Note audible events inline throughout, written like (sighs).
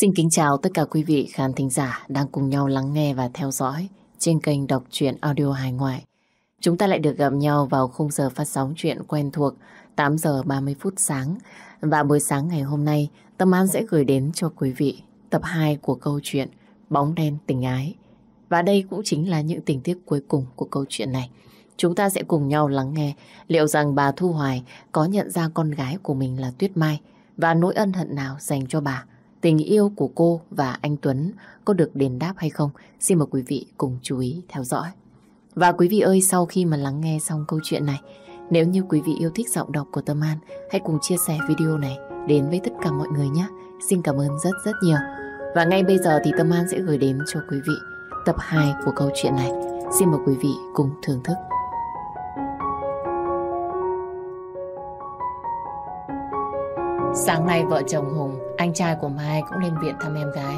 Xin kính chào tất cả quý vị khán thính giả đang cùng nhau lắng nghe và theo dõi trên kênh đọc truyện audio hài ngoại. Chúng ta lại được gặp nhau vào khung giờ phát sóng chuyện quen thuộc 8 giờ 30 phút sáng. Và buổi sáng ngày hôm nay, Tâm An sẽ gửi đến cho quý vị tập 2 của câu chuyện Bóng đen tình ái. Và đây cũng chính là những tình tiết cuối cùng của câu chuyện này. Chúng ta sẽ cùng nhau lắng nghe liệu rằng bà Thu Hoài có nhận ra con gái của mình là Tuyết Mai và nỗi ân hận nào dành cho bà. Tình yêu của cô và anh Tuấn có được đền đáp hay không? Xin mời quý vị cùng chú ý theo dõi. Và quý vị ơi, sau khi mà lắng nghe xong câu chuyện này, nếu như quý vị yêu thích giọng đọc của Tâm An, hãy cùng chia sẻ video này đến với tất cả mọi người nhé. Xin cảm ơn rất rất nhiều. Và ngay bây giờ thì Tâm An sẽ gửi đến cho quý vị tập 2 của câu chuyện này. Xin mời quý vị cùng thưởng thức. Sáng nay vợ chồng Hùng, anh trai của Mai cũng lên viện thăm em gái.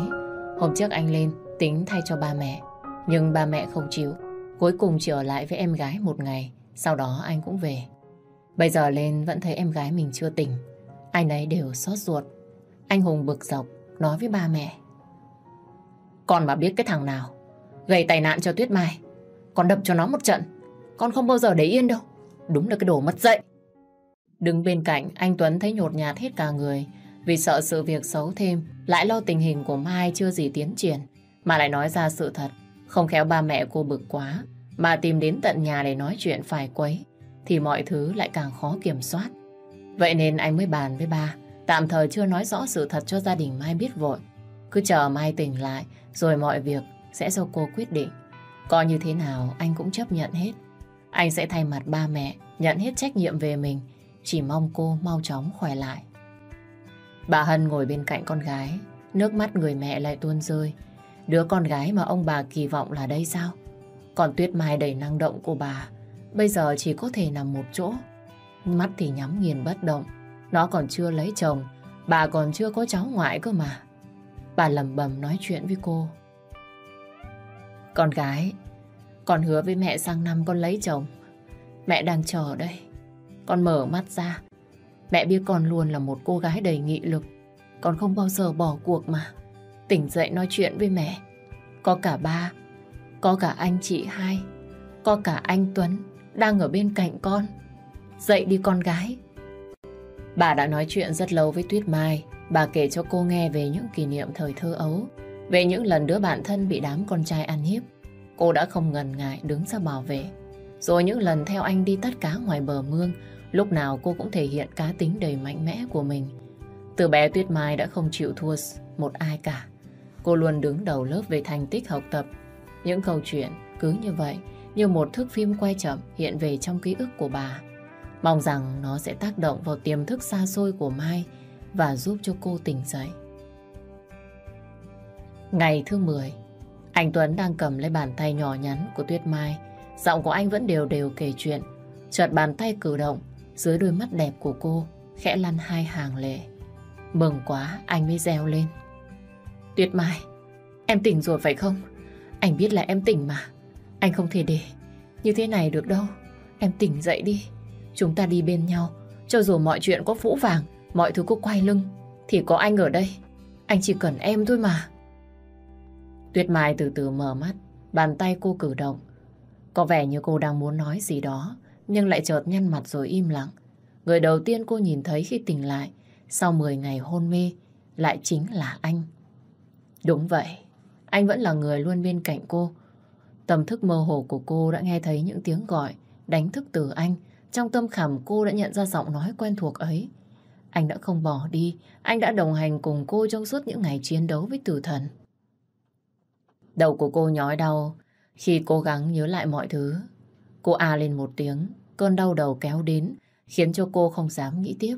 Hôm trước anh lên tính thay cho ba mẹ, nhưng ba mẹ không chịu. Cuối cùng chỉ ở lại với em gái một ngày, sau đó anh cũng về. Bây giờ lên vẫn thấy em gái mình chưa tỉnh. Anh ấy đều xót ruột. Anh Hùng bực dọc, nói với ba mẹ. Con mà biết cái thằng nào gây tai nạn cho Tuyết Mai, con đập cho nó một trận. Con không bao giờ để yên đâu. Đúng là cái đồ mất dậy. Đứng bên cạnh, anh Tuấn thấy nhột nhạt hết cả người. Vì sợ sự việc xấu thêm, lại lo tình hình của Mai chưa gì tiến triển. Mà lại nói ra sự thật. Không khéo ba mẹ cô bực quá, mà tìm đến tận nhà để nói chuyện phải quấy. Thì mọi thứ lại càng khó kiểm soát. Vậy nên anh mới bàn với ba, tạm thời chưa nói rõ sự thật cho gia đình Mai biết vội. Cứ chờ Mai tỉnh lại, rồi mọi việc sẽ do cô quyết định. Coi như thế nào anh cũng chấp nhận hết. Anh sẽ thay mặt ba mẹ, nhận hết trách nhiệm về mình, chỉ mong cô mau chóng khỏe lại. Bà Hân ngồi bên cạnh con gái, nước mắt người mẹ lại tuôn rơi. Đứa con gái mà ông bà kỳ vọng là đây sao? Còn Tuyết Mai đầy năng động của bà, bây giờ chỉ có thể nằm một chỗ. Mắt thì nhắm nghiền bất động. Nó còn chưa lấy chồng, bà còn chưa có cháu ngoại cơ mà. Bà lầm bầm nói chuyện với cô. Con gái, con hứa với mẹ sang năm con lấy chồng. Mẹ đang chờ đây. Con mở mắt ra. Mẹ biết con luôn là một cô gái đầy nghị lực. Con không bao giờ bỏ cuộc mà. Tỉnh dậy nói chuyện với mẹ. Có cả ba, có cả anh chị hai, có cả anh Tuấn đang ở bên cạnh con. Dậy đi con gái. Bà đã nói chuyện rất lâu với Tuyết Mai. Bà kể cho cô nghe về những kỷ niệm thời thơ ấu, về những lần đứa bạn thân bị đám con trai ăn hiếp. Cô đã không ngần ngại đứng ra bảo vệ. Rồi những lần theo anh đi tắt cá ngoài bờ mương, lúc nào cô cũng thể hiện cá tính đầy mạnh mẽ của mình. Từ bé Tuyết Mai đã không chịu thua một ai cả. Cô luôn đứng đầu lớp về thành tích học tập. Những câu chuyện cứ như vậy, như một thước phim quay chậm hiện về trong ký ức của bà. Mong rằng nó sẽ tác động vào tiềm thức xa xôi của Mai và giúp cho cô tỉnh dậy. Ngày thứ 10, anh Tuấn đang cầm lấy bàn tay nhỏ nhắn của Tuyết Mai. Giọng của anh vẫn đều đều kể chuyện. Chợt bàn tay cử động, dưới đôi mắt đẹp của cô, khẽ lăn hai hàng lệ. Mừng quá, anh mới reo lên. tuyệt Mai, em tỉnh rồi phải không? Anh biết là em tỉnh mà. Anh không thể để như thế này được đâu. Em tỉnh dậy đi. Chúng ta đi bên nhau. Cho dù mọi chuyện có phũ vàng, mọi thứ có quay lưng, thì có anh ở đây. Anh chỉ cần em thôi mà. Tuyết Mai từ từ mở mắt, bàn tay cô cử động. Có vẻ như cô đang muốn nói gì đó, nhưng lại chợt nhăn mặt rồi im lặng. Người đầu tiên cô nhìn thấy khi tỉnh lại, sau 10 ngày hôn mê, lại chính là anh. Đúng vậy, anh vẫn là người luôn bên cạnh cô. Tâm thức mơ hồ của cô đã nghe thấy những tiếng gọi, đánh thức từ anh. Trong tâm khảm cô đã nhận ra giọng nói quen thuộc ấy. Anh đã không bỏ đi, anh đã đồng hành cùng cô trong suốt những ngày chiến đấu với tử thần. Đầu của cô nhói đau khi cố gắng nhớ lại mọi thứ. Cô à lên một tiếng, cơn đau đầu kéo đến, khiến cho cô không dám nghĩ tiếp.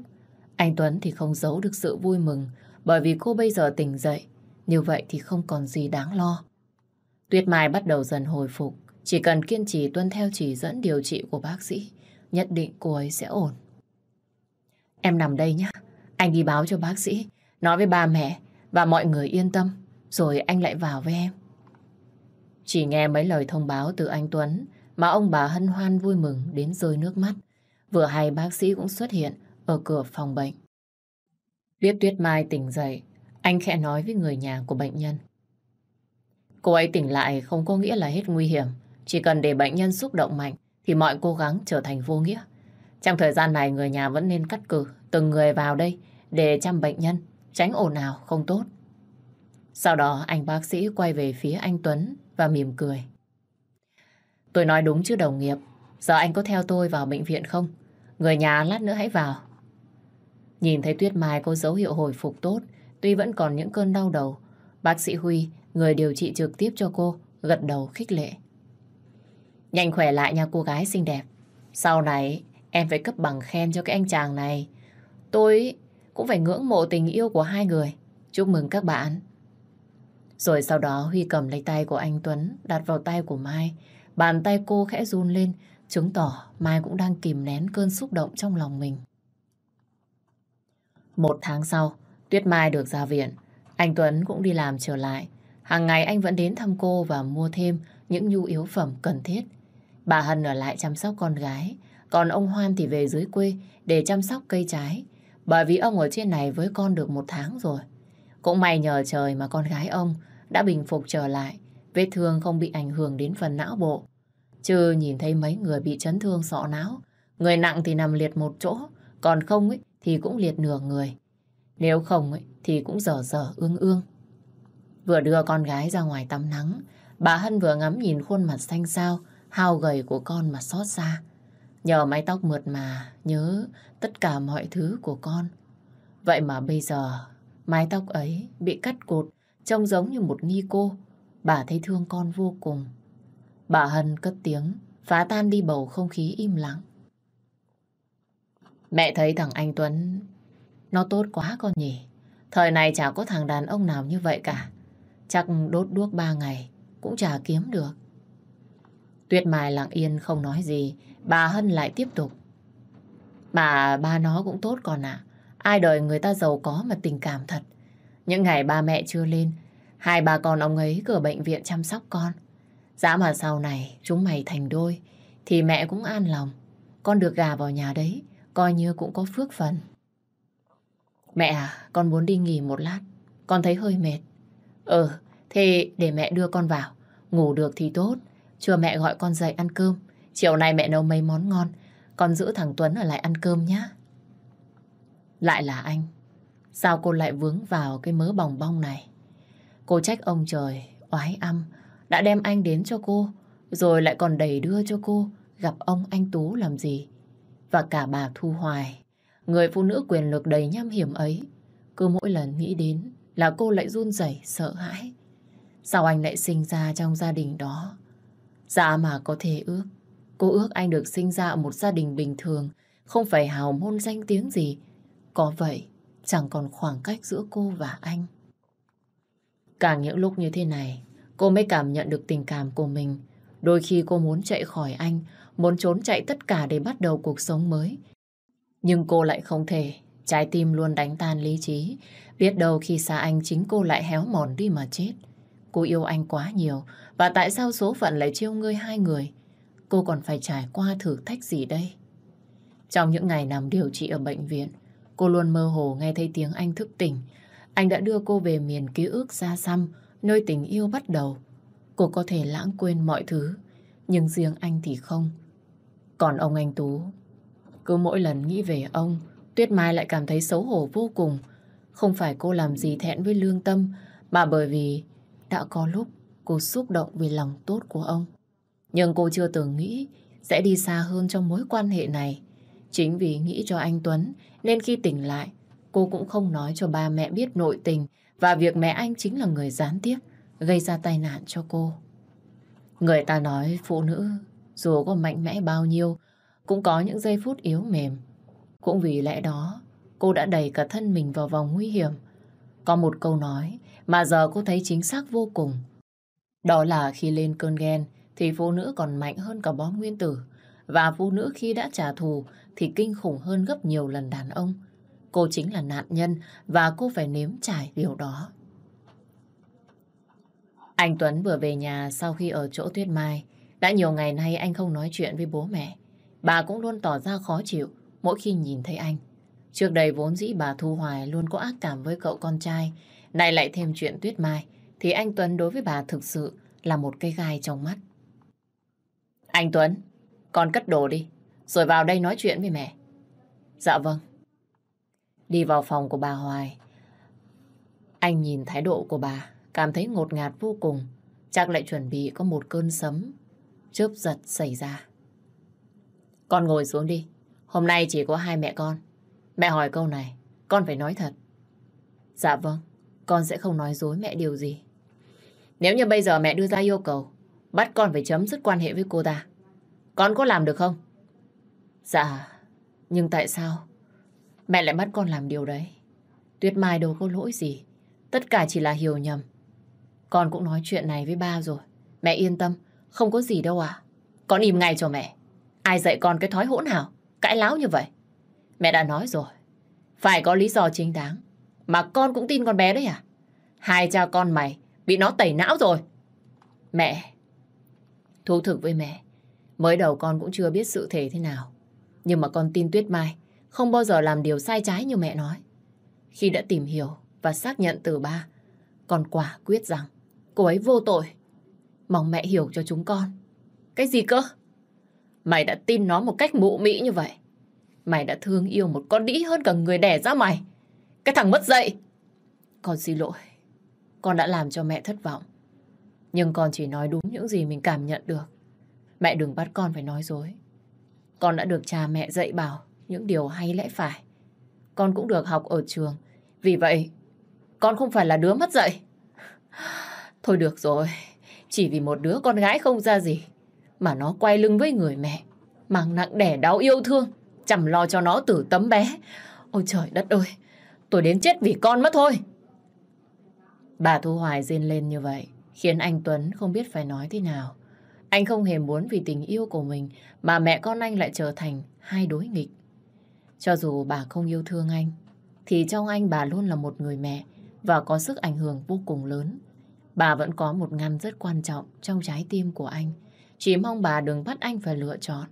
Anh Tuấn thì không giấu được sự vui mừng, bởi vì cô bây giờ tỉnh dậy, như vậy thì không còn gì đáng lo. Tuyết Mai bắt đầu dần hồi phục, chỉ cần kiên trì tuân theo chỉ dẫn điều trị của bác sĩ, nhất định cô ấy sẽ ổn. Em nằm đây nhé, anh đi báo cho bác sĩ, nói với ba mẹ và mọi người yên tâm, rồi anh lại vào với em. Chỉ nghe mấy lời thông báo từ anh Tuấn mà ông bà hân hoan vui mừng đến rơi nước mắt. Vừa hay bác sĩ cũng xuất hiện ở cửa phòng bệnh. Biết Tuyết Mai tỉnh dậy, Anh khẽ nói với người nhà của bệnh nhân. Cô ấy tỉnh lại không có nghĩa là hết nguy hiểm. Chỉ cần để bệnh nhân xúc động mạnh thì mọi cố gắng trở thành vô nghĩa. Trong thời gian này người nhà vẫn nên cắt cử từng người vào đây để chăm bệnh nhân, tránh ồn ào không tốt. Sau đó anh bác sĩ quay về phía anh Tuấn và mỉm cười. Tôi nói đúng chứ đồng nghiệp, giờ anh có theo tôi vào bệnh viện không? Người nhà lát nữa hãy vào. Nhìn thấy Tuyết Mai có dấu hiệu hồi phục tốt, tuy vẫn còn những cơn đau đầu, bác sĩ Huy, người điều trị trực tiếp cho cô, gật đầu khích lệ. Nhanh khỏe lại nha cô gái xinh đẹp. Sau này em phải cấp bằng khen cho cái anh chàng này. Tôi cũng phải ngưỡng mộ tình yêu của hai người. Chúc mừng các bạn. Rồi sau đó Huy cầm lấy tay của anh Tuấn đặt vào tay của Mai. Bàn tay cô khẽ run lên chứng tỏ Mai cũng đang kìm nén cơn xúc động trong lòng mình. Một tháng sau, Tuyết Mai được ra viện. Anh Tuấn cũng đi làm trở lại. Hàng ngày anh vẫn đến thăm cô và mua thêm những nhu yếu phẩm cần thiết. Bà Hân ở lại chăm sóc con gái, còn ông Hoan thì về dưới quê để chăm sóc cây trái. Bởi vì ông ở trên này với con được một tháng rồi. Cũng may nhờ trời mà con gái ông đã bình phục trở lại, vết thương không bị ảnh hưởng đến phần não bộ. Chứ nhìn thấy mấy người bị chấn thương sọ não, người nặng thì nằm liệt một chỗ, còn không ấy, thì cũng liệt nửa người. Nếu không ấy, thì cũng dở dở ương ương. Vừa đưa con gái ra ngoài tắm nắng, bà Hân vừa ngắm nhìn khuôn mặt xanh xao, hao gầy của con mà xót xa. Nhờ mái tóc mượt mà, nhớ tất cả mọi thứ của con. Vậy mà bây giờ, mái tóc ấy bị cắt cột, trông giống như một ni cô. Bà thấy thương con vô cùng. Bà Hân cất tiếng, phá tan đi bầu không khí im lặng. Mẹ thấy thằng anh Tuấn nó tốt quá con nhỉ. Thời này chả có thằng đàn ông nào như vậy cả. Chắc đốt đuốc ba ngày cũng chả kiếm được. Tuyết Mai lặng yên không nói gì. Bà Hân lại tiếp tục. Mà ba nó cũng tốt còn ạ. Ai đời người ta giàu có mà tình cảm thật. Những ngày ba mẹ chưa lên, hai bà con ông ấy cửa bệnh viện chăm sóc con. Dã mà sau này chúng mày thành đôi thì mẹ cũng an lòng. Con được gà vào nhà đấy, coi như cũng có phước phần. Mẹ à, con muốn đi nghỉ một lát. Con thấy hơi mệt. Ừ, thế để mẹ đưa con vào. Ngủ được thì tốt. Chưa mẹ gọi con dậy ăn cơm. Chiều nay mẹ nấu mấy món ngon. Con giữ thằng Tuấn ở lại ăn cơm nhé. Lại là anh. Sao cô lại vướng vào cái mớ bòng bong này? Cô trách ông trời, oái âm, đã đem anh đến cho cô, rồi lại còn đẩy đưa cho cô gặp ông anh Tú làm gì. Và cả bà Thu Hoài, người phụ nữ quyền lực đầy nham hiểm ấy, cứ mỗi lần nghĩ đến là cô lại run rẩy sợ hãi. Sao anh lại sinh ra trong gia đình đó? Dạ mà có thể ước. Cô ước anh được sinh ra ở một gia đình bình thường, không phải hào môn danh tiếng gì. Có vậy, chẳng còn khoảng cách giữa cô và anh. Càng những lúc như thế này, cô mới cảm nhận được tình cảm của mình. Đôi khi cô muốn chạy khỏi anh, muốn trốn chạy tất cả để bắt đầu cuộc sống mới. Nhưng cô lại không thể, trái tim luôn đánh tan lý trí. Biết đâu khi xa anh chính cô lại héo mòn đi mà chết. Cô yêu anh quá nhiều, và tại sao số phận lại chiêu ngươi hai người? Cô còn phải trải qua thử thách gì đây? Trong những ngày nằm điều trị ở bệnh viện, cô luôn mơ hồ nghe thấy tiếng anh thức tỉnh. Anh đã đưa cô về miền ký ức xa xăm, nơi tình yêu bắt đầu. Cô có thể lãng quên mọi thứ, nhưng riêng anh thì không. Còn ông anh Tú, cứ mỗi lần nghĩ về ông, Tuyết Mai lại cảm thấy xấu hổ vô cùng. Không phải cô làm gì thẹn với lương tâm, mà bởi vì đã có lúc cô xúc động vì lòng tốt của ông. Nhưng cô chưa từng nghĩ sẽ đi xa hơn trong mối quan hệ này. Chính vì nghĩ cho anh Tuấn, nên khi tỉnh lại, cô cũng không nói cho ba mẹ biết nội tình và việc mẹ anh chính là người gián tiếp, gây ra tai nạn cho cô. Người ta nói phụ nữ dù có mạnh mẽ bao nhiêu, cũng có những giây phút yếu mềm. Cũng vì lẽ đó, cô đã đẩy cả thân mình vào vòng nguy hiểm. Có một câu nói mà giờ cô thấy chính xác vô cùng. Đó là khi lên cơn ghen thì phụ nữ còn mạnh hơn cả bom nguyên tử. Và phụ nữ khi đã trả thù thì kinh khủng hơn gấp nhiều lần đàn ông. Cô chính là nạn nhân và cô phải nếm trải điều đó. Anh Tuấn vừa về nhà sau khi ở chỗ Tuyết Mai. Đã nhiều ngày nay anh không nói chuyện với bố mẹ. Bà cũng luôn tỏ ra khó chịu mỗi khi nhìn thấy anh. Trước đây vốn dĩ bà Thu Hoài luôn có ác cảm với cậu con trai Này lại thêm chuyện Tuyết Mai, thì anh Tuấn đối với bà thực sự là một cây gai trong mắt. Anh Tuấn, con cất đồ đi, rồi vào đây nói chuyện với mẹ. Dạ vâng. Đi vào phòng của bà Hoài, anh nhìn thái độ của bà, cảm thấy ngột ngạt vô cùng. Chắc lại chuẩn bị có một cơn sấm, chớp giật xảy ra. Con ngồi xuống đi. Hôm nay chỉ có hai mẹ con. Mẹ hỏi câu này, con phải nói thật. Dạ vâng, con sẽ không nói dối mẹ điều gì. Nếu như bây giờ mẹ đưa ra yêu cầu, bắt con phải chấm dứt quan hệ với cô ta, con có làm được không? Dạ, nhưng tại sao mẹ lại bắt con làm điều đấy? Tuyết Mai đâu có lỗi gì. Tất cả chỉ là hiểu nhầm. Con cũng nói chuyện này với ba rồi. Mẹ yên tâm, không có gì đâu à. Con im ngay cho mẹ. Ai dạy con cái thói hỗn hào, cãi láo như vậy? Mẹ đã nói rồi. Phải có lý do chính đáng. Mà con cũng tin con bé đấy à? Hai cha con mày bị nó tẩy não rồi. Mẹ, thú thực với mẹ, mới đầu con cũng chưa biết sự thể thế nào. Nhưng mà con tin Tuyết Mai không bao giờ làm điều sai trái như mẹ nói. Khi đã tìm hiểu và xác nhận từ ba, con quả quyết rằng cô ấy vô tội. Mong mẹ hiểu cho chúng con. Cái gì cơ? Mày đã tin nó một cách mụ mị như vậy. Mày đã thương yêu một con đĩ hơn cả người đẻ ra mày. Cái thằng mất dạy. Con xin lỗi. Con đã làm cho mẹ thất vọng. Nhưng con chỉ nói đúng những gì mình cảm nhận được. Mẹ đừng bắt con phải nói dối. Con đã được cha mẹ dạy bảo những điều hay lẽ phải. Con cũng được học ở trường. Vì vậy, con không phải là đứa mất dạy. (sighs) Thôi được rồi. Chỉ vì một đứa con gái không ra gì mà nó quay lưng với người mẹ mang nặng đẻ đau yêu thương chăm lo cho nó từ tấm bé. Ôi trời đất ơi, tôi đến chết vì con mất thôi. Bà Thu Hoài rên lên như vậy, khiến anh Tuấn không biết phải nói thế nào. Anh không hề muốn vì tình yêu của mình mà mẹ con anh lại trở thành hai đối nghịch. Cho dù bà không yêu thương anh, thì trong anh bà luôn là một người mẹ và có sức ảnh hưởng vô cùng lớn. Bà vẫn có một ngăn rất quan trọng trong trái tim của anh. Chỉ mong bà đừng bắt anh phải lựa chọn.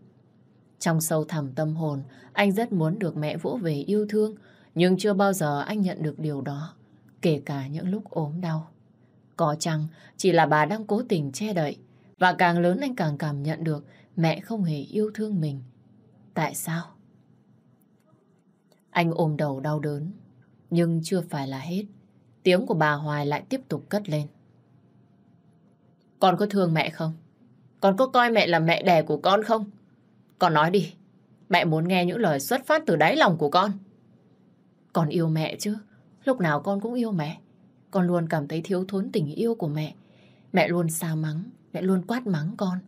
Trong sâu thẳm tâm hồn, anh rất muốn được mẹ vỗ về yêu thương, nhưng chưa bao giờ anh nhận được điều đó, kể cả những lúc ốm đau. Có chăng chỉ là bà đang cố tình che đậy, và càng lớn anh càng cảm nhận được mẹ không hề yêu thương mình. Tại sao? Anh ôm đầu đau đớn, nhưng chưa phải là hết. Tiếng của bà Hoài lại tiếp tục cất lên. Con có thương mẹ không? Con có coi mẹ là mẹ đẻ của con không? Con nói đi, mẹ muốn nghe những lời xuất phát từ đáy lòng của con. Con yêu mẹ chứ, lúc nào con cũng yêu mẹ. Con luôn cảm thấy thiếu thốn tình yêu của mẹ. Mẹ luôn xa mắng, mẹ luôn quát mắng con.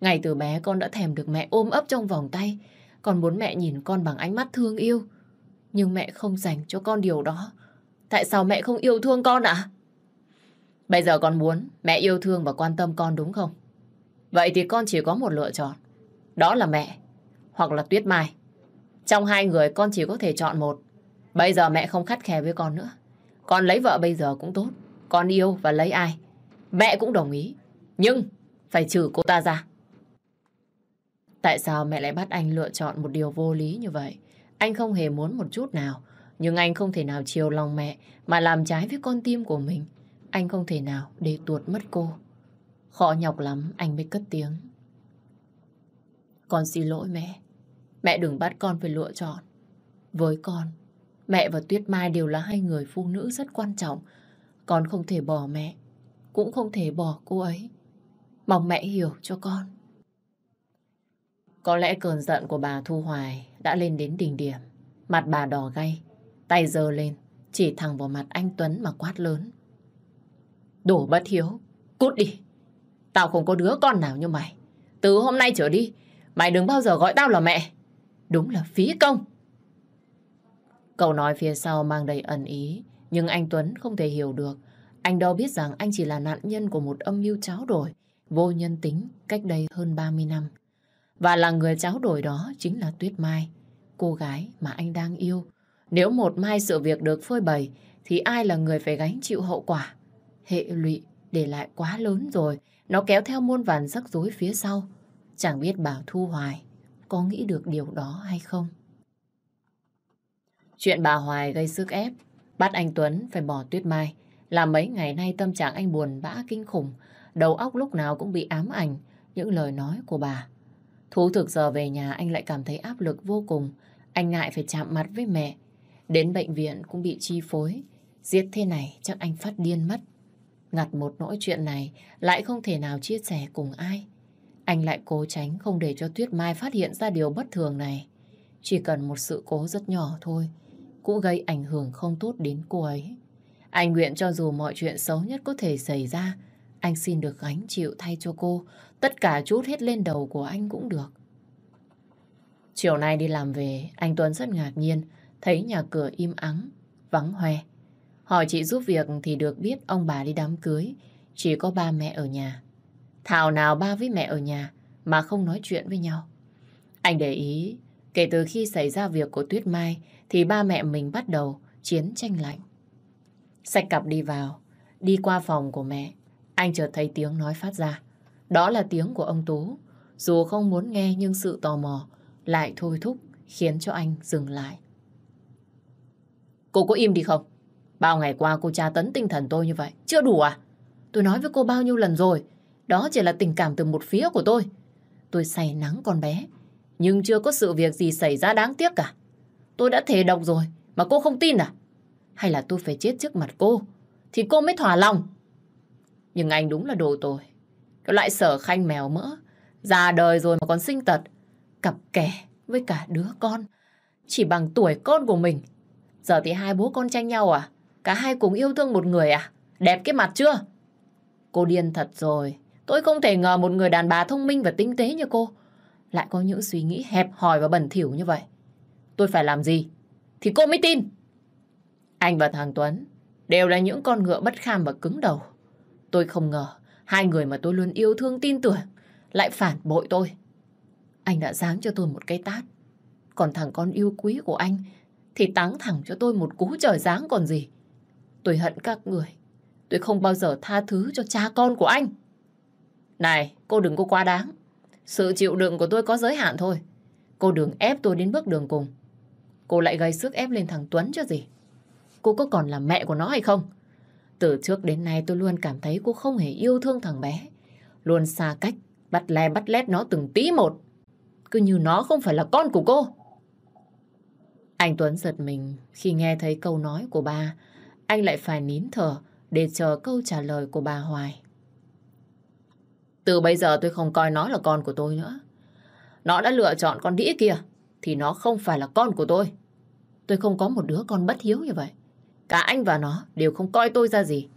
Ngày từ bé con đã thèm được mẹ ôm ấp trong vòng tay. Con muốn mẹ nhìn con bằng ánh mắt thương yêu. Nhưng mẹ không dành cho con điều đó. Tại sao mẹ không yêu thương con ạ? Bây giờ con muốn mẹ yêu thương và quan tâm con đúng không? Vậy thì con chỉ có một lựa chọn. Đó là mẹ, hoặc là Tuyết Mai. Trong hai người con chỉ có thể chọn một. Bây giờ mẹ không khắt khe với con nữa. Con lấy vợ bây giờ cũng tốt. Con yêu và lấy ai. Mẹ cũng đồng ý. Nhưng phải trừ cô ta ra. Tại sao mẹ lại bắt anh lựa chọn một điều vô lý như vậy? Anh không hề muốn một chút nào. Nhưng anh không thể nào chiều lòng mẹ mà làm trái với con tim của mình. Anh không thể nào để tuột mất cô. Khó nhọc lắm anh mới cất tiếng. Con xin lỗi mẹ. Mẹ đừng bắt con phải lựa chọn. Với con, mẹ và Tuyết Mai đều là hai người phụ nữ rất quan trọng. Con không thể bỏ mẹ, cũng không thể bỏ cô ấy. Mong mẹ hiểu cho con. Có lẽ cơn giận của bà Thu Hoài đã lên đến đỉnh điểm. Mặt bà đỏ gay, tay giơ lên, chỉ thẳng vào mặt anh Tuấn mà quát lớn. Đổ bất hiếu, cút đi. Tao không có đứa con nào như mày. Từ hôm nay trở đi, mày đừng bao giờ gọi tao là mẹ. Đúng là phí công. Cậu nói phía sau mang đầy ẩn ý, nhưng anh Tuấn không thể hiểu được. Anh đâu biết rằng anh chỉ là nạn nhân của một âm mưu tráo đổi, vô nhân tính cách đây hơn 30 năm. Và là người cháu đổi đó chính là Tuyết Mai, cô gái mà anh đang yêu. Nếu một mai sự việc được phơi bày, thì ai là người phải gánh chịu hậu quả? Hệ lụy để lại quá lớn rồi, nó kéo theo muôn vàn rắc rối phía sau. Chẳng biết bà Thu Hoài có nghĩ được điều đó hay không. Chuyện bà Hoài gây sức ép, bắt anh Tuấn phải bỏ Tuyết Mai, Là mấy ngày nay tâm trạng anh buồn bã kinh khủng, đầu óc lúc nào cũng bị ám ảnh những lời nói của bà. Thú thực giờ về nhà anh lại cảm thấy áp lực vô cùng. Anh ngại phải chạm mặt với mẹ. Đến bệnh viện cũng bị chi phối. Giết thế này chắc anh phát điên mất. Ngặt một nỗi chuyện này lại không thể nào chia sẻ cùng ai. Anh lại cố tránh không để cho Tuyết Mai phát hiện ra điều bất thường này. Chỉ cần một sự cố rất nhỏ thôi, cũng gây ảnh hưởng không tốt đến cô ấy. Anh nguyện cho dù mọi chuyện xấu nhất có thể xảy ra, anh xin được gánh chịu thay cho cô. Tất cả chút hết lên đầu của anh cũng được. Chiều nay đi làm về, anh Tuấn rất ngạc nhiên, thấy nhà cửa im ắng, vắng hoe. Hỏi chị giúp việc thì được biết ông bà đi đám cưới, chỉ có ba mẹ ở nhà. Thảo nào ba với mẹ ở nhà mà không nói chuyện với nhau. Anh để ý, kể từ khi xảy ra việc của Tuyết Mai thì ba mẹ mình bắt đầu chiến tranh lạnh. Xách cặp đi vào, đi qua phòng của mẹ, anh chợt thấy tiếng nói phát ra. Đó là tiếng của ông Tú. Dù không muốn nghe nhưng sự tò mò lại thôi thúc, khiến cho anh dừng lại. Cô có im đi không? Bao ngày qua cô tra tấn tinh thần tôi như vậy. Chưa đủ à? Tôi nói với cô bao nhiêu lần rồi. Đó chỉ là tình cảm từ một phía của tôi. Tôi say nắng con bé. Nhưng chưa có sự việc gì xảy ra đáng tiếc cả. Tôi đã thề độc rồi. Mà cô không tin à? Hay là tôi phải chết trước mặt cô? Thì cô mới thỏa lòng. Nhưng anh đúng là đồ tồi. Cái loại sở khanh mèo mỡ. Già đời rồi mà còn sinh tật. Cặp kè với cả đứa con. Chỉ bằng tuổi con của mình. Giờ thì hai bố con tranh nhau à? Cả hai cùng yêu thương một người à? Đẹp cái mặt chưa? Cô điên thật rồi. Tôi không thể ngờ một người đàn bà thông minh và tinh tế như cô lại có những suy nghĩ hẹp hòi và bẩn thỉu như vậy. Tôi phải làm gì? Thì cô mới tin. Anh và thằng Tuấn đều là những con ngựa bất kham và cứng đầu. Tôi không ngờ hai người mà tôi luôn yêu thương tin tưởng lại phản bội tôi. Anh đã giáng cho tôi một cái tát. Còn thằng con yêu quý của anh thì táng thẳng cho tôi một cú trời giáng còn gì. Tôi hận các người. Tôi không bao giờ tha thứ cho cha con của anh. Này, cô đừng có quá đáng. Sự chịu đựng của tôi có giới hạn thôi. Cô đừng ép tôi đến bước đường cùng. Cô lại gây sức ép lên thằng Tuấn cho gì. Cô có còn là mẹ của nó hay không? Từ trước đến nay tôi luôn cảm thấy cô không hề yêu thương thằng bé. Luôn xa cách, bắt le bắt lét nó từng tí một. Cứ như nó không phải là con của cô. Anh Tuấn giật mình khi nghe thấy câu nói của ba. Anh lại phải nín thở để chờ câu trả lời của bà Hoài. Từ bây giờ tôi không coi nó là con của tôi nữa. Nó đã lựa chọn con đĩ kia, thì nó không phải là con của tôi. Tôi không có một đứa con bất hiếu như vậy. Cả anh và nó đều không coi tôi ra gì.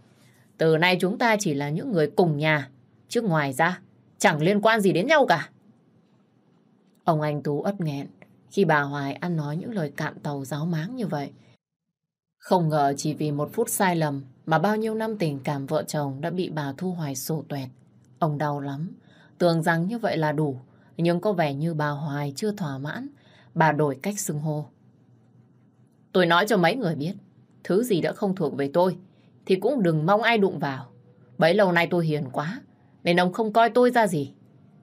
Từ nay chúng ta chỉ là những người cùng nhà, chứ ngoài ra chẳng liên quan gì đến nhau cả. Ông anh Tú ất nghẹn khi bà Hoài ăn nói những lời cạn tàu giáo máng như vậy. Không ngờ chỉ vì một phút sai lầm mà bao nhiêu năm tình cảm vợ chồng đã bị bà Thu Hoài sổ tuẹt. Ông đau lắm, tưởng rằng như vậy là đủ, nhưng có vẻ như bà Hoài chưa thỏa mãn, bà đổi cách xưng hô. Tôi nói cho mấy người biết, thứ gì đã không thuộc về tôi, thì cũng đừng mong ai đụng vào. Bấy lâu nay tôi hiền quá, nên ông không coi tôi ra gì.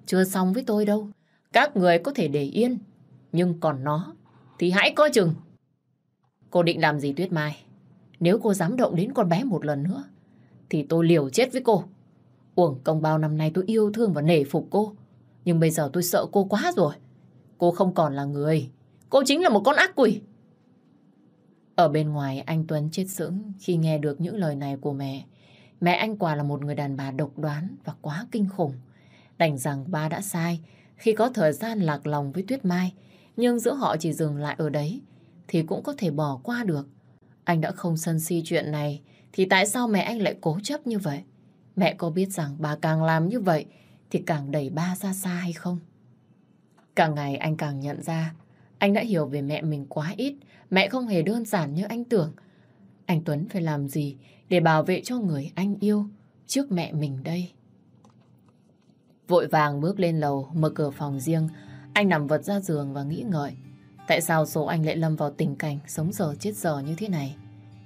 Chưa xong với tôi đâu, các người có thể để yên, nhưng còn nó, thì hãy coi chừng. Cô định làm gì Tuyết Mai? Nếu cô dám động đến con bé một lần nữa, thì tôi liều chết với cô. Uổng công bao năm nay tôi yêu thương và nể phục cô. Nhưng bây giờ tôi sợ cô quá rồi. Cô không còn là người. Cô chính là một con ác quỷ. Ở bên ngoài, anh Tuấn chết sững khi nghe được những lời này của mẹ. Mẹ anh quả là một người đàn bà độc đoán và quá kinh khủng. Đành rằng ba đã sai, khi có thời gian lạc lòng với Tuyết Mai. Nhưng giữa họ chỉ dừng lại ở đấy, thì cũng có thể bỏ qua được. Anh đã không sân si chuyện này, thì tại sao mẹ anh lại cố chấp như vậy? Mẹ có biết rằng bà càng làm như vậy, thì càng đẩy ba ra xa hay không? Càng ngày anh càng nhận ra, anh đã hiểu về mẹ mình quá ít. Mẹ không hề đơn giản như anh tưởng. Anh Tuấn phải làm gì để bảo vệ cho người anh yêu trước mẹ mình đây? Vội vàng bước lên lầu, mở cửa phòng riêng. Anh nằm vật ra giường và nghĩ ngợi. Tại sao số anh lại lâm vào tình cảnh sống giờ chết giờ như thế này?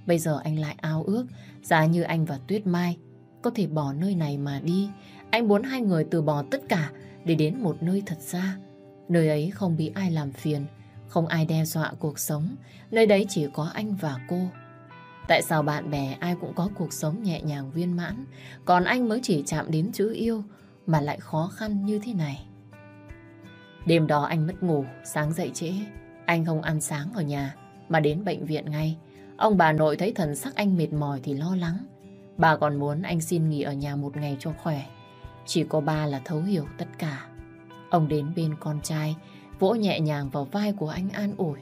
Bây giờ anh lại ao ước, giá như anh và Tuyết Mai có thể bỏ nơi này mà đi. Anh muốn hai người từ bỏ tất cả để đến một nơi thật xa. Nơi ấy không bị ai làm phiền, không ai đe dọa cuộc sống. Nơi đấy chỉ có anh và cô. Tại sao bạn bè ai cũng có cuộc sống nhẹ nhàng viên mãn, còn anh mới chỉ chạm đến chữ yêu mà lại khó khăn như thế này? Đêm đó anh mất ngủ, sáng dậy trễ. Anh không ăn sáng ở nhà, mà đến bệnh viện ngay. Ông bà nội thấy thần sắc anh mệt mỏi thì lo lắng. Bà còn muốn anh xin nghỉ ở nhà một ngày cho khỏe. Chỉ có ba là thấu hiểu tất cả. Ông đến bên con trai, vỗ nhẹ nhàng vào vai của anh an ủi.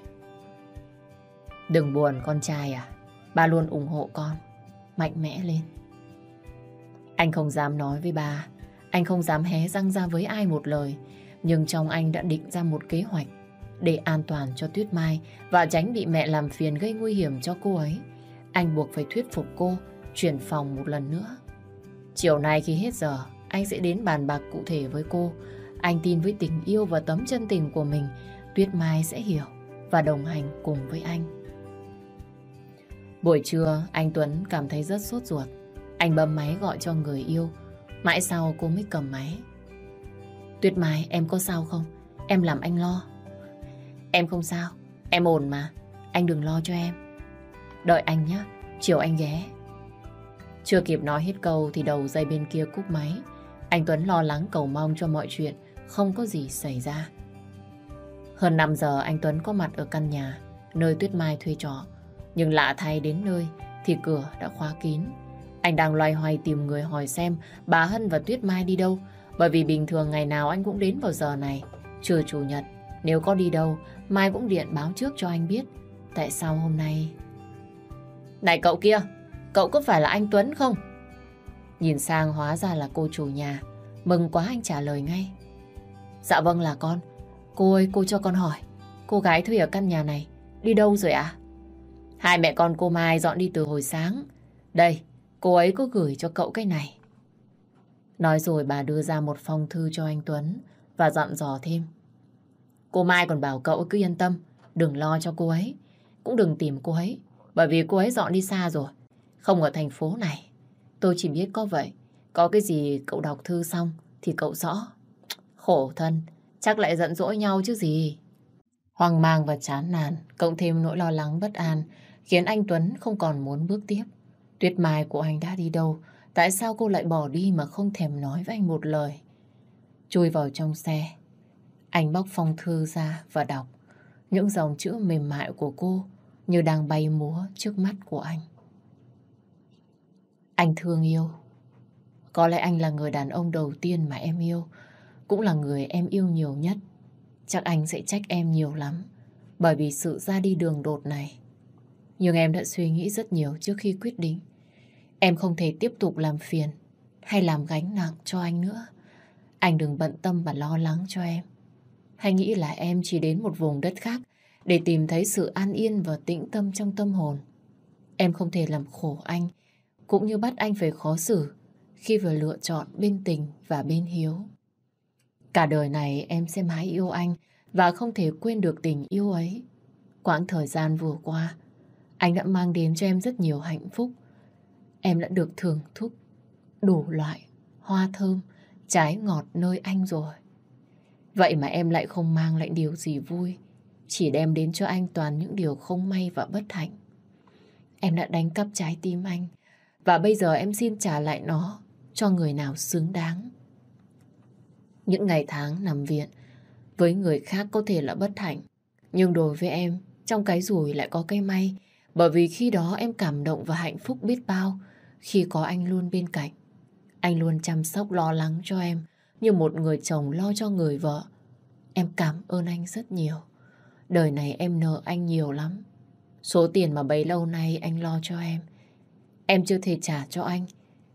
Đừng buồn con trai à, ba luôn ủng hộ con, mạnh mẽ lên. Anh không dám nói với ba, anh không dám hé răng ra với ai một lời, nhưng trong anh đã định ra một kế hoạch để an toàn cho Tuyết Mai và tránh bị mẹ làm phiền gây nguy hiểm cho cô ấy. Anh buộc phải thuyết phục cô chuyển phòng một lần nữa. Chiều nay khi hết giờ, anh sẽ đến bàn bạc cụ thể với cô. Anh tin với tình yêu và tấm chân tình của mình, Tuyết Mai sẽ hiểu và đồng hành cùng với anh. Buổi trưa, anh Tuấn cảm thấy rất sốt ruột. Anh bấm máy gọi cho người yêu. Mãi sau cô mới cầm máy. Tuyết Mai, em có sao không? Em làm anh lo. Em không sao, em ổn mà. Anh đừng lo cho em. Đợi anh nhé, chiều anh ghé. Chưa kịp nói hết câu thì đầu dây bên kia cúp máy. Anh Tuấn lo lắng cầu mong cho mọi chuyện không có gì xảy ra. Hơn 5 giờ anh Tuấn có mặt ở căn nhà nơi Tuyết Mai thuê trọ. Nhưng lạ thay đến nơi thì cửa đã khóa kín. Anh đang loay hoay tìm người hỏi xem bà Hân và Tuyết Mai đi đâu. Bởi vì bình thường ngày nào anh cũng đến vào giờ này, trừ chủ nhật. Nếu có đi đâu, Mai cũng điện báo trước cho anh biết. Tại sao hôm nay... Này cậu kia, cậu có phải là anh Tuấn không? Nhìn sang hóa ra là cô chủ nhà. Mừng quá anh trả lời ngay. Dạ vâng là con. Cô ơi, cô cho con hỏi. Cô gái thuê ở căn nhà này, đi đâu rồi ạ? Hai mẹ con cô Mai dọn đi từ hồi sáng. Đây, cô ấy có gửi cho cậu cái này. Nói rồi bà đưa ra một phong thư cho anh Tuấn và dặn dò thêm. Cô Mai còn bảo cậu cứ yên tâm, đừng lo cho cô ấy. Cũng đừng tìm cô ấy, bởi vì cô ấy dọn đi xa rồi. Không ở thành phố này. Tôi chỉ biết có vậy. Có cái gì cậu đọc thư xong thì cậu rõ. Khổ thân, chắc lại giận dỗi nhau chứ gì. Hoang mang và chán nản, cộng thêm nỗi lo lắng bất an, khiến anh Tuấn không còn muốn bước tiếp. Tuyết mai của anh đã đi đâu? Tại sao cô lại bỏ đi mà không thèm nói với anh một lời? Chui vào trong xe, anh bóc phong thư ra và đọc. Những dòng chữ mềm mại của cô như đang bay múa trước mắt của anh. Anh thương yêu. Có lẽ anh là người đàn ông đầu tiên mà em yêu. Cũng là người em yêu nhiều nhất. Chắc anh sẽ trách em nhiều lắm. Bởi vì sự ra đi đường đột này. Nhưng em đã suy nghĩ rất nhiều trước khi quyết định. Em không thể tiếp tục làm phiền hay làm gánh nặng cho anh nữa. Anh đừng bận tâm và lo lắng cho em. Hay nghĩ là em chỉ đến một vùng đất khác để tìm thấy sự an yên và tĩnh tâm trong tâm hồn. Em không thể làm khổ anh, cũng như bắt anh phải khó xử khi vừa lựa chọn bên tình và bên hiếu. Cả đời này em sẽ mãi yêu anh và không thể quên được tình yêu ấy. Quãng thời gian vừa qua, anh đã mang đến cho em rất nhiều hạnh phúc. Em đã được thưởng thức đủ loại hoa thơm, trái ngọt nơi anh rồi. Vậy mà em lại không mang lại điều gì vui, chỉ đem đến cho anh toàn những điều không may và bất hạnh. Em đã đánh cắp trái tim anh, và bây giờ em xin trả lại nó cho người nào xứng đáng. Những ngày tháng nằm viện, với người khác có thể là bất hạnh, nhưng đối với em, trong cái rủi lại có cái may, bởi vì khi đó em cảm động và hạnh phúc biết bao khi có anh luôn bên cạnh. Anh luôn chăm sóc lo lắng cho em như một người chồng lo cho người vợ. Em cảm ơn anh rất nhiều. Đời này em nợ anh nhiều lắm. Số tiền mà bấy lâu nay anh lo cho em. Em chưa thể trả cho anh.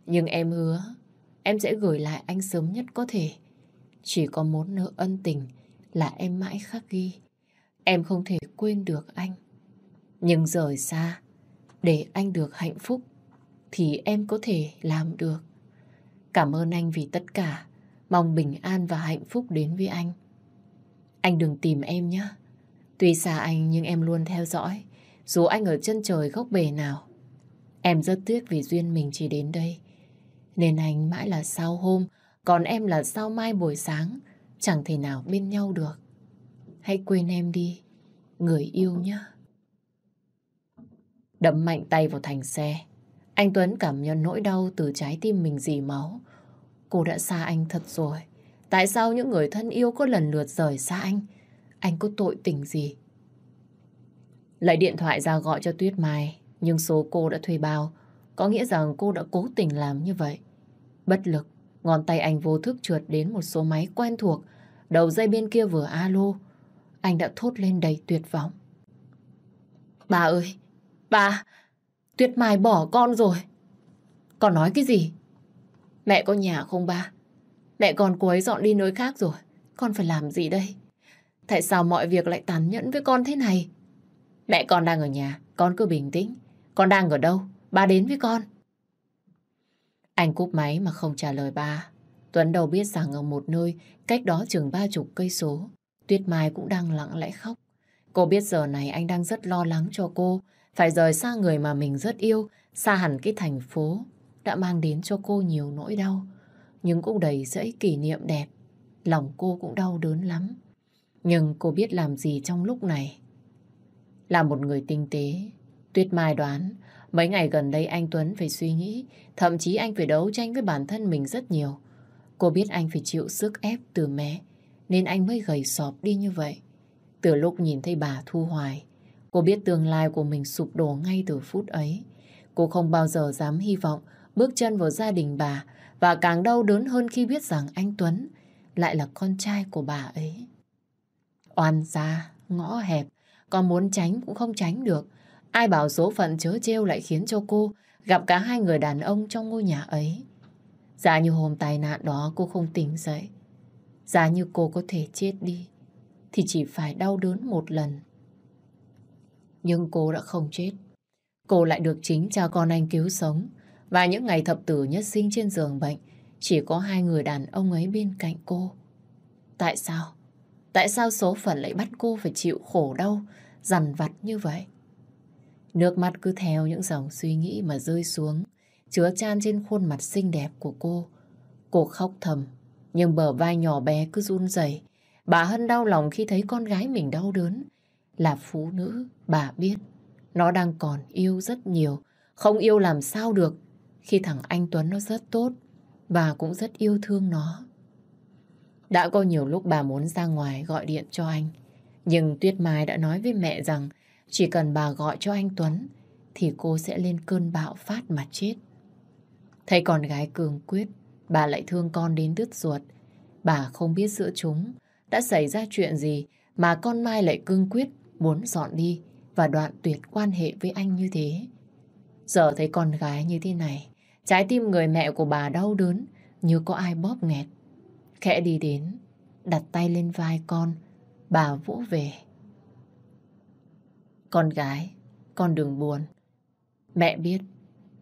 Nhưng em hứa em sẽ gửi lại anh sớm nhất có thể. Chỉ có một nợ ân tình là em mãi khắc ghi. Em không thể quên được anh. Nhưng rời xa, để anh được hạnh phúc, thì em có thể làm được. Cảm ơn anh vì tất cả. Mong bình an và hạnh phúc đến với anh. Anh đừng tìm em nhé. Tuy xa anh nhưng em luôn theo dõi. Dù anh ở chân trời góc bể nào. Em rất tiếc vì duyên mình chỉ đến đây. Nên anh mãi là sao hôm, còn em là sao mai buổi sáng. Chẳng thể nào bên nhau được. Hãy quên em đi, người yêu nhé. Đấm mạnh tay vào thành xe. Anh Tuấn cảm nhận nỗi đau từ trái tim mình dì máu. Cô đã xa anh thật rồi. Tại sao những người thân yêu có lần lượt rời xa anh? Anh có tội tình gì? Lấy điện thoại ra gọi cho Tuyết Mai, nhưng số cô đã thuê bao, có nghĩa rằng cô đã cố tình làm như vậy. Bất lực, ngón tay anh vô thức trượt đến một số máy quen thuộc, đầu dây bên kia vừa alo. Anh đã thốt lên đầy tuyệt vọng. Bà ơi, bà, Tuyệt Mai bỏ con rồi. Con nói cái gì? Mẹ có nhà không ba? Mẹ con cô ấy dọn đi nơi khác rồi. Con phải làm gì đây? Tại sao mọi việc lại tàn nhẫn với con thế này? Mẹ con đang ở nhà, con cứ bình tĩnh. Con đang ở đâu? Ba đến với con. Anh cúp máy mà không trả lời ba. Tuấn đầu biết rằng ở một nơi cách đó chừng ba chục cây số, Tuyết Mai cũng đang lặng lẽ khóc. Cô biết giờ này anh đang rất lo lắng cho cô, phải rời xa người mà mình rất yêu, xa hẳn cái thành phố, đã mang đến cho cô nhiều nỗi đau. Nhưng cũng đầy dẫy kỷ niệm đẹp, lòng cô cũng đau đớn lắm. Nhưng cô biết làm gì trong lúc này. Là một người tinh tế, Tuyết Mai đoán mấy ngày gần đây anh Tuấn phải suy nghĩ, thậm chí anh phải đấu tranh với bản thân mình rất nhiều. Cô biết anh phải chịu sức ép từ mẹ, nên anh mới gầy sọp đi như vậy. Từ lúc nhìn thấy bà Thu Hoài, cô biết tương lai của mình sụp đổ ngay từ phút ấy. Cô không bao giờ dám hy vọng bước chân vào gia đình bà và càng đau đớn hơn khi biết rằng anh Tuấn lại là con trai của bà ấy. Oan gia, ngõ hẹp, còn muốn tránh cũng không tránh được. Ai bảo số phận chớ trêu lại khiến cho cô gặp cả hai người đàn ông trong ngôi nhà ấy. Giả như hôm tai nạn đó cô không tỉnh dậy. Giả như cô có thể chết đi, thì chỉ phải đau đớn một lần. Nhưng cô đã không chết. Cô lại được chính cha con anh cứu sống. Và những ngày thập tử nhất sinh trên giường bệnh, chỉ có hai người đàn ông ấy bên cạnh cô. Tại sao? Tại sao số phận lại bắt cô phải chịu khổ đau, dằn vặt như vậy? Nước mắt cứ theo những dòng suy nghĩ mà rơi xuống, chứa chan trên khuôn mặt xinh đẹp của cô. Cô khóc thầm, nhưng bờ vai nhỏ bé cứ run rẩy. Bà Hân đau lòng khi thấy con gái mình đau đớn. Là phụ nữ, bà biết, nó đang còn yêu rất nhiều. Không yêu làm sao được khi thằng anh Tuấn nó rất tốt và cũng rất yêu thương nó. Đã có nhiều lúc bà muốn ra ngoài gọi điện cho anh. Nhưng Tuyết Mai đã nói với mẹ rằng chỉ cần bà gọi cho anh Tuấn thì cô sẽ lên cơn bạo phát mà chết. Thấy con gái cường quyết, bà lại thương con đến đứt ruột. Bà không biết giữa chúng đã xảy ra chuyện gì mà con Mai lại cương quyết muốn dọn đi và đoạn tuyệt quan hệ với anh như thế. Giờ thấy con gái như thế này, trái tim người mẹ của bà đau đớn như có ai bóp nghẹt. Khẽ đi đến, đặt tay lên vai con, bà vỗ về. Con gái, con đừng buồn. Mẹ biết,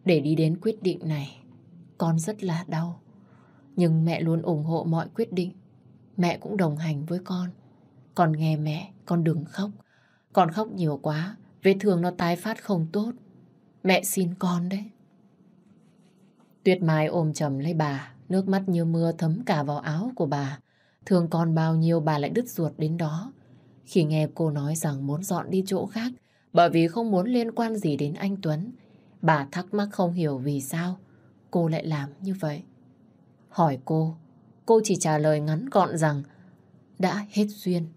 để đi đến quyết định này, con rất là đau. Nhưng mẹ luôn ủng hộ mọi quyết định. Mẹ cũng đồng hành với con. Con nghe mẹ, con đừng khóc. Con khóc nhiều quá, vết thương nó tái phát không tốt. Mẹ xin con đấy. Tuyết Mai ôm chầm lấy bà, nước mắt như mưa thấm cả vào áo của bà. Thương con bao nhiêu bà lại đứt ruột đến đó. Khi nghe cô nói rằng muốn dọn đi chỗ khác bởi vì không muốn liên quan gì đến anh Tuấn, bà thắc mắc không hiểu vì sao cô lại làm như vậy. Hỏi cô, cô chỉ trả lời ngắn gọn rằng đã hết duyên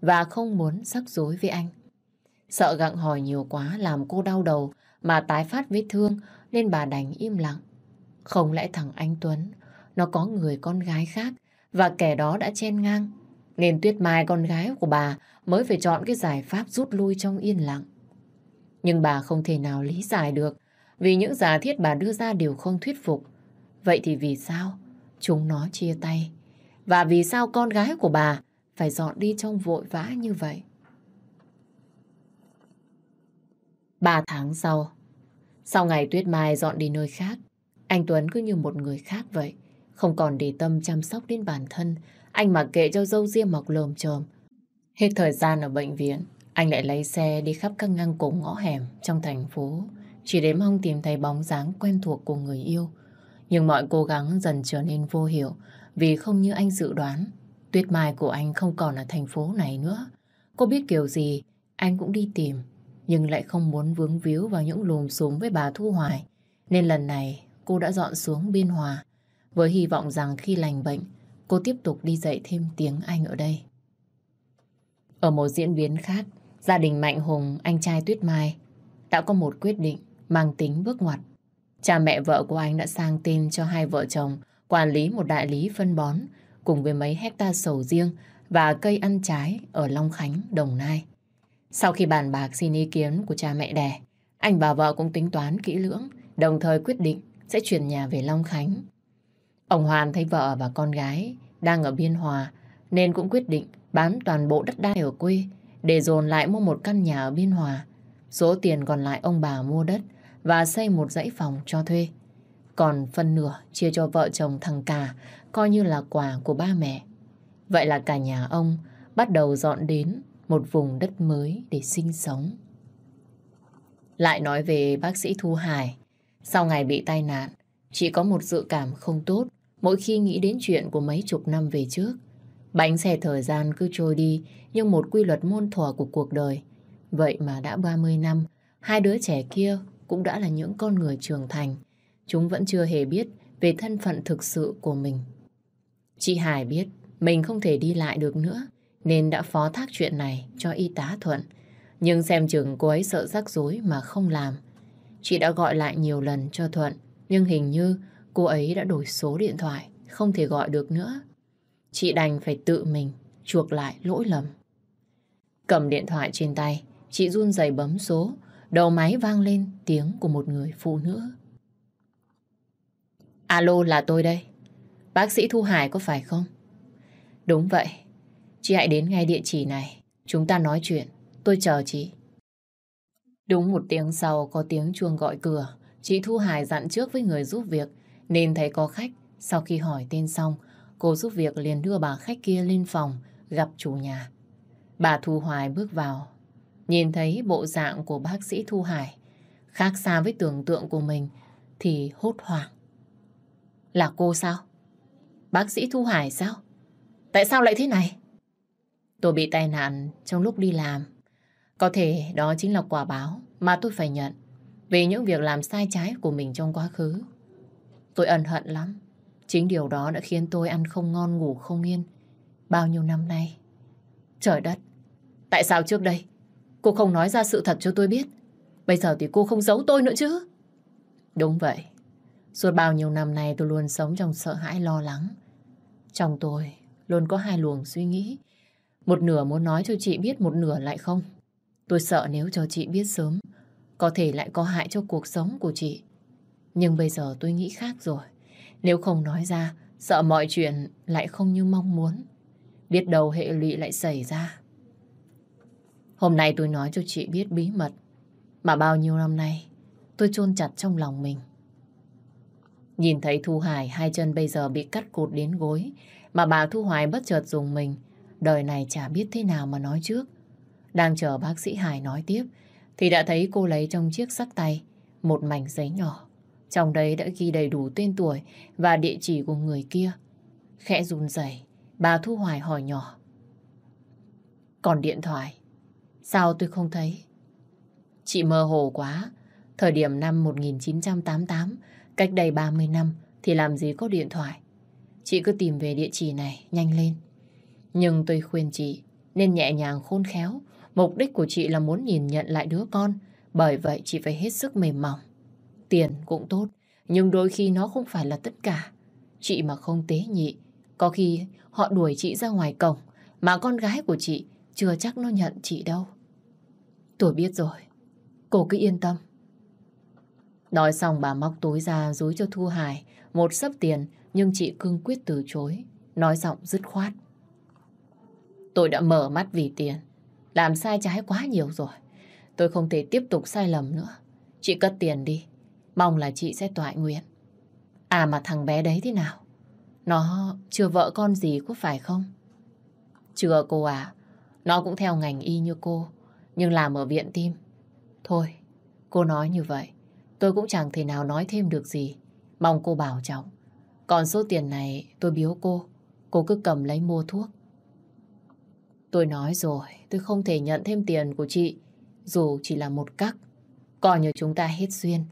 và không muốn rắc rối với anh. Sợ gặng hỏi nhiều quá làm cô đau đầu mà tái phát vết thương nên bà đành im lặng. Không lẽ thằng anh Tuấn nó có người con gái khác và kẻ đó đã chen ngang nên Tuyết Mai con gái của bà mới phải chọn cái giải pháp rút lui trong yên lặng. Nhưng bà không thể nào lý giải được vì những giả thiết bà đưa ra đều không thuyết phục. Vậy thì vì sao chúng nó chia tay? Và vì sao con gái của bà phải dọn đi trong vội vã như vậy? Ba tháng sau, sau ngày Tuyết Mai dọn đi nơi khác, anh Tuấn cứ như một người khác vậy. Không còn để tâm chăm sóc đến bản thân, anh mặc kệ cho dâu riêng mọc lồm chồm. Hết thời gian ở bệnh viện, anh lại lấy xe đi khắp các ngăn cổ ngõ hẻm trong thành phố, chỉ để mong tìm thấy bóng dáng quen thuộc của người yêu. Nhưng mọi cố gắng dần trở nên vô hiệu vì không như anh dự đoán. Tuyết mai của anh không còn ở thành phố này nữa. Cô biết kiểu gì, anh cũng đi tìm. nhưng lại không muốn vướng víu vào những lùm xùm với bà Thu Hoài. Nên lần này cô đã dọn xuống Biên Hòa với hy vọng rằng khi lành bệnh cô tiếp tục đi dạy thêm tiếng Anh ở đây. Ở một diễn biến khác, gia đình Mạnh Hùng, anh trai Tuyết Mai đã có một quyết định mang tính bước ngoặt. Cha mẹ vợ của anh đã sang tên cho hai vợ chồng quản lý một đại lý phân bón cùng với mấy hecta sầu riêng và cây ăn trái ở Long Khánh, Đồng Nai. Sau khi bàn bạc xin ý kiến của cha mẹ đẻ, anh và vợ cũng tính toán kỹ lưỡng, đồng thời quyết định sẽ chuyển nhà về Long Khánh. Ông Hoàn thấy vợ và con gái đang ở Biên Hòa nên cũng quyết định bán toàn bộ đất đai ở quê để dồn lại mua một căn nhà ở Biên Hòa. Số tiền còn lại ông bà mua đất và xây một dãy phòng cho thuê. Còn phân nửa chia cho vợ chồng thằng cả coi như là quà của ba mẹ. Vậy là cả nhà ông bắt đầu dọn đến một vùng đất mới để sinh sống. Lại nói về bác sĩ Thu Hải. Sau ngày bị tai nạn, chị có một dự cảm không tốt mỗi khi nghĩ đến chuyện của mấy chục năm về trước. Bánh xe thời gian cứ trôi đi như một quy luật môn thuở của cuộc đời. Vậy mà đã 30 năm, hai đứa trẻ kia cũng đã là những con người trưởng thành. Chúng vẫn chưa hề biết về thân phận thực sự của mình. Chị Hải biết mình không thể đi lại được nữa, nên đã phó thác chuyện này cho y tá Thuận. Nhưng xem chừng cô ấy sợ rắc rối mà không làm. Chị đã gọi lại nhiều lần cho Thuận, nhưng hình như cô ấy đã đổi số điện thoại, không thể gọi được nữa. Chị đành phải tự mình chuộc lại lỗi lầm. Cầm điện thoại trên tay, chị run rẩy bấm số, đầu máy vang lên tiếng của một người phụ nữ. Alo là tôi đây. Bác sĩ Thu Hải có phải không? Đúng vậy. Chị hãy đến ngay địa chỉ này. Chúng ta nói chuyện. Tôi chờ chị. Đúng một tiếng sau có tiếng chuông gọi cửa. Chị Thu Hải dặn trước với người giúp việc nên thấy có khách. Sau khi hỏi tên xong, cô giúp việc liền đưa bà khách kia lên phòng gặp chủ nhà. Bà Thu Hoài bước vào, nhìn thấy bộ dạng của bác sĩ Thu Hải khác xa với tưởng tượng của mình thì hốt hoảng. Là cô sao? Bác sĩ Thu Hải sao? Tại sao lại thế này? Tôi bị tai nạn trong lúc đi làm. Có thể đó chính là quả báo mà tôi phải nhận vì những việc làm sai trái của mình trong quá khứ. Tôi ân hận lắm. Chính điều đó đã khiến tôi ăn không ngon ngủ không yên bao nhiêu năm nay. Trời đất, tại sao trước đây cô không nói ra sự thật cho tôi biết? Bây giờ thì cô không giấu tôi nữa chứ? Đúng vậy. Suốt bao nhiêu năm nay tôi luôn sống trong sợ hãi lo lắng. Trong tôi luôn có hai luồng suy nghĩ. Một nửa muốn nói cho chị biết, một nửa lại không. Tôi sợ nếu cho chị biết sớm, có thể lại có hại cho cuộc sống của chị. Nhưng bây giờ tôi nghĩ khác rồi. Nếu không nói ra, sợ mọi chuyện lại không như mong muốn. Biết đâu hệ lụy lại xảy ra. Hôm nay tôi nói cho chị biết bí mật mà bao nhiêu năm nay tôi chôn chặt trong lòng mình. Nhìn thấy Thu Hải hai chân bây giờ bị cắt cụt đến gối mà bà Thu Hoài bất chợt dùng mình. Đời này chả biết thế nào mà nói trước. Đang chờ bác sĩ Hải nói tiếp thì đã thấy cô lấy trong chiếc sắt tay một mảnh giấy nhỏ. Trong đấy đã ghi đầy đủ tên tuổi và địa chỉ của người kia. Khẽ run rẩy, bà Thu Hoài hỏi nhỏ. Còn điện thoại, sao tôi không thấy? Chị mơ hồ quá. Thời điểm năm 1988, cách đây 30 năm thì làm gì có điện thoại. Chị cứ tìm về địa chỉ này, nhanh lên. Nhưng tôi khuyên chị nên nhẹ nhàng khôn khéo. Mục đích của chị là muốn nhìn nhận lại đứa con. Bởi vậy chị phải hết sức mềm mỏng. Tiền cũng tốt, nhưng đôi khi nó không phải là tất cả. Chị mà không tế nhị, có khi họ đuổi chị ra ngoài cổng, mà con gái của chị chưa chắc nó nhận chị đâu. Tôi biết rồi, cô cứ yên tâm. Nói xong bà móc túi ra dối cho Thu Hải một sấp tiền nhưng chị cương quyết từ chối, nói giọng dứt khoát. Tôi đã mở mắt vì tiền, làm sai trái quá nhiều rồi. Tôi không thể tiếp tục sai lầm nữa. Chị cất tiền đi, mong là chị sẽ tọa nguyện. À mà thằng bé đấy thế nào? Nó chưa vợ con gì có phải không? Chưa cô à, nó cũng theo ngành y như cô, nhưng làm ở viện tim. Thôi, cô nói như vậy, tôi cũng chẳng thể nào nói thêm được gì. Mong cô bảo trọng. Còn số tiền này tôi biếu cô, cô cứ cầm lấy mua thuốc. Tôi nói rồi, tôi không thể nhận thêm tiền của chị dù chỉ là một cắc, còn như chúng ta hết duyên.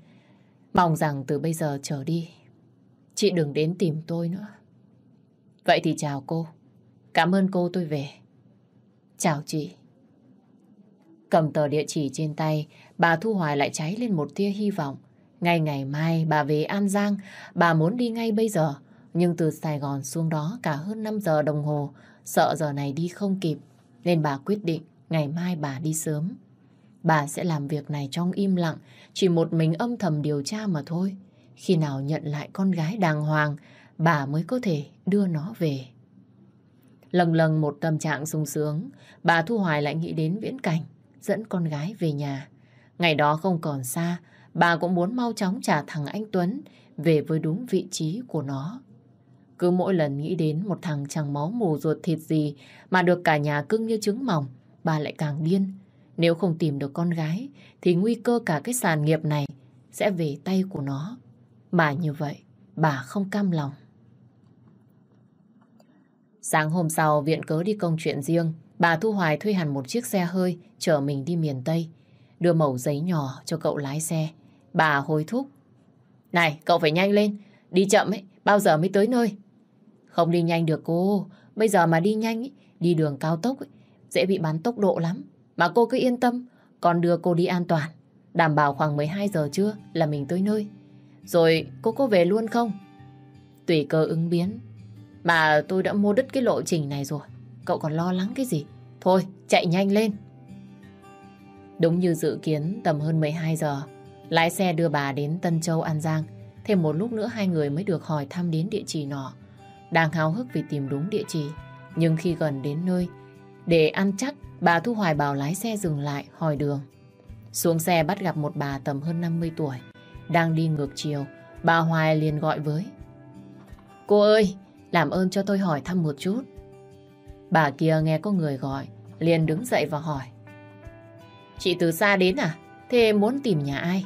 Mong rằng từ bây giờ trở đi, chị đừng đến tìm tôi nữa. Vậy thì chào cô. Cảm ơn cô tôi về. Chào chị. Cầm tờ địa chỉ trên tay, bà Thu Hoài lại cháy lên một tia hy vọng. Ngay ngày mai bà về An Giang, bà muốn đi ngay bây giờ. Nhưng từ Sài Gòn xuống đó cả hơn 5 giờ đồng hồ, sợ giờ này đi không kịp. Nên bà quyết định ngày mai bà đi sớm. Bà sẽ làm việc này trong im lặng, chỉ một mình âm thầm điều tra mà thôi. Khi nào nhận lại con gái đàng hoàng, bà mới có thể đưa nó về. Lần lần một tâm trạng sung sướng, bà Thu Hoài lại nghĩ đến viễn cảnh, dẫn con gái về nhà. Ngày đó không còn xa, bà cũng muốn mau chóng trả thằng anh Tuấn về với đúng vị trí của nó. Cứ mỗi lần nghĩ đến một thằng chẳng máu mù ruột thịt gì mà được cả nhà cưng như trứng mỏng, bà lại càng điên. Nếu không tìm được con gái thì nguy cơ cả cái sàn nghiệp này sẽ về tay của nó. Bà như vậy, bà không cam lòng. Sáng hôm sau, viện cớ đi công chuyện riêng, bà Thu Hoài thuê hẳn một chiếc xe hơi chở mình đi miền Tây. Đưa mẩu giấy nhỏ cho cậu lái xe. Bà hối thúc. Này, cậu phải nhanh lên. Đi chậm ấy, bao giờ mới tới nơi? Không đi nhanh được cô. Bây giờ mà đi nhanh, ấy, đi đường cao tốc, ấy, dễ bị bắn tốc độ lắm. Mà cô cứ yên tâm, con đưa cô đi an toàn. Đảm bảo khoảng 12 giờ trưa là mình tới nơi. Rồi cô có về luôn không? Tùy cơ ứng biến. Mà tôi đã mua đứt cái lộ trình này rồi. Cậu còn lo lắng cái gì? Thôi, chạy nhanh lên. Đúng như dự kiến, tầm hơn 12 giờ, lái xe đưa bà đến Tân Châu, An Giang. Thêm một lúc nữa hai người mới được hỏi thăm đến địa chỉ nọ. Đang háo hức vì tìm đúng địa chỉ. Nhưng khi gần đến nơi, để ăn chắc, bà Thu Hoài bảo lái xe dừng lại, hỏi đường. Xuống xe bắt gặp một bà tầm hơn 50 tuổi. Đang đi ngược chiều, bà Hoài liền gọi với. Cô ơi, làm ơn cho tôi hỏi thăm một chút. Bà kia nghe có người gọi, liền đứng dậy và hỏi. Chị từ xa đến à? Thế muốn tìm nhà ai?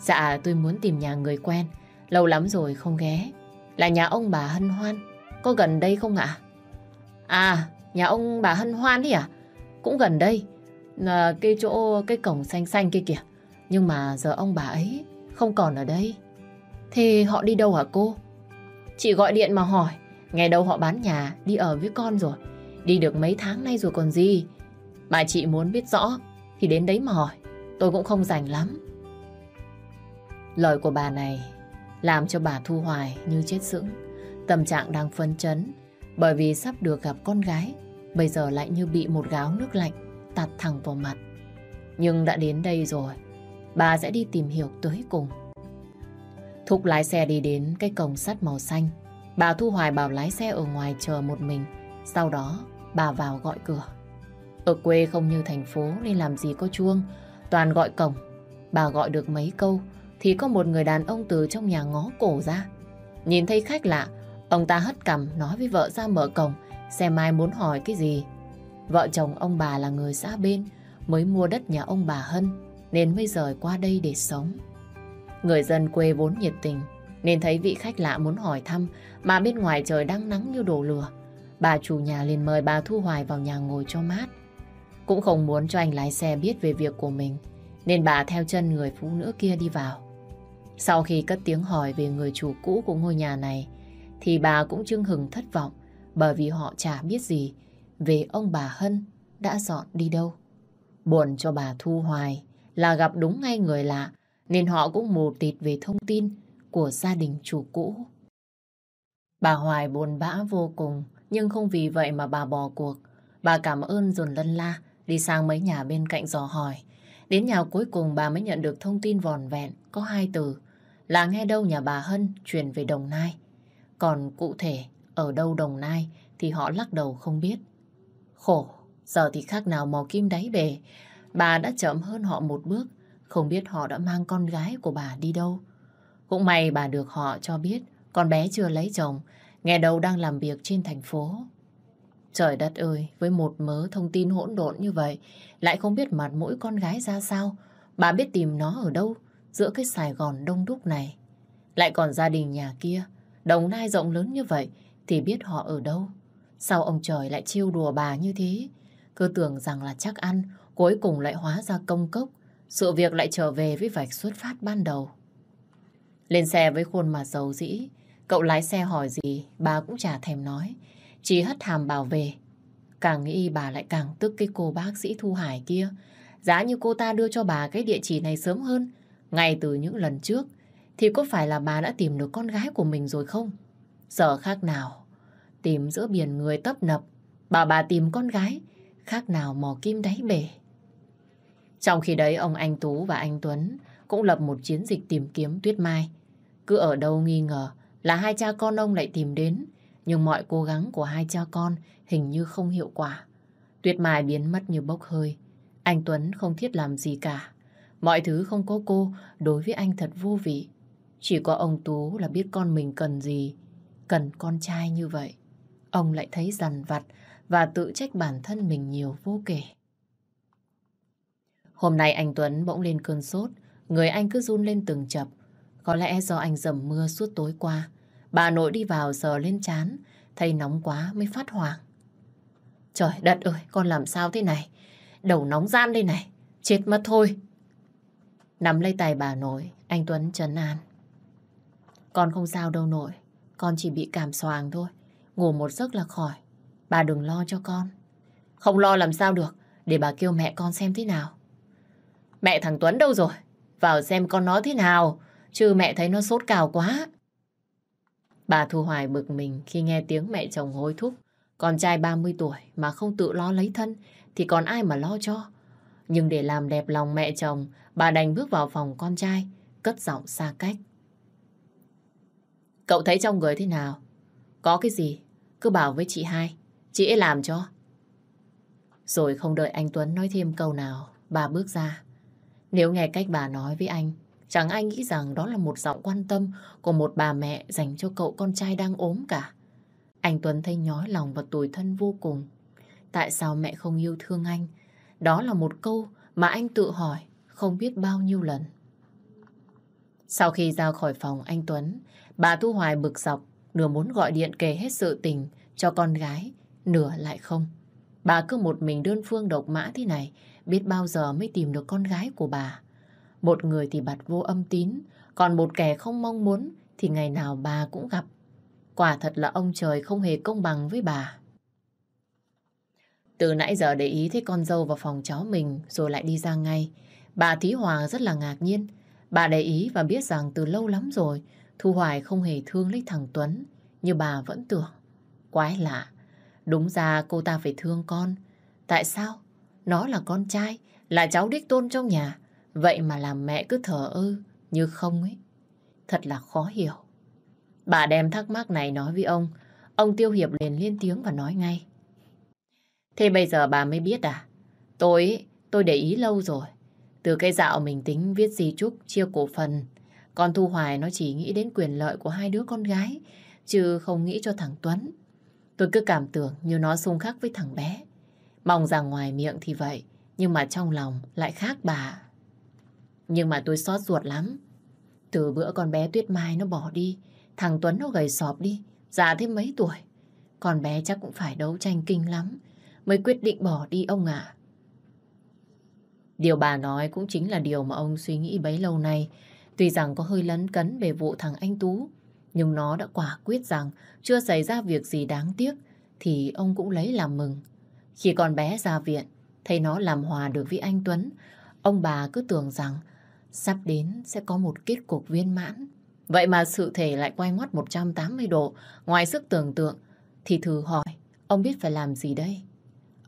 Dạ tôi muốn tìm nhà người quen, lâu lắm rồi không ghé. Là nhà ông bà Hân Hoan, có gần đây không ạ? À, nhà ông bà Hân Hoan ấy à? Cũng gần đây, là cái chỗ cái cổng xanh xanh kia kìa. Nhưng mà giờ ông bà ấy không còn ở đây. thì họ đi đâu hả cô? Chị gọi điện mà hỏi, ngày đầu họ bán nhà, đi ở với con rồi. Đi được mấy tháng nay rồi còn gì. Mà chị muốn biết rõ, thì đến đấy mà hỏi. Tôi cũng không rảnh lắm. Lời của bà này làm cho bà Thu Hoài như chết sững. Tâm trạng đang phân chấn bởi vì sắp được gặp con gái. Bây giờ lại như bị một gáo nước lạnh tạt thẳng vào mặt. Nhưng đã đến đây rồi, bà sẽ đi tìm hiểu tới cùng. Thúc lái xe đi đến cái cổng sắt màu xanh. Bà Thu Hoài bảo lái xe ở ngoài chờ một mình. Sau đó, bà vào gọi cửa. Ở quê không như thành phố nên làm gì có chuông, toàn gọi cổng. Bà gọi được mấy câu thì có một người đàn ông từ trong nhà ngó cổ ra. Nhìn thấy khách lạ, ông ta hất cằm nói với vợ ra mở cổng xem ai muốn hỏi cái gì. Vợ chồng ông bà là người xã bên, mới mua đất nhà ông bà Hân, nên mới rời qua đây để sống. Người dân quê vốn nhiệt tình, nên thấy vị khách lạ muốn hỏi thăm, mà bên ngoài trời đang nắng như đổ lửa. Bà chủ nhà liền mời bà Thu Hoài vào nhà ngồi cho mát. Cũng không muốn cho anh lái xe biết về việc của mình, nên bà theo chân người phụ nữ kia đi vào. Sau khi cất tiếng hỏi về người chủ cũ của ngôi nhà này thì bà cũng chưng hừng thất vọng, bởi vì họ chả biết gì về ông bà Hân đã dọn đi đâu. Buồn cho bà Thu Hoài là gặp đúng ngay người lạ, nên họ cũng mù tịt về thông tin của gia đình chủ cũ. Bà Hoài buồn bã vô cùng, nhưng không vì vậy mà bà bỏ cuộc. Bà cảm ơn dồn lân la đi sang mấy nhà bên cạnh dò hỏi. Đến nhà cuối cùng bà mới nhận được thông tin vòn vẹn có hai từ, là nghe đâu nhà bà Hân chuyển về Đồng Nai. Còn cụ thể ở đâu Đồng Nai thì họ lắc đầu không biết. Khổ, giờ thì khác nào mò kim đáy bể. Bà đã chậm hơn họ một bước, không biết họ đã mang con gái của bà đi đâu. Cũng may bà được họ cho biết con bé chưa lấy chồng, nghe đâu đang làm việc trên thành phố. Trời đất ơi, với một mớ thông tin hỗn độn như vậy, lại không biết mặt mũi con gái ra sao, bà biết tìm nó ở đâu giữa cái Sài Gòn đông đúc này. Lại còn gia đình nhà kia, đồng nai rộng lớn như vậy thì biết họ ở đâu. Sao ông trời lại chiêu đùa bà như thế? Cứ tưởng rằng là chắc ăn, cuối cùng lại hóa ra công cốc. Sự việc lại trở về với vạch xuất phát ban đầu. Lên xe với khuôn mặt dầu dĩ, cậu lái xe hỏi gì, bà cũng chả thèm nói. Chỉ hất hàm bảo về. Càng nghĩ bà lại càng tức cái cô bác sĩ Thu Hải kia. Giá như cô ta đưa cho bà cái địa chỉ này sớm hơn, ngay từ những lần trước, thì có phải là bà đã tìm được con gái của mình rồi không? Giờ khác nào, tìm giữa biển người tấp nập, bà bà tìm con gái, khác nào mò kim đáy bể. Trong khi đấy, ông Anh Tú và anh Tuấn cũng lập một chiến dịch tìm kiếm Tuyết Mai. Cứ ở đâu nghi ngờ là hai cha con ông lại tìm đến, nhưng mọi cố gắng của hai cha con hình như không hiệu quả. Tuyết Mai biến mất như bốc hơi. Anh Tuấn không thiết làm gì cả. Mọi thứ không có cô đối với anh thật vô vị. Chỉ có ông Tú là biết con mình cần gì. Cần con trai như vậy. Ông lại thấy dằn vặt và tự trách bản thân mình nhiều vô kể. Hôm nay anh Tuấn bỗng lên cơn sốt. Người anh cứ run lên từng chập. Có lẽ do anh dầm mưa suốt tối qua. Bà nội đi vào sờ lên chán. Thấy nóng quá mới phát hoảng. Trời đất ơi, con làm sao thế này? Đầu nóng gian đây này. Chết mất thôi. Nắm lấy tay bà nội, anh Tuấn trấn an. Con không sao đâu nội, con chỉ bị cảm xoàng thôi. Ngủ một giấc là khỏi. Bà đừng lo cho con. Không lo làm sao được, để bà kêu mẹ con xem thế nào. Mẹ thằng Tuấn đâu rồi? Vào xem con nó thế nào, chứ mẹ thấy nó sốt cào quá. Bà Thu Hoài bực mình khi nghe tiếng mẹ chồng hối thúc. Con trai 30 tuổi mà không tự lo lấy thân thì còn ai mà lo cho. Nhưng để làm đẹp lòng mẹ chồng, bà đành bước vào phòng con trai, cất giọng xa cách. Cậu thấy trong người thế nào? Có cái gì? Cứ bảo với chị hai, chị ấy làm cho. Rồi không đợi anh Tuấn nói thêm câu nào, bà bước ra. Nếu nghe cách bà nói với anh, chẳng ai nghĩ rằng đó là một giọng quan tâm của một bà mẹ dành cho cậu con trai đang ốm cả. Anh Tuấn thấy nhói lòng và tủi thân vô cùng. Tại sao mẹ không yêu thương anh? Đó là một câu mà anh tự hỏi không biết bao nhiêu lần. Sau khi ra khỏi phòng anh Tuấn, bà Thu Hoài bực dọc, nửa muốn gọi điện kể hết sự tình cho con gái, nửa lại không. Bà cứ một mình đơn phương độc mã thế này, biết bao giờ mới tìm được con gái của bà. Một người thì bật vô âm tín, còn một kẻ không mong muốn thì ngày nào bà cũng gặp. Quả thật là ông trời không hề công bằng với bà. Từ nãy giờ để ý thấy con dâu vào phòng cháu mình rồi lại đi ra ngay. Bà Thí Hòa rất là ngạc nhiên. Bà để ý và biết rằng từ lâu lắm rồi Thu Hoài không hề thương lấy thằng Tuấn như bà vẫn tưởng. Quái lạ. Đúng ra cô ta phải thương con. Tại sao? Nó là con trai, là cháu đích tôn trong nhà. Vậy mà làm mẹ cứ thở ơ như không ấy. Thật là khó hiểu. Bà đem thắc mắc này nói với ông. Ông Tiêu Hiệp liền lên tiếng và nói ngay. Thế bây giờ bà mới biết à? Tôi, tôi để ý lâu rồi. Từ cái dạo mình tính viết di chúc chia cổ phần. Con Thu Hoài nó chỉ nghĩ đến quyền lợi của hai đứa con gái, chứ không nghĩ cho thằng Tuấn. Tôi cứ cảm tưởng như nó xung khắc với thằng bé. Mong rằng ngoài miệng thì vậy, nhưng mà trong lòng lại khác bà. Nhưng mà tôi xót ruột lắm. Từ bữa con bé Tuyết Mai nó bỏ đi, thằng Tuấn nó gầy sọp đi, già thêm mấy tuổi. Con bé chắc cũng phải đấu tranh kinh lắm mới quyết định bỏ đi ông ạ. Điều bà nói cũng chính là điều mà ông suy nghĩ bấy lâu nay. Tuy rằng có hơi lấn cấn về vụ thằng anh Tú, nhưng nó đã quả quyết rằng chưa xảy ra việc gì đáng tiếc, thì ông cũng lấy làm mừng. Khi con bé ra viện, thấy nó làm hòa được với anh Tuấn, ông bà cứ tưởng rằng sắp đến sẽ có một kết cục viên mãn. Vậy mà sự thể lại quay ngoắt 180 độ, ngoài sức tưởng tượng, thì thử hỏi, ông biết phải làm gì đây?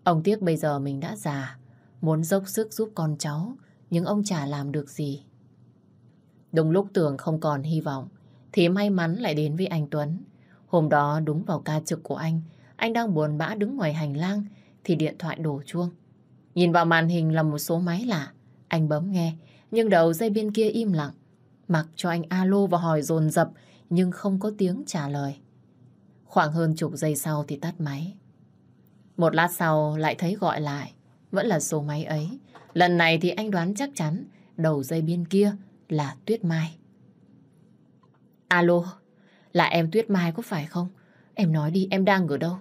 Ông tiếc bây giờ mình đã già, muốn dốc sức giúp con cháu, nhưng ông chả làm được gì. Đúng lúc tưởng không còn hy vọng, thì may mắn lại đến với anh Tuấn. Hôm đó đúng vào ca trực của anh, anh đang buồn bã đứng ngoài hành lang, thì điện thoại đổ chuông. Nhìn vào màn hình là một số máy lạ, anh bấm nghe, nhưng đầu dây bên kia im lặng. Mặc cho anh alo và hỏi dồn dập, nhưng không có tiếng trả lời. Khoảng hơn chục giây sau thì tắt máy. Một lát sau lại thấy gọi lại. Vẫn là số máy ấy. Lần này thì anh đoán chắc chắn đầu dây bên kia là Tuyết Mai. Alo, là em Tuyết Mai có phải không? Em nói đi, em đang ở đâu?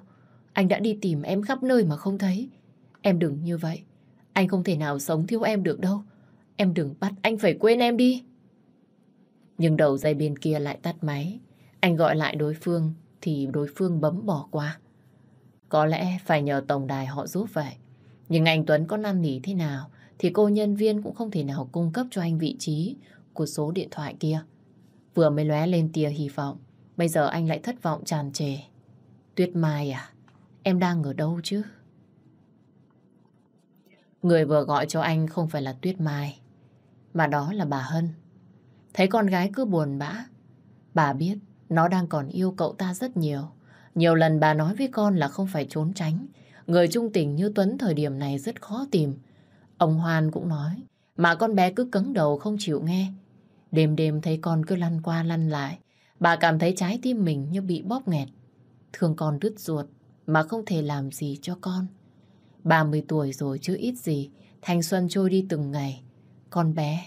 Anh đã đi tìm em khắp nơi mà không thấy. Em đừng như vậy. Anh không thể nào sống thiếu em được đâu. Em đừng bắt anh phải quên em đi. Nhưng đầu dây bên kia lại tắt máy. Anh gọi lại đối phương thì đối phương bấm bỏ qua. Có lẽ phải nhờ tổng đài họ giúp vậy. Nhưng anh Tuấn có năn nỉ thế nào thì cô nhân viên cũng không thể nào cung cấp cho anh vị trí của số điện thoại kia. Vừa mới lóe lên tia hy vọng, bây giờ anh lại thất vọng tràn trề. Tuyết Mai à, em đang ở đâu chứ? Người vừa gọi cho anh không phải là Tuyết Mai, mà đó là bà Hân. Thấy con gái cứ buồn bã, bà biết nó đang còn yêu cậu ta rất nhiều. Nhiều lần bà nói với con là không phải trốn tránh. Người trung tình như Tuấn thời điểm này rất khó tìm. Ông Hoan cũng nói, mà con bé cứ cứng đầu không chịu nghe. Đêm đêm thấy con cứ lăn qua lăn lại, bà cảm thấy trái tim mình như bị bóp nghẹt. Thương con đứt ruột, mà không thể làm gì cho con. 30 tuổi rồi chứ ít gì, thanh xuân trôi đi từng ngày. Con bé,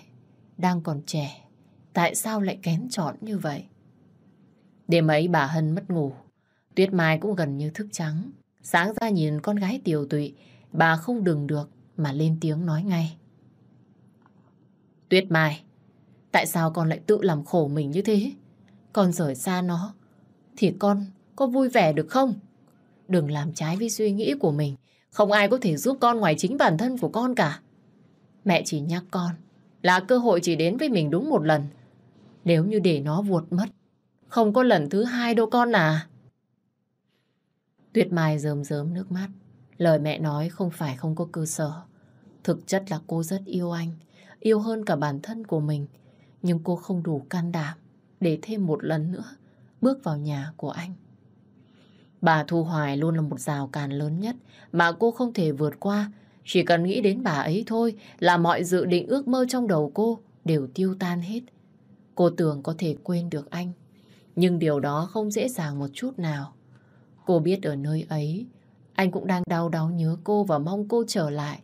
đang còn trẻ, tại sao lại kén chọn như vậy? Đêm ấy bà Hân mất ngủ, Tuyết Mai cũng gần như thức trắng. Sáng ra nhìn con gái tiều tụy, bà không đừng được mà lên tiếng nói ngay. Tuyết Mai, tại sao con lại tự làm khổ mình như thế? Con rời xa nó, thì con có vui vẻ được không? Đừng làm trái với suy nghĩ của mình. Không ai có thể giúp con ngoài chính bản thân của con cả. Mẹ chỉ nhắc con là cơ hội chỉ đến với mình đúng một lần. Nếu như để nó vuột mất, không có lần thứ hai đâu con à. Tuyết Mai rơm rớm nước mắt. Lời mẹ nói không phải không có cơ sở. Thực chất là cô rất yêu anh, yêu hơn cả bản thân của mình. Nhưng cô không đủ can đảm để thêm một lần nữa bước vào nhà của anh. Bà Thu Hoài luôn là một rào cản lớn nhất mà cô không thể vượt qua. Chỉ cần nghĩ đến bà ấy thôi là mọi dự định ước mơ trong đầu cô đều tiêu tan hết. Cô tưởng có thể quên được anh. Nhưng điều đó không dễ dàng một chút nào. Cô biết ở nơi ấy, anh cũng đang đau đau nhớ cô và mong cô trở lại.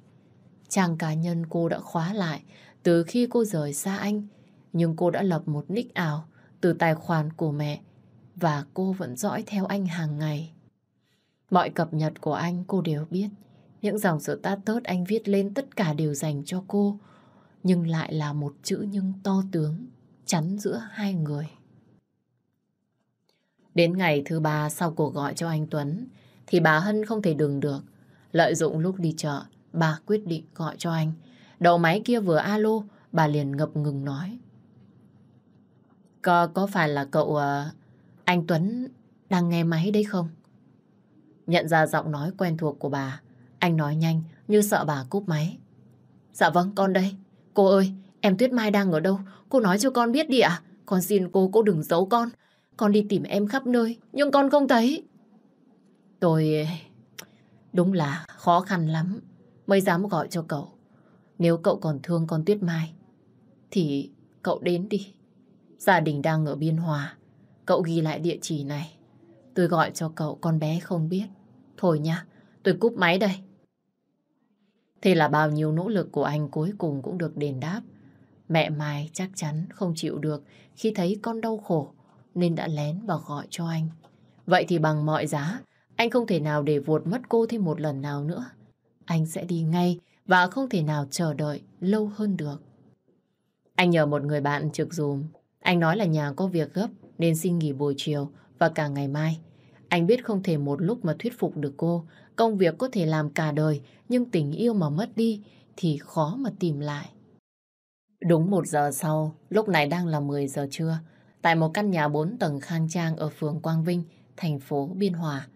Trang cá nhân cô đã khóa lại từ khi cô rời xa anh. Nhưng cô đã lập một nick ảo từ tài khoản của mẹ và cô vẫn dõi theo anh hàng ngày. Mọi cập nhật của anh cô đều biết. Những dòng sự tớt anh viết lên tất cả đều dành cho cô. Nhưng lại là một chữ nhưng to tướng, chắn giữa hai người. Đến ngày thứ ba sau cuộc gọi cho anh Tuấn, thì bà Hân không thể đừng được. Lợi dụng lúc đi chợ, bà quyết định gọi cho anh. Đầu máy kia vừa alo, bà liền ngập ngừng nói. Có, có phải là cậu uh, anh Tuấn đang nghe máy đấy không? Nhận ra giọng nói quen thuộc của bà, anh nói nhanh như sợ bà cúp máy. Dạ vâng, con đây. Cô ơi, em Tuyết Mai đang ở đâu? Cô nói cho con biết đi ạ. Con xin cô, cô đừng giấu con. Con đi tìm em khắp nơi, nhưng con không thấy. Tôi... Đúng là khó khăn lắm mới dám gọi cho cậu. Nếu cậu còn thương con Tuyết Mai, thì cậu đến đi. Gia đình đang ở Biên Hòa. Cậu ghi lại địa chỉ này. Tôi gọi cho cậu con bé không biết. Thôi nha, tôi cúp máy đây. Thế là bao nhiêu nỗ lực của anh cuối cùng cũng được đền đáp. Mẹ Mai chắc chắn không chịu được khi thấy con đau khổ nên đã lén và gọi cho anh. Vậy thì bằng mọi giá, anh không thể nào để vuột mất cô thêm một lần nào nữa. Anh sẽ đi ngay và không thể nào chờ đợi lâu hơn được. Anh nhờ một người bạn trực dùm. Anh nói là nhà có việc gấp nên xin nghỉ buổi chiều và cả ngày mai. Anh biết không thể một lúc mà thuyết phục được cô. Công việc có thể làm cả đời, nhưng tình yêu mà mất đi thì khó mà tìm lại. Đúng một giờ sau, lúc này đang là 10 giờ trưa, tại một căn nhà 4 tầng khang trang ở phường Quang Vinh, thành phố Biên Hòa.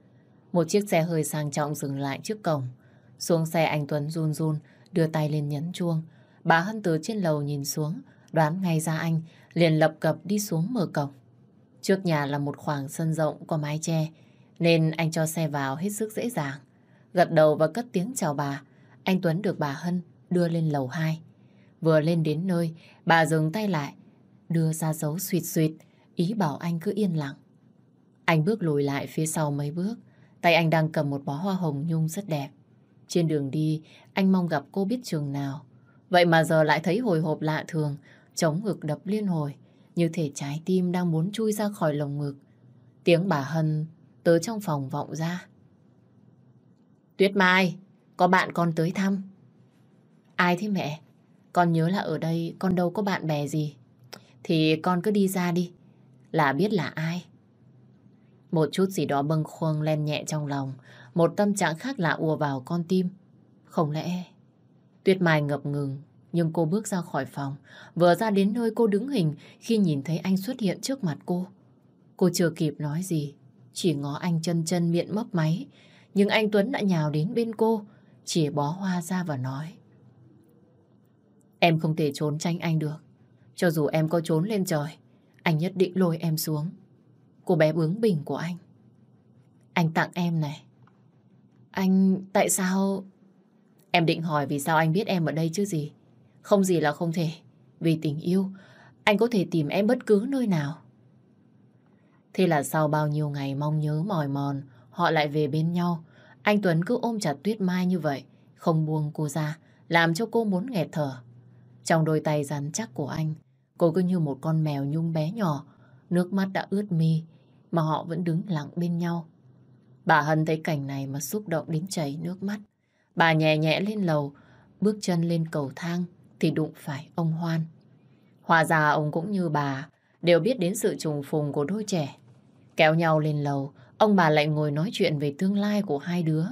Một chiếc xe hơi sang trọng dừng lại trước cổng. Xuống xe anh Tuấn run run, đưa tay lên nhấn chuông. Bà Hân từ trên lầu nhìn xuống, đoán ngay ra anh, liền lập cập đi xuống mở cổng. Trước nhà là một khoảng sân rộng có mái che, nên anh cho xe vào hết sức dễ dàng. Gật đầu và cất tiếng chào bà, anh Tuấn được bà Hân đưa lên lầu 2. Vừa lên đến nơi, bà dừng tay lại, đưa ra dấu suyệt suyệt, ý bảo anh cứ yên lặng. Anh bước lùi lại phía sau mấy bước, tay anh đang cầm một bó hoa hồng nhung rất đẹp. Trên đường đi, anh mong gặp cô biết trường nào. Vậy mà giờ lại thấy hồi hộp lạ thường, chống ngực đập liên hồi, như thể trái tim đang muốn chui ra khỏi lồng ngực. Tiếng bà Hân tới trong phòng vọng ra. Tuyết Mai, có bạn con tới thăm. Ai thế mẹ? Con nhớ là ở đây con đâu có bạn bè gì. Thì con cứ đi ra đi, là biết là ai. Một chút gì đó bâng khuâng len nhẹ trong lòng, một tâm trạng khác lạ ùa vào con tim. Không lẽ... Tuyết Mai ngập ngừng, nhưng cô bước ra khỏi phòng. Vừa ra đến nơi cô đứng hình khi nhìn thấy anh xuất hiện trước mặt cô. Cô chưa kịp nói gì, chỉ ngó anh chân chân miệng mấp máy. Nhưng anh Tuấn đã nhào đến bên cô, chỉ bó hoa ra và nói. Em không thể trốn tránh anh được. Cho dù em có trốn lên trời, anh nhất định lôi em xuống. Cô bé bướng bỉnh của anh. Anh tặng em này. Anh, tại sao... Em định hỏi vì sao anh biết em ở đây chứ gì. Không gì là không thể. Vì tình yêu, anh có thể tìm em bất cứ nơi nào. Thế là sau bao nhiêu ngày mong nhớ mỏi mòn, họ lại về bên nhau. Anh Tuấn cứ ôm chặt Tuyết Mai như vậy, không buông cô ra, làm cho cô muốn nghẹt thở. Trong đôi tay rắn chắc của anh, cô cứ như một con mèo nhung bé nhỏ, nước mắt đã ướt mi, mà họ vẫn đứng lặng bên nhau. Bà Hân thấy cảnh này mà xúc động đến chảy nước mắt. Bà nhẹ nhẹ lên lầu, bước chân lên cầu thang thì đụng phải ông Hoan. Hòa ra ông cũng như bà đều biết đến sự trùng phùng của đôi trẻ. Kéo nhau lên lầu, ông bà lại ngồi nói chuyện về tương lai của hai đứa.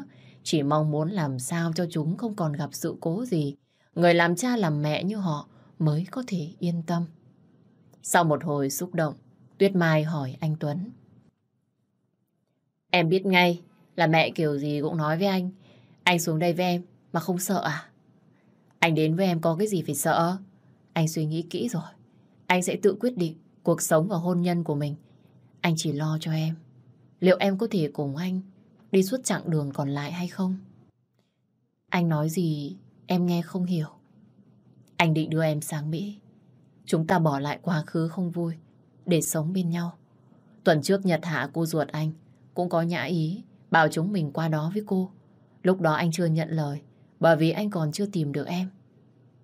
Chỉ mong muốn làm sao cho chúng không còn gặp sự cố gì. Người làm cha làm mẹ như họ mới có thể yên tâm. Sau một hồi xúc động, Tuyết Mai hỏi anh Tuấn. Em biết ngay là mẹ kiểu gì cũng nói với anh. Anh xuống đây với em mà không sợ à? Anh đến với em có cái gì phải sợ? Anh suy nghĩ kỹ rồi. Anh sẽ tự quyết định cuộc sống và hôn nhân của mình. Anh chỉ lo cho em. Liệu em có thể cùng anh đi suốt chặng đường còn lại hay không? Anh nói gì em nghe không hiểu. Anh định đưa em sang Mỹ. Chúng ta bỏ lại quá khứ không vui để sống bên nhau. Tuần trước Nhật Hạ cô ruột anh cũng có nhã ý bảo chúng mình qua đó với cô. Lúc đó anh chưa nhận lời bởi vì anh còn chưa tìm được em.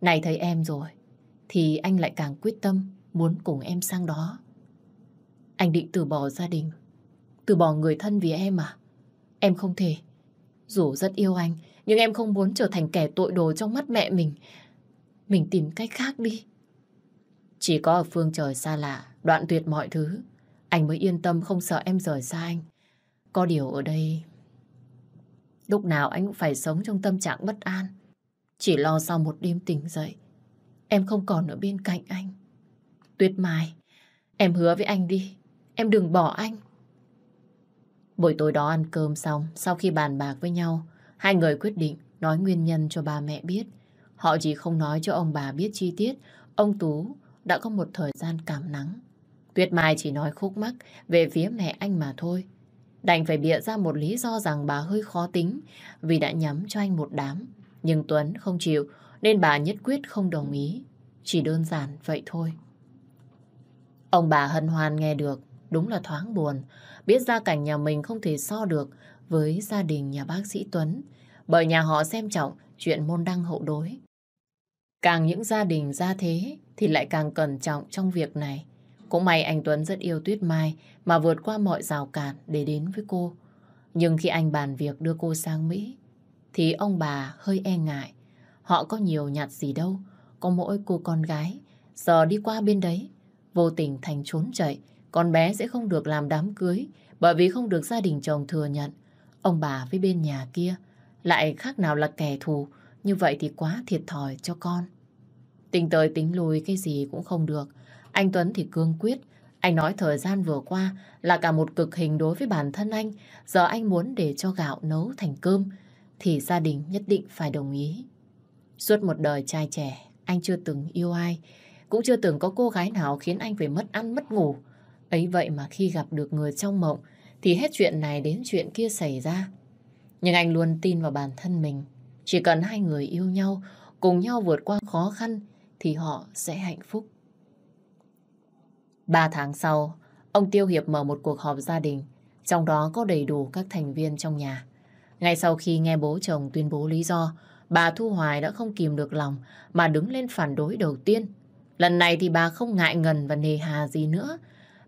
Này thấy em rồi thì anh lại càng quyết tâm muốn cùng em sang đó. Anh định từ bỏ gia đình, từ bỏ người thân vì em à? Em không thể. Dù rất yêu anh, nhưng em không muốn trở thành kẻ tội đồ trong mắt mẹ mình. Mình tìm cách khác đi. Chỉ có ở phương trời xa lạ, đoạn tuyệt mọi thứ, anh mới yên tâm không sợ em rời xa anh. Có điều ở đây... Lúc nào anh cũng phải sống trong tâm trạng bất an. Chỉ lo sau một đêm tỉnh dậy, em không còn ở bên cạnh anh. Tuyết Mai, em hứa với anh đi, em đừng bỏ anh. Buổi tối đó ăn cơm xong, sau khi bàn bạc với nhau, hai người quyết định nói nguyên nhân cho ba mẹ biết. Họ chỉ không nói cho ông bà biết chi tiết, ông Tú đã có một thời gian cảm nắng. Tuyết Mai chỉ nói khúc mắc về phía mẹ anh mà thôi. Đành phải bịa ra một lý do rằng bà hơi khó tính vì đã nhắm cho anh một đám. Nhưng Tuấn không chịu nên bà nhất quyết không đồng ý. Chỉ đơn giản vậy thôi. Ông bà hân hoan nghe được, đúng là thoáng buồn. Biết gia cảnh nhà mình không thể so được với gia đình nhà bác sĩ Tuấn. Bởi nhà họ xem trọng chuyện môn đăng hậu đối. Càng những gia đình ra thế thì lại càng cẩn trọng trong việc này. Cũng may anh Tuấn rất yêu Tuyết Mai mà vượt qua mọi rào cản để đến với cô. Nhưng khi anh bàn việc đưa cô sang Mỹ thì ông bà hơi e ngại. Họ có nhiều nhặt gì đâu, có mỗi cô con gái. Giờ đi qua bên đấy, vô tình thành trốn chạy, con bé sẽ không được làm đám cưới bởi vì không được gia đình chồng thừa nhận. Ông bà với bên nhà kia lại khác nào là kẻ thù, như vậy thì quá thiệt thòi cho con. Tính tới tính lùi cái gì cũng không được. Anh Tuấn thì cương quyết. Anh nói thời gian vừa qua là cả một cực hình đối với bản thân anh. Giờ anh muốn để cho gạo nấu thành cơm thì gia đình nhất định phải đồng ý. Suốt một đời trai trẻ, anh chưa từng yêu ai. Cũng chưa từng có cô gái nào khiến anh phải mất ăn mất ngủ. Ấy vậy mà khi gặp được người trong mộng thì hết chuyện này đến chuyện kia xảy ra. Nhưng anh luôn tin vào bản thân mình. Chỉ cần hai người yêu nhau, cùng nhau vượt qua khó khăn thì họ sẽ hạnh phúc. Ba tháng sau, ông Tiêu Hiệp mở một cuộc họp gia đình, trong đó có đầy đủ các thành viên trong nhà. Ngay sau khi nghe bố chồng tuyên bố lý do, bà Thu Hoài đã không kìm được lòng mà đứng lên phản đối đầu tiên. Lần này thì bà không ngại ngần và nề hà gì nữa.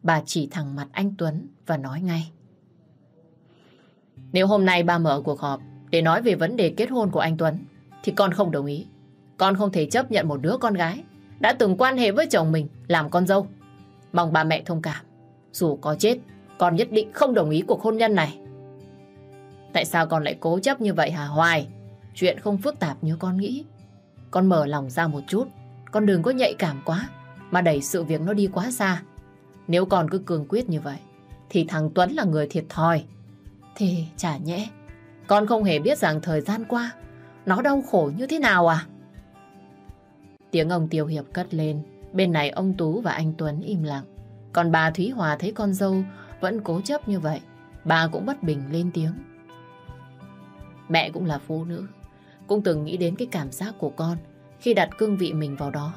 Bà chỉ thẳng mặt anh Tuấn và nói ngay. Nếu hôm nay ba mở cuộc họp để nói về vấn đề kết hôn của anh Tuấn, thì con không đồng ý. Con không thể chấp nhận một đứa con gái đã từng quan hệ với chồng mình làm con dâu. Mong ba mẹ thông cảm. Dù có chết, con nhất định không đồng ý cuộc hôn nhân này. Tại sao con lại cố chấp như vậy hả Hoài? Chuyện không phức tạp như con nghĩ. Con mở lòng ra một chút. Con đừng có nhạy cảm quá. Mà đẩy sự việc nó đi quá xa. Nếu con cứ cường quyết như vậy, thì thằng Tuấn là người thiệt thòi. Thì chả nhẽ, con không hề biết rằng thời gian qua, nó đau khổ như thế nào à? Tiếng ông Tiêu Hiệp cất lên. Bên này ông Tú và anh Tuấn im lặng. Còn bà Thúy Hòa thấy con dâu vẫn cố chấp như vậy. Bà cũng bất bình lên tiếng. Mẹ cũng là phụ nữ. Cũng từng nghĩ đến cái cảm giác của con khi đặt cương vị mình vào đó.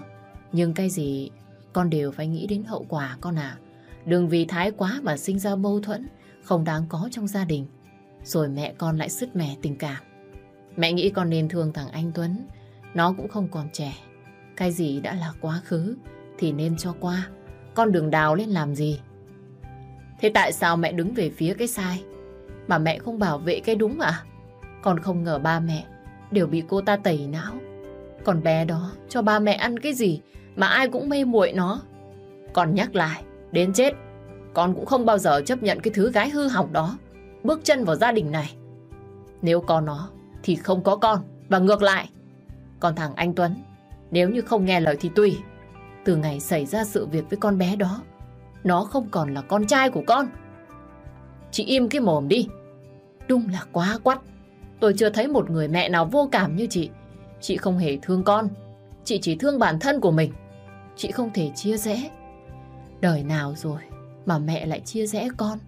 Nhưng cái gì, con đều phải nghĩ đến hậu quả con à. Đừng vì thái quá mà sinh ra mâu thuẫn không đáng có trong gia đình. Rồi mẹ con lại sứt mẻ tình cảm. Mẹ nghĩ con nên thương thằng anh Tuấn. Nó cũng không còn trẻ. Cái gì đã là quá khứ thì nên cho qua. Con đường đào lên làm gì. Thế tại sao mẹ đứng về phía cái sai mà mẹ không bảo vệ cái đúng à? Con không ngờ ba mẹ đều bị cô ta tẩy não. Còn bé đó cho ba mẹ ăn cái gì mà ai cũng mê muội nó. còn nhắc lại, đến chết, con cũng không bao giờ chấp nhận cái thứ gái hư hỏng đó bước chân vào gia đình này. Nếu có nó thì không có con và ngược lại. Còn thằng anh Tuấn, nếu như không nghe lời thì tùy. Từ ngày xảy ra sự việc với con bé đó, nó không còn là con trai của con. Chị im cái mồm đi. Đúng là quá quắt. Tôi chưa thấy một người mẹ nào vô cảm như chị. Chị không hề thương con. Chị chỉ thương bản thân của mình. Chị không thể chia rẽ. Đời nào rồi mà mẹ lại chia rẽ con.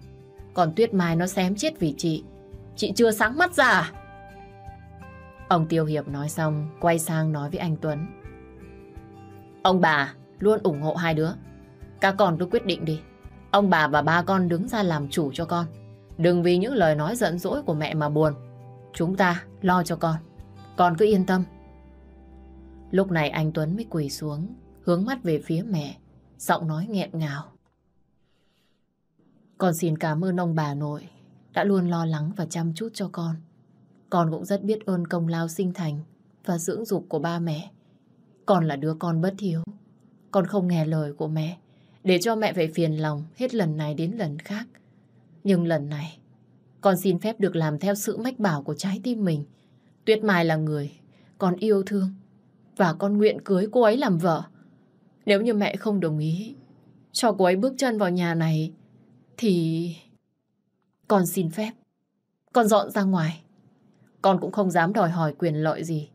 Còn Tuyết Mai nó xém chết vì chị. Chị chưa sáng mắt ra à? Ông Tiêu Hiệp nói xong, quay sang nói với anh Tuấn. Ông bà luôn ủng hộ hai đứa. Các con cứ quyết định đi. Ông bà và ba con đứng ra làm chủ cho con. Đừng vì những lời nói giận dỗi của mẹ mà buồn. Chúng ta lo cho con. Con cứ yên tâm. Lúc này anh Tuấn mới quỳ xuống, hướng mắt về phía mẹ, giọng nói nghẹn ngào. Con xin cảm ơn ông bà nội đã luôn lo lắng và chăm chút cho con. Con cũng rất biết ơn công lao sinh thành và dưỡng dục của ba mẹ. Con là đứa con bất hiếu. Con không nghe lời của mẹ để cho mẹ phải phiền lòng hết lần này đến lần khác. Nhưng lần này, con xin phép được làm theo sự mách bảo của trái tim mình. Tuyết Mai là người con yêu thương và con nguyện cưới cô ấy làm vợ. Nếu như mẹ không đồng ý cho cô ấy bước chân vào nhà này thì... Con xin phép. Con dọn ra ngoài. Con cũng không dám đòi hỏi quyền lợi gì.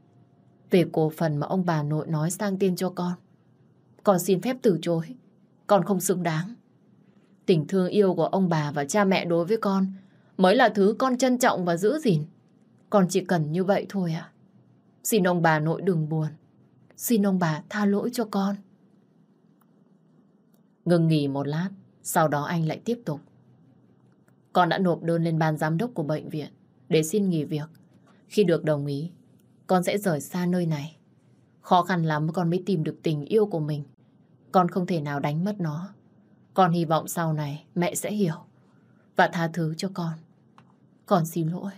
Về cổ phần mà ông bà nội nói sang tên cho con. Con xin phép từ chối. Con không xứng đáng. Tình thương yêu của ông bà và cha mẹ đối với con mới là thứ con trân trọng và giữ gìn. Con chỉ cần như vậy thôi à. Xin ông bà nội đừng buồn. Xin ông bà tha lỗi cho con. Ngừng nghỉ một lát, sau đó anh lại tiếp tục. Con đã nộp đơn lên ban giám đốc của bệnh viện để xin nghỉ việc. Khi được đồng ý, con sẽ rời xa nơi này. Khó khăn lắm con mới tìm được tình yêu của mình. Con không thể nào đánh mất nó. Con hy vọng sau này mẹ sẽ hiểu và tha thứ cho con. Con xin lỗi.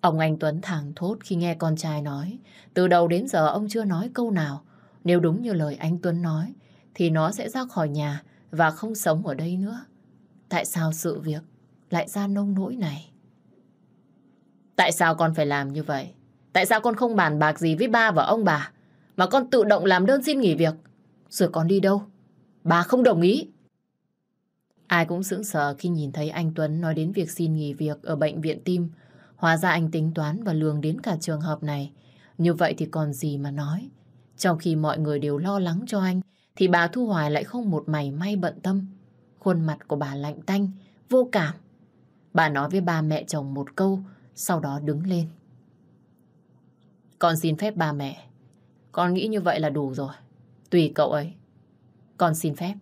Ông anh Tuấn thẳng thốt khi nghe con trai nói. Từ đầu đến giờ ông chưa nói câu nào. Nếu đúng như lời anh Tuấn nói, thì nó sẽ ra khỏi nhà và không sống ở đây nữa. Tại sao sự việc lại ra nông nỗi này? Tại sao con phải làm như vậy? Tại sao con không bàn bạc gì với ba và ông bà? Mà con tự động làm đơn xin nghỉ việc? Rồi con đi đâu? Bà không đồng ý. Ai cũng sững sờ khi nhìn thấy anh Tuấn nói đến việc xin nghỉ việc ở bệnh viện tim. Hóa ra anh tính toán và lường đến cả trường hợp này. Như vậy thì còn gì mà nói. Trong khi mọi người đều lo lắng cho anh, thì bà Thu Hoài lại không một mảy may bận tâm. Khuôn mặt của bà lạnh tanh, vô cảm. Bà nói với ba mẹ chồng một câu, sau đó đứng lên. Con xin phép ba mẹ. Con nghĩ như vậy là đủ rồi. Tùy cậu ấy. Con xin phép.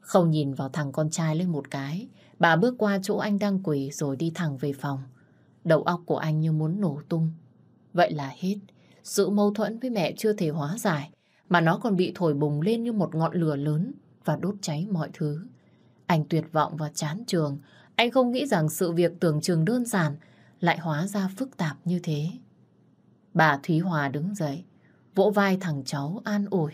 Không nhìn vào thằng con trai lên một cái, bà bước qua chỗ anh đang quỳ rồi đi thẳng về phòng. Đầu óc của anh như muốn nổ tung. Vậy là hết. Sự mâu thuẫn với mẹ chưa thể hóa giải, mà nó còn bị thổi bùng lên như một ngọn lửa lớn và đốt cháy mọi thứ. Anh tuyệt vọng và chán trường. Anh không nghĩ rằng sự việc tưởng chừng đơn giản lại hóa ra phức tạp như thế. Bà Thúy Hòa đứng dậy, vỗ vai thằng cháu an ủi.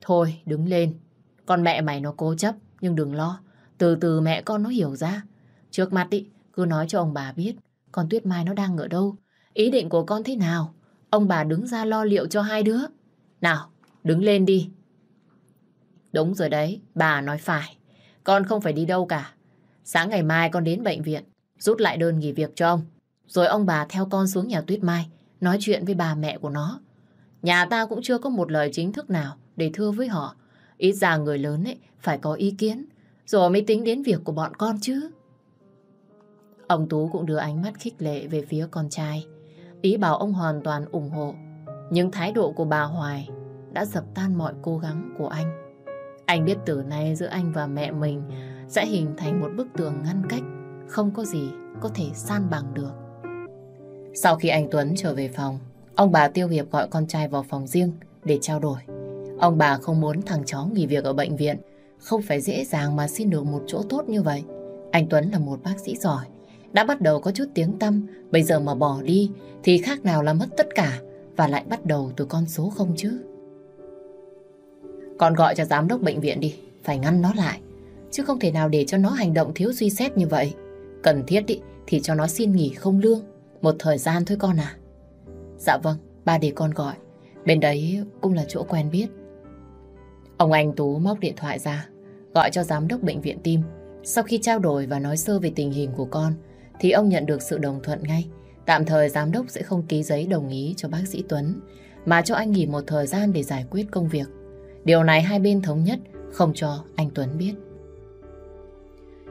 Thôi, đứng lên. Con mẹ mày nó cố chấp, nhưng đừng lo. Từ từ mẹ con nó hiểu ra. Trước mặt ý, cứ nói cho ông bà biết con Tuyết Mai nó đang ở đâu. Ý định của con thế nào? Ông bà đứng ra lo liệu cho hai đứa. Nào, đứng lên đi. Đúng rồi đấy, bà nói phải. Con không phải đi đâu cả. Sáng ngày mai con đến bệnh viện, rút lại đơn nghỉ việc cho ông. Rồi ông bà theo con xuống nhà Tuyết Mai, nói chuyện với bà mẹ của nó. Nhà ta cũng chưa có một lời chính thức nào để thưa với họ. Ít ra người lớn ấy phải có ý kiến, rồi mới tính đến việc của bọn con chứ. Ông Tú cũng đưa ánh mắt khích lệ về phía con trai. Ý bảo ông hoàn toàn ủng hộ. Nhưng thái độ của bà Hoài đã dập tan mọi cố gắng của anh. Anh biết từ nay giữa anh và mẹ mình sẽ hình thành một bức tường ngăn cách, không có gì có thể san bằng được. Sau khi anh Tuấn trở về phòng, ông bà Tiêu Hiệp gọi con trai vào phòng riêng để trao đổi. Ông bà không muốn thằng chó nghỉ việc ở bệnh viện, không phải dễ dàng mà xin được một chỗ tốt như vậy. Anh Tuấn là một bác sĩ giỏi, đã bắt đầu có chút tiếng tâm, bây giờ mà bỏ đi thì khác nào là mất tất cả và lại bắt đầu từ con số không chứ. Con gọi cho giám đốc bệnh viện đi, phải ngăn nó lại. Chứ không thể nào để cho nó hành động thiếu suy xét như vậy. Cần thiết ý, thì cho nó xin nghỉ không lương. Một thời gian thôi con à. Dạ vâng, ba để con gọi. Bên đấy cũng là chỗ quen biết. Ông Anh Tú móc điện thoại ra, gọi cho giám đốc bệnh viện tim. Sau khi trao đổi và nói sơ về tình hình của con, thì ông nhận được sự đồng thuận ngay. Tạm thời giám đốc sẽ không ký giấy đồng ý cho bác sĩ Tuấn, mà cho anh nghỉ một thời gian để giải quyết công việc. Điều này hai bên thống nhất không cho anh Tuấn biết.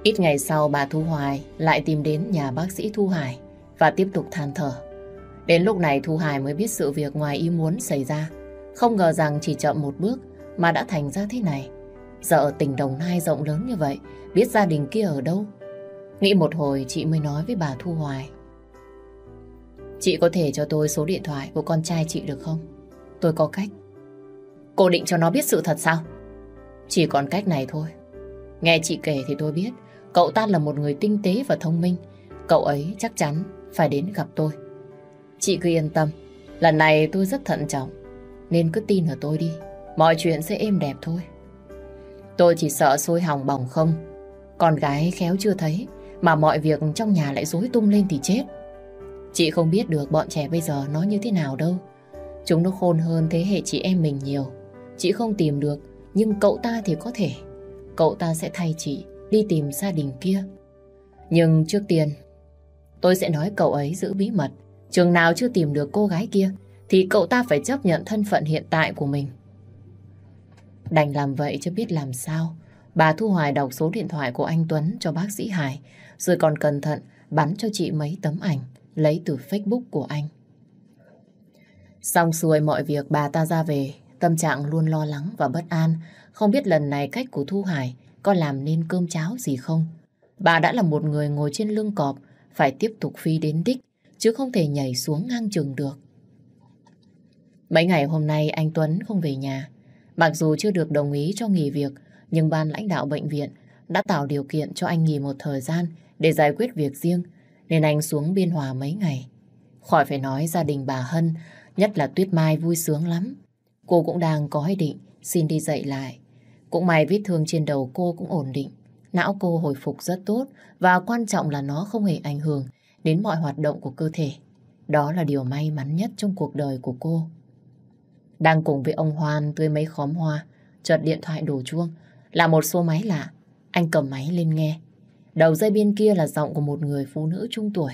Ít ngày sau bà Thu Hoài lại tìm đến nhà bác sĩ Thu Hải và tiếp tục than thở. Đến lúc này Thu Hải mới biết sự việc ngoài ý muốn xảy ra. Không ngờ rằng chỉ chậm một bước mà đã thành ra thế này. Giờ ở tỉnh Đồng Nai rộng lớn như vậy, biết gia đình kia ở đâu. Nghĩ một hồi chị mới nói với bà Thu Hoài. Chị có thể cho tôi số điện thoại của con trai chị được không? Tôi có cách. Cô định cho nó biết sự thật sao? Chỉ còn cách này thôi. Nghe chị kể thì tôi biết cậu ta là một người tinh tế và thông minh. Cậu ấy chắc chắn phải đến gặp tôi. Chị cứ yên tâm. Lần này tôi rất thận trọng. Nên cứ tin ở tôi đi. Mọi chuyện sẽ êm đẹp thôi. Tôi chỉ sợ sôi hỏng bỏng không. Con gái khéo chưa thấy. Mà mọi việc trong nhà lại rối tung lên thì chết. Chị không biết được bọn trẻ bây giờ nó như thế nào đâu. Chúng nó khôn hơn thế hệ chị em mình nhiều. Chị không tìm được, nhưng cậu ta thì có thể. Cậu ta sẽ thay chị đi tìm gia đình kia. Nhưng trước tiên, tôi sẽ nói cậu ấy giữ bí mật. Trường nào chưa tìm được cô gái kia, thì cậu ta phải chấp nhận thân phận hiện tại của mình. Đành làm vậy chứ biết làm sao. Bà Thu Hoài đọc số điện thoại của anh Tuấn cho bác sĩ Hải, rồi còn cẩn thận bắn cho chị mấy tấm ảnh lấy từ Facebook của anh. Xong xuôi mọi việc bà ta ra về, tâm trạng luôn lo lắng và bất an, không biết lần này cách của Thu Hải có làm nên cơm cháo gì không. Bà đã là một người ngồi trên lưng cọp, phải tiếp tục phi đến đích, chứ không thể nhảy xuống ngang chừng được. Mấy ngày hôm nay anh Tuấn không về nhà. Mặc dù chưa được đồng ý cho nghỉ việc, nhưng ban lãnh đạo bệnh viện đã tạo điều kiện cho anh nghỉ một thời gian để giải quyết việc riêng, nên anh xuống Biên Hòa mấy ngày. Khỏi phải nói gia đình bà Hân, nhất là Tuyết Mai vui sướng lắm. Cô cũng đang có ý định xin đi dạy lại. Cũng may vết thương trên đầu cô cũng ổn định. Não cô hồi phục rất tốt và quan trọng là nó không hề ảnh hưởng đến mọi hoạt động của cơ thể. Đó là điều may mắn nhất trong cuộc đời của cô. Đang cùng với ông Hoan tươi mấy khóm hoa, chợt điện thoại đổ chuông, là một số máy lạ. Anh cầm máy lên nghe. Đầu dây bên kia là giọng của một người phụ nữ trung tuổi.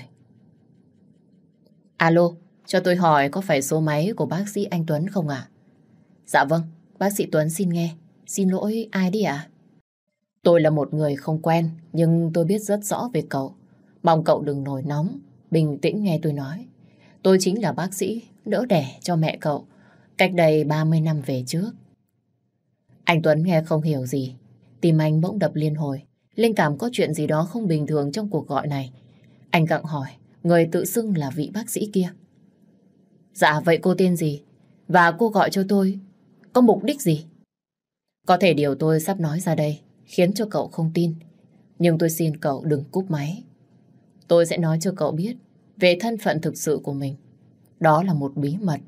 Alo, cho tôi hỏi có phải số máy của bác sĩ anh Tuấn không ạ? Dạ vâng, bác sĩ Tuấn xin nghe. Xin lỗi ai đi ạ? Tôi là một người không quen, nhưng tôi biết rất rõ về cậu. Mong cậu đừng nổi nóng, bình tĩnh nghe tôi nói. Tôi chính là bác sĩ, đỡ đẻ cho mẹ cậu, cách đây 30 năm về trước. Anh Tuấn nghe không hiểu gì, tim anh bỗng đập liên hồi. Linh cảm có chuyện gì đó không bình thường trong cuộc gọi này. Anh gặng hỏi, người tự xưng là vị bác sĩ kia. Dạ vậy cô tên gì? Và cô gọi cho tôi có mục đích gì? Có thể điều tôi sắp nói ra đây khiến cho cậu không tin. Nhưng tôi xin cậu đừng cúp máy. tôi sẽ nói cho cậu biết về thân phận thực sự của mình. Đó là một bí mật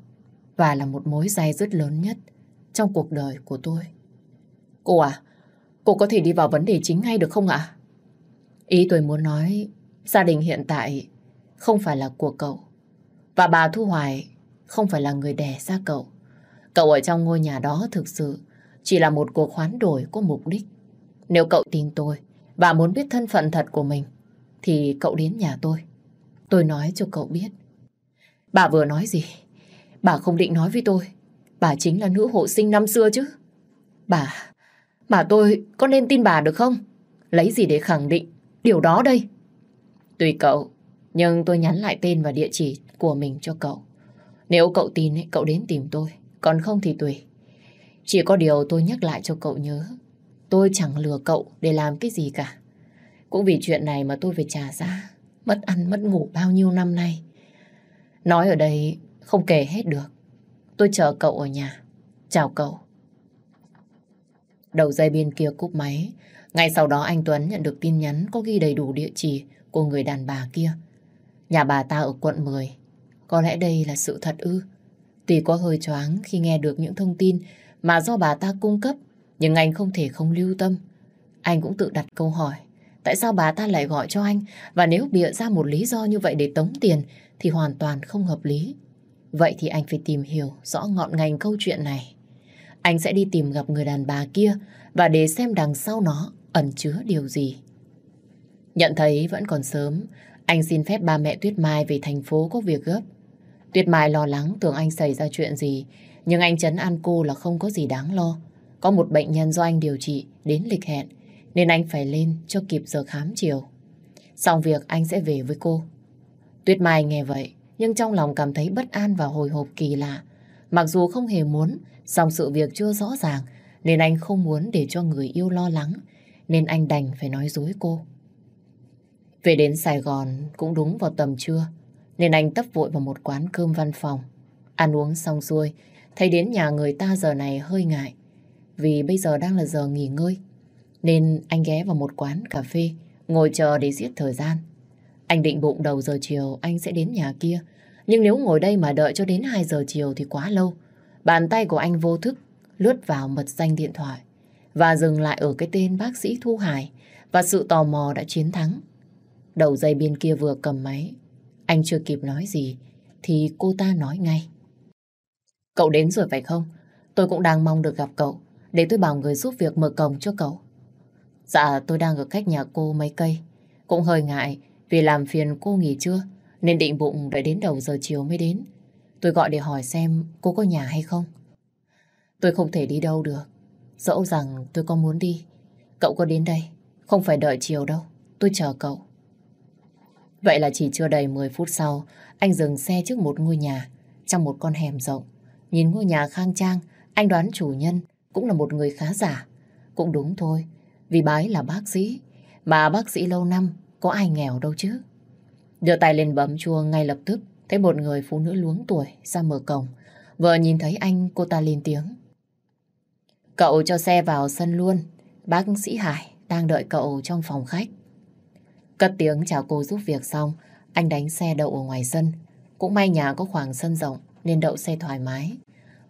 và là một mối dây dứt lớn nhất trong cuộc đời của tôi. Cô à, cô có thể đi vào vấn đề chính ngay được không ạ? Ý tôi muốn nói, gia đình hiện tại không phải là của cậu. Và bà Thu Hoài không phải là người đẻ ra cậu. Cậu ở trong ngôi nhà đó thực sự chỉ là một cuộc hoán đổi có mục đích. Nếu cậu tin tôi và muốn biết thân phận thật của mình, thì cậu đến nhà tôi. Tôi nói cho cậu biết. Bà vừa nói gì? Bà không định nói với tôi. Bà chính là nữ hộ sinh năm xưa chứ. Bà, bà tôi có nên tin bà được không? Lấy gì để khẳng định điều đó đây? Tùy cậu, nhưng tôi nhắn lại tên và địa chỉ của mình cho cậu. Nếu cậu tin, cậu đến tìm tôi. Còn không thì tùy. Chỉ có điều tôi nhắc lại cho cậu nhớ. Tôi chẳng lừa cậu để làm cái gì cả. Cũng vì chuyện này mà tôi phải trả giá. Mất ăn, mất ngủ bao nhiêu năm nay. Nói ở đây không kể hết được. Tôi chờ cậu ở nhà. Chào cậu. Đầu dây bên kia cúp máy. Ngay sau đó anh Tuấn nhận được tin nhắn có ghi đầy đủ địa chỉ của người đàn bà kia. Nhà bà ta ở quận 10. Có lẽ đây là sự thật ư? Tuy có hơi choáng khi nghe được những thông tin mà do bà ta cung cấp, nhưng anh không thể không lưu tâm. Anh cũng tự đặt câu hỏi, tại sao bà ta lại gọi cho anh và nếu bịa ra một lý do như vậy để tống tiền thì hoàn toàn không hợp lý. Vậy thì anh phải tìm hiểu rõ ngọn ngành câu chuyện này. Anh sẽ đi tìm gặp người đàn bà kia và để xem đằng sau nó ẩn chứa điều gì. Nhận thấy vẫn còn sớm, anh xin phép ba mẹ Tuyết Mai về thành phố có việc gấp. Tuyết Mai lo lắng tưởng anh xảy ra chuyện gì, nhưng anh chấn an cô là không có gì đáng lo. Có một bệnh nhân do anh điều trị đến lịch hẹn, nên anh phải lên cho kịp giờ khám chiều. Xong việc anh sẽ về với cô. Tuyết Mai nghe vậy, nhưng trong lòng cảm thấy bất an và hồi hộp kỳ lạ. Mặc dù không hề muốn, song sự việc chưa rõ ràng, nên anh không muốn để cho người yêu lo lắng, nên anh đành phải nói dối cô. Về đến Sài Gòn cũng đúng vào tầm trưa, nên anh tấp vội vào một quán cơm văn phòng. Ăn uống xong xuôi, thấy đến nhà người ta giờ này hơi ngại, vì bây giờ đang là giờ nghỉ ngơi. Nên anh ghé vào một quán cà phê, ngồi chờ để giết thời gian. Anh định bụng đầu giờ chiều anh sẽ đến nhà kia, nhưng nếu ngồi đây mà đợi cho đến 2 giờ chiều thì quá lâu. Bàn tay của anh vô thức lướt vào mật danh điện thoại và dừng lại ở cái tên bác sĩ Thu Hải và sự tò mò đã chiến thắng. Đầu dây bên kia vừa cầm máy anh chưa kịp nói gì thì cô ta nói ngay. Cậu đến rồi phải không? Tôi cũng đang mong được gặp cậu để tôi bảo người giúp việc mở cổng cho cậu. Dạ tôi đang ở cách nhà cô mấy cây. Cũng hơi ngại vì làm phiền cô nghỉ trưa nên định bụng đợi đến đầu giờ chiều mới đến. Tôi gọi để hỏi xem cô có nhà hay không. Tôi không thể đi đâu được. Dẫu rằng tôi có muốn đi. Cậu có đến đây. Không phải đợi chiều đâu. Tôi chờ cậu. Vậy là chỉ chưa đầy 10 phút sau, anh dừng xe trước một ngôi nhà, trong một con hẻm rộng. Nhìn ngôi nhà khang trang, anh đoán chủ nhân cũng là một người khá giả. Cũng đúng thôi, vì bái là bác sĩ, mà bác sĩ lâu năm có ai nghèo đâu chứ. Đưa tay lên bấm chuông ngay lập tức, thấy một người phụ nữ luống tuổi ra mở cổng. Vừa nhìn thấy anh, cô ta lên tiếng. Cậu cho xe vào sân luôn, bác sĩ Hải đang đợi cậu trong phòng khách. Cất tiếng chào cô giúp việc xong, anh đánh xe đậu ở ngoài sân. Cũng may nhà có khoảng sân rộng nên đậu xe thoải mái.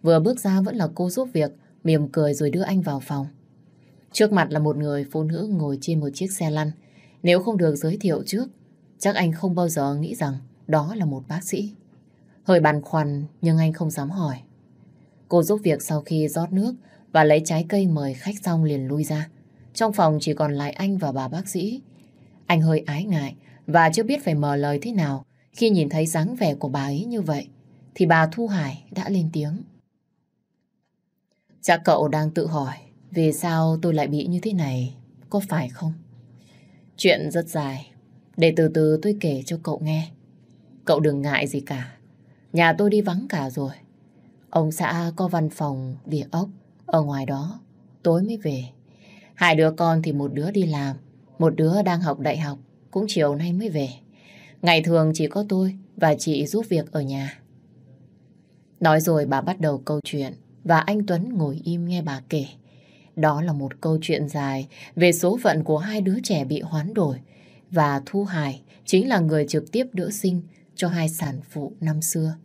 Vừa bước ra vẫn là cô giúp việc, mỉm cười rồi đưa anh vào phòng. Trước mặt là một người phụ nữ ngồi trên một chiếc xe lăn. Nếu không được giới thiệu trước, chắc anh không bao giờ nghĩ rằng đó là một bác sĩ. Hơi băn khoăn nhưng anh không dám hỏi. Cô giúp việc sau khi rót nước và lấy trái cây mời khách xong liền lui ra. Trong phòng chỉ còn lại anh và bà bác sĩ. Anh hơi ái ngại và chưa biết phải mở lời thế nào khi nhìn thấy dáng vẻ của bà ấy như vậy. Thì bà Thu Hải đã lên tiếng. Chắc cậu đang tự hỏi về sao tôi lại bị như thế này, có phải không? Chuyện rất dài, để từ từ tôi kể cho cậu nghe. Cậu đừng ngại gì cả, nhà tôi đi vắng cả rồi. Ông xã có văn phòng địa ốc ở ngoài đó, tối mới về. Hai đứa con thì một đứa đi làm, một đứa đang học đại học, cũng chiều nay mới về. Ngày thường chỉ có tôi và chị giúp việc ở nhà. Nói rồi bà bắt đầu câu chuyện và anh Tuấn ngồi im nghe bà kể. Đó là một câu chuyện dài về số phận của hai đứa trẻ bị hoán đổi và Thu Hải chính là người trực tiếp đỡ sinh cho hai sản phụ năm xưa.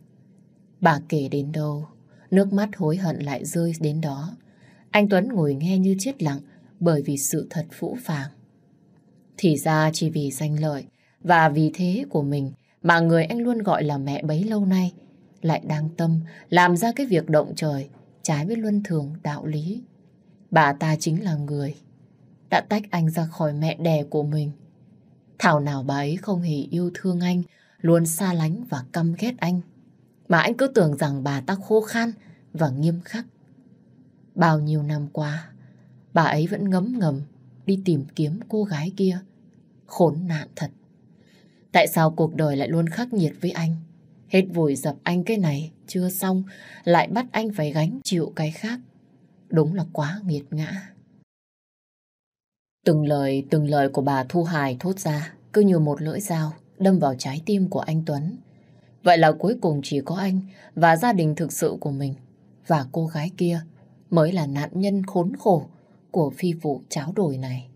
Bà kể đến đâu, nước mắt hối hận lại rơi đến đó. Anh Tuấn ngồi nghe như chết lặng bởi vì sự thật phũ phàng. Thì ra chỉ vì danh lợi và vì thế của mình mà người anh luôn gọi là mẹ bấy lâu nay lại đang tâm làm ra cái việc động trời trái với luân thường đạo lý. Bà ta chính là người đã tách anh ra khỏi mẹ đẻ của mình. Thảo nào bà ấy không hề yêu thương anh, luôn xa lánh và căm ghét anh. Mà anh cứ tưởng rằng bà ta khô khan và nghiêm khắc. Bao nhiêu năm qua, bà ấy vẫn ngấm ngầm đi tìm kiếm cô gái kia. Khốn nạn thật. Tại sao cuộc đời lại luôn khắc nghiệt với anh? Hết vùi dập anh cái này chưa xong, lại bắt anh phải gánh chịu cái khác. Đúng là quá nghiệt ngã. Từng lời, từng lời của bà Thu Hải thốt ra cứ như một lưỡi dao đâm vào trái tim của anh Tuấn. Vậy là cuối cùng chỉ có anh và gia đình thực sự của mình và cô gái kia mới là nạn nhân khốn khổ của phi vụ cháo đổi này.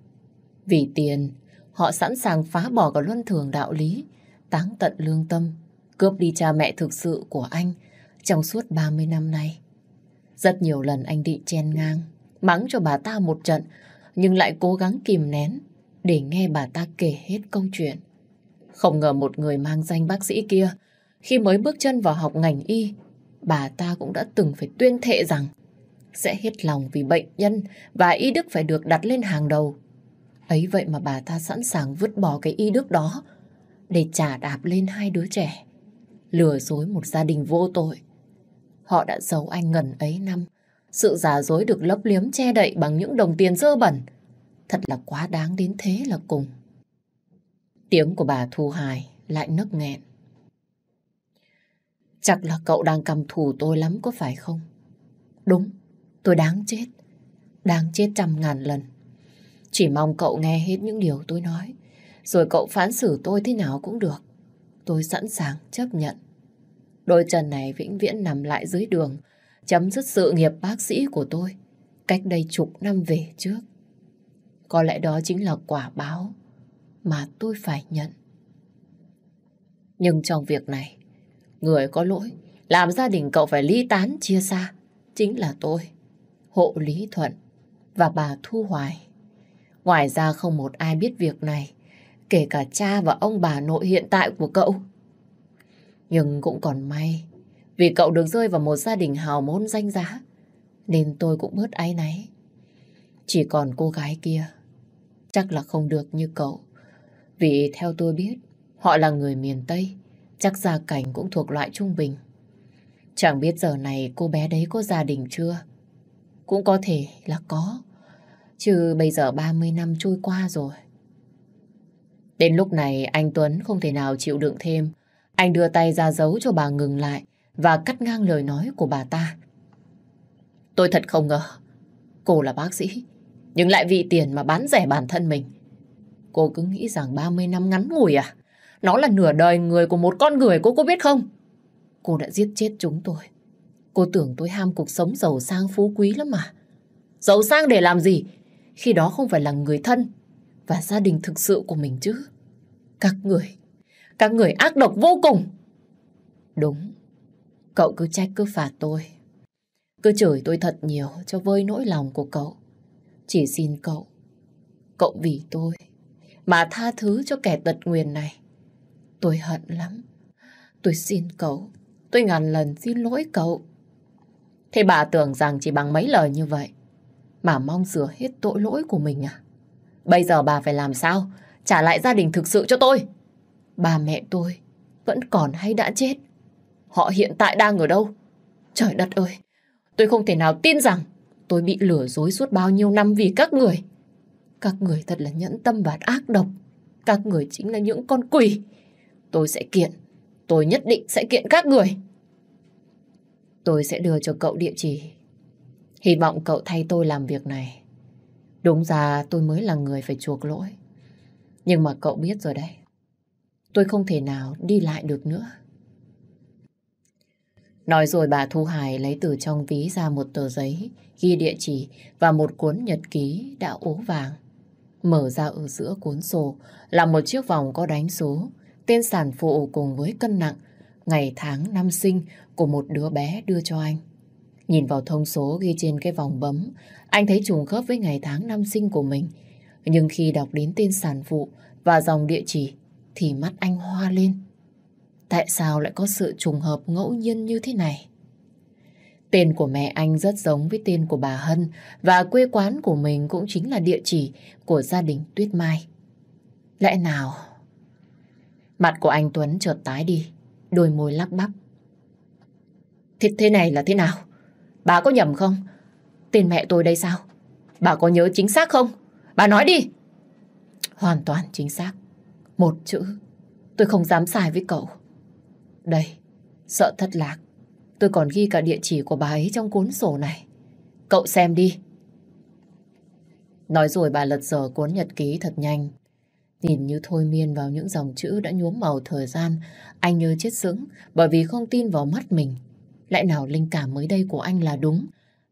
Vì tiền, họ sẵn sàng phá bỏ cả luân thường đạo lý, táng tận lương tâm, cướp đi cha mẹ thực sự của anh trong suốt 30 năm nay. Rất nhiều lần anh định chen ngang, mắng cho bà ta một trận, nhưng lại cố gắng kìm nén để nghe bà ta kể hết câu chuyện. Không ngờ một người mang danh bác sĩ kia, khi mới bước chân vào học ngành y, bà ta cũng đã từng phải tuyên thệ rằng sẽ hết lòng vì bệnh nhân và y đức phải được đặt lên hàng đầu. Ấy vậy mà bà ta sẵn sàng vứt bỏ cái y đức đó để trả đạp lên hai đứa trẻ. Lừa dối một gia đình vô tội. Họ đã giấu anh ngần ấy năm. Sự giả dối được lấp liếm che đậy bằng những đồng tiền dơ bẩn. Thật là quá đáng đến thế là cùng. Tiếng của bà Thu Hải lại nấc nghẹn. Chắc là cậu đang cầm thù tôi lắm có phải không? Đúng, tôi đáng chết. Đáng chết trăm ngàn lần. Chỉ mong cậu nghe hết những điều tôi nói. Rồi cậu phán xử tôi thế nào cũng được. Tôi sẵn sàng chấp nhận. Đôi chân này vĩnh viễn nằm lại dưới đường, chấm dứt sự nghiệp bác sĩ của tôi, cách đây chục năm về trước. Có lẽ đó chính là quả báo mà tôi phải nhận. Nhưng trong việc này, người có lỗi, làm gia đình cậu phải ly tán chia xa, chính là tôi, hộ Lý Thuận và bà Thu Hoài. Ngoài ra không một ai biết việc này, kể cả cha và ông bà nội hiện tại của cậu. Nhưng cũng còn may, vì cậu được rơi vào một gia đình hào môn danh giá, nên tôi cũng bớt áy náy. Chỉ còn cô gái kia, chắc là không được như cậu. Vì theo tôi biết, họ là người miền Tây, chắc gia cảnh cũng thuộc loại trung bình. Chẳng biết giờ này cô bé đấy có gia đình chưa? Cũng có thể là có. Chứ bây giờ 30 năm trôi qua rồi. Đến lúc này, anh Tuấn không thể nào chịu đựng thêm. Anh đưa tay ra giấu cho bà ngừng lại và cắt ngang lời nói của bà ta. Tôi thật không ngờ, cô là bác sĩ, nhưng lại vì tiền mà bán rẻ bản thân mình. Cô cứ nghĩ rằng 30 năm ngắn ngủi à? Nó là nửa đời người của một con người, cô có biết không? Cô đã giết chết chúng tôi. Cô tưởng tôi ham cuộc sống giàu sang phú quý lắm mà. Giàu sang để làm gì? Khi đó không phải là người thân và gia đình thực sự của mình chứ. Các người, các người ác độc vô cùng. Đúng, cậu cứ trách cứ phạt tôi. Cứ chửi tôi thật nhiều cho vơi nỗi lòng của cậu. Chỉ xin cậu, cậu vì tôi mà tha thứ cho kẻ tật nguyền này. Tôi hận lắm. Tôi xin cậu, tôi ngàn lần xin lỗi cậu. Thế bà tưởng rằng chỉ bằng mấy lời như vậy mà mong sửa hết tội lỗi của mình à? Bây giờ bà phải làm sao? Trả lại gia đình thực sự cho tôi. bà mẹ tôi vẫn còn hay đã chết. Họ hiện tại đang ở đâu? Trời đất ơi! Tôi không thể nào tin rằng tôi bị lừa dối suốt bao nhiêu năm vì các người. Các người thật là nhẫn tâm và ác độc. Các người chính là những con quỷ. Tôi sẽ kiện. Tôi nhất định sẽ kiện các người. Tôi sẽ đưa cho cậu địa chỉ. Hy vọng cậu thay tôi làm việc này. Đúng ra tôi mới là người phải chuộc lỗi. Nhưng mà cậu biết rồi đấy. Tôi không thể nào đi lại được nữa. Nói rồi bà Thu Hải lấy từ trong ví ra một tờ giấy ghi địa chỉ và một cuốn nhật ký đã ố vàng. Mở ra ở giữa cuốn sổ là một chiếc vòng có đánh số, tên sản phụ cùng với cân nặng, ngày tháng năm sinh của một đứa bé đưa cho anh. Nhìn vào thông số ghi trên cái vòng bấm, anh thấy trùng khớp với ngày tháng năm sinh của mình. Nhưng khi đọc đến tên sản phụ và dòng địa chỉ thì mắt anh hoa lên. Tại sao lại có sự trùng hợp ngẫu nhiên như thế này? Tên của mẹ anh rất giống với tên của bà Hân và quê quán của mình cũng chính là địa chỉ của gia đình Tuyết Mai. Lẽ nào? Mặt của anh Tuấn chợt tái đi, đôi môi lắp bắp. Thế, thế này là thế nào? Bà có nhầm không? Tên mẹ tôi đây sao? Bà có nhớ chính xác không? Bà nói đi! Hoàn toàn chính xác. Một chữ. Tôi không dám sai với cậu. Đây, sợ thất lạc. Tôi còn ghi cả địa chỉ của bà ấy trong cuốn sổ này. Cậu xem đi. Nói rồi bà lật dở cuốn nhật ký thật nhanh. Nhìn như thôi miên vào những dòng chữ đã nhuốm màu thời gian, anh như chết sững bởi vì không tin vào mắt mình. Lẽ nào linh cảm mới đây của anh là đúng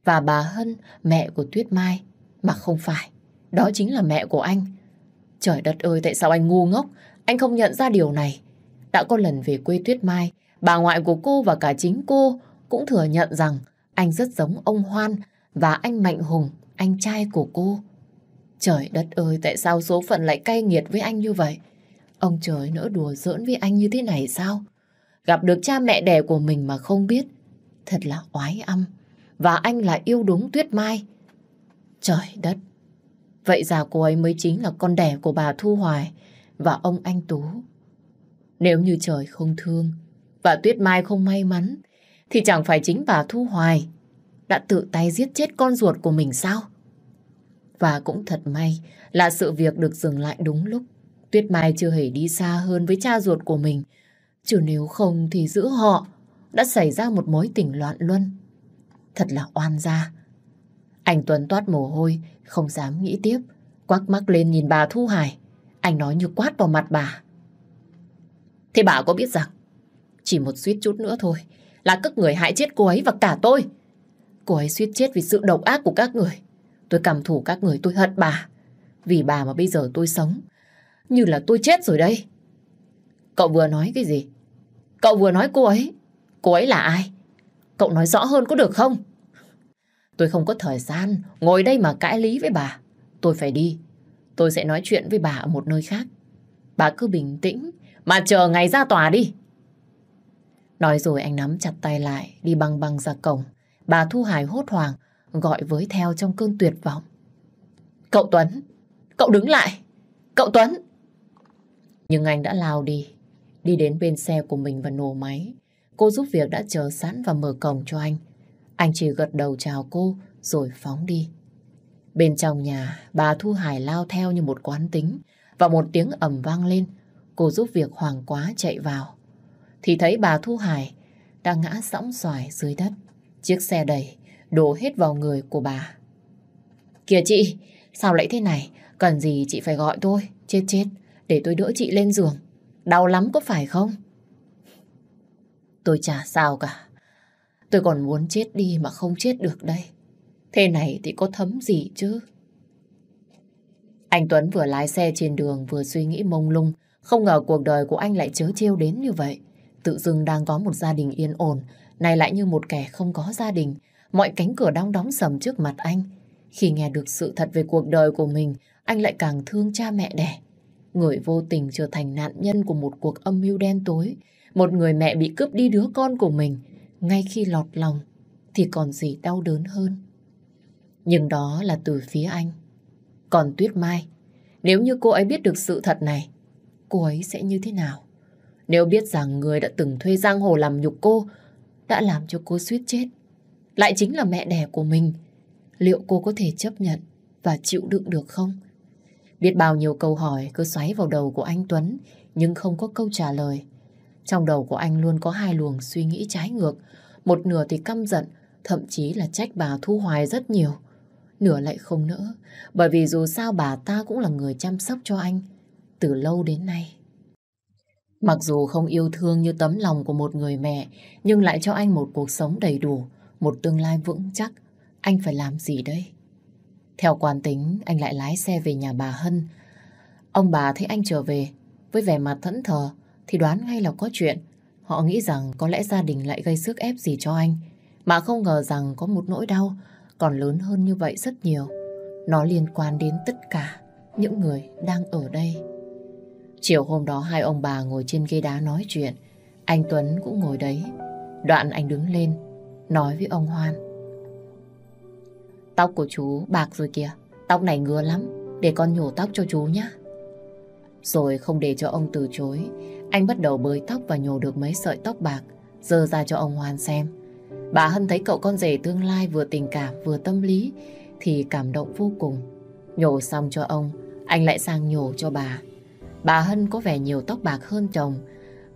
và bà Hân, mẹ của Tuyết Mai, mà không phải. Đó chính là mẹ của anh. Trời đất ơi, tại sao anh ngu ngốc? Anh không nhận ra điều này. Đã có lần về quê Tuyết Mai, bà ngoại của cô và cả chính cô cũng thừa nhận rằng anh rất giống ông Hoan và anh Mạnh Hùng, anh trai của cô. Trời đất ơi, tại sao số phận lại cay nghiệt với anh như vậy? Ông trời nỡ đùa giỡn với anh như thế này sao? Gặp được cha mẹ đẻ của mình mà không biết. Thật là oái âm. Và anh lại yêu đúng Tuyết Mai. Trời đất. Vậy ra cô ấy mới chính là con đẻ của bà Thu Hoài và ông anh Tú. Nếu như trời không thương và Tuyết Mai không may mắn, thì chẳng phải chính bà Thu Hoài đã tự tay giết chết con ruột của mình sao? Và cũng thật may là sự việc được dừng lại đúng lúc. Tuyết Mai chưa hề đi xa hơn với cha ruột của mình. Chứ nếu không thì giữa họ đã xảy ra một mối tình loạn luân. Thật là oan gia. Anh Tuấn toát mồ hôi, không dám nghĩ tiếp. Quắc mắt lên nhìn bà Thu Hải. Anh nói như quát vào mặt bà. Thế bà có biết rằng chỉ một suýt chút nữa thôi là các người hại chết cô ấy và cả tôi. Cô ấy suýt chết vì sự độc ác của các người. Tôi cầm thủ các người, tôi hận bà. Vì bà mà bây giờ tôi sống. Như là tôi chết rồi đây. Cậu vừa nói cái gì? Cậu vừa nói cô ấy. Cô ấy là ai? Cậu nói rõ hơn có được không? Tôi không có thời gian ngồi đây mà cãi lý với bà. Tôi phải đi. Tôi sẽ nói chuyện với bà ở một nơi khác. Bà cứ bình tĩnh mà chờ ngày ra tòa đi. Nói rồi anh nắm chặt tay lại, đi băng băng ra cổng. Bà Thu Hải hốt hoảng, gọi với theo trong cơn tuyệt vọng. Cậu Tuấn! Cậu đứng lại! Cậu Tuấn! Nhưng anh đã lao đi. Đi đến bên xe của mình và nổ máy. Cô giúp việc đã chờ sẵn và mở cổng cho anh. Anh chỉ gật đầu chào cô rồi phóng đi. Bên trong nhà, bà Thu Hải lao theo như một quán tính và một tiếng ầm vang lên. Cô giúp việc hoàng quá chạy vào. Thì thấy bà Thu Hải đang ngã sõng xoài dưới đất. Chiếc xe đầy đổ hết vào người của bà. Kìa chị, sao lại thế này? Cần gì chị phải gọi tôi? Chết chết, để tôi đỡ chị lên giường. Đau lắm có phải không? Tôi chả sao cả. Tôi còn muốn chết đi mà không chết được đây. Thế này thì có thấm gì chứ? Anh Tuấn vừa lái xe trên đường vừa suy nghĩ mông lung. Không ngờ cuộc đời của anh lại chớ trêu đến như vậy. Tự dưng đang có một gia đình yên ổn, này lại như một kẻ không có gia đình. Mọi cánh cửa đóng đóng sầm trước mặt anh. Khi nghe được sự thật về cuộc đời của mình, anh lại càng thương cha mẹ đẻ. Người vô tình trở thành nạn nhân của một cuộc âm mưu đen tối. Một người mẹ bị cướp đi đứa con của mình ngay khi lọt lòng thì còn gì đau đớn hơn. Nhưng đó là từ phía anh. Còn Tuyết Mai, nếu như cô ấy biết được sự thật này, cô ấy sẽ như thế nào? Nếu biết rằng người đã từng thuê giang hồ làm nhục cô, đã làm cho cô suýt chết, lại chính là mẹ đẻ của mình, liệu cô có thể chấp nhận và chịu đựng được không? Biết bao nhiêu câu hỏi cứ xoáy vào đầu của anh Tuấn, nhưng không có câu trả lời. Trong đầu của anh luôn có hai luồng suy nghĩ trái ngược. Một nửa thì căm giận, thậm chí là trách bà Thu Hoài rất nhiều. Nửa lại không nỡ, bởi vì dù sao bà ta cũng là người chăm sóc cho anh từ lâu đến nay. Mặc dù không yêu thương như tấm lòng của một người mẹ, nhưng lại cho anh một cuộc sống đầy đủ, một tương lai vững chắc. Anh phải làm gì đây? Theo quan tính, anh lại lái xe về nhà bà Hân. Ông bà thấy anh trở về, với vẻ mặt thẫn thờ, thì đoán ngay là có chuyện. Họ nghĩ rằng có lẽ gia đình lại gây sức ép gì cho anh, mà không ngờ rằng có một nỗi đau còn lớn hơn như vậy rất nhiều. Nó liên quan đến tất cả những người đang ở đây. Chiều hôm đó hai ông bà ngồi trên ghế đá nói chuyện. Anh Tuấn cũng ngồi đấy. Đoạn anh đứng lên, nói với ông Hoan. Tóc của chú bạc rồi kìa. Tóc này ngứa lắm. Để con nhổ tóc cho chú nhé. Rồi không để cho ông từ chối. Anh bắt đầu bới tóc và nhổ được mấy sợi tóc bạc. Dơ ra cho ông Hoan xem. Bà Hân thấy cậu con rể tương lai vừa tình cảm vừa tâm lý thì cảm động vô cùng. Nhổ xong cho ông, anh lại sang nhổ cho bà. Bà Hân có vẻ nhiều tóc bạc hơn chồng.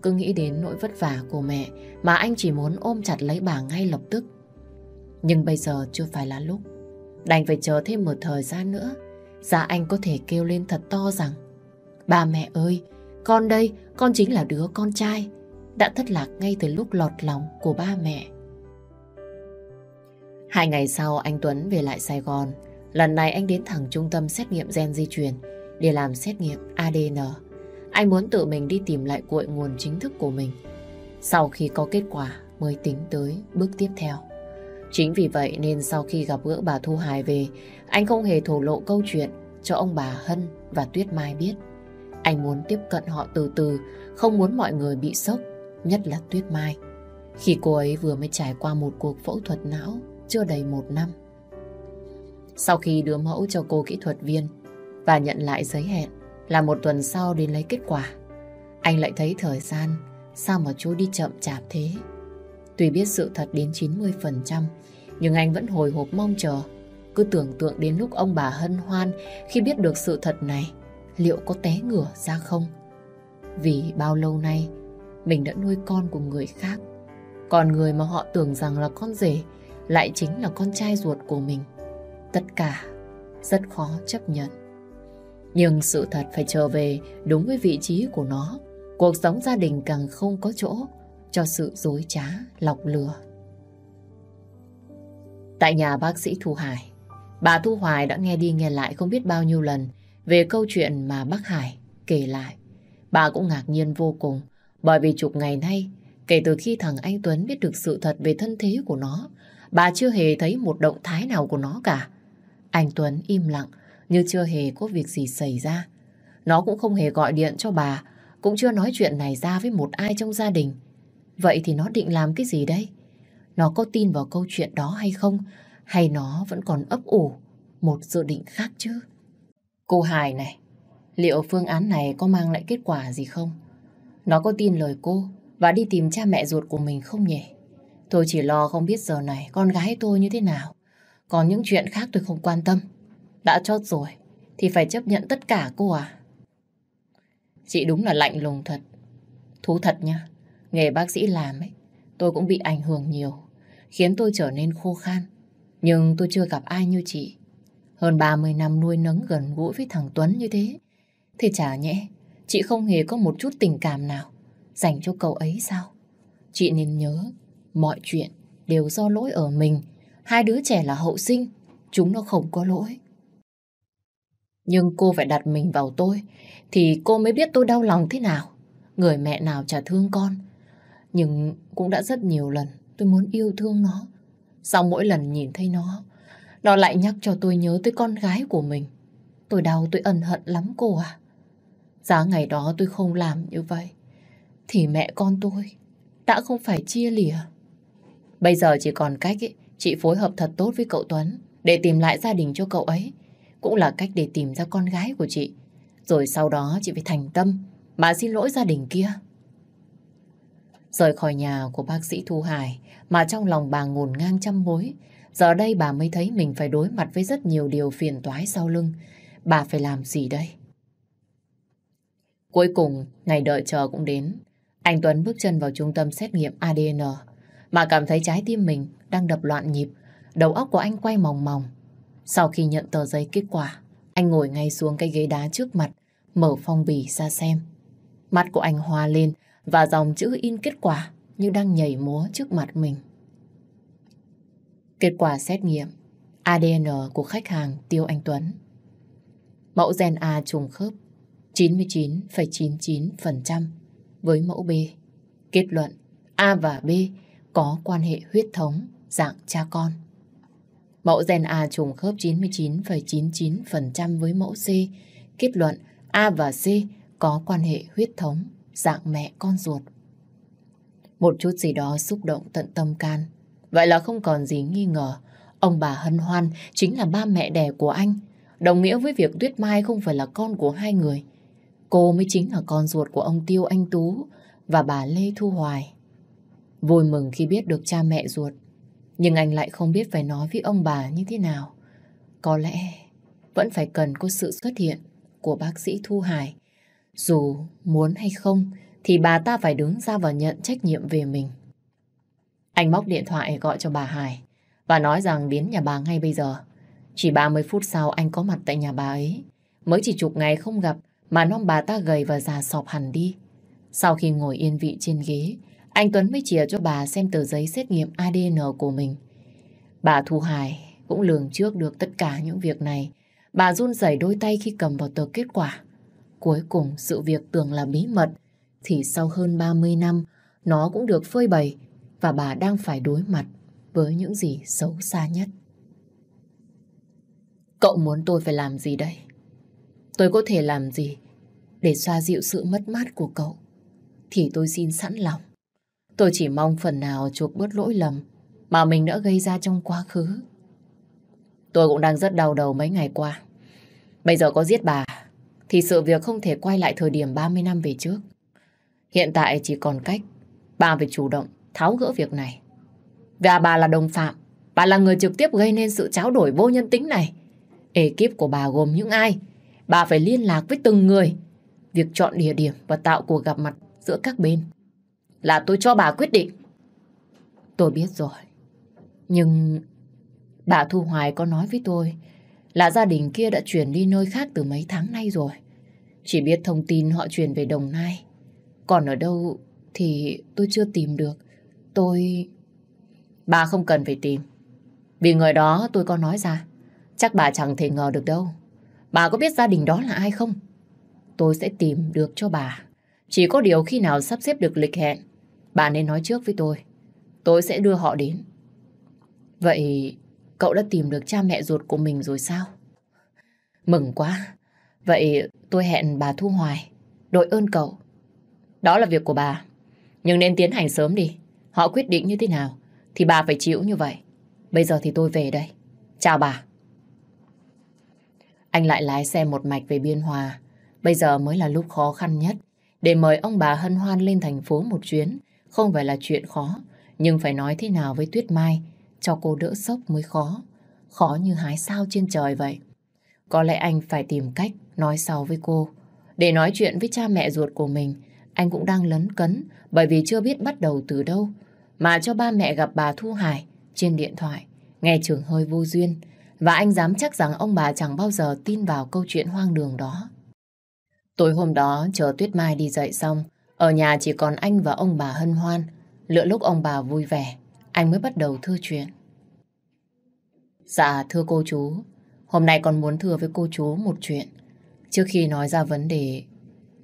Cứ nghĩ đến nỗi vất vả của mẹ mà anh chỉ muốn ôm chặt lấy bà ngay lập tức. Nhưng bây giờ chưa phải là lúc. Đành phải chờ thêm một thời gian nữa. Dạ anh có thể kêu lên thật to rằng Ba mẹ ơi, con đây, con chính là đứa con trai đã thất lạc ngay từ lúc lọt lòng của ba mẹ. Hai ngày sau anh Tuấn về lại Sài Gòn. Lần này anh đến thẳng trung tâm xét nghiệm gen di truyền để làm xét nghiệm ADN. Anh muốn tự mình đi tìm lại cội nguồn chính thức của mình. Sau khi có kết quả mới tính tới bước tiếp theo. Chính vì vậy nên sau khi gặp gỡ bà Thu Hải về, anh không hề thổ lộ câu chuyện cho ông bà Hân và Tuyết Mai biết. Anh muốn tiếp cận họ từ từ, không muốn mọi người bị sốc, nhất là Tuyết Mai. Khi cô ấy vừa mới trải qua một cuộc phẫu thuật não chưa đầy một năm. Sau khi đưa mẫu cho cô kỹ thuật viên và nhận lại giấy hẹn là một tuần sau đến lấy kết quả, anh lại thấy thời gian sao mà chú đi chậm chạp thế. Tuy biết sự thật đến 90%, nhưng anh vẫn hồi hộp mong chờ. Cứ tưởng tượng đến lúc ông bà hân hoan khi biết được sự thật này, liệu có té ngửa ra không? Vì bao lâu nay, mình đã nuôi con của người khác. Còn người mà họ tưởng rằng là con rể lại chính là con trai ruột của mình. Tất cả rất khó chấp nhận. Nhưng sự thật phải trở về đúng với vị trí của nó. Cuộc sống gia đình càng không có chỗ cho sự dối trá, lọc lừa. Tại nhà bác sĩ Thu Hải, bà Thu Hoài đã nghe đi nghe lại không biết bao nhiêu lần về câu chuyện mà bác Hải kể lại. Bà cũng ngạc nhiên vô cùng bởi vì chục ngày nay kể từ khi thằng anh Tuấn biết được sự thật về thân thế của nó bà chưa hề thấy một động thái nào của nó cả. Anh Tuấn im lặng như chưa hề có việc gì xảy ra. Nó cũng không hề gọi điện cho bà, cũng chưa nói chuyện này ra với một ai trong gia đình. Vậy thì nó định làm cái gì đây? Nó có tin vào câu chuyện đó hay không? Hay nó vẫn còn ấp ủ một dự định khác chứ? Cô Hải này, liệu phương án này có mang lại kết quả gì không? Nó có tin lời cô và đi tìm cha mẹ ruột của mình không nhỉ? Tôi chỉ lo không biết giờ này con gái tôi như thế nào. Còn những chuyện khác tôi không quan tâm. Đã chót rồi, thì phải chấp nhận tất cả cô à. Chị đúng là lạnh lùng thật. Thú thật nha, nghề bác sĩ làm ấy, tôi cũng bị ảnh hưởng nhiều, khiến tôi trở nên khô khan. Nhưng tôi chưa gặp ai như chị. Hơn 30 năm nuôi nấng gần gũi với thằng Tuấn như thế. Thì chả nhẽ, chị không hề có một chút tình cảm nào dành cho cậu ấy sao? Chị nên nhớ Mọi chuyện đều do lỗi ở mình. Hai đứa trẻ là hậu sinh, chúng nó không có lỗi. Nhưng cô phải đặt mình vào tôi, thì cô mới biết tôi đau lòng thế nào. Người mẹ nào chả thương con. Nhưng cũng đã rất nhiều lần tôi muốn yêu thương nó. Sau mỗi lần nhìn thấy nó, nó lại nhắc cho tôi nhớ tới con gái của mình. Tôi đau, tôi ân hận lắm cô à. Giá ngày đó tôi không làm như vậy, thì mẹ con tôi đã không phải chia lìa. Bây giờ chỉ còn cách ấy, chị phối hợp thật tốt với cậu Tuấn để tìm lại gia đình cho cậu ấy. Cũng là cách để tìm ra con gái của chị. Rồi sau đó chị phải thành tâm mà xin lỗi gia đình kia. Rời khỏi nhà của bác sĩ Thu Hải mà trong lòng bà ngổn ngang trăm mối. Giờ đây bà mới thấy mình phải đối mặt với rất nhiều điều phiền toái sau lưng. Bà phải làm gì đây? Cuối cùng, ngày đợi chờ cũng đến. Anh Tuấn bước chân vào trung tâm xét nghiệm ADN mà cảm thấy trái tim mình đang đập loạn nhịp, đầu óc của anh quay mòng mòng. Sau khi nhận tờ giấy kết quả, anh ngồi ngay xuống cái ghế đá trước mặt, mở phong bì ra xem. Mắt của anh hoa lên và dòng chữ in kết quả như đang nhảy múa trước mặt mình. Kết quả xét nghiệm ADN của khách hàng Tiêu Anh Tuấn. Mẫu gen A trùng khớp 99,99% với mẫu B. Kết luận A và B có quan hệ huyết thống dạng cha con. Mẫu gen A trùng khớp 99,99% với mẫu C. Kết luận A và C có quan hệ huyết thống dạng mẹ con ruột. Một chút gì đó xúc động tận tâm can. Vậy là không còn gì nghi ngờ. Ông bà Hân Hoan chính là ba mẹ đẻ của anh. Đồng nghĩa với việc Tuyết Mai không phải là con của hai người. Cô mới chính là con ruột của ông Tiêu Anh Tú và bà Lê Thu Hoài. Vui mừng khi biết được cha mẹ ruột. Nhưng anh lại không biết phải nói với ông bà như thế nào. Có lẽ vẫn phải cần có sự xuất hiện của bác sĩ Thu Hải. Dù muốn hay không, thì bà ta phải đứng ra và nhận trách nhiệm về mình. Anh móc điện thoại gọi cho bà Hải và nói rằng đến nhà bà ngay bây giờ. Chỉ 30 phút sau anh có mặt tại nhà bà ấy. Mới chỉ chục ngày không gặp mà non bà ta gầy và già sọp hẳn đi. Sau khi ngồi yên vị trên ghế, anh Tuấn mới chìa cho bà xem tờ giấy xét nghiệm ADN của mình. Bà Thu Hải cũng lường trước được tất cả những việc này. Bà run rẩy đôi tay khi cầm vào tờ kết quả. Cuối cùng sự việc tưởng là bí mật, thì sau hơn 30 năm, nó cũng được phơi bày và bà đang phải đối mặt với những gì xấu xa nhất. Cậu muốn tôi phải làm gì đây? Tôi có thể làm gì để xoa dịu sự mất mát của cậu? Thì tôi xin sẵn lòng. Tôi chỉ mong phần nào chuộc bớt lỗi lầm mà mình đã gây ra trong quá khứ. Tôi cũng đang rất đau đầu mấy ngày qua. Bây giờ có giết bà, thì sự việc không thể quay lại thời điểm 30 năm về trước. Hiện tại chỉ còn cách bà phải chủ động tháo gỡ việc này. Và bà là đồng phạm, bà là người trực tiếp gây nên sự tráo đổi vô nhân tính này. Ekip của bà gồm những ai? Bà phải liên lạc với từng người. Việc chọn địa điểm và tạo cuộc gặp mặt giữa các bên là tôi cho bà quyết định. Tôi biết rồi. Nhưng bà Thu Hoài có nói với tôi là gia đình kia đã chuyển đi nơi khác từ mấy tháng nay rồi. Chỉ biết thông tin họ chuyển về Đồng Nai. Còn ở đâu thì tôi chưa tìm được. Tôi... Bà không cần phải tìm. Vì người đó tôi có nói ra. Chắc bà chẳng thể ngờ được đâu. Bà có biết gia đình đó là ai không? Tôi sẽ tìm được cho bà. Chỉ có điều khi nào sắp xếp được lịch hẹn, bà nên nói trước với tôi. Tôi sẽ đưa họ đến. Vậy cậu đã tìm được cha mẹ ruột của mình rồi sao? Mừng quá. Vậy tôi hẹn bà Thu Hoài. Đội ơn cậu. Đó là việc của bà. Nhưng nên tiến hành sớm đi. Họ quyết định như thế nào thì bà phải chịu như vậy. Bây giờ thì tôi về đây. Chào bà. Anh lại lái xe một mạch về Biên Hòa. Bây giờ mới là lúc khó khăn nhất. Để mời ông bà hân hoan lên thành phố một chuyến không phải là chuyện khó. Nhưng phải nói thế nào với Tuyết Mai cho cô đỡ sốc mới khó. Khó như hái sao trên trời vậy. Có lẽ anh phải tìm cách nói sau với cô. Để nói chuyện với cha mẹ ruột của mình, anh cũng đang lấn cấn bởi vì chưa biết bắt đầu từ đâu. Mà cho ba mẹ gặp bà Thu Hải trên điện thoại, nghe trường hơi vô duyên. Và anh dám chắc rằng ông bà chẳng bao giờ tin vào câu chuyện hoang đường đó. Tối hôm đó, chờ Tuyết Mai đi dậy xong, ở nhà chỉ còn anh và ông bà hân hoan. Lựa lúc ông bà vui vẻ, anh mới bắt đầu thưa chuyện. Dạ, thưa cô chú, hôm nay con muốn thưa với cô chú một chuyện. Trước khi nói ra vấn đề,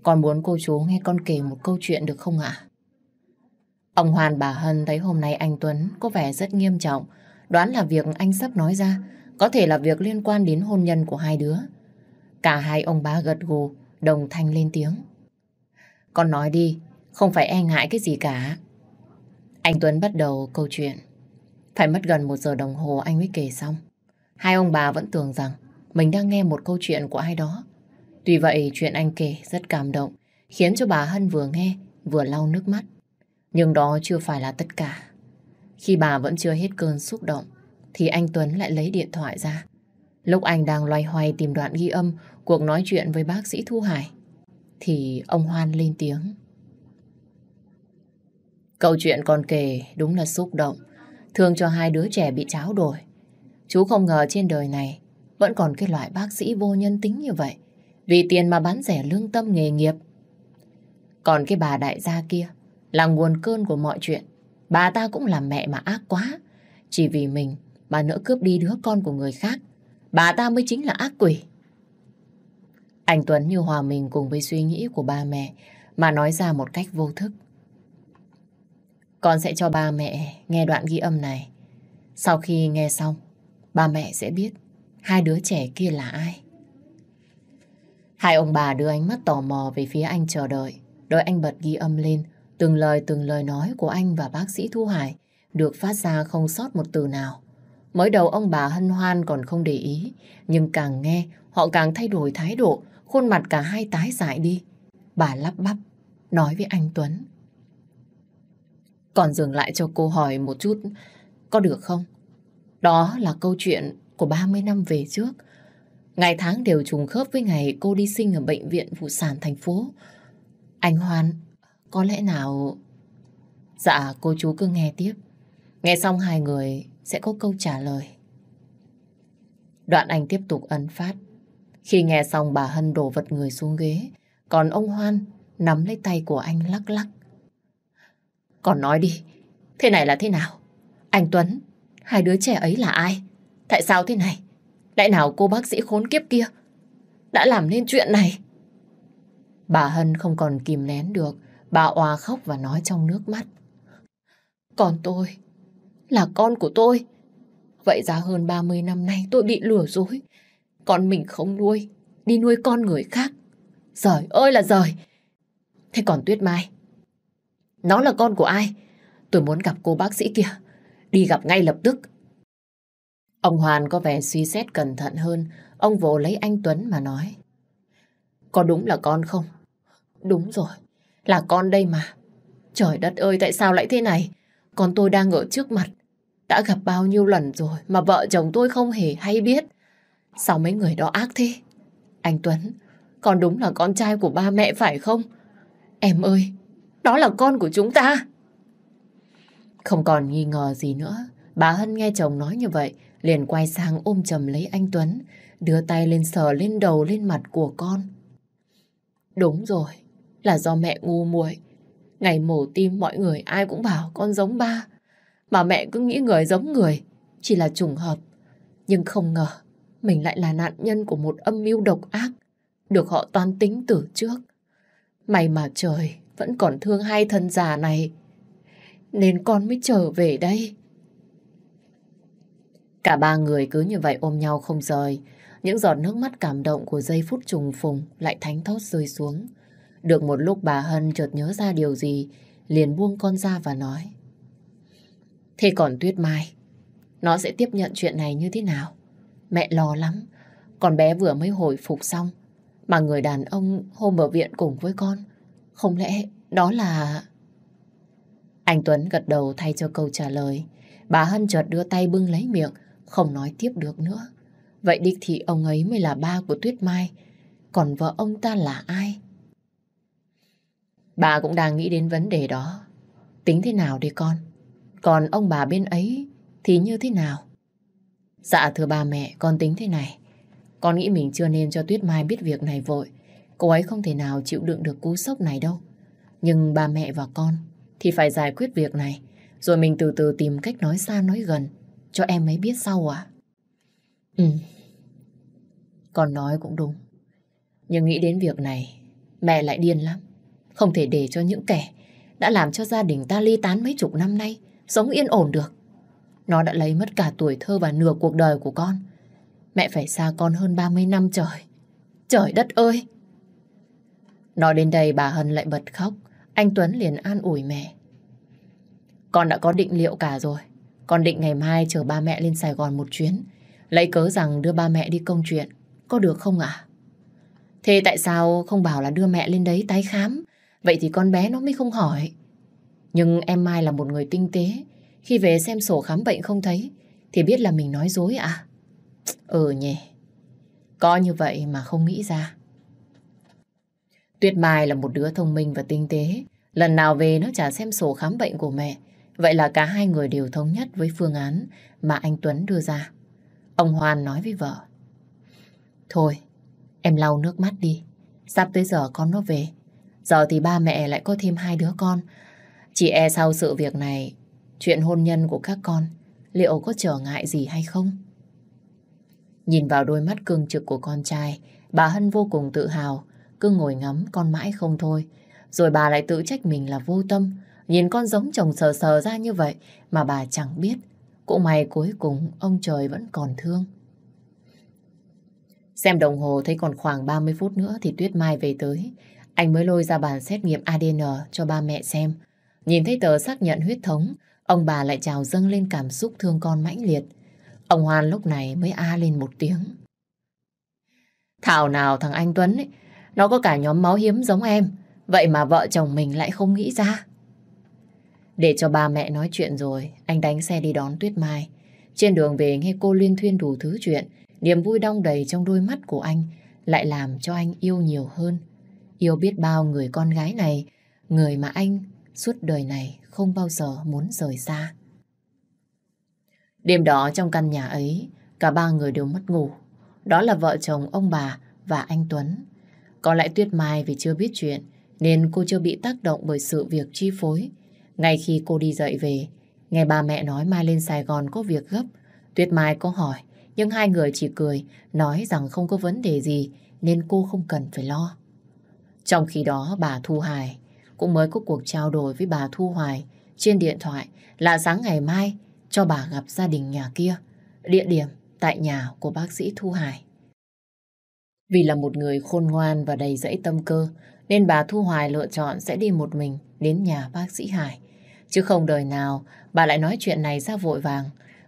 con muốn cô chú nghe con kể một câu chuyện được không ạ? Ông Hoàn bà Hân thấy hôm nay anh Tuấn có vẻ rất nghiêm trọng, đoán là việc anh sắp nói ra có thể là việc liên quan đến hôn nhân của hai đứa. Cả hai ông bà gật gù, đồng thanh lên tiếng. Con nói đi, không phải e ngại cái gì cả. Anh Tuấn bắt đầu câu chuyện. Phải mất gần một giờ đồng hồ anh mới kể xong. Hai ông bà vẫn tưởng rằng mình đang nghe một câu chuyện của ai đó. Tuy vậy chuyện anh kể rất cảm động, khiến cho bà Hân vừa nghe vừa lau nước mắt. Nhưng đó chưa phải là tất cả. Khi bà vẫn chưa hết cơn xúc động, thì anh Tuấn lại lấy điện thoại ra. Lúc anh đang loay hoay tìm đoạn ghi âm cuộc nói chuyện với bác sĩ Thu Hải, thì ông Hoan lên tiếng. Câu chuyện còn kể đúng là xúc động, thương cho hai đứa trẻ bị cháo đổi. Chú không ngờ trên đời này vẫn còn cái loại bác sĩ vô nhân tính như vậy, vì tiền mà bán rẻ lương tâm nghề nghiệp. Còn cái bà đại gia kia là nguồn cơn của mọi chuyện. Bà ta cũng là mẹ mà ác quá. Chỉ vì mình mà nỡ cướp đi đứa con của người khác. Bà ta mới chính là ác quỷ. Anh Tuấn như hòa mình cùng với suy nghĩ của ba mẹ mà nói ra một cách vô thức. Con sẽ cho ba mẹ nghe đoạn ghi âm này. Sau khi nghe xong, ba mẹ sẽ biết hai đứa trẻ kia là ai. Hai ông bà đưa ánh mắt tò mò về phía anh chờ đợi. Đôi anh bật ghi âm lên, từng lời từng lời nói của anh và bác sĩ Thu Hải được phát ra không sót một từ nào. Mới đầu ông bà hân hoan còn không để ý, nhưng càng nghe họ càng thay đổi thái độ, khuôn mặt cả hai tái dại đi. Bà lắp bắp, nói với anh Tuấn. Còn dừng lại cho cô hỏi một chút, có được không? Đó là câu chuyện của 30 năm về trước. Ngày tháng đều trùng khớp với ngày cô đi sinh ở bệnh viện phụ sản thành phố. Anh Hoan, có lẽ nào... Dạ, cô chú cứ nghe tiếp. Nghe xong hai người sẽ có câu trả lời. Đoạn anh tiếp tục ấn phát. Khi nghe xong bà Hân đổ vật người xuống ghế, còn ông Hoan nắm lấy tay của anh lắc lắc. Còn nói đi, thế này là thế nào? Anh Tuấn, hai đứa trẻ ấy là ai? Tại sao thế này? Lại nào cô bác sĩ khốn kiếp kia đã làm nên chuyện này? Bà Hân không còn kìm nén được, bà òa khóc và nói trong nước mắt. Còn tôi, là con của tôi. Vậy ra hơn 30 năm nay tôi bị lừa dối. Con mình không nuôi, đi nuôi con người khác. Giời ơi là giời! Thế còn Tuyết Mai? Nó là con của ai? Tôi muốn gặp cô bác sĩ kia. Đi gặp ngay lập tức. Ông Hoàn có vẻ suy xét cẩn thận hơn. Ông vỗ lấy anh Tuấn mà nói. Có đúng là con không? Đúng rồi, là con đây mà. Trời đất ơi, tại sao lại thế này? Con tôi đang ở trước mặt. Đã gặp bao nhiêu lần rồi mà vợ chồng tôi không hề hay biết. Sao mấy người đó ác thế? Anh Tuấn, con đúng là con trai của ba mẹ phải không? Em ơi, đó là con của chúng ta. Không còn nghi ngờ gì nữa. Bà Hân nghe chồng nói như vậy, liền quay sang ôm chầm lấy anh Tuấn, đưa tay lên sờ lên đầu lên mặt của con. Đúng rồi, là do mẹ ngu muội. Ngày mổ tim mọi người ai cũng bảo con giống ba. Mà mẹ cứ nghĩ người giống người, chỉ là trùng hợp. Nhưng không ngờ, mình lại là nạn nhân của một âm mưu độc ác, được họ toan tính từ trước. May mà trời vẫn còn thương hai thân già này, nên con mới trở về đây. Cả ba người cứ như vậy ôm nhau không rời. Những giọt nước mắt cảm động của giây phút trùng phùng lại thánh thót rơi xuống. Được một lúc bà Hân chợt nhớ ra điều gì, liền buông con ra và nói. Thế còn Tuyết Mai, nó sẽ tiếp nhận chuyện này như thế nào? Mẹ lo lắm, con bé vừa mới hồi phục xong, mà người đàn ông hôm ở viện cùng với con, không lẽ đó là... Anh Tuấn gật đầu thay cho câu trả lời. Bà Hân chợt đưa tay bưng lấy miệng, không nói tiếp được nữa. Vậy đích thì ông ấy mới là ba của Tuyết Mai, còn vợ ông ta là ai? Bà cũng đang nghĩ đến vấn đề đó. Tính thế nào đi con? Còn ông bà bên ấy thì như thế nào? Dạ thưa ba mẹ, con tính thế này. Con nghĩ mình chưa nên cho Tuyết Mai biết việc này vội. Cô ấy không thể nào chịu đựng được cú sốc này đâu. Nhưng ba mẹ và con thì phải giải quyết việc này. Rồi mình từ từ tìm cách nói xa nói gần cho em ấy biết sau à? Ừ. Con nói cũng đúng. Nhưng nghĩ đến việc này, mẹ lại điên lắm. Không thể để cho những kẻ đã làm cho gia đình ta ly tán mấy chục năm nay sống yên ổn được. Nó đã lấy mất cả tuổi thơ và nửa cuộc đời của con. Mẹ phải xa con hơn 30 năm trời. Trời đất ơi! Nói đến đây bà Hân lại bật khóc. Anh Tuấn liền an ủi mẹ. Con đã có định liệu cả rồi. Con định ngày mai chở ba mẹ lên Sài Gòn một chuyến. Lấy cớ rằng đưa ba mẹ đi công chuyện. Có được không ạ? Thế tại sao không bảo là đưa mẹ lên đấy tái khám? Vậy thì con bé nó mới không hỏi. Nhưng em Mai là một người tinh tế. Khi về xem sổ khám bệnh không thấy, thì biết là mình nói dối à? Ừ nhỉ. Có như vậy mà không nghĩ ra. Tuyết Mai là một đứa thông minh và tinh tế. Lần nào về nó chả xem sổ khám bệnh của mẹ. Vậy là cả hai người đều thống nhất với phương án mà anh Tuấn đưa ra. Ông Hoan nói với vợ. Thôi, em lau nước mắt đi. Sắp tới giờ con nó về. Giờ thì ba mẹ lại có thêm hai đứa con. Chị e sau sự việc này, chuyện hôn nhân của các con liệu có trở ngại gì hay không? Nhìn vào đôi mắt cương trực của con trai, bà Hân vô cùng tự hào, cứ ngồi ngắm con mãi không thôi. Rồi bà lại tự trách mình là vô tâm, nhìn con giống chồng sờ sờ ra như vậy mà bà chẳng biết. Cũng may cuối cùng ông trời vẫn còn thương. Xem đồng hồ thấy còn khoảng 30 phút nữa thì Tuyết Mai về tới. Anh mới lôi ra bàn xét nghiệm ADN cho ba mẹ xem. Nhìn thấy tờ xác nhận huyết thống, ông bà lại trào dâng lên cảm xúc thương con mãnh liệt. Ông Hoan lúc này mới a lên một tiếng. Thảo nào thằng anh Tuấn ấy, nó có cả nhóm máu hiếm giống em. Vậy mà vợ chồng mình lại không nghĩ ra. Để cho ba mẹ nói chuyện rồi, anh đánh xe đi đón Tuyết Mai. Trên đường về nghe cô liên thuyên đủ thứ chuyện, niềm vui đong đầy trong đôi mắt của anh lại làm cho anh yêu nhiều hơn. Yêu biết bao người con gái này, người mà anh suốt đời này không bao giờ muốn rời xa. Đêm đó trong căn nhà ấy, cả ba người đều mất ngủ. Đó là vợ chồng ông bà và anh Tuấn. Có lẽ Tuyết Mai vì chưa biết chuyện, nên cô chưa bị tác động bởi sự việc chi phối. Ngay khi cô đi dậy về, nghe ba mẹ nói Mai lên Sài Gòn có việc gấp, Tuyết Mai có hỏi, nhưng hai người chỉ cười, nói rằng không có vấn đề gì, nên cô không cần phải lo. Trong khi đó, bà Thu Hải cũng mới có cuộc trao đổi với bà Thu Hoài trên điện thoại là sáng ngày mai cho bà gặp gia đình nhà kia. Địa điểm tại nhà của bác sĩ Thu Hải. Vì là một người khôn ngoan và đầy dẫy tâm cơ, nên bà Thu Hoài lựa chọn sẽ đi một mình đến nhà bác sĩ Hải. Chứ không đời nào bà lại nói chuyện này ra vội vàng.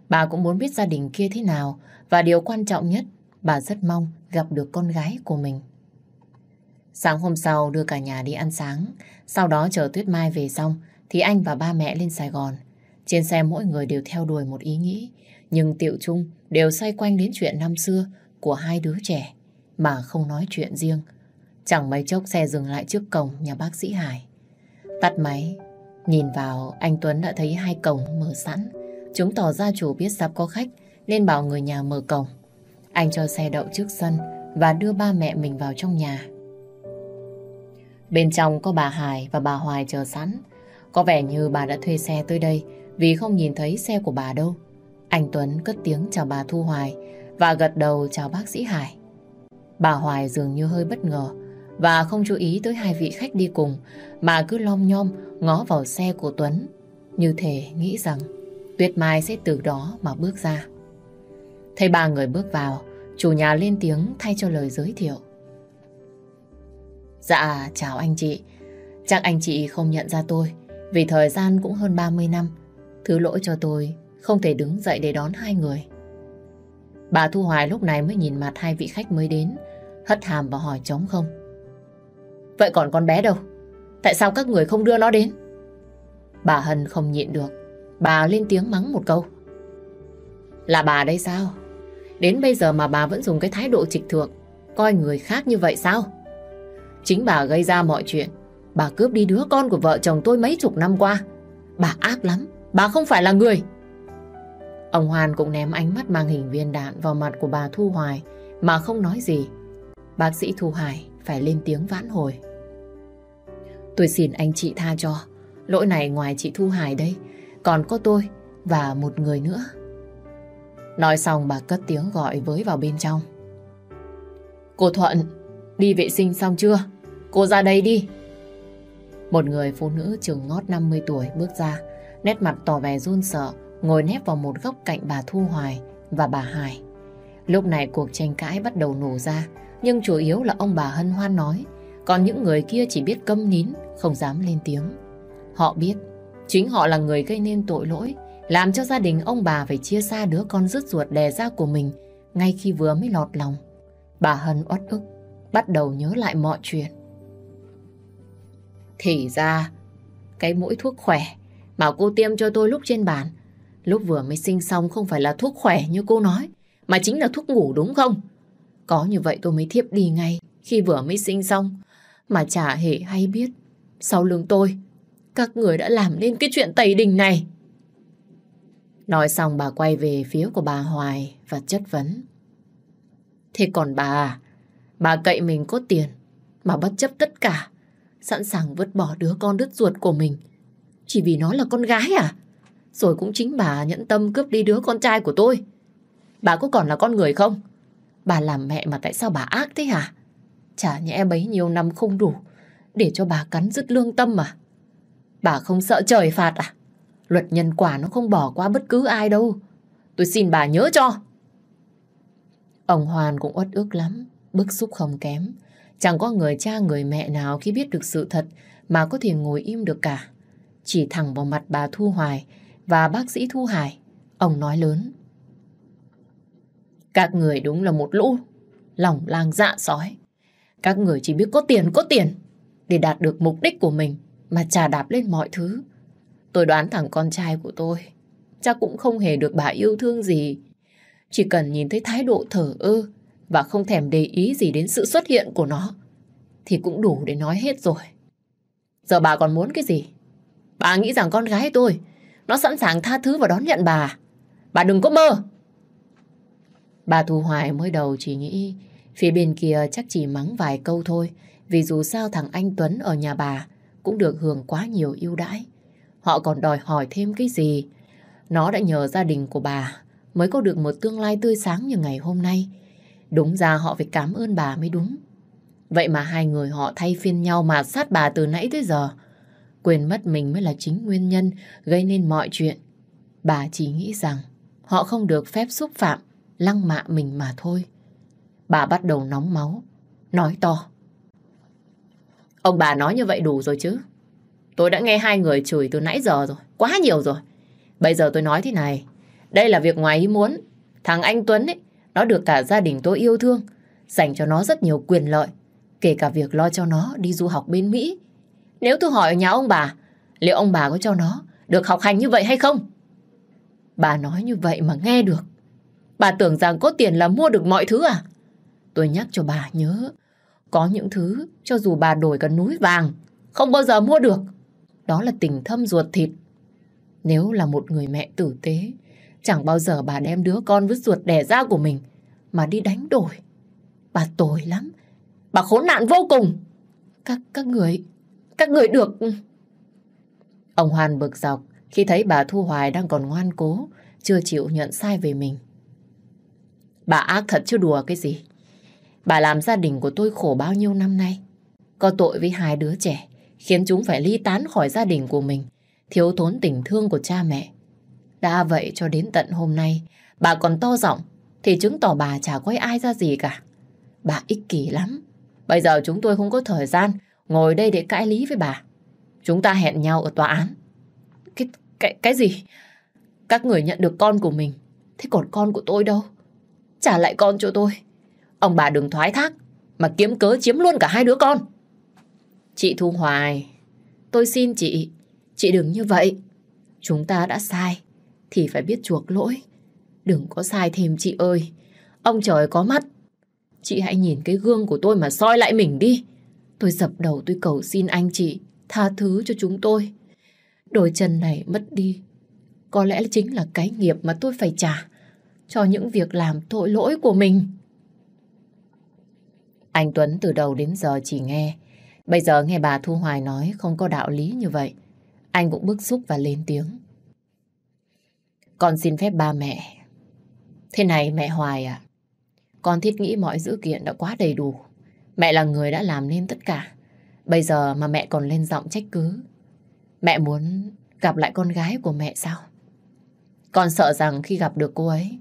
Bà cũng muốn biết gia đình kia thế nào và điều quan trọng nhất, bà rất mong gặp được con gái của mình. Sáng hôm sau đưa cả nhà đi ăn sáng, sau đó chờ Tuyết Mai về xong thì anh và ba mẹ lên Sài Gòn. Trên xe mỗi người đều theo đuổi một ý nghĩ, nhưng tiệu chung đều xoay quanh đến chuyện năm xưa của hai đứa trẻ mà không nói chuyện riêng. Chẳng mấy chốc xe dừng lại trước cổng nhà bác sĩ Hải. Tắt máy, nhìn vào, anh Tuấn đã thấy hai cổng mở sẵn. Chúng tỏ ra chủ biết sắp có khách, nên bảo người nhà mở cổng. Anh cho xe đậu trước sân và đưa ba mẹ mình vào trong nhà. Bên trong có bà Hải và bà Hoài chờ sẵn. Có vẻ như bà đã thuê xe tới đây vì không nhìn thấy xe của bà đâu. Anh Tuấn cất tiếng chào bà Thu Hoài và gật đầu chào bác sĩ Hải. Bà Hoài dường như hơi bất ngờ và không chú ý tới hai vị khách đi cùng mà cứ lom nhom ngó vào xe của Tuấn như thể nghĩ rằng Tuyết Mai sẽ từ đó mà bước ra. Thấy ba người bước vào, chủ nhà lên tiếng thay cho lời giới thiệu. Dạ, chào anh chị. Chắc anh chị không nhận ra tôi vì thời gian cũng hơn 30 năm. Thứ lỗi cho tôi không thể đứng dậy để đón hai người. Bà Thu Hoài lúc này mới nhìn mặt hai vị khách mới đến, hất hàm và hỏi trống không. Vậy còn con bé đâu? Tại sao các người không đưa nó đến? Bà Hân không nhịn được. Bà lên tiếng mắng một câu. Là bà đây sao? Đến bây giờ mà bà vẫn dùng cái thái độ trịch thượng, coi người khác như vậy sao? Chính bà gây ra mọi chuyện. Bà cướp đi đứa con của vợ chồng tôi mấy chục năm qua. Bà ác lắm, bà không phải là người. Ông Hoàn cũng ném ánh mắt mang hình viên đạn vào mặt của bà Thu Hoài mà không nói gì. Bác sĩ Thu Hải phải lên tiếng vãn hồi. Tôi xin anh chị tha cho. Lỗi này ngoài chị Thu Hải đây, còn có tôi và một người nữa. Nói xong bà cất tiếng gọi với vào bên trong. Cô Thuận, đi vệ sinh xong chưa? Cô ra đây đi. Một người phụ nữ chừng ngót 50 tuổi bước ra, nét mặt tỏ vẻ run sợ, ngồi nép vào một góc cạnh bà Thu Hoài và bà Hải. Lúc này cuộc tranh cãi bắt đầu nổ ra, nhưng chủ yếu là ông bà hân hoan nói, còn những người kia chỉ biết câm nín, không dám lên tiếng. Họ biết, chính họ là người gây nên tội lỗi, làm cho gia đình ông bà phải chia xa đứa con rứt ruột đè ra của mình ngay khi vừa mới lọt lòng. Bà Hân uất ức, bắt đầu nhớ lại mọi chuyện. Thì ra, cái mũi thuốc khỏe mà cô tiêm cho tôi lúc trên bàn, lúc vừa mới sinh xong không phải là thuốc khỏe như cô nói, mà chính là thuốc ngủ đúng không? Có như vậy tôi mới thiếp đi ngay khi vừa mới sinh xong, mà chả hề hay biết. Sau lưng tôi, các người đã làm nên cái chuyện tẩy đình này. Nói xong bà quay về phía của bà Hoài và chất vấn. Thế còn bà, bà cậy mình có tiền mà bất chấp tất cả sẵn sàng vứt bỏ đứa con đứt ruột của mình. Chỉ vì nó là con gái à? Rồi cũng chính bà nhẫn tâm cướp đi đứa con trai của tôi. Bà có còn là con người không? Bà làm mẹ mà tại sao bà ác thế hả? Chả nhẽ bấy nhiêu năm không đủ để cho bà cắn dứt lương tâm mà. Bà không sợ trời phạt à? Luật nhân quả nó không bỏ qua bất cứ ai đâu. Tôi xin bà nhớ cho. Ông Hoàn cũng uất ức lắm, bức xúc không kém. Chẳng có người cha người mẹ nào khi biết được sự thật mà có thể ngồi im được cả. Chỉ thẳng vào mặt bà Thu Hoài và bác sĩ Thu Hải, ông nói lớn. Các người đúng là một lũ, lòng lang dạ sói. Các người chỉ biết có tiền, có tiền để đạt được mục đích của mình, mà trà đạp lên mọi thứ. Tôi đoán thằng con trai của tôi chắc cũng không hề được bà yêu thương gì. Chỉ cần nhìn thấy thái độ thở ơ và không thèm để ý gì đến sự xuất hiện của nó, thì cũng đủ để nói hết rồi. Giờ bà còn muốn cái gì? Bà nghĩ rằng con gái tôi, nó sẵn sàng tha thứ và đón nhận bà. Bà đừng có mơ. Bà Thu Hoài mới đầu chỉ nghĩ, phía bên kia chắc chỉ mắng vài câu thôi vì dù sao thằng anh Tuấn ở nhà bà cũng được hưởng quá nhiều ưu đãi. Họ còn đòi hỏi thêm cái gì? Nó đã nhờ gia đình của bà mới có được một tương lai tươi sáng như ngày hôm nay. Đúng ra họ phải cảm ơn bà mới đúng. Vậy mà hai người họ thay phiên nhau mà sát bà từ nãy tới giờ. Quên mất mình mới là chính nguyên nhân gây nên mọi chuyện. Bà chỉ nghĩ rằng họ không được phép xúc phạm, lăng mạ mình mà thôi. Bà bắt đầu nóng máu, nói to. Ông bà nói như vậy đủ rồi chứ. Tôi đã nghe hai người chửi từ nãy giờ rồi, quá nhiều rồi. Bây giờ tôi nói thế này, đây là việc ngoài ý muốn. Thằng anh Tuấn ấy, nó được cả gia đình tôi yêu thương, dành cho nó rất nhiều quyền lợi, kể cả việc lo cho nó đi du học bên Mỹ. Nếu tôi hỏi ở nhà ông bà, liệu ông bà có cho nó được học hành như vậy hay không? Bà nói như vậy mà nghe được. Bà tưởng rằng có tiền là mua được mọi thứ à? Tôi nhắc cho bà nhớ, có những thứ cho dù bà đổi cả núi vàng, không bao giờ mua được. Đó là tình thâm ruột thịt. Nếu là một người mẹ tử tế, chẳng bao giờ bà đem đứa con với ruột đẻ ra của mình mà đi đánh đổi. Bà tồi lắm. Bà khốn nạn vô cùng. Các các người, các người được... Ông Hoàn bực dọc khi thấy bà Thu Hoài đang còn ngoan cố, chưa chịu nhận sai về mình. Bà ác thật chứ đùa cái gì. Bà làm gia đình của tôi khổ bao nhiêu năm nay. Có tội với hai đứa trẻ, khiến chúng phải ly tán khỏi gia đình của mình, thiếu thốn tình thương của cha mẹ. Đã vậy cho đến tận hôm nay, bà còn to giọng, thì chứng tỏ bà chả quay ai ra gì cả. Bà ích kỷ lắm. Bây giờ chúng tôi không có thời gian ngồi đây để cãi lý với bà. Chúng ta hẹn nhau ở tòa án. Cái, cái, cái gì? Các người nhận được con của mình, thế còn con của tôi đâu? Trả lại con cho tôi. Ông bà đừng thoái thác, mà kiếm cớ chiếm luôn cả hai đứa con. Chị Thu Hoài, tôi xin chị, chị đừng như vậy. Chúng ta đã sai, thì phải biết chuộc lỗi. Đừng có sai thêm chị ơi. Ông trời có mắt. Chị hãy nhìn cái gương của tôi mà soi lại mình đi. Tôi dập đầu tôi cầu xin anh chị tha thứ cho chúng tôi. Đôi chân này mất đi. Có lẽ chính là cái nghiệp mà tôi phải trả cho những việc làm tội lỗi của mình. Anh Tuấn từ đầu đến giờ chỉ nghe. Bây giờ nghe bà Thu Hoài nói không có đạo lý như vậy. Anh cũng bức xúc và lên tiếng. Con xin phép ba mẹ. Thế này mẹ Hoài à, con thiết nghĩ mọi dữ kiện đã quá đầy đủ. Mẹ là người đã làm nên tất cả. Bây giờ mà mẹ còn lên giọng trách cứ. Mẹ muốn gặp lại con gái của mẹ sao? Con sợ rằng khi gặp được cô ấy,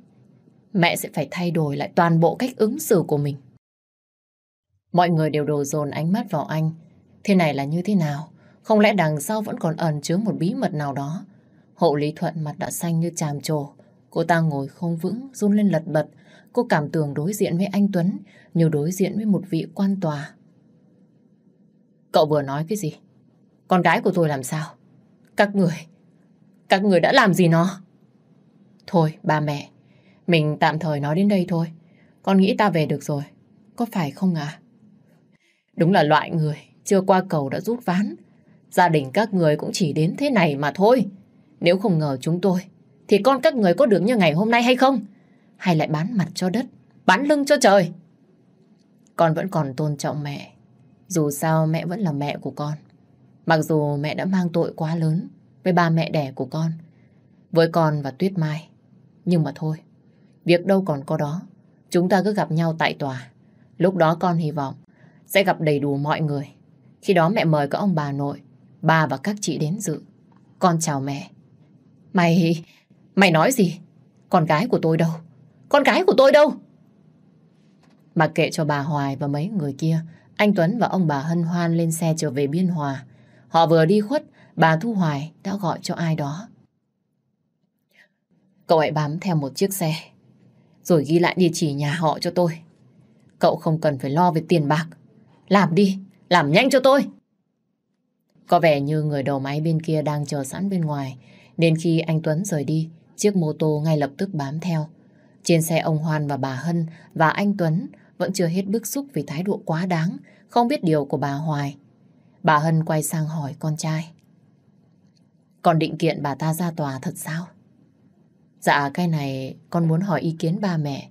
mẹ sẽ phải thay đổi lại toàn bộ cách ứng xử của mình. Mọi người đều đổ dồn ánh mắt vào anh. Thế này là như thế nào? Không lẽ đằng sau vẫn còn ẩn chứa một bí mật nào đó? Hộ Lý Thuận mặt đã xanh như chàm trồ. Cô ta ngồi không vững, run lên lật bật. Cô cảm tưởng đối diện với anh Tuấn như đối diện với một vị quan tòa. Cậu vừa nói cái gì? Con gái của tôi làm sao? Các người, các người đã làm gì nó? Thôi, ba mẹ, mình tạm thời nói đến đây thôi. Con nghĩ ta về được rồi. Có phải không ạ? Đúng là loại người chưa qua cầu đã rút ván. Gia đình các người cũng chỉ đến thế này mà thôi. Nếu không ngờ chúng tôi, thì con các người có được như ngày hôm nay hay không? Hay lại bán mặt cho đất, bán lưng cho trời? Con vẫn còn tôn trọng mẹ. Dù sao mẹ vẫn là mẹ của con. Mặc dù mẹ đã mang tội quá lớn với ba mẹ đẻ của con. với con và Tuyết Mai. Nhưng mà thôi, việc đâu còn có đó. Chúng ta cứ gặp nhau tại tòa. Lúc đó con hy vọng sẽ gặp đầy đủ mọi người. Khi đó mẹ mời các ông bà nội, bà và các chị đến dự. Con chào mẹ. Mày... Mày nói gì? Con gái của tôi đâu? Con gái của tôi đâu? Mặc kệ cho bà Hoài và mấy người kia, anh Tuấn và ông bà hân hoan lên xe trở về Biên Hòa. Họ vừa đi khuất, bà Thu Hoài đã gọi cho ai đó. Cậu hãy bám theo một chiếc xe, rồi ghi lại địa chỉ nhà họ cho tôi. Cậu không cần phải lo về tiền bạc. Làm đi, làm nhanh cho tôi. Có vẻ như người đầu máy bên kia đang chờ sẵn bên ngoài, nên khi anh Tuấn rời đi, chiếc mô tô ngay lập tức bám theo. Trên xe ông Hoan và bà Hân và anh Tuấn vẫn chưa hết bức xúc vì thái độ quá đáng, không biết điều của bà Hoài. Bà Hân quay sang hỏi con trai. Con định kiện bà ta ra tòa thật sao? Dạ cái này con muốn hỏi ý kiến ba mẹ.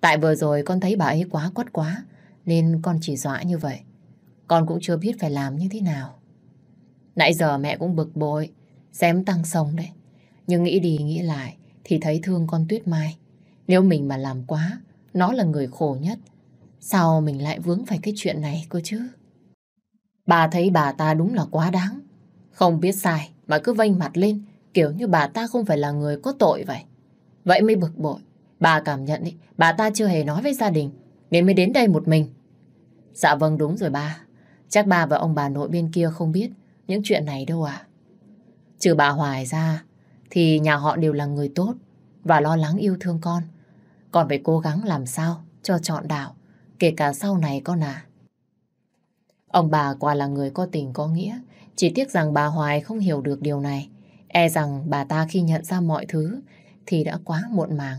Tại vừa rồi con thấy bà ấy quá quất quá nên con chỉ dọa như vậy. Con cũng chưa biết phải làm như thế nào. Nãy giờ mẹ cũng bực bội, xém tăng sông đấy. Nhưng nghĩ đi nghĩ lại thì thấy thương con Tuyết Mai. Nếu mình mà làm quá, nó là người khổ nhất. Sao mình lại vướng phải cái chuyện này cơ chứ? Bà thấy bà ta đúng là quá đáng. Không biết sai mà cứ vênh mặt lên kiểu như bà ta không phải là người có tội vậy. Vậy mới bực bội. Bà cảm nhận ý, bà ta chưa hề nói với gia đình nên mới đến đây một mình. Dạ vâng đúng rồi ba. Chắc ba và ông bà nội bên kia không biết những chuyện này đâu à. Trừ bà Hoài ra thì nhà họ đều là người tốt và lo lắng yêu thương con. Còn phải cố gắng làm sao cho chọn đạo, kể cả sau này con à. Ông bà quả là người có tình có nghĩa, chỉ tiếc rằng bà Hoài không hiểu được điều này. E rằng bà ta khi nhận ra mọi thứ thì đã quá muộn màng.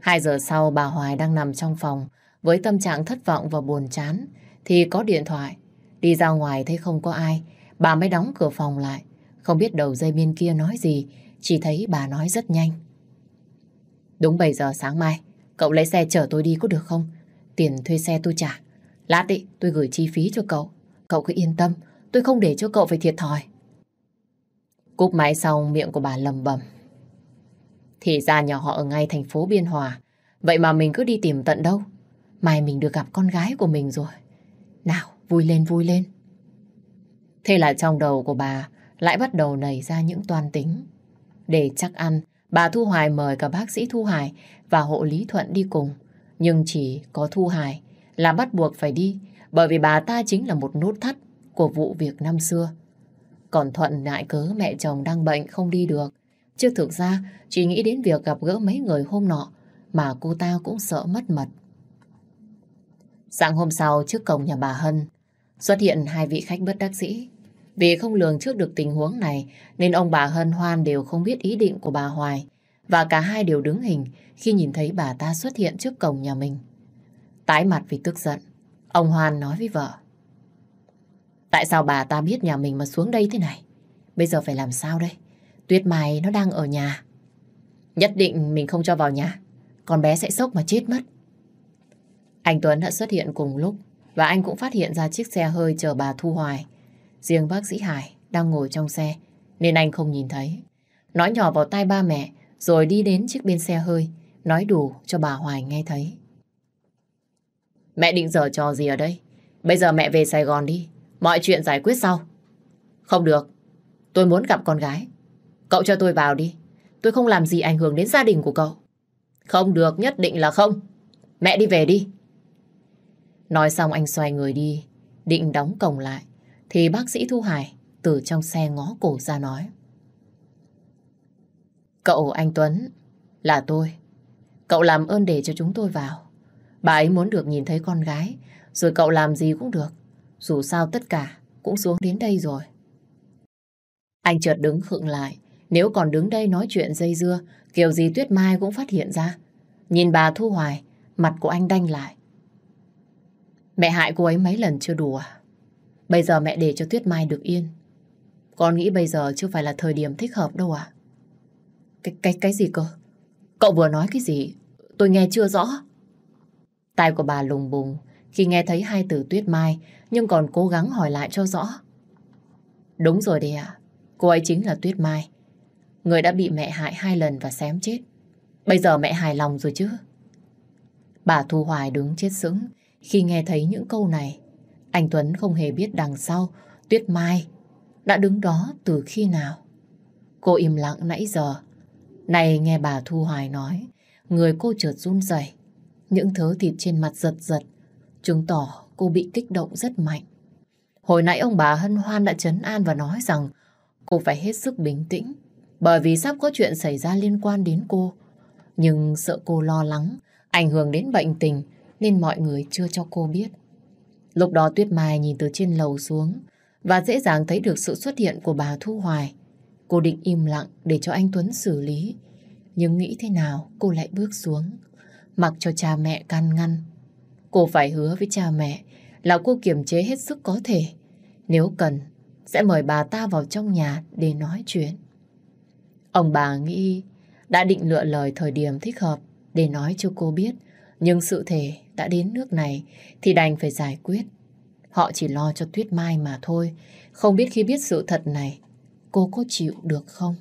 Hai giờ sau bà Hoài đang nằm trong phòng với tâm trạng thất vọng và buồn chán thì có điện thoại. Đi ra ngoài thấy không có ai, bà mới đóng cửa phòng lại. Không biết đầu dây bên kia nói gì, chỉ thấy bà nói rất nhanh. Đúng 7 giờ sáng mai, cậu lấy xe chở tôi đi có được không? Tiền thuê xe tôi trả. Lát đi, tôi gửi chi phí cho cậu. Cậu cứ yên tâm, tôi không để cho cậu phải thiệt thòi. Cúp máy xong miệng của bà lầm bầm. Thì ra nhà họ ở ngay thành phố Biên Hòa. Vậy mà mình cứ đi tìm tận đâu. Mai mình được gặp con gái của mình rồi. Nào, vui lên vui lên. Thế là trong đầu của bà lại bắt đầu nảy ra những toan tính. Để chắc ăn, bà Thu Hoài mời cả bác sĩ Thu Hải và hộ Lý Thuận đi cùng. Nhưng chỉ có Thu Hải là bắt buộc phải đi bởi vì bà ta chính là một nốt thắt của vụ việc năm xưa. Còn Thuận ngại cớ mẹ chồng đang bệnh không đi được. Chứ thực ra chỉ nghĩ đến việc gặp gỡ mấy người hôm nọ mà cô ta cũng sợ mất mật. Sáng hôm sau trước cổng nhà bà Hân xuất hiện hai vị khách bất đắc dĩ Vì không lường trước được tình huống này nên ông bà Hân Hoan đều không biết ý định của bà Hoài và cả hai đều đứng hình khi nhìn thấy bà ta xuất hiện trước cổng nhà mình. Tái mặt vì tức giận, ông Hoan nói với vợ. Tại sao bà ta biết nhà mình mà xuống đây thế này? Bây giờ phải làm sao đây? Tuyết Mai nó đang ở nhà. Nhất định mình không cho vào nhà. Con bé sẽ sốc mà chết mất. Anh Tuấn đã xuất hiện cùng lúc và anh cũng phát hiện ra chiếc xe hơi chờ bà Thu Hoài. Riêng bác sĩ Hải đang ngồi trong xe nên anh không nhìn thấy. Nói nhỏ vào tai ba mẹ rồi đi đến chiếc bên xe hơi, nói đủ cho bà Hoài nghe thấy. Mẹ định giờ trò gì ở đây? Bây giờ mẹ về Sài Gòn đi. Mọi chuyện giải quyết sau. Không được. Tôi muốn gặp con gái. Cậu cho tôi vào đi. Tôi không làm gì ảnh hưởng đến gia đình của cậu. Không được, nhất định là không. Mẹ đi về đi. Nói xong anh xoay người đi, định đóng cổng lại. Thì bác sĩ Thu Hải từ trong xe ngó cổ ra nói. Cậu anh Tuấn, là tôi. Cậu làm ơn để cho chúng tôi vào. Bà ấy muốn được nhìn thấy con gái, rồi cậu làm gì cũng được. Dù sao tất cả cũng xuống đến đây rồi. Anh chợt đứng khựng lại. Nếu còn đứng đây nói chuyện dây dưa, kiểu gì Tuyết Mai cũng phát hiện ra. Nhìn bà Thu Hoài, mặt của anh đanh lại. Mẹ hại cô ấy mấy lần chưa đủ à? Bây giờ mẹ để cho Tuyết Mai được yên. Con nghĩ bây giờ chưa phải là thời điểm thích hợp đâu à? Cái, cái, cái gì cơ? Cậu vừa nói cái gì? Tôi nghe chưa rõ. Tai của bà lùng bùng khi nghe thấy hai từ Tuyết Mai nhưng còn cố gắng hỏi lại cho rõ. Đúng rồi đấy ạ. Cô ấy chính là Tuyết Mai người đã bị mẹ hại hai lần và xém chết. Bây giờ mẹ hài lòng rồi chứ? Bà Thu Hoài đứng chết sững khi nghe thấy những câu này. Anh Tuấn không hề biết đằng sau Tuyết Mai đã đứng đó từ khi nào. Cô im lặng nãy giờ. Này nghe bà Thu Hoài nói, người cô chợt run rẩy, những thớ thịt trên mặt giật giật, chứng tỏ cô bị kích động rất mạnh. Hồi nãy ông bà hân hoan đã chấn an và nói rằng cô phải hết sức bình tĩnh, bởi vì sắp có chuyện xảy ra liên quan đến cô. Nhưng sợ cô lo lắng, ảnh hưởng đến bệnh tình, nên mọi người chưa cho cô biết. Lúc đó Tuyết Mai nhìn từ trên lầu xuống và dễ dàng thấy được sự xuất hiện của bà Thu Hoài. Cô định im lặng để cho anh Tuấn xử lý. Nhưng nghĩ thế nào cô lại bước xuống. Mặc cho cha mẹ can ngăn. Cô phải hứa với cha mẹ là cô kiềm chế hết sức có thể. Nếu cần, sẽ mời bà ta vào trong nhà để nói chuyện. Ông bà nghĩ đã định lựa lời thời điểm thích hợp để nói cho cô biết. Nhưng sự thể đã đến nước này thì đành phải giải quyết. Họ chỉ lo cho Tuyết Mai mà thôi. Không biết khi biết sự thật này, cô có chịu được không?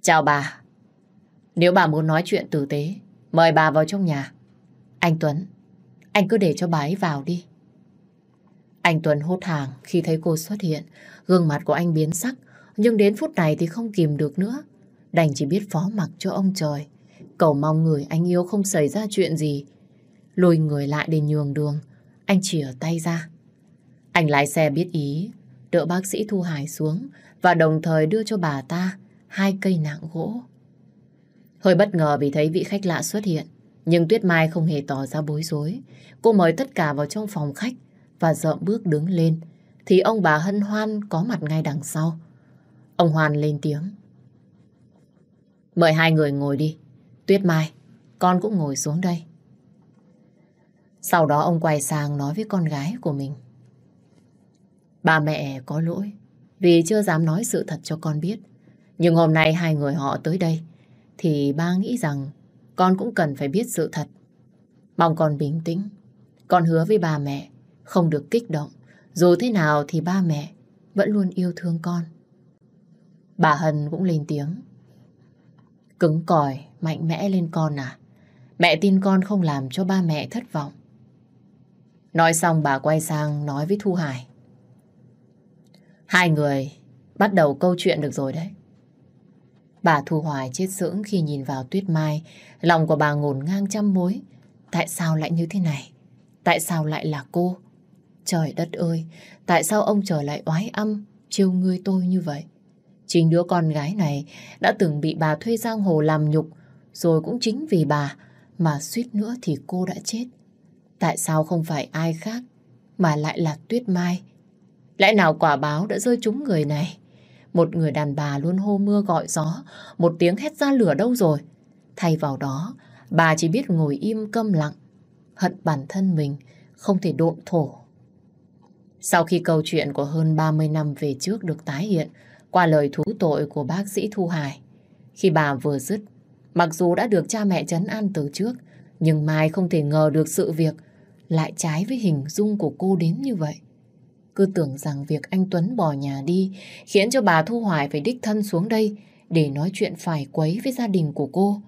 Chào bà. Nếu bà muốn nói chuyện tử tế, mời bà vào trong nhà. Anh Tuấn, anh cứ để cho bà ấy vào đi. Anh Tuấn hốt hàng khi thấy cô xuất hiện. Gương mặt của anh biến sắc, nhưng đến phút này thì không kìm được nữa. Đành chỉ biết phó mặc cho ông trời. Cầu mong người anh yêu không xảy ra chuyện gì. Lùi người lại để nhường đường. Anh chìa tay ra. Anh lái xe biết ý, đỡ bác sĩ Thu Hải xuống và đồng thời đưa cho bà ta hai cây nạng gỗ. Hơi bất ngờ vì thấy vị khách lạ xuất hiện, nhưng Tuyết Mai không hề tỏ ra bối rối. Cô mời tất cả vào trong phòng khách và dọn bước đứng lên, thì ông bà Hân Hoan có mặt ngay đằng sau. Ông Hoan lên tiếng. Mời hai người ngồi đi. Tuyết Mai, con cũng ngồi xuống đây. Sau đó ông quay sang nói với con gái của mình. Ba mẹ có lỗi vì chưa dám nói sự thật cho con biết. Nhưng hôm nay hai người họ tới đây thì ba nghĩ rằng con cũng cần phải biết sự thật. Mong con bình tĩnh. Con hứa với ba mẹ không được kích động. Dù thế nào thì ba mẹ vẫn luôn yêu thương con. Bà Hân cũng lên tiếng. Cứng cỏi, mạnh mẽ lên con à? Mẹ tin con không làm cho ba mẹ thất vọng. Nói xong bà quay sang nói với Thu Hải. Hai người bắt đầu câu chuyện được rồi đấy. Bà Thu Hoài chết sững khi nhìn vào Tuyết Mai. Lòng của bà ngổn ngang trăm mối. Tại sao lại như thế này? Tại sao lại là cô? Trời đất ơi, tại sao ông trời lại oái âm, chiêu ngươi tôi như vậy? Chính đứa con gái này đã từng bị bà thuê giang hồ làm nhục, rồi cũng chính vì bà mà suýt nữa thì cô đã chết. Tại sao không phải ai khác mà lại là Tuyết Mai? Lẽ nào quả báo đã rơi trúng người này? Một người đàn bà luôn hô mưa gọi gió, một tiếng hét ra lửa đâu rồi? Thay vào đó, bà chỉ biết ngồi im câm lặng, hận bản thân mình, không thể độn thổ. Sau khi câu chuyện của hơn 30 năm về trước được tái hiện qua lời thú tội của bác sĩ Thu Hải, khi bà vừa dứt, mặc dù đã được cha mẹ chấn an từ trước, nhưng Mai không thể ngờ được sự việc lại trái với hình dung của cô đến như vậy. Cứ tưởng rằng việc anh Tuấn bỏ nhà đi khiến cho bà Thu Hoài phải đích thân xuống đây để nói chuyện phải quấy với gia đình của cô.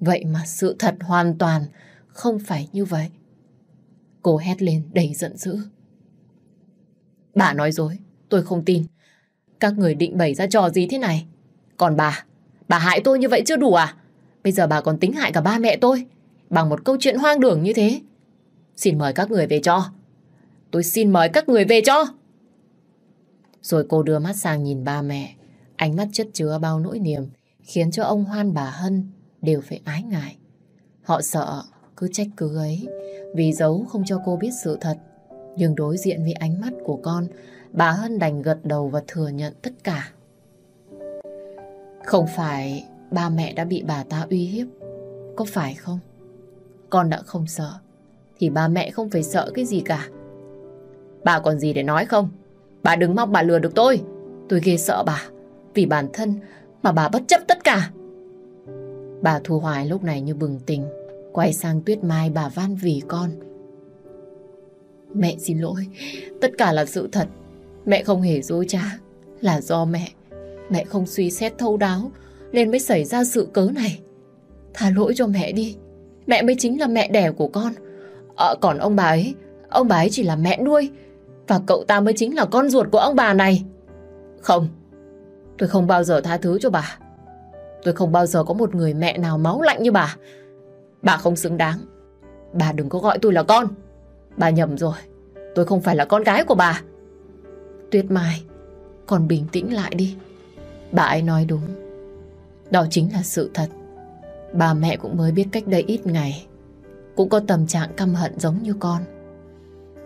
Vậy mà sự thật hoàn toàn không phải như vậy. Cô hét lên đầy giận dữ. Bà nói dối, tôi không tin. Các người định bày ra trò gì thế này? Còn bà, bà hại tôi như vậy chưa đủ à? Bây giờ bà còn tính hại cả ba mẹ tôi bằng một câu chuyện hoang đường như thế. Xin mời các người về cho. Tôi xin mời các người về cho. Rồi cô đưa mắt sang nhìn ba mẹ. Ánh mắt chất chứa bao nỗi niềm khiến cho ông Hoan bà Hân đều phải ái ngại. Họ sợ cứ trách cứ ấy vì giấu không cho cô biết sự thật. Nhưng đối diện với ánh mắt của con, bà Hân đành gật đầu và thừa nhận tất cả. Không phải ba mẹ đã bị bà ta uy hiếp, có phải không? Con đã không sợ, thì ba mẹ không phải sợ cái gì cả. Bà còn gì để nói không? Bà đừng mong bà lừa được tôi. Tôi ghê sợ bà. Vì bản thân mà bà bất chấp tất cả. Bà Thu Hoài lúc này như bừng tỉnh. Quay sang Tuyết Mai bà van vì con. Mẹ xin lỗi. Tất cả là sự thật. Mẹ không hề dối trá. Là do mẹ. Mẹ không suy xét thấu đáo nên mới xảy ra sự cớ này. Tha lỗi cho mẹ đi. Mẹ mới chính là mẹ đẻ của con. À, còn ông bà ấy, ông bà ấy chỉ là mẹ nuôi. Và cậu ta mới chính là con ruột của ông bà này. Không, tôi không bao giờ tha thứ cho bà. Tôi không bao giờ có một người mẹ nào máu lạnh như bà. Bà không xứng đáng. Bà đừng có gọi tôi là con. Bà nhầm rồi. Tôi không phải là con gái của bà. Tuyết Mai, còn bình tĩnh lại đi. Bà ấy nói đúng. Đó chính là sự thật. Bà mẹ cũng mới biết cách đây ít ngày. Cũng có tâm trạng căm hận giống như con.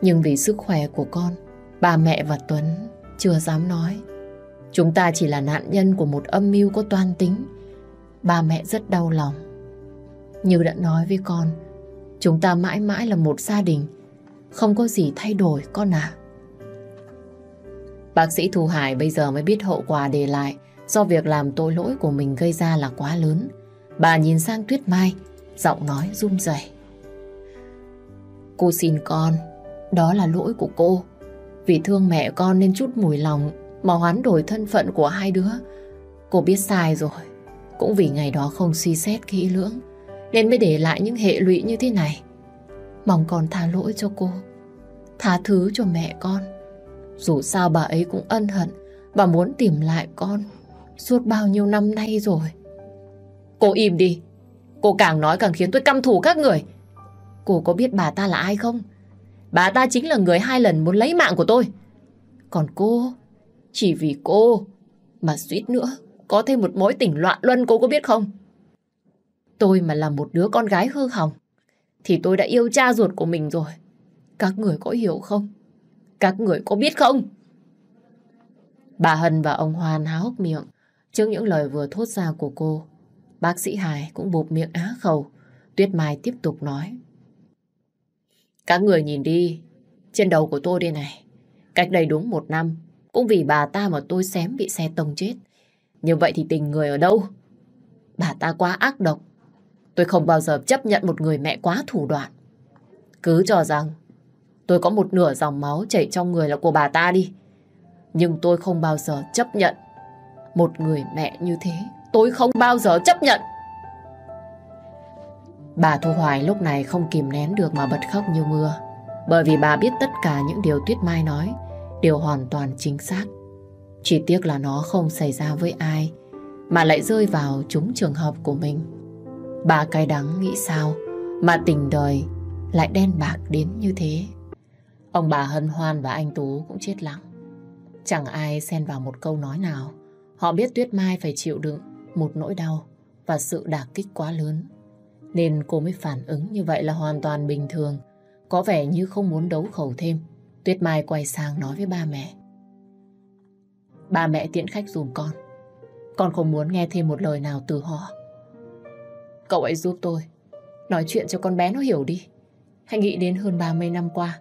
Nhưng vì sức khỏe của con, bà mẹ và Tuấn chưa dám nói. Chúng ta chỉ là nạn nhân của một âm mưu có toan tính. Ba mẹ rất đau lòng. Như đã nói với con, chúng ta mãi mãi là một gia đình. Không có gì thay đổi con à. Bác sĩ Thu Hải bây giờ mới biết hậu quả để lại do việc làm tội lỗi của mình gây ra là quá lớn. Bà nhìn sang Tuyết Mai, giọng nói run rẩy. Cô xin con, đó là lỗi của cô. Vì thương mẹ con nên chút mùi lòng mà hoán đổi thân phận của hai đứa. Cô biết sai rồi. Cũng vì ngày đó không suy xét kỹ lưỡng nên mới để lại những hệ lụy như thế này. Mong con tha lỗi cho cô. Tha thứ cho mẹ con. Dù sao bà ấy cũng ân hận và muốn tìm lại con suốt bao nhiêu năm nay rồi. Cô im đi. Cô càng nói càng khiến tôi căm thù các người. Cô có biết bà ta là ai không? Bà ta chính là người hai lần muốn lấy mạng của tôi. Còn cô, chỉ vì cô mà suýt nữa có thêm một mối tình loạn luân cô có biết không? Tôi mà là một đứa con gái hư hỏng thì tôi đã yêu cha ruột của mình rồi. Các người có hiểu không? Các người có biết không? Bà Hân và ông Hoan há hốc miệng trước những lời vừa thốt ra của cô. Bác sĩ Hải cũng bụp miệng á khẩu. Tuyết Mai tiếp tục nói. Các người nhìn đi, trên đầu của tôi đây này. Cách đây đúng một năm, cũng vì bà ta mà tôi xém bị xe tông chết. Như vậy thì tình người ở đâu? Bà ta quá ác độc. Tôi không bao giờ chấp nhận một người mẹ quá thủ đoạn. Cứ cho rằng tôi có một nửa dòng máu chảy trong người là của bà ta đi. Nhưng tôi không bao giờ chấp nhận một người mẹ như thế. Tôi không bao giờ chấp nhận. Bà Thu Hoài lúc này không kìm nén được mà bật khóc như mưa. Bởi vì bà biết tất cả những điều Tuyết Mai nói, đều hoàn toàn chính xác. Chỉ tiếc là nó không xảy ra với ai, mà lại rơi vào chúng trường hợp của mình. Bà cay đắng nghĩ sao mà tình đời lại đen bạc đến như thế. Ông bà Hân Hoan và anh Tú cũng chết lặng. Chẳng ai xen vào một câu nói nào. Họ biết Tuyết Mai phải chịu đựng một nỗi đau và sự đả kích quá lớn. Nên cô mới phản ứng như vậy là hoàn toàn bình thường. Có vẻ như không muốn đấu khẩu thêm. Tuyết Mai quay sang nói với ba mẹ. Ba mẹ tiện khách dùm con. Con không muốn nghe thêm một lời nào từ họ. Cậu ấy giúp tôi. Nói chuyện cho con bé nó hiểu đi. Hãy nghĩ đến hơn 30 năm qua.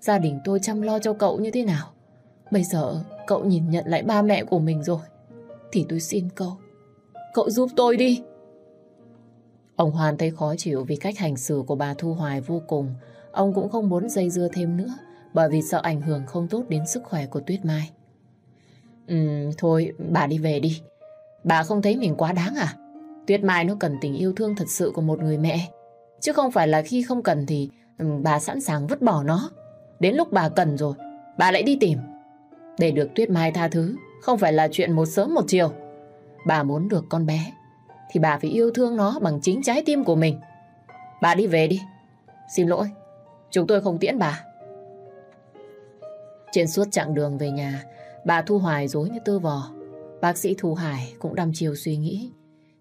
Gia đình tôi chăm lo cho cậu như thế nào. Bây giờ cậu nhìn nhận lại ba mẹ của mình rồi. Thì tôi xin cậu. Cậu giúp tôi đi. Ông Hoàn thấy khó chịu vì cách hành xử của bà Thu Hoài vô cùng. Ông cũng không muốn dây dưa thêm nữa bởi vì sợ ảnh hưởng không tốt đến sức khỏe của Tuyết Mai. Ừm, thôi bà đi về đi. Bà không thấy mình quá đáng à? Tuyết Mai nó cần tình yêu thương thật sự của một người mẹ. Chứ không phải là khi không cần thì bà sẵn sàng vứt bỏ nó. Đến lúc bà cần rồi, bà lại đi tìm. Để được Tuyết Mai tha thứ, không phải là chuyện một sớm một chiều. Bà muốn được con bé, thì bà phải yêu thương nó bằng chính trái tim của mình. Bà đi về đi. Xin lỗi, chúng tôi không tiễn bà. Trên suốt chặng đường về nhà, bà Thu Hoài dối như tơ vò. Bác sĩ Thu Hải cũng đăm chiều suy nghĩ.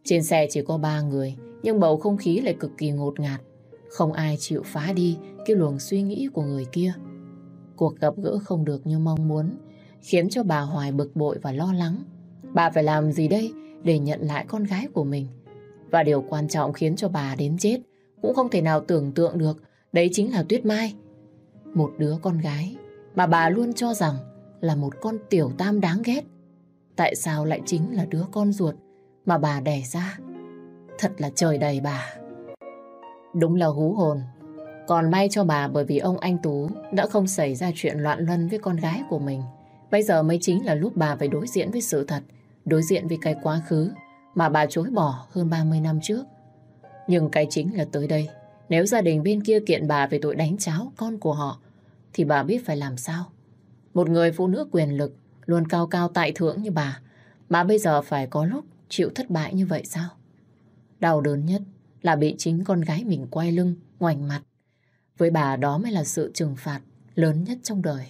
Trên xe chỉ có ba người, nhưng bầu không khí lại cực kỳ ngột ngạt. Không ai chịu phá đi cái luồng suy nghĩ của người kia. Cuộc gặp gỡ không được như mong muốn, khiến cho bà Hoài bực bội và lo lắng. Bà phải làm gì đây để nhận lại con gái của mình? Và điều quan trọng khiến cho bà đến chết cũng không thể nào tưởng tượng được đấy chính là Tuyết Mai. Một đứa con gái mà bà luôn cho rằng là một con tiểu tam đáng ghét. Tại sao lại chính là đứa con ruột mà bà đẻ ra? Thật là trời đầy bà. Đúng là hú hồn. Còn may cho bà bởi vì ông anh Tú đã không xảy ra chuyện loạn luân với con gái của mình. Bây giờ mới chính là lúc bà phải đối diện với sự thật đối diện với cái quá khứ mà bà chối bỏ hơn 30 năm trước. Nhưng cái chính là tới đây, nếu gia đình bên kia kiện bà về tội đánh cháo con của họ, thì bà biết phải làm sao. Một người phụ nữ quyền lực, luôn cao cao tại thượng như bà, mà bây giờ phải có lúc chịu thất bại như vậy sao? Đau đớn nhất là bị chính con gái mình quay lưng, ngoảnh mặt. Với bà đó mới là sự trừng phạt lớn nhất trong đời.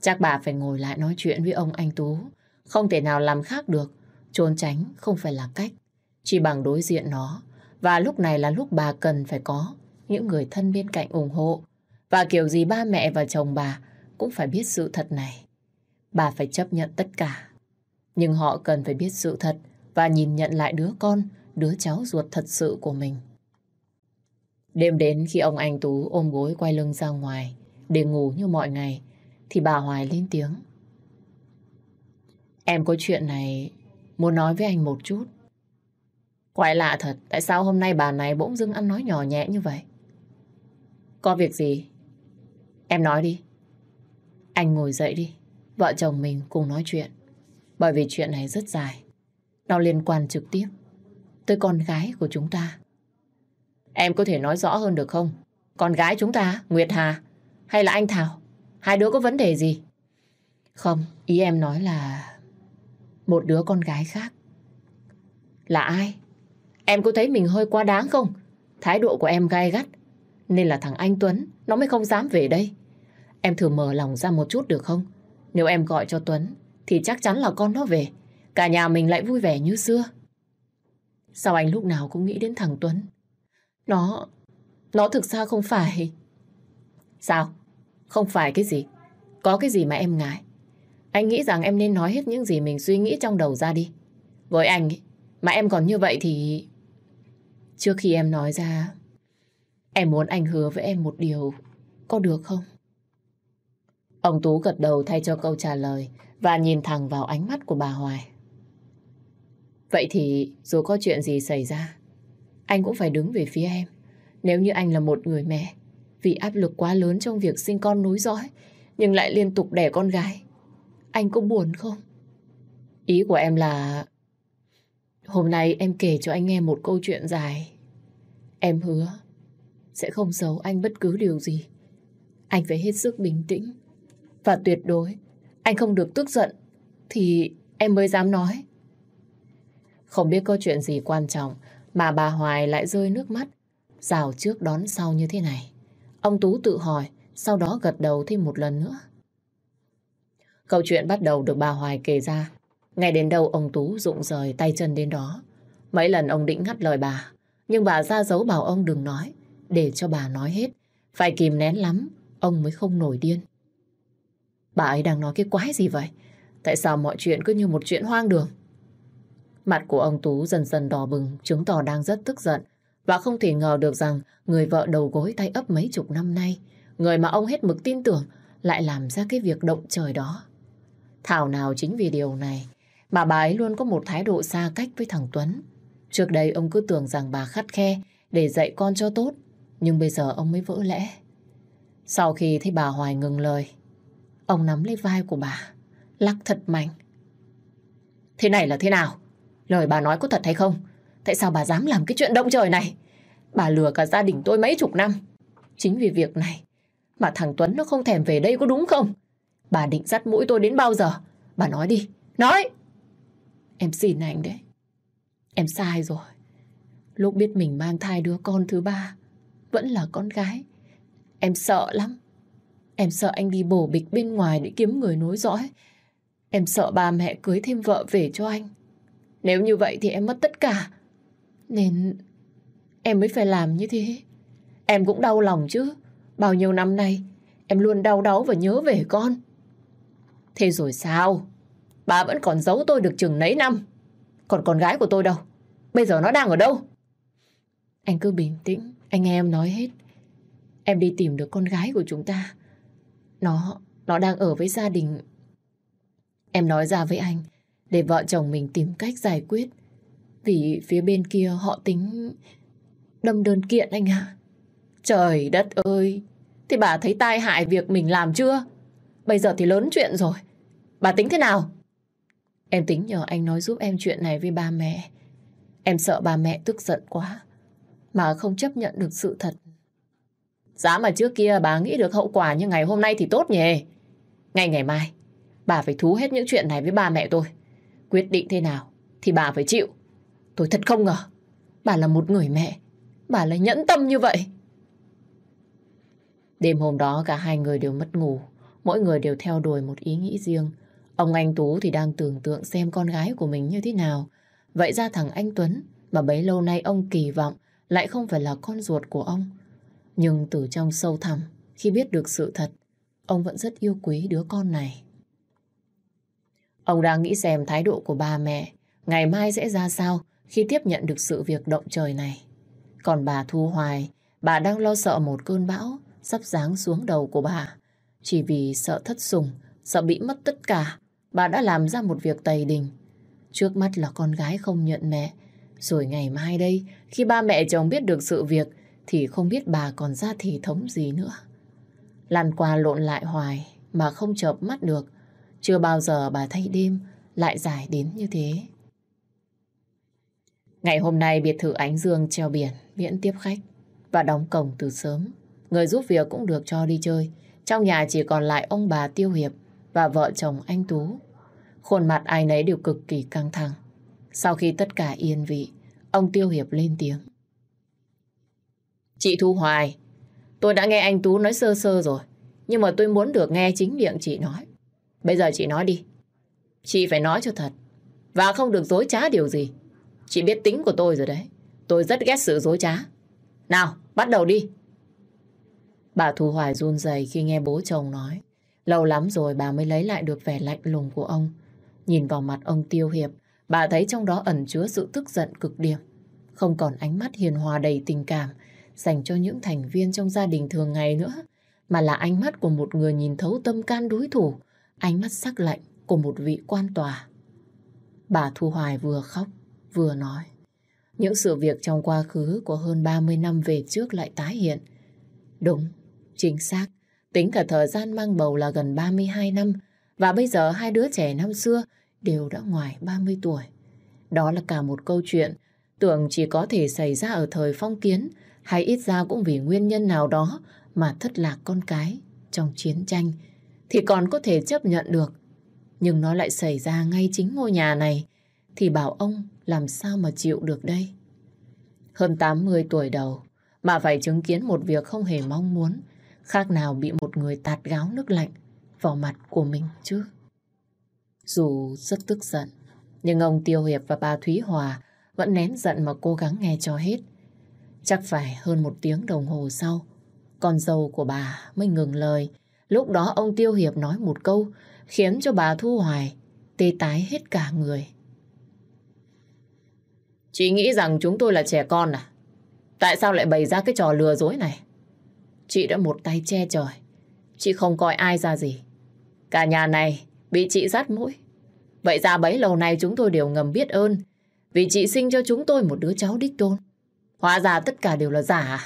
Chắc bà phải ngồi lại nói chuyện với ông anh Tú. Không thể nào làm khác được. Trốn tránh không phải là cách. Chỉ bằng đối diện nó. Và lúc này là lúc bà cần phải có những người thân bên cạnh ủng hộ. Và kiểu gì ba mẹ và chồng bà cũng phải biết sự thật này. Bà phải chấp nhận tất cả. Nhưng họ cần phải biết sự thật và nhìn nhận lại đứa con, đứa cháu ruột thật sự của mình. Đêm đến khi ông anh Tú ôm gối quay lưng ra ngoài để ngủ như mọi ngày, thì bà Hoài lên tiếng. Em có chuyện này muốn nói với anh một chút. Quái lạ thật, tại sao hôm nay bà này bỗng dưng ăn nói nhỏ nhẹ như vậy? Có việc gì? Em nói đi. Anh ngồi dậy đi, vợ chồng mình cùng nói chuyện. Bởi vì chuyện này rất dài. Nó liên quan trực tiếp tới con gái của chúng ta. Em có thể nói rõ hơn được không? Con gái chúng ta, Nguyệt Hà, hay là anh Thảo? Hai đứa có vấn đề gì? Không, ý em nói là một đứa con gái khác. Là ai? Em có thấy mình hơi quá đáng không? Thái độ của em gai gắt. Nên là thằng anh Tuấn, nó mới không dám về đây. Em thử mở lòng ra một chút được không? Nếu em gọi cho Tuấn, thì chắc chắn là con nó về. Cả nhà mình lại vui vẻ như xưa. Sao anh lúc nào cũng nghĩ đến thằng Tuấn? Nó... Nó thực ra không phải... Sao? Không phải cái gì? Có cái gì mà em ngại? Anh nghĩ rằng em nên nói hết những gì mình suy nghĩ trong đầu ra đi. Với anh mà em còn như vậy thì... Trước khi em nói ra, em muốn anh hứa với em một điều, có được không? Ông Tú gật đầu thay cho câu trả lời và nhìn thẳng vào ánh mắt của bà Hoài. Vậy thì dù có chuyện gì xảy ra, anh cũng phải đứng về phía em. Nếu như anh là một người mẹ, vì áp lực quá lớn trong việc sinh con nối dõi, nhưng lại liên tục đẻ con gái, anh có buồn không? Ý của em là... Hôm nay em kể cho anh nghe một câu chuyện dài. Em hứa sẽ không giấu anh bất cứ điều gì. Anh phải hết sức bình tĩnh. Và tuyệt đối, anh không được tức giận. Thì em mới dám nói. Không biết có chuyện gì quan trọng mà bà Hoài lại rơi nước mắt. Rào trước đón sau như thế này. Ông Tú tự hỏi, sau đó gật đầu thêm một lần nữa. Câu chuyện bắt đầu được bà Hoài kể ra. Ngay đến đâu ông Tú rụng rời tay chân đến đó. Mấy lần ông định ngắt lời bà, nhưng bà ra dấu bảo ông đừng nói, để cho bà nói hết. Phải kìm nén lắm, ông mới không nổi điên. Bà ấy đang nói cái quái gì vậy? Tại sao mọi chuyện cứ như một chuyện hoang đường? Mặt của ông Tú dần dần đỏ bừng, chứng tỏ đang rất tức giận. Và không thể ngờ được rằng người vợ đầu gối tay ấp mấy chục năm nay, người mà ông hết mực tin tưởng, lại làm ra cái việc động trời đó. Thảo nào chính vì điều này mà bà ấy luôn có một thái độ xa cách với thằng Tuấn. Trước đây ông cứ tưởng rằng bà khắt khe để dạy con cho tốt, nhưng bây giờ ông mới vỡ lẽ. Sau khi thấy bà Hoài ngừng lời, ông nắm lấy vai của bà, lắc thật mạnh. Thế này là thế nào? Lời bà nói có thật hay không? Tại sao bà dám làm cái chuyện động trời này? Bà lừa cả gia đình tôi mấy chục năm. Chính vì việc này mà thằng Tuấn nó không thèm về đây có đúng không? Bà định dắt mũi tôi đến bao giờ? Bà nói đi, nói! Em xin anh đấy. Em sai rồi. Lúc biết mình mang thai đứa con thứ ba, vẫn là con gái. Em sợ lắm. Em sợ anh đi bổ bịch bên ngoài để kiếm người nối dõi. Em sợ ba mẹ cưới thêm vợ về cho anh. Nếu như vậy thì em mất tất cả. Nên em mới phải làm như thế. Em cũng đau lòng chứ. Bao nhiêu năm nay em luôn đau đáu và nhớ về con. Thế rồi sao? Bà vẫn còn giấu tôi được chừng nấy năm. Còn con gái của tôi đâu? Bây giờ nó đang ở đâu? Anh cứ bình tĩnh, anh nghe em nói hết. Em đi tìm được con gái của chúng ta. Nó, nó đang ở với gia đình. Em nói ra với anh, để vợ chồng mình tìm cách giải quyết. Vì phía bên kia họ tính đâm đơn kiện anh ạ. Trời đất ơi! Thì bà thấy tai hại việc mình làm chưa? Bây giờ thì lớn chuyện rồi. Bà tính thế nào? Em tính nhờ anh nói giúp em chuyện này với ba mẹ. Em sợ ba mẹ tức giận quá, mà không chấp nhận được sự thật. Giá mà trước kia bà nghĩ được hậu quả như ngày hôm nay thì tốt nhỉ. Ngày ngày mai, bà phải thú hết những chuyện này với ba mẹ tôi. Quyết định thế nào thì bà phải chịu. Tôi thật không ngờ, bà là một người mẹ, bà lại nhẫn tâm như vậy. Đêm hôm đó cả hai người đều mất ngủ, mỗi người đều theo đuổi một ý nghĩ riêng. Ông anh Tú thì đang tưởng tượng xem con gái của mình như thế nào. Vậy ra thằng anh Tuấn mà bấy lâu nay ông kỳ vọng lại không phải là con ruột của ông. Nhưng từ trong sâu thẳm, khi biết được sự thật, ông vẫn rất yêu quý đứa con này. Ông đang nghĩ xem thái độ của ba mẹ ngày mai sẽ ra sao khi tiếp nhận được sự việc động trời này. Còn bà Thu Hoài, bà đang lo sợ một cơn bão sắp giáng xuống đầu của bà. Chỉ vì sợ thất sủng, sợ bị mất tất cả, bà đã làm ra một việc tày đình. Trước mắt là con gái không nhận mẹ, rồi ngày mai đây, khi ba mẹ chồng biết được sự việc, thì không biết bà còn ra thì thống gì nữa. Lăn qua lộn lại hoài mà không chợp mắt được. Chưa bao giờ bà thấy đêm lại dài đến như thế. Ngày hôm nay biệt thự Ánh Dương treo biển miễn tiếp khách và đóng cổng từ sớm. Người giúp việc cũng được cho đi chơi. Trong nhà chỉ còn lại ông bà Tiêu Hiệp và vợ chồng anh Tú. Khuôn mặt ai nấy đều cực kỳ căng thẳng. Sau khi tất cả yên vị, ông Tiêu Hiệp lên tiếng. Chị Thu Hoài, tôi đã nghe anh Tú nói sơ sơ rồi. Nhưng mà tôi muốn được nghe chính miệng chị nói. Bây giờ chị nói đi. Chị phải nói cho thật. Và không được dối trá điều gì. Chị biết tính của tôi rồi đấy. Tôi rất ghét sự dối trá. Nào, bắt đầu đi. Bà Thu Hoài run rẩy khi nghe bố chồng nói. Lâu lắm rồi bà mới lấy lại được vẻ lạnh lùng của ông. Nhìn vào mặt ông Tiêu Hiệp, bà thấy trong đó ẩn chứa sự tức giận cực điểm. Không còn ánh mắt hiền hòa đầy tình cảm dành cho những thành viên trong gia đình thường ngày nữa, mà là ánh mắt của một người nhìn thấu tâm can đối thủ, ánh mắt sắc lạnh của một vị quan tòa. Bà Thu Hoài vừa khóc, vừa nói. Những sự việc trong quá khứ của hơn 30 năm về trước lại tái hiện. Đúng, chính xác. Tính cả thời gian mang bầu là gần 32 năm và bây giờ hai đứa trẻ năm xưa đều đã ngoài 30 tuổi. Đó là cả một câu chuyện tưởng chỉ có thể xảy ra ở thời phong kiến hay ít ra cũng vì nguyên nhân nào đó mà thất lạc con cái trong chiến tranh thì còn có thể chấp nhận được. Nhưng nó lại xảy ra ngay chính ngôi nhà này thì bảo ông làm sao mà chịu được đây. Hơn 80 tuổi đầu mà phải chứng kiến một việc không hề mong muốn khác nào bị một người tạt gáo nước lạnh vào mặt của mình chứ. Dù rất tức giận, nhưng ông Tiêu Hiệp và bà Thúy Hòa vẫn nén giận mà cố gắng nghe cho hết. Chắc phải hơn một tiếng đồng hồ sau, con dâu của bà mới ngừng lời. Lúc đó ông Tiêu Hiệp nói một câu, khiến cho bà Thu Hoài tê tái hết cả người. Chị nghĩ rằng chúng tôi là trẻ con à? Tại sao lại bày ra cái trò lừa dối này? Chị đã một tay che trời. Chị không coi ai ra gì. Cả nhà này bị chị dắt mũi. Vậy ra bấy lâu nay chúng tôi đều ngầm biết ơn, vì chị sinh cho chúng tôi một đứa cháu đích tôn. Hóa ra tất cả đều là giả à?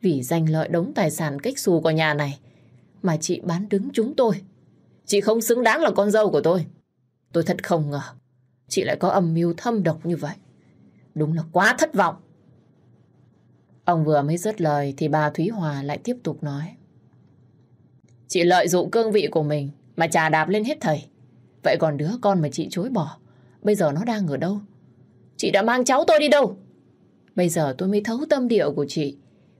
Vì danh lợi đống tài sản cách xù của nhà này mà chị bán đứng chúng tôi. Chị không xứng đáng là con dâu của tôi. Tôi thật không ngờ chị lại có âm mưu thâm độc như vậy. Đúng là quá thất vọng. Ông vừa mới dứt lời thì bà Thúy Hòa lại tiếp tục nói. Chị lợi dụng cương vị của mình mà trà đạp lên hết thầy. Vậy còn đứa con mà chị chối bỏ, bây giờ nó đang ở đâu? Chị đã mang cháu tôi đi đâu? Bây giờ tôi mới thấu tâm địa của chị.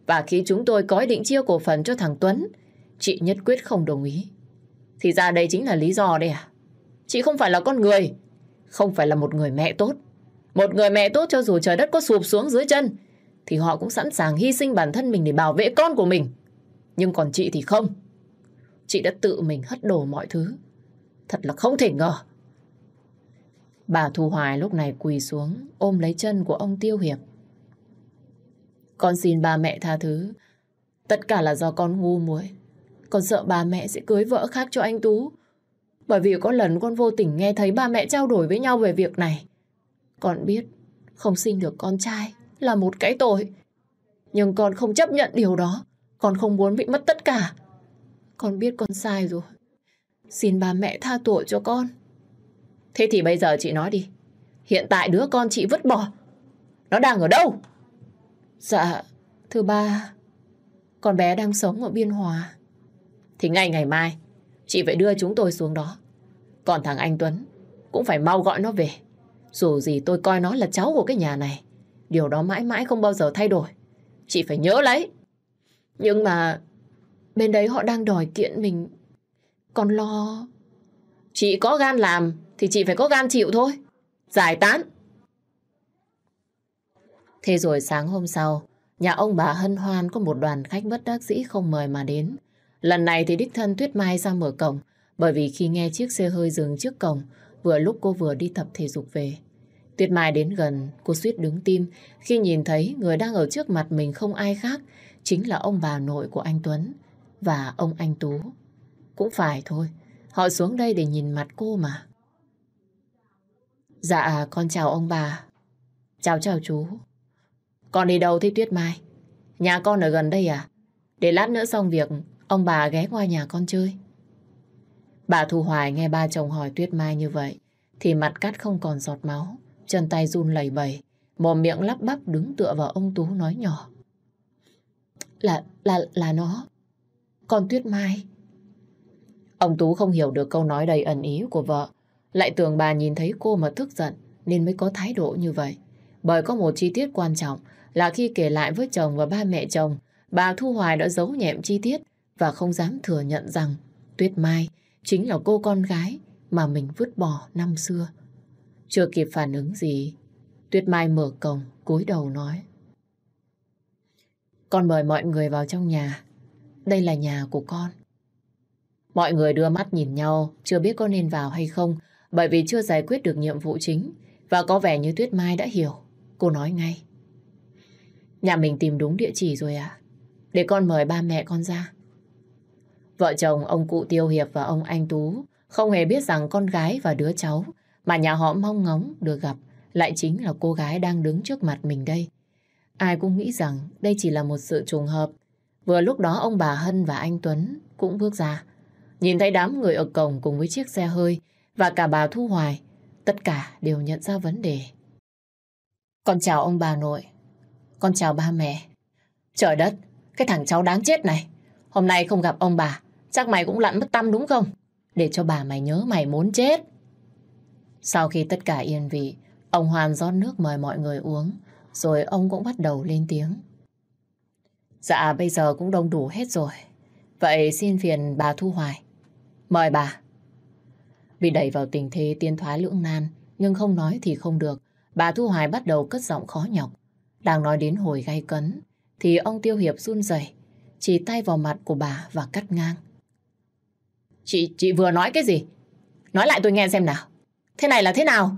Và khi chúng tôi có ý định chia cổ phần cho thằng Tuấn, chị nhất quyết không đồng ý. Thì ra đây chính là lý do đây à? Chị không phải là con người, không phải là một người mẹ tốt. Một người mẹ tốt cho dù trời đất có sụp xuống dưới chân, thì họ cũng sẵn sàng hy sinh bản thân mình để bảo vệ con của mình. Nhưng còn chị thì không. Chị đã tự mình hất đổ mọi thứ. Thật là không thể ngờ. Bà Thu Hoài lúc này quỳ xuống ôm lấy chân của ông Tiêu Hiệp. Con xin ba mẹ tha thứ. Tất cả là do con ngu muội. Con sợ ba mẹ sẽ cưới vợ khác cho anh Tú. Bởi vì có lần con vô tình nghe thấy ba mẹ trao đổi với nhau về việc này. Con biết không sinh được con trai là một cái tội. Nhưng con không chấp nhận điều đó. Con không muốn bị mất tất cả. Con biết con sai rồi. Xin ba mẹ tha tội cho con. Thế thì bây giờ chị nói đi. Hiện tại đứa con chị vứt bỏ. Nó đang ở đâu? Dạ, thưa ba, con bé đang sống ở Biên Hòa. Thì ngay ngày mai, chị phải đưa chúng tôi xuống đó. Còn thằng anh Tuấn cũng phải mau gọi nó về. Dù gì tôi coi nó là cháu của cái nhà này. Điều đó mãi mãi không bao giờ thay đổi. Chị phải nhớ lấy. Nhưng mà bên đấy họ đang đòi kiện mình. Còn lo... Chị có gan làm thì chị phải có gan chịu thôi. Giải tán. Thế rồi sáng hôm sau, nhà ông bà hân hoan có một đoàn khách bất đắc dĩ không mời mà đến. Lần này thì đích thân Tuyết Mai ra mở cổng, bởi vì khi nghe chiếc xe hơi dừng trước cổng, vừa lúc cô vừa đi tập thể dục về. Tuyết Mai đến gần, cô suýt đứng tim khi nhìn thấy người đang ở trước mặt mình không ai khác, chính là ông bà nội của anh Tuấn và ông anh Tú. Cũng phải thôi, họ xuống đây để nhìn mặt cô mà. Dạ, con chào ông bà. Chào chào chú. Con đi đâu thế Tuyết Mai? Nhà con ở gần đây à? Để lát nữa xong việc, ông bà ghé qua nhà con chơi. Bà Thu Hoài nghe ba chồng hỏi Tuyết Mai như vậy, thì mặt cắt không còn giọt máu, chân tay run lẩy bẩy, mồm miệng lắp bắp đứng tựa vào ông Tú nói nhỏ. Là, là, là nó. Con Tuyết Mai. Ông Tú không hiểu được câu nói đầy ẩn ý của vợ, lại tưởng bà nhìn thấy cô mà tức giận nên mới có thái độ như vậy. Bởi có một chi tiết quan trọng là khi kể lại với chồng và ba mẹ chồng, bà Thu Hoài đã giấu nhẹm chi tiết và không dám thừa nhận rằng Tuyết Mai chính là cô con gái mà mình vứt bỏ năm xưa. Chưa kịp phản ứng gì, Tuyết Mai mở cổng, cúi đầu nói. Con mời mọi người vào trong nhà. Đây là nhà của con. Mọi người đưa mắt nhìn nhau, chưa biết có nên vào hay không, bởi vì chưa giải quyết được nhiệm vụ chính. Và có vẻ như Tuyết Mai đã hiểu. Cô nói ngay. Nhà mình tìm đúng địa chỉ rồi à? Để con mời ba mẹ con ra. Vợ chồng ông cụ Tiêu Hiệp và ông Anh Tú không hề biết rằng con gái và đứa cháu mà nhà họ mong ngóng được gặp lại chính là cô gái đang đứng trước mặt mình đây. Ai cũng nghĩ rằng đây chỉ là một sự trùng hợp. Vừa lúc đó ông bà Hân và anh Tuấn cũng bước ra. Nhìn thấy đám người ở cổng cùng với chiếc xe hơi và cả bà Thu Hoài, tất cả đều nhận ra vấn đề. Con chào ông bà nội. Con chào ba mẹ. Trời đất, cái thằng cháu đáng chết này. Hôm nay không gặp ông bà, chắc mày cũng lặn mất tâm đúng không? Để cho bà mày nhớ mày muốn chết. Sau khi tất cả yên vị, ông Hoàn rót nước mời mọi người uống, rồi ông cũng bắt đầu lên tiếng. Dạ, bây giờ cũng đông đủ hết rồi. Vậy xin phiền bà Thu Hoài. Mời bà. Bị đẩy vào tình thế tiên thoái lưỡng nan, nhưng không nói thì không được. Bà Thu Hoài bắt đầu cất giọng khó nhọc. Đang nói đến hồi gay cấn, thì ông Tiêu Hiệp run rẩy chỉ tay vào mặt của bà và cắt ngang. Chị, chị vừa nói cái gì? Nói lại tôi nghe xem nào. Thế này là thế nào?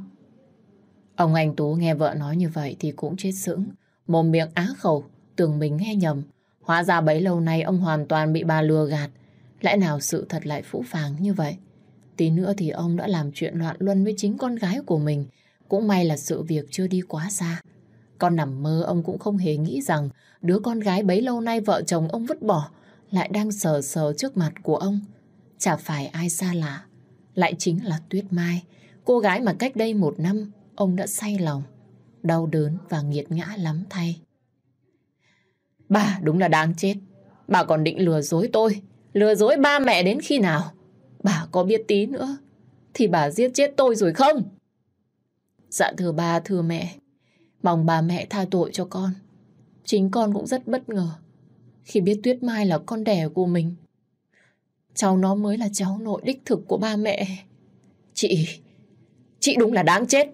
Ông anh Tú nghe vợ nói như vậy thì cũng chết sững. Mồm miệng á khẩu, tưởng mình nghe nhầm. Hóa ra bấy lâu nay ông hoàn toàn bị bà lừa gạt. Lẽ nào sự thật lại phũ phàng như vậy? Tí nữa thì ông đã làm chuyện loạn luân với chính con gái của mình. Cũng may là sự việc chưa đi quá xa. Con nằm mơ ông cũng không hề nghĩ rằng đứa con gái bấy lâu nay vợ chồng ông vứt bỏ lại đang sờ sờ trước mặt của ông. Chả phải ai xa lạ, lại chính là Tuyết Mai, cô gái mà cách đây một năm ông đã say lòng, đau đớn và nghiệt ngã lắm thay. Bà đúng là đáng chết, bà còn định lừa dối tôi, lừa dối ba mẹ đến khi nào? Bà có biết tí nữa, thì bà giết chết tôi rồi không? Dạ thưa ba, thưa mẹ, mong bà mẹ tha tội cho con. Chính con cũng rất bất ngờ khi biết Tuyết Mai là con đẻ của mình. Cháu nó mới là cháu nội đích thực của ba mẹ. Chị, chị đúng là đáng chết.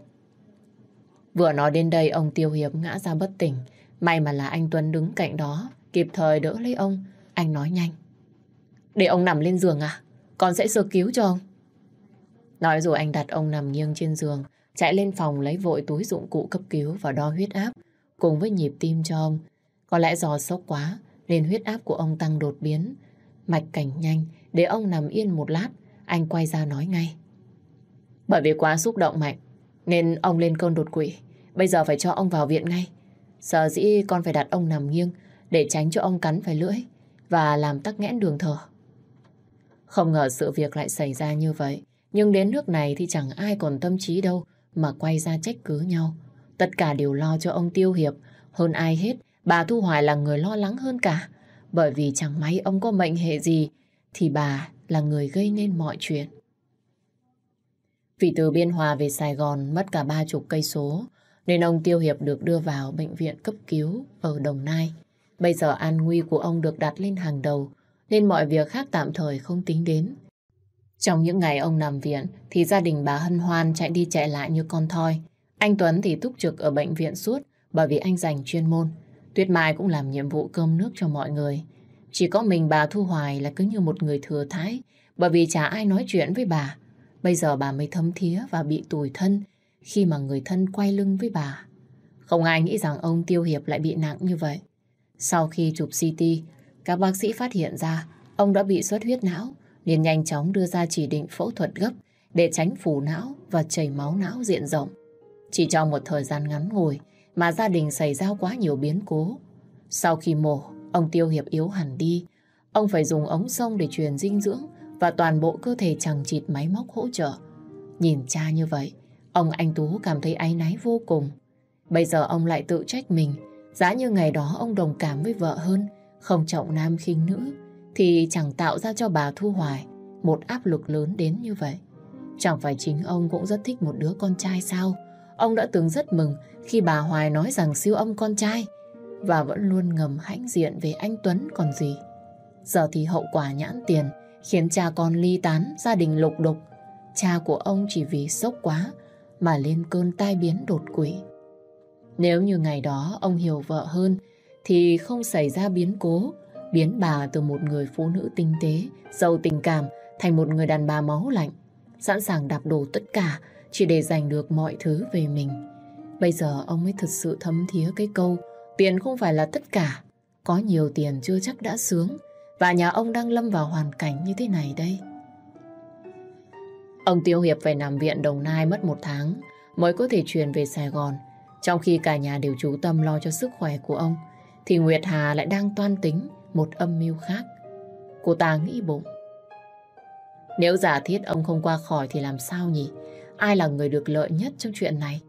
Vừa nói đến đây ông Tiêu Hiệp ngã ra bất tỉnh. May mà là anh Tuấn đứng cạnh đó, kịp thời đỡ lấy ông. Anh nói nhanh. Để ông nằm lên giường à? Con sẽ sơ cứu cho ông. Nói rồi anh đặt ông nằm nghiêng trên giường, chạy lên phòng lấy vội túi dụng cụ cấp cứu và đo huyết áp, cùng với nhịp tim cho ông. Có lẽ do sốc quá, nên huyết áp của ông tăng đột biến. Mạch cảnh nhanh, để ông nằm yên một lát, anh quay ra nói ngay. Bởi vì quá xúc động mạnh, nên ông lên cơn đột quỵ. Bây giờ phải cho ông vào viện ngay. Sợ dĩ con phải đặt ông nằm nghiêng để tránh cho ông cắn phải lưỡi và làm tắc nghẽn đường thở. Không ngờ sự việc lại xảy ra như vậy. Nhưng đến nước này thì chẳng ai còn tâm trí đâu mà quay ra trách cứ nhau. Tất cả đều lo cho ông Tiêu Hiệp. Hơn ai hết, bà Thu Hoài là người lo lắng hơn cả. Bởi vì chẳng may ông có mệnh hệ gì thì bà là người gây nên mọi chuyện. Vì từ Biên Hòa về Sài Gòn mất cả ba chục cây số, nên ông Tiêu Hiệp được đưa vào bệnh viện cấp cứu ở Đồng Nai. Bây giờ an nguy của ông được đặt lên hàng đầu, nên mọi việc khác tạm thời không tính đến. Trong những ngày ông nằm viện, thì gia đình bà hân hoan chạy đi chạy lại như con thoi. Anh Tuấn thì túc trực ở bệnh viện suốt bởi vì anh dành chuyên môn. Tuyết Mai cũng làm nhiệm vụ cơm nước cho mọi người. Chỉ có mình bà Thu Hoài là cứ như một người thừa thái bởi vì chả ai nói chuyện với bà. Bây giờ bà mới thấm thía và bị tủi thân khi mà người thân quay lưng với bà. Không ai nghĩ rằng ông Tiêu Hiệp lại bị nặng như vậy. Sau khi chụp CT, các bác sĩ phát hiện ra ông đã bị xuất huyết não liền nhanh chóng đưa ra chỉ định phẫu thuật gấp để tránh phù não và chảy máu não diện rộng. Chỉ trong một thời gian ngắn ngồi mà gia đình xảy ra quá nhiều biến cố. Sau khi mổ, ông Tiêu Hiệp yếu hẳn đi. Ông phải dùng ống sông để truyền dinh dưỡng và toàn bộ cơ thể chẳng chịt máy móc hỗ trợ. Nhìn cha như vậy, ông anh Tú cảm thấy áy náy vô cùng. Bây giờ ông lại tự trách mình. Giá như ngày đó ông đồng cảm với vợ hơn, không trọng nam khinh nữ, thì chẳng tạo ra cho bà Thu Hoài một áp lực lớn đến như vậy. Chẳng phải chính ông cũng rất thích một đứa con trai sao? Ông đã từng rất mừng khi bà Hoài nói rằng siêu âm con trai và vẫn luôn ngầm hãnh diện về anh Tuấn còn gì. Giờ thì hậu quả nhãn tiền khiến cha con ly tán, gia đình lục đục. Cha của ông chỉ vì sốc quá mà lên cơn tai biến đột quỵ. Nếu như ngày đó ông hiểu vợ hơn thì không xảy ra biến cố, biến bà từ một người phụ nữ tinh tế, giàu tình cảm thành một người đàn bà máu lạnh, sẵn sàng đạp đổ tất cả chỉ để giành được mọi thứ về mình. Bây giờ ông mới thật sự thấm thía cái câu tiền không phải là tất cả, có nhiều tiền chưa chắc đã sướng và nhà ông đang lâm vào hoàn cảnh như thế này đây. Ông Tiêu Hiệp phải nằm viện Đồng Nai mất một tháng mới có thể chuyển về Sài Gòn. Trong khi cả nhà đều chú tâm lo cho sức khỏe của ông, thì Nguyệt Hà lại đang toan tính một âm mưu khác. Cô ta nghĩ bụng. Nếu giả thiết ông không qua khỏi thì làm sao nhỉ? Ai là người được lợi nhất trong chuyện này?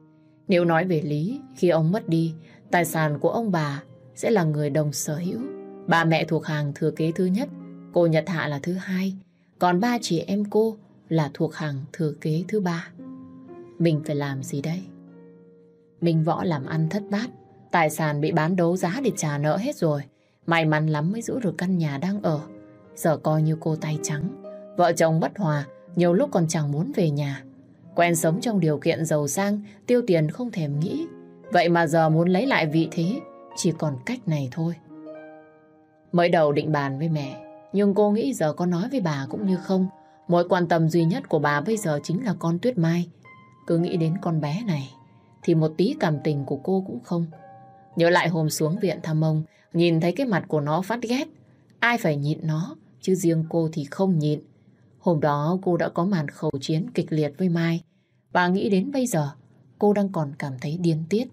Nếu nói về lý, khi ông mất đi, tài sản của ông bà sẽ là người đồng sở hữu. Ba mẹ thuộc hàng thừa kế thứ nhất, cô Nhật Hạ là thứ hai, còn ba chị em cô là thuộc hàng thừa kế thứ ba. Mình phải làm gì đây? Minh Võ làm ăn thất bát, tài sản bị bán đấu giá để trả nợ hết rồi. May mắn lắm mới giữ được căn nhà đang ở. Giờ coi như cô tay trắng. Vợ chồng bất hòa, nhiều lúc còn chẳng muốn về nhà. Quen sống trong điều kiện giàu sang, tiêu tiền không thèm nghĩ. Vậy mà giờ muốn lấy lại vị thế, chỉ còn cách này thôi. Mới đầu định bàn với mẹ, nhưng cô nghĩ giờ có nói với bà cũng như không. Mối quan tâm duy nhất của bà bây giờ chính là con Tuyết Mai. Cứ nghĩ đến con bé này, thì một tí cảm tình của cô cũng không. Nhớ lại hôm xuống viện thăm ông, nhìn thấy cái mặt của nó phát ghét. Ai phải nhịn nó, chứ riêng cô thì không nhịn. Hôm đó cô đã có màn khẩu chiến kịch liệt với Mai. Và nghĩ đến bây giờ, cô đang còn cảm thấy điên tiết.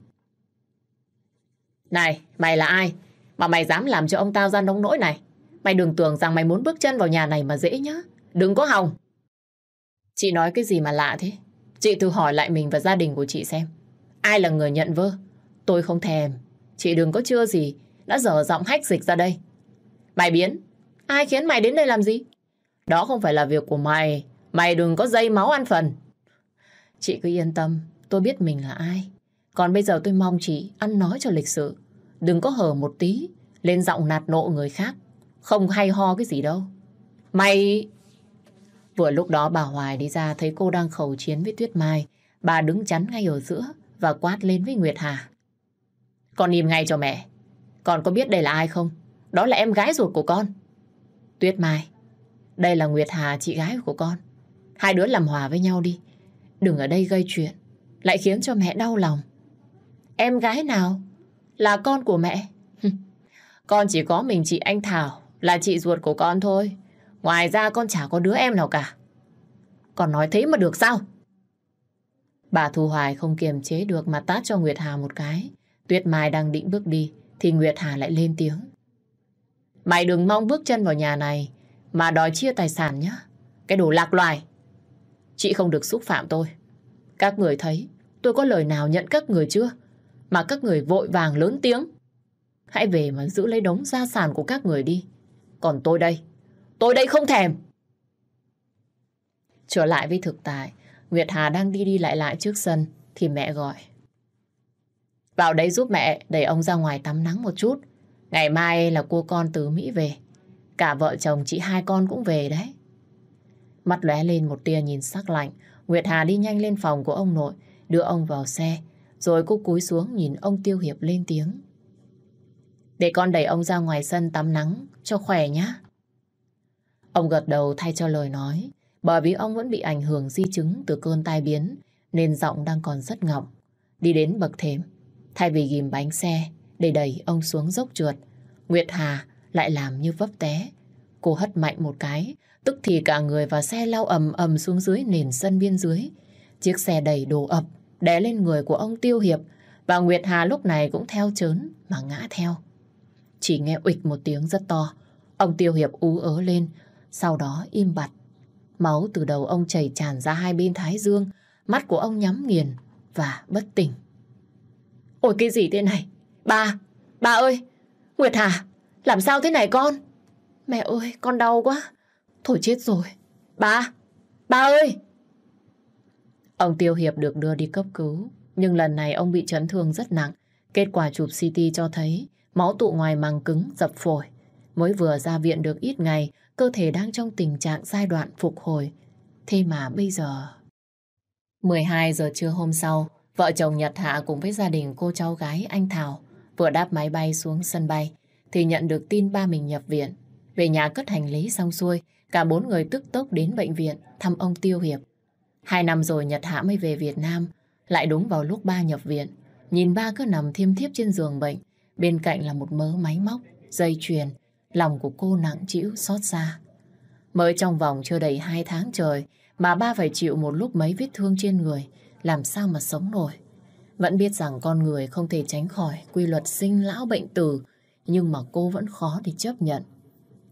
Này, mày là ai? Mà mày dám làm cho ông tao ra nông nỗi này? Mày đừng tưởng rằng mày muốn bước chân vào nhà này mà dễ nhá. Đừng có hòng. Chị nói cái gì mà lạ thế? Chị thử hỏi lại mình và gia đình của chị xem. Ai là người nhận vơ? Tôi không thèm. Chị đừng có chưa gì. Đã dở giọng hách dịch ra đây. Mày biến. Ai khiến mày đến đây làm gì? Đó không phải là việc của mày. Mày đừng có dây máu ăn phần. Chị cứ yên tâm. Tôi biết mình là ai. Còn bây giờ tôi mong chị ăn nói cho lịch sự. Đừng có hở một tí. Lên giọng nạt nộ người khác. Không hay ho cái gì đâu. Mày... Vừa lúc đó bà Hoài đi ra thấy cô đang khẩu chiến với Tuyết Mai. Bà đứng chắn ngay ở giữa và quát lên với Nguyệt Hà. Con im ngay cho mẹ. Con có biết đây là ai không? Đó là em gái ruột của con. Tuyết Mai, đây là Nguyệt Hà, chị gái của con. Hai đứa làm hòa với nhau đi. Đừng ở đây gây chuyện, lại khiến cho mẹ đau lòng. Em gái nào? Là con của mẹ. con chỉ có mình chị Anh Thảo, là chị ruột của con thôi. Ngoài ra con chả có đứa em nào cả. Còn nói thế mà được sao? Bà Thu Hoài không kiềm chế được mà tát cho Nguyệt Hà một cái. Tuyết Mai đang định bước đi, thì Nguyệt Hà lại lên tiếng. Mày đừng mong bước chân vào nhà này mà đòi chia tài sản nhá. Cái đồ lạc loài. chị không được xúc phạm tôi. Các người thấy tôi có lời nào nhận các người chưa? Mà các người vội vàng lớn tiếng. Hãy về mà giữ lấy đống gia sản của các người đi. Còn tôi đây, tôi đây không thèm. Trở lại với thực tại, Nguyệt Hà đang đi đi lại lại trước sân thì mẹ gọi. Vào đây giúp mẹ đẩy ông ra ngoài tắm nắng một chút. Ngày mai là cô con từ Mỹ về. Cả vợ chồng chị hai con cũng về đấy. Mắt lóe lên một tia nhìn sắc lạnh. Nguyệt Hà đi nhanh lên phòng của ông nội, đưa ông vào xe. Rồi cô cúi xuống nhìn ông Tiêu Hiệp lên tiếng. Để con đẩy ông ra ngoài sân tắm nắng cho khỏe nhé. Ông gật đầu thay cho lời nói. Bởi vì ông vẫn bị ảnh hưởng di chứng từ cơn tai biến nên giọng đang còn rất ngọng. Đi đến bậc thềm, thay vì ghim bánh xe để đẩy ông xuống dốc trượt, Nguyệt Hà lại làm như vấp té. Cô hất mạnh một cái, tức thì cả người và xe lao ầm ầm xuống dưới nền sân biên dưới. Chiếc xe đầy đồ ập, đè lên người của ông Tiêu Hiệp và Nguyệt Hà lúc này cũng theo chớn mà ngã theo. Chỉ nghe ụịch một tiếng rất to, ông Tiêu Hiệp ú ớ lên, sau đó im bặt. Máu từ đầu ông chảy tràn ra hai bên thái dương, mắt của ông nhắm nghiền và bất tỉnh. Ôi cái gì thế này? Ba, ba ơi! Nguyệt Hà, làm sao thế này con? Mẹ ơi, con đau quá. Thôi chết rồi. Ba, ba ơi! Ông Tiêu Hiệp được đưa đi cấp cứu, nhưng lần này ông bị chấn thương rất nặng. Kết quả chụp CT cho thấy máu tụ ngoài màng cứng, dập phổi. Mới vừa ra viện được ít ngày, cơ thể đang trong tình trạng giai đoạn phục hồi. Thế mà bây giờ... 12 giờ trưa hôm sau, vợ chồng Nhật Hạ cùng với gia đình cô cháu gái anh Thảo vừa đáp máy bay xuống sân bay thì nhận được tin ba mình nhập viện. Về nhà cất hành lý xong xuôi, cả bốn người tức tốc đến bệnh viện thăm ông Tiêu Hiệp. Hai năm rồi Nhật Hạ mới về Việt Nam, lại đúng vào lúc ba nhập viện. Nhìn ba cứ nằm thiêm thiếp trên giường bệnh, bên cạnh là một mớ máy móc, dây chuyền, lòng của cô nặng chịu xót xa. Mới trong vòng chưa đầy hai tháng trời mà ba phải chịu một lúc mấy vết thương trên người, làm sao mà sống nổi. Vẫn biết rằng con người không thể tránh khỏi quy luật sinh lão bệnh tử, nhưng mà cô vẫn khó để chấp nhận.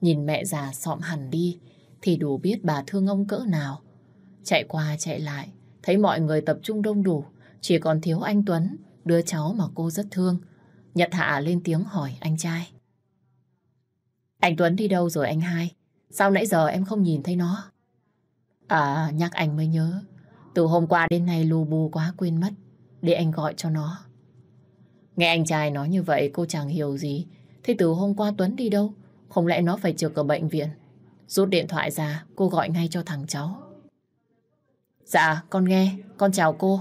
Nhìn mẹ già sọm hẳn đi, thì đủ biết bà thương ông cỡ nào. Chạy qua chạy lại, thấy mọi người tập trung đông đủ, chỉ còn thiếu anh Tuấn, đứa cháu mà cô rất thương. Nhật Hạ lên tiếng hỏi anh trai. Anh Tuấn đi đâu rồi anh hai? Sao nãy giờ em không nhìn thấy nó? À, nhắc anh mới nhớ. Từ hôm qua đến nay lù bù quá quên mất. Để anh gọi cho nó. Nghe anh trai nói như vậy cô chẳng hiểu gì. Thế từ hôm qua Tuấn đi đâu? Không lẽ nó phải trực ở bệnh viện? Rút điện thoại ra, cô gọi ngay cho thằng cháu. Dạ, con nghe. Con chào cô.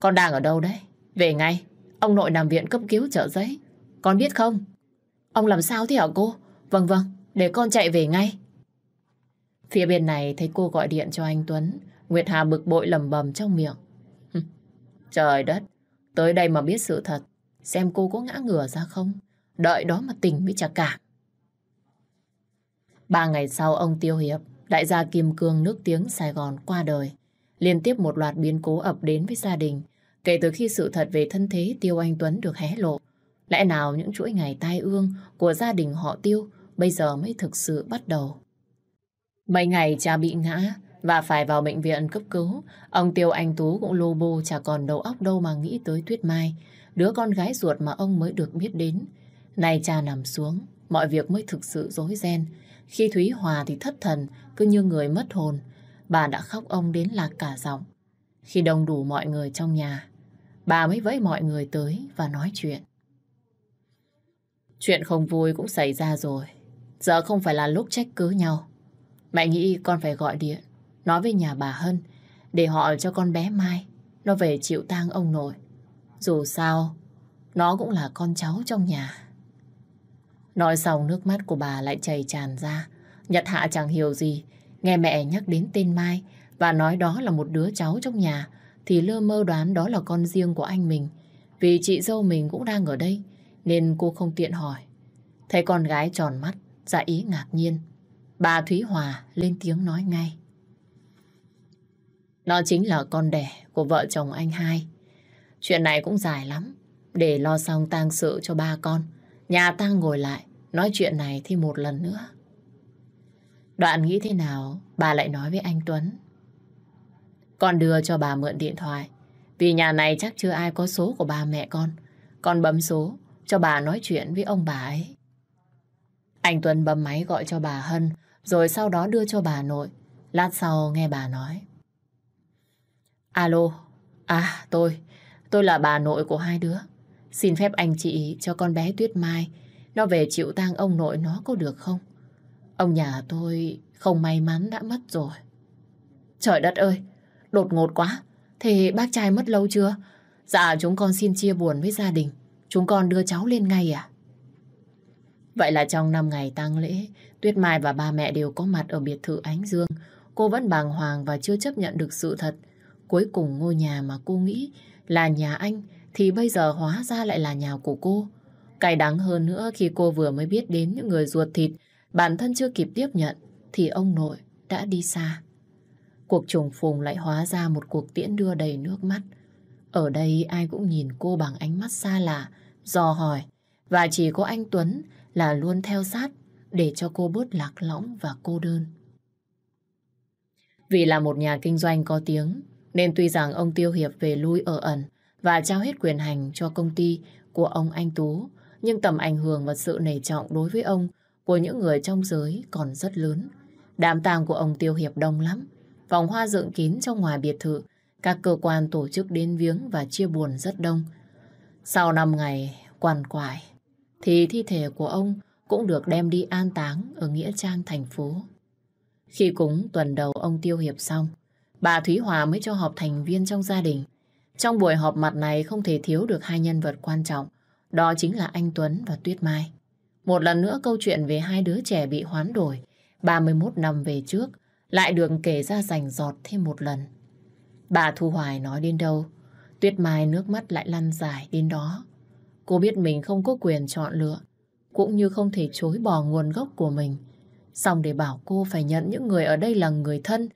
Con đang ở đâu đấy? Về ngay. Ông nội nằm viện cấp cứu chợ giấy. Con biết không? Ông làm sao thế hả cô? Vâng vâng, để con chạy về ngay. Phía bên này thấy cô gọi điện cho anh Tuấn. Nguyệt Hà bực bội lầm bầm trong miệng. Trời đất, tới đây mà biết sự thật. Xem cô có ngã ngửa ra không? Đợi đó mà tình mới chả cả. Ba ngày sau ông Tiêu Hiệp, đại gia Kim Cương nước tiếng Sài Gòn qua đời. Liên tiếp một loạt biến cố ập đến với gia đình. Kể từ khi sự thật về thân thế Tiêu Anh Tuấn được hé lộ, lẽ nào những chuỗi ngày tai ương của gia đình họ Tiêu bây giờ mới thực sự bắt đầu. Mấy ngày cha bị ngã và phải vào bệnh viện cấp cứu, ông Tiêu Anh Tú cũng lô bô chả còn đầu óc đâu mà nghĩ tới Tuyết Mai, đứa con gái ruột mà ông mới được biết đến. Nay cha nằm xuống, mọi việc mới thực sự rối ren. Khi Thúy Hòa thì thất thần, cứ như người mất hồn. Bà đã khóc ông đến lạc cả giọng. Khi đông đủ mọi người trong nhà, bà mới vẫy mọi người tới và nói chuyện. Chuyện không vui cũng xảy ra rồi. Giờ không phải là lúc trách cứ nhau. Mẹ nghĩ con phải gọi điện, nói với nhà bà Hân, để họ cho con bé Mai, nó về chịu tang ông nội. Dù sao, nó cũng là con cháu trong nhà. Nói xong nước mắt của bà lại chảy tràn ra. Nhật Hạ chẳng hiểu gì, nghe mẹ nhắc đến tên Mai và nói đó là một đứa cháu trong nhà, thì lơ mơ đoán đó là con riêng của anh mình. Vì chị dâu mình cũng đang ở đây, nên cô không tiện hỏi. Thấy con gái tròn mắt, dạ ý ngạc nhiên. Bà Thúy Hòa lên tiếng nói ngay. Nó chính là con đẻ của vợ chồng anh hai. Chuyện này cũng dài lắm. Để lo xong tang sự cho ba con. Nhà tang ngồi lại, nói chuyện này thì một lần nữa. Đoạn nghĩ thế nào, bà lại nói với anh Tuấn. Con đưa cho bà mượn điện thoại. Vì nhà này chắc chưa ai có số của ba mẹ con. Con bấm số cho bà nói chuyện với ông bà ấy. Anh Tuấn bấm máy gọi cho bà Hân, rồi sau đó đưa cho bà nội. Lát sau nghe bà nói. Alo, à tôi, tôi là bà nội của hai đứa. Xin phép anh chị cho con bé Tuyết Mai nó về chịu tang ông nội nó có được không? Ông nhà tôi không may mắn đã mất rồi. Trời đất ơi, đột ngột quá. Thế bác trai mất lâu chưa? Dạ chúng con xin chia buồn với gia đình. Chúng con đưa cháu lên ngay à? Vậy là trong 5 ngày tang lễ, Tuyết Mai và ba mẹ đều có mặt ở biệt thự Ánh Dương. Cô vẫn bàng hoàng và chưa chấp nhận được sự thật. Cuối cùng ngôi nhà mà cô nghĩ là nhà anh thì bây giờ hóa ra lại là nhà của cô. Cay đắng hơn nữa khi cô vừa mới biết đến những người ruột thịt bản thân chưa kịp tiếp nhận thì ông nội đã đi xa. Cuộc trùng phùng lại hóa ra một cuộc tiễn đưa đầy nước mắt. Ở đây ai cũng nhìn cô bằng ánh mắt xa lạ, dò hỏi và chỉ có anh Tuấn là luôn theo sát để cho cô bớt lạc lõng và cô đơn. Vì là một nhà kinh doanh có tiếng, nên tuy rằng ông Tiêu Hiệp về lui ở ẩn và trao hết quyền hành cho công ty của ông Anh Tú, nhưng tầm ảnh hưởng và sự nể trọng đối với ông của những người trong giới còn rất lớn. Đám tang của ông Tiêu Hiệp đông lắm, vòng hoa dựng kín trong ngoài biệt thự, các cơ quan tổ chức đến viếng và chia buồn rất đông. Sau 5 ngày quằn quại, thì thi thể của ông cũng được đem đi an táng ở Nghĩa Trang thành phố. Khi cúng tuần đầu ông Tiêu Hiệp xong, bà Thúy Hòa mới cho họp thành viên trong gia đình. Trong buổi họp mặt này không thể thiếu được hai nhân vật quan trọng, đó chính là anh Tuấn và Tuyết Mai. Một lần nữa câu chuyện về hai đứa trẻ bị hoán đổi 31 năm về trước lại được kể ra rành giọt thêm một lần. Bà Thu Hoài nói đến đâu, Tuyết Mai nước mắt lại lăn dài đến đó. Cô biết mình không có quyền chọn lựa, cũng như không thể chối bỏ nguồn gốc của mình. Xong để bảo cô phải nhận những người ở đây là người thân,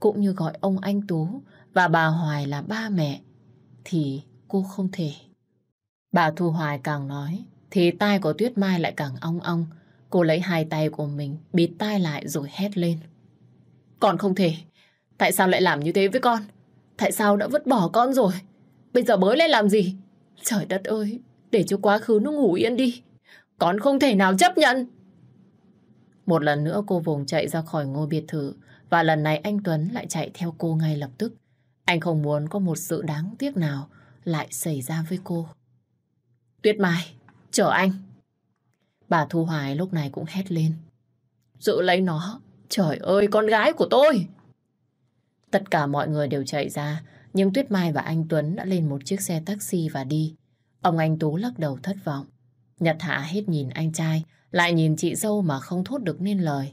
cũng như gọi ông anh Tú và bà Hoài là ba mẹ, thì cô không thể. Bà Thu Hoài càng nói, thì tai của Tuyết Mai lại càng ong ong. Cô lấy hai tay của mình, bịt tai lại rồi hét lên. Con không thể. Tại sao lại làm như thế với con? Tại sao đã vứt bỏ con rồi? Bây giờ bới lên làm gì? Trời đất ơi, để cho quá khứ nó ngủ yên đi. Con không thể nào chấp nhận. Một lần nữa cô vùng chạy ra khỏi ngôi biệt thự và lần này anh Tuấn lại chạy theo cô ngay lập tức. Anh không muốn có một sự đáng tiếc nào lại xảy ra với cô. Tuyết Mai, chờ anh. Bà Thu Hoài lúc này cũng hét lên. Giữ lấy nó. Trời ơi, con gái của tôi. Tất cả mọi người đều chạy ra, nhưng Tuyết Mai và anh Tuấn đã lên một chiếc xe taxi và đi. Ông anh Tú lắc đầu thất vọng. Nhật Hạ hết nhìn anh trai, lại nhìn chị dâu mà không thốt được nên lời.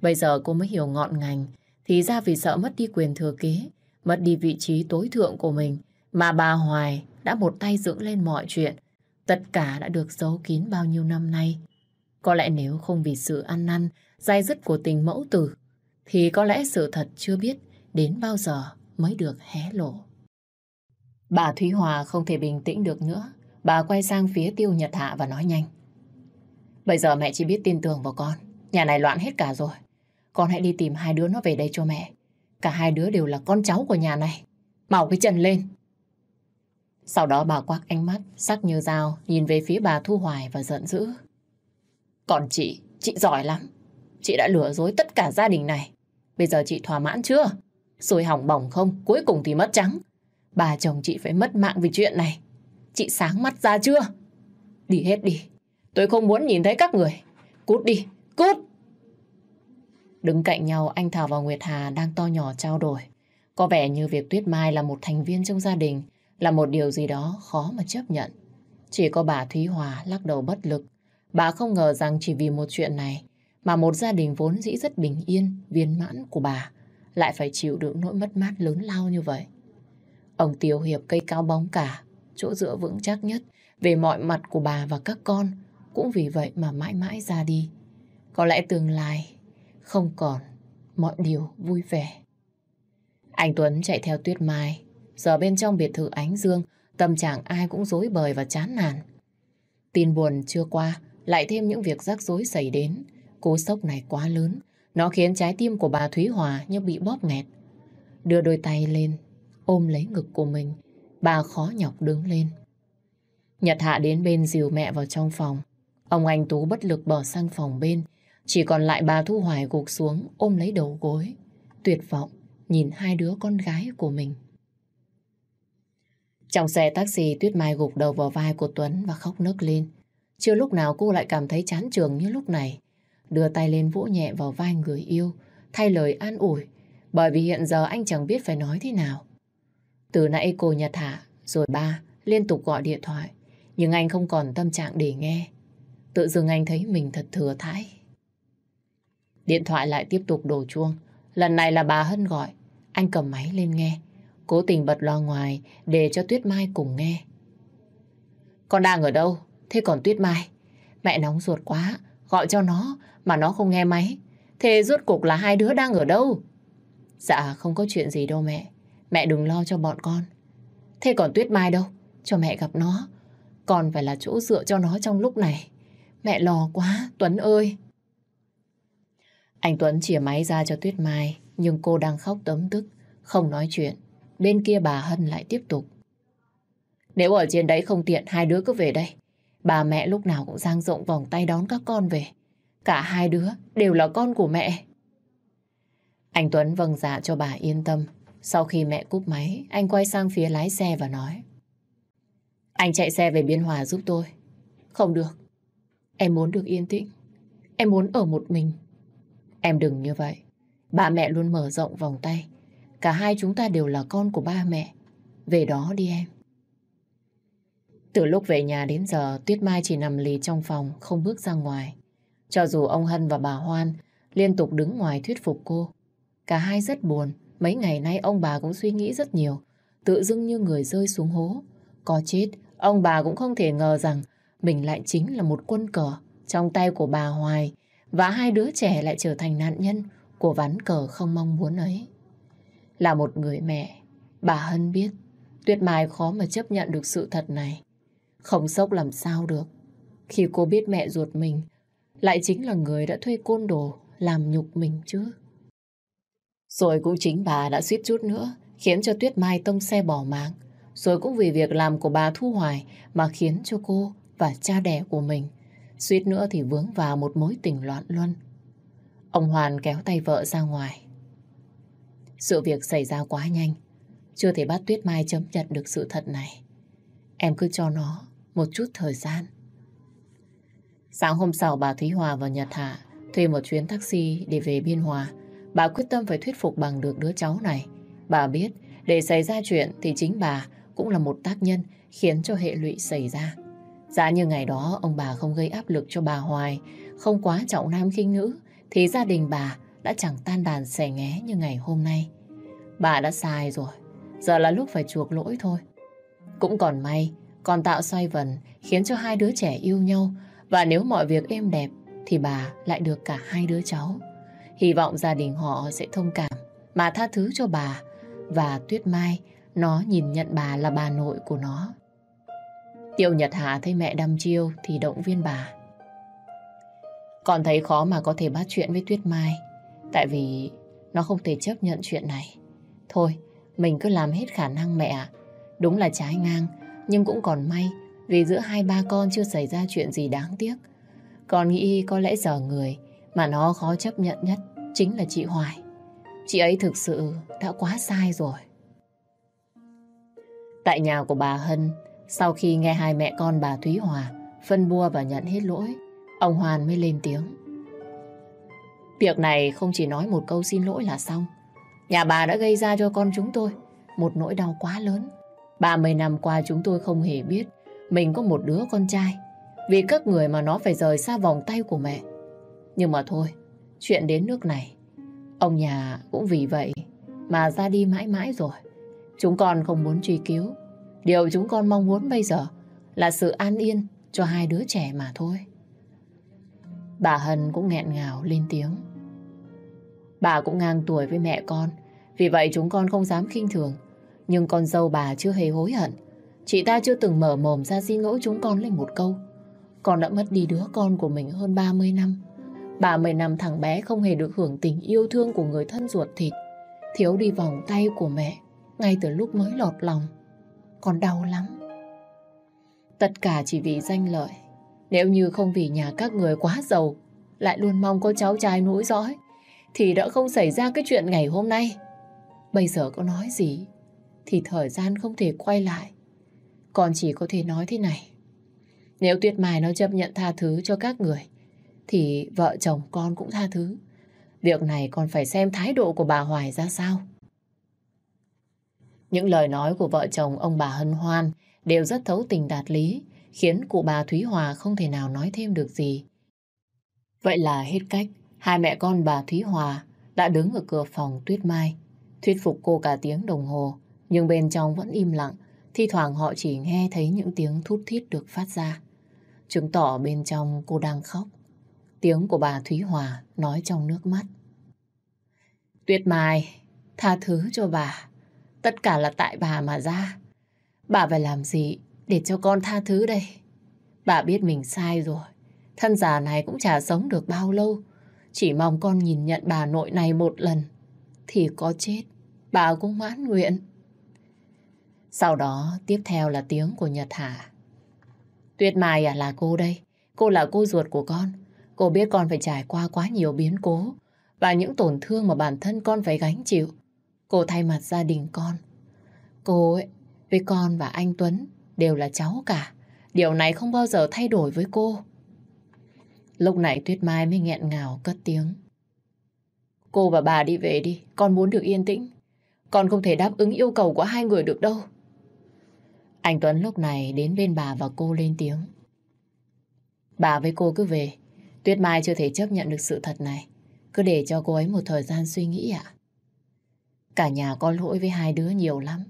Bây giờ cô mới hiểu ngọn ngành, thì ra vì sợ mất đi quyền thừa kế, mất đi vị trí tối thượng của mình, mà bà Hoài đã một tay dựng lên mọi chuyện, Tất cả đã được giấu kín bao nhiêu năm nay. Có lẽ nếu không vì sự ăn năn, dai dứt của tình mẫu tử, thì có lẽ sự thật chưa biết đến bao giờ mới được hé lộ. Bà Thúy Hòa không thể bình tĩnh được nữa. Bà quay sang phía Tiêu Nhật Hạ và nói nhanh. Bây giờ mẹ chỉ biết tin tưởng vào con. Nhà này loạn hết cả rồi. Con hãy đi tìm hai đứa nó về đây cho mẹ. Cả hai đứa đều là con cháu của nhà này. Màu cái chân lên. Sau đó bà quắc ánh mắt, sắc như dao, nhìn về phía bà Thu Hoài và giận dữ. Còn chị, chị giỏi lắm. Chị đã lừa dối tất cả gia đình này. Bây giờ chị thỏa mãn chưa? Rồi hỏng bỏng không, cuối cùng thì mất trắng. Bà chồng chị phải mất mạng vì chuyện này. Chị sáng mắt ra chưa? Đi hết đi. Tôi không muốn nhìn thấy các người. Cút đi, cút! Đứng cạnh nhau, anh Thảo và Nguyệt Hà đang to nhỏ trao đổi. Có vẻ như việc Tuyết Mai là một thành viên trong gia đình là một điều gì đó khó mà chấp nhận. Chỉ có bà Thúy Hòa lắc đầu bất lực. Bà không ngờ rằng chỉ vì một chuyện này mà một gia đình vốn dĩ rất bình yên, viên mãn của bà lại phải chịu đựng nỗi mất mát lớn lao như vậy. Ông Tiêu Hiệp cây cao bóng cả, chỗ dựa vững chắc nhất về mọi mặt của bà và các con cũng vì vậy mà mãi mãi ra đi. Có lẽ tương lai không còn mọi điều vui vẻ. Anh Tuấn chạy theo Tuyết Mai Giờ bên trong biệt thự Ánh Dương, tâm trạng ai cũng rối bời và chán nản. Tin buồn chưa qua, lại thêm những việc rắc rối xảy đến. Cú sốc này quá lớn, nó khiến trái tim của bà Thúy Hòa như bị bóp nghẹt. đưa đôi tay lên, ôm lấy ngực của mình. Bà khó nhọc đứng lên. Nhật Hạ đến bên dìu mẹ vào trong phòng. Ông anh Tú bất lực bỏ sang phòng bên. Chỉ còn lại bà Thu Hoài gục xuống ôm lấy đầu gối. Tuyệt vọng nhìn hai đứa con gái của mình. Trong xe taxi Tuyết Mai gục đầu vào vai của Tuấn và khóc nức lên. Chưa lúc nào cô lại cảm thấy chán trường như lúc này. Đưa tay lên vỗ nhẹ vào vai người yêu, thay lời an ủi, bởi vì hiện giờ anh chẳng biết phải nói thế nào. Từ nãy cô Nhật Hạ, rồi ba, liên tục gọi điện thoại, nhưng anh không còn tâm trạng để nghe. Tự dưng anh thấy mình thật thừa thãi. Điện thoại lại tiếp tục đổ chuông. Lần này là bà Hân gọi. Anh cầm máy lên nghe. Cố tình bật loa ngoài để cho Tuyết Mai cùng nghe. Con đang ở đâu? Thế còn Tuyết Mai? Mẹ nóng ruột quá, gọi cho nó mà nó không nghe máy. Thế rốt cuộc là hai đứa đang ở đâu? Dạ không có chuyện gì đâu mẹ. Mẹ đừng lo cho bọn con. Thế còn Tuyết Mai đâu? Cho mẹ gặp nó. Còn phải là chỗ dựa cho nó trong lúc này. Mẹ lo quá, Tuấn ơi. Anh Tuấn chìa máy ra cho Tuyết Mai, nhưng cô đang khóc tấm tức, không nói chuyện. Bên kia bà Hân lại tiếp tục. Nếu ở trên đấy không tiện, hai đứa cứ về đây. Bà mẹ lúc nào cũng giang rộng vòng tay đón các con về. Cả hai đứa đều là con của mẹ. Anh Tuấn vâng dạ cho bà yên tâm. Sau khi mẹ cúp máy, anh quay sang phía lái xe và nói. Anh chạy xe về Biên Hòa giúp tôi. Không được. Em muốn được yên tĩnh. Em muốn ở một mình. Em đừng như vậy. Bà mẹ luôn mở rộng vòng tay. Cả hai chúng ta đều là con của ba mẹ. Về đó đi em. Từ lúc về nhà đến giờ, Tuyết Mai chỉ nằm lì trong phòng, không bước ra ngoài. Cho dù ông Hân và bà Hoan liên tục đứng ngoài thuyết phục cô. Cả hai rất buồn. Mấy ngày nay ông bà cũng suy nghĩ rất nhiều. Tự dưng như người rơi xuống hố. Có chết, ông bà cũng không thể ngờ rằng mình lại chính là một quân cờ trong tay của bà Hoài và hai đứa trẻ lại trở thành nạn nhân của ván cờ không mong muốn ấy. Là một người mẹ, bà Hân biết Tuyết Mai khó mà chấp nhận được sự thật này. Không sốc làm sao được. Khi cô biết mẹ ruột mình lại chính là người đã thuê côn đồ làm nhục mình chứ. Rồi cũng chính bà đã suýt chút nữa khiến cho Tuyết Mai tông xe bỏ mạng. Rồi cũng vì việc làm của bà Thu Hoài mà khiến cho cô và cha đẻ của mình suýt nữa thì vướng vào một mối tình loạn luân. Ông Hoàn kéo tay vợ ra ngoài. Sự việc xảy ra quá nhanh. Chưa thể bắt Tuyết Mai chấm nhận được sự thật này. Em cứ cho nó một chút thời gian. Sáng hôm sau bà Thúy Hòa và Nhật Hạ thuê một chuyến taxi để về Biên Hòa. Bà quyết tâm phải thuyết phục bằng được đứa cháu này. Bà biết để xảy ra chuyện thì chính bà cũng là một tác nhân khiến cho hệ lụy xảy ra. Giá như ngày đó ông bà không gây áp lực cho bà Hoài, không quá trọng nam khinh nữ, thì gia đình bà đã chẳng tan đàn xẻ nghé như ngày hôm nay. Bà đã sai rồi, giờ là lúc phải chuộc lỗi thôi. Cũng còn may, còn tạo xoay vần khiến cho hai đứa trẻ yêu nhau và nếu mọi việc êm đẹp thì bà lại được cả hai đứa cháu. Hy vọng gia đình họ sẽ thông cảm mà tha thứ cho bà và Tuyết Mai nó nhìn nhận bà là bà nội của nó. Tiêu Nhật Hà thấy mẹ đăm chiêu thì động viên bà. Còn thấy khó mà có thể bắt chuyện với Tuyết Mai tại vì nó không thể chấp nhận chuyện này. Thôi, mình cứ làm hết khả năng mẹ ạ. Đúng là trái ngang, nhưng cũng còn may vì giữa hai ba con chưa xảy ra chuyện gì đáng tiếc. Con nghĩ có lẽ giờ người mà nó khó chấp nhận nhất chính là chị Hoài. Chị ấy thực sự đã quá sai rồi. Tại nhà của bà Hân, sau khi nghe hai mẹ con bà Thúy Hòa phân bua và nhận hết lỗi, ông Hoàn mới lên tiếng. Việc này không chỉ nói một câu xin lỗi là xong. Nhà bà đã gây ra cho con chúng tôi một nỗi đau quá lớn. 30 năm qua chúng tôi không hề biết mình có một đứa con trai. Vì các người mà nó phải rời xa vòng tay của mẹ. Nhưng mà thôi, chuyện đến nước này, ông nhà cũng vì vậy mà ra đi mãi mãi rồi. Chúng con không muốn truy cứu. Điều chúng con mong muốn bây giờ là sự an yên cho hai đứa trẻ mà thôi. Bà Hân cũng nghẹn ngào lên tiếng. Bà cũng ngang tuổi với mẹ con, vì vậy chúng con không dám khinh thường. Nhưng con dâu bà chưa hề hối hận. Chị ta chưa từng mở mồm ra xin lỗi chúng con lên một câu. Con đã mất đi đứa con của mình hơn 30 năm. 30 năm thằng bé không hề được hưởng tình yêu thương của người thân ruột thịt. thiếu đi vòng tay của mẹ ngay từ lúc mới lọt lòng. Con đau lắm. Tất cả chỉ vì danh lợi. Nếu như không vì nhà các người quá giàu, lại luôn mong có cháu trai nối dõi, thì đã không xảy ra cái chuyện ngày hôm nay. Bây giờ có nói gì, thì thời gian không thể quay lại. còn chỉ có thể nói thế này. Nếu Tuyết Mai nó chấp nhận tha thứ cho các người, thì vợ chồng con cũng tha thứ. Việc này còn phải xem thái độ của bà Hoài ra sao. Những lời nói của vợ chồng ông bà Hân Hoan đều rất thấu tình đạt lý, khiến cụ bà Thúy Hòa không thể nào nói thêm được gì. Vậy là hết cách, hai mẹ con bà Thúy Hòa đã đứng ở cửa phòng Tuyết Mai, thuyết phục cô cả tiếng đồng hồ, nhưng bên trong vẫn im lặng, thi thoảng họ chỉ nghe thấy những tiếng thút thít được phát ra. Chứng tỏ bên trong cô đang khóc. Tiếng của bà Thúy Hòa nói trong nước mắt. Tuyết Mai, tha thứ cho bà. Tất cả là tại bà mà ra. Bà phải làm gì để cho con tha thứ đây? Bà biết mình sai rồi. Thân già này cũng chả sống được bao lâu. Chỉ mong con nhìn nhận bà nội này một lần. Thì có chết, bà cũng mãn nguyện. Sau đó tiếp theo là tiếng của Nhật Hà. Tuyết Mai à là cô đây. Cô là cô ruột của con. Cô biết con phải trải qua quá nhiều biến cố và những tổn thương mà bản thân con phải gánh chịu. Cô thay mặt gia đình con. Cô ấy, với con và anh Tuấn đều là cháu cả. Điều này không bao giờ thay đổi với cô. Lúc này Tuyết Mai mới nghẹn ngào cất tiếng. Cô và bà đi về đi, con muốn được yên tĩnh. Con không thể đáp ứng yêu cầu của hai người được đâu. Anh Tuấn lúc này đến bên bà và cô lên tiếng. Bà với cô cứ về. Tuyết Mai chưa thể chấp nhận được sự thật này. Cứ để cho cô ấy một thời gian suy nghĩ ạ. Cả nhà có lỗi với hai đứa nhiều lắm.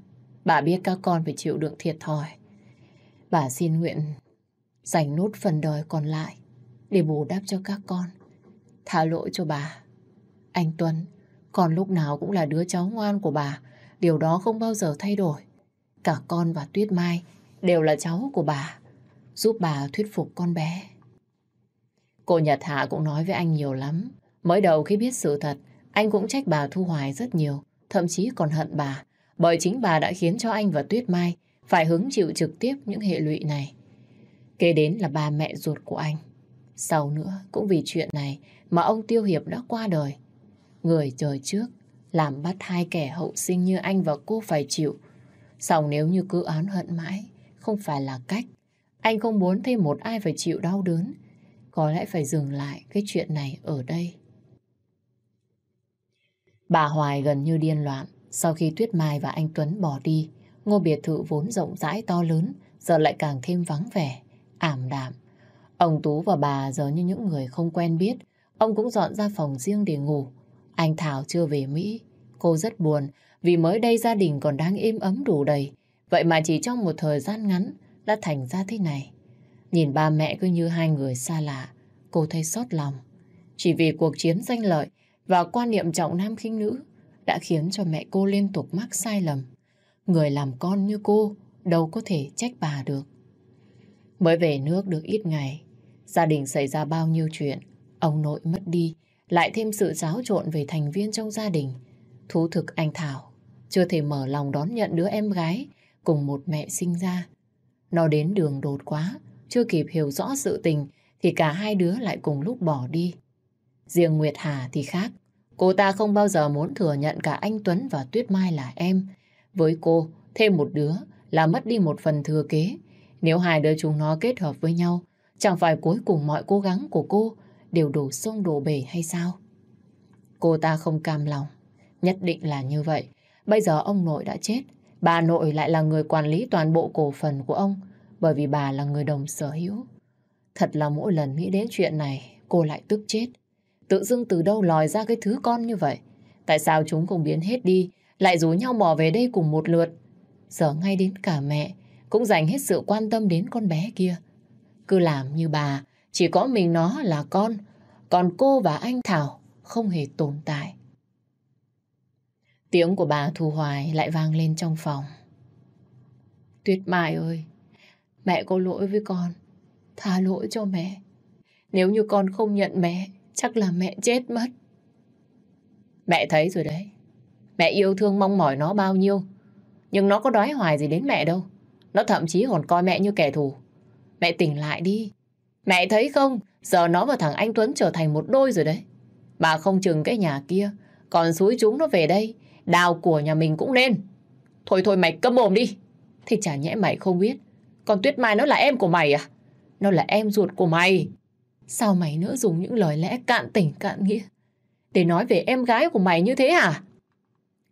Bà biết các con phải chịu đựng thiệt thòi. Bà xin nguyện dành nốt phần đời còn lại để bù đắp cho các con. Thả lỗi cho bà. Anh Tuấn, con lúc nào cũng là đứa cháu ngoan của bà. Điều đó không bao giờ thay đổi. Cả con và Tuyết Mai đều là cháu của bà. Giúp bà thuyết phục con bé. Cô Nhật Hạ cũng nói với anh nhiều lắm. Mới đầu khi biết sự thật, anh cũng trách bà Thu Hoài rất nhiều. Thậm chí còn hận bà. Bởi chính bà đã khiến cho anh và Tuyết Mai phải hứng chịu trực tiếp những hệ lụy này. Kế đến là ba mẹ ruột của anh. Sau nữa, cũng vì chuyện này mà ông Tiêu Hiệp đã qua đời. Người trời trước, làm bắt hai kẻ hậu sinh như anh và cô phải chịu. Xong nếu như cứ án hận mãi, không phải là cách. Anh không muốn thêm một ai phải chịu đau đớn. Có lẽ phải dừng lại cái chuyện này ở đây. Bà Hoài gần như điên loạn. Sau khi Tuyết Mai và anh Tuấn bỏ đi, ngôi biệt thự vốn rộng rãi to lớn, giờ lại càng thêm vắng vẻ, ảm đạm. Ông Tú và bà giờ như những người không quen biết, ông cũng dọn ra phòng riêng để ngủ. Anh Thảo chưa về Mỹ, cô rất buồn vì mới đây gia đình còn đang êm ấm đủ đầy. Vậy mà chỉ trong một thời gian ngắn đã thành ra thế này. Nhìn ba mẹ cứ như hai người xa lạ, cô thấy xót lòng. Chỉ vì cuộc chiến danh lợi và quan niệm trọng nam khinh nữ đã khiến cho mẹ cô liên tục mắc sai lầm. Người làm con như cô đâu có thể trách bà được. Mới về nước được ít ngày, gia đình xảy ra bao nhiêu chuyện. Ông nội mất đi, lại thêm sự xáo trộn về thành viên trong gia đình. Thú thực anh Thảo chưa thể mở lòng đón nhận đứa em gái cùng một mẹ sinh ra. Nó đến đường đột quá, chưa kịp hiểu rõ sự tình thì cả hai đứa lại cùng lúc bỏ đi. Riêng Nguyệt Hà thì khác. Cô ta không bao giờ muốn thừa nhận cả anh Tuấn và Tuyết Mai là em. Với cô, thêm một đứa là mất đi một phần thừa kế. Nếu hai đứa chúng nó kết hợp với nhau, chẳng phải cuối cùng mọi cố gắng của cô đều đổ sông đổ bể hay sao? Cô ta không cam lòng. Nhất định là như vậy. Bây giờ ông nội đã chết. Bà nội lại là người quản lý toàn bộ cổ phần của ông bởi vì bà là người đồng sở hữu. Thật là mỗi lần nghĩ đến chuyện này cô lại tức chết. Tự dưng từ đâu lòi ra cái thứ con như vậy? Tại sao chúng không biến hết đi, lại rủ nhau bỏ về đây cùng một lượt? Giờ ngay đến cả mẹ cũng dành hết sự quan tâm đến con bé kia. Cứ làm như bà, chỉ có mình nó là con, còn cô và anh Thảo không hề tồn tại. Tiếng của bà Thu Hoài lại vang lên trong phòng. Tuyết Mai ơi, mẹ có lỗi với con, tha lỗi cho mẹ. Nếu như con không nhận mẹ, chắc là mẹ chết mất. Mẹ thấy rồi đấy. Mẹ yêu thương mong mỏi nó bao nhiêu. Nhưng nó có đói hoài gì đến mẹ đâu. Nó thậm chí còn coi mẹ như kẻ thù. Mẹ tỉnh lại đi. Mẹ thấy không, giờ nó và thằng anh Tuấn trở thành một đôi rồi đấy. Bà không chừng cái nhà kia, còn suối chúng nó về đây, đào của nhà mình cũng nên. Thôi thôi mày câm mồm đi. Thì chả nhẽ mày không biết, còn Tuyết Mai nó là em của mày à? Nó là em ruột của mày. Sao mày nữa dùng những lời lẽ cạn tỉnh cạn nghĩa để nói về em gái của mày như thế à?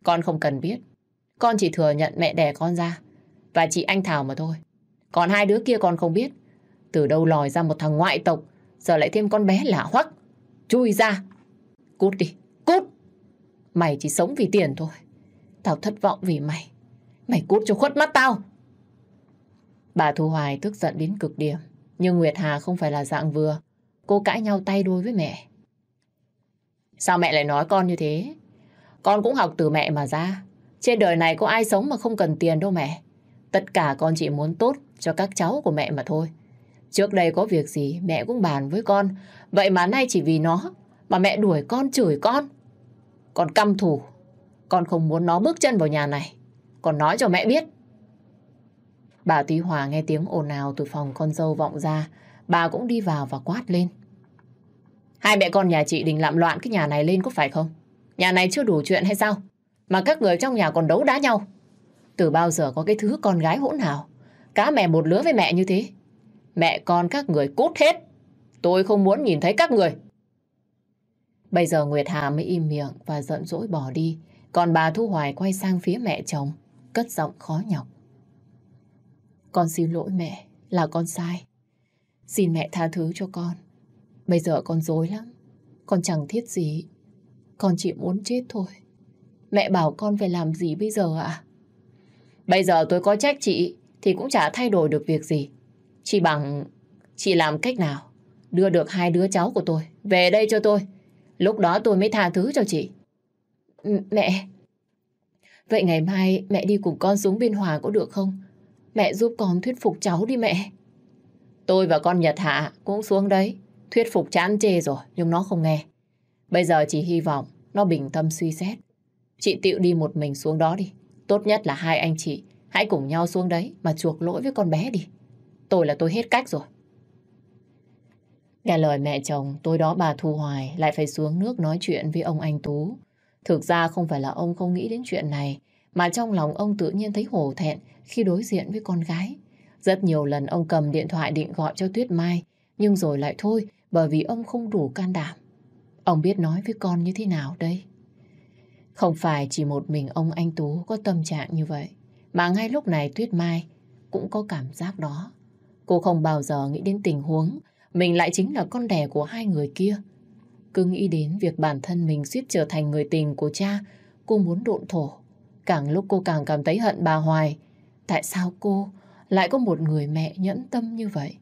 Con không cần biết. Con chỉ thừa nhận mẹ đẻ con ra. Và chị anh Thảo mà thôi. Còn hai đứa kia con không biết. Từ đâu lòi ra một thằng ngoại tộc. Giờ lại thêm con bé lạ hoắc. Chui ra. Cút đi. Cút. Mày chỉ sống vì tiền thôi. Tao thất vọng vì mày. Mày cút cho khuất mắt tao. Bà Thu Hoài tức giận đến cực điểm. Nhưng Nguyệt Hà không phải là dạng vừa. Cô cãi nhau tay đôi với mẹ. Sao mẹ lại nói con như thế? Con cũng học từ mẹ mà ra. Trên đời này có ai sống mà không cần tiền đâu mẹ. Tất cả con chỉ muốn tốt cho các cháu của mẹ mà thôi. Trước đây có việc gì, mẹ cũng bàn với con. Vậy mà nay chỉ vì nó mà mẹ đuổi con, chửi con. Con căm thù. Con không muốn nó bước chân vào nhà này. Con nói cho mẹ biết. Bà Tuy Hòa nghe tiếng ồn ào từ phòng con dâu vọng ra. Bà cũng đi vào và quát lên. Hai mẹ con nhà chị định làm loạn cái nhà này lên có phải không? Nhà này chưa đủ chuyện hay sao? Mà các người trong nhà còn đấu đá nhau. Từ bao giờ có cái thứ con gái hỗn hào? Cá mẹ một lứa với mẹ như thế? Mẹ con các người cút hết. Tôi không muốn nhìn thấy các người. Bây giờ Nguyệt Hà mới im miệng Và giận dỗi bỏ đi. Còn bà Thu Hoài quay sang phía mẹ chồng, Cất giọng khó nhọc. Con xin lỗi mẹ, Là con sai. Xin mẹ tha thứ cho con. Bây giờ con dối lắm. Con chẳng thiết gì. Con chỉ muốn chết thôi Mẹ bảo con phải làm gì bây giờ ạ Bây giờ tôi có trách chị thì cũng chả thay đổi được việc gì. Chỉ bằng chị làm cách nào đưa được hai đứa cháu của tôi về đây cho tôi. Lúc đó tôi mới tha thứ cho chị. Mẹ, vậy ngày mai mẹ đi cùng con xuống Biên Hòa có được không? Mẹ giúp con thuyết phục cháu đi mẹ. Tôi và con Nhật Hạ cũng xuống đấy. Thuyết phục chán chê rồi, nhưng nó không nghe. Bây giờ chỉ hy vọng nó bình tâm suy xét. Chị tiệu đi một mình xuống đó đi. Tốt nhất là hai anh chị hãy cùng nhau xuống đấy mà chuộc lỗi với con bé đi. Tôi là tôi hết cách rồi. Nghe lời mẹ chồng, tối đó bà Thu Hoài lại phải xuống nước nói chuyện với ông anh Tú. Thực ra không phải là ông không nghĩ đến chuyện này, mà trong lòng ông tự nhiên thấy hổ thẹn khi đối diện với con gái. Rất nhiều lần ông cầm điện thoại định gọi cho Tuyết Mai, nhưng rồi lại thôi bởi vì ông không đủ can đảm. Ông biết nói với con như thế nào đây? Không phải chỉ một mình ông anh Tú có tâm trạng như vậy, mà ngay lúc này Tuyết Mai cũng có cảm giác đó. Cô không bao giờ nghĩ đến tình huống mình lại chính là con đẻ của hai người kia. Cứ nghĩ đến việc bản thân mình suýt trở thành người tình của cha, cô muốn độn thổ. Càng lúc cô càng cảm thấy hận bà Hoài. Tại sao cô lại có một người mẹ nhẫn tâm như vậy?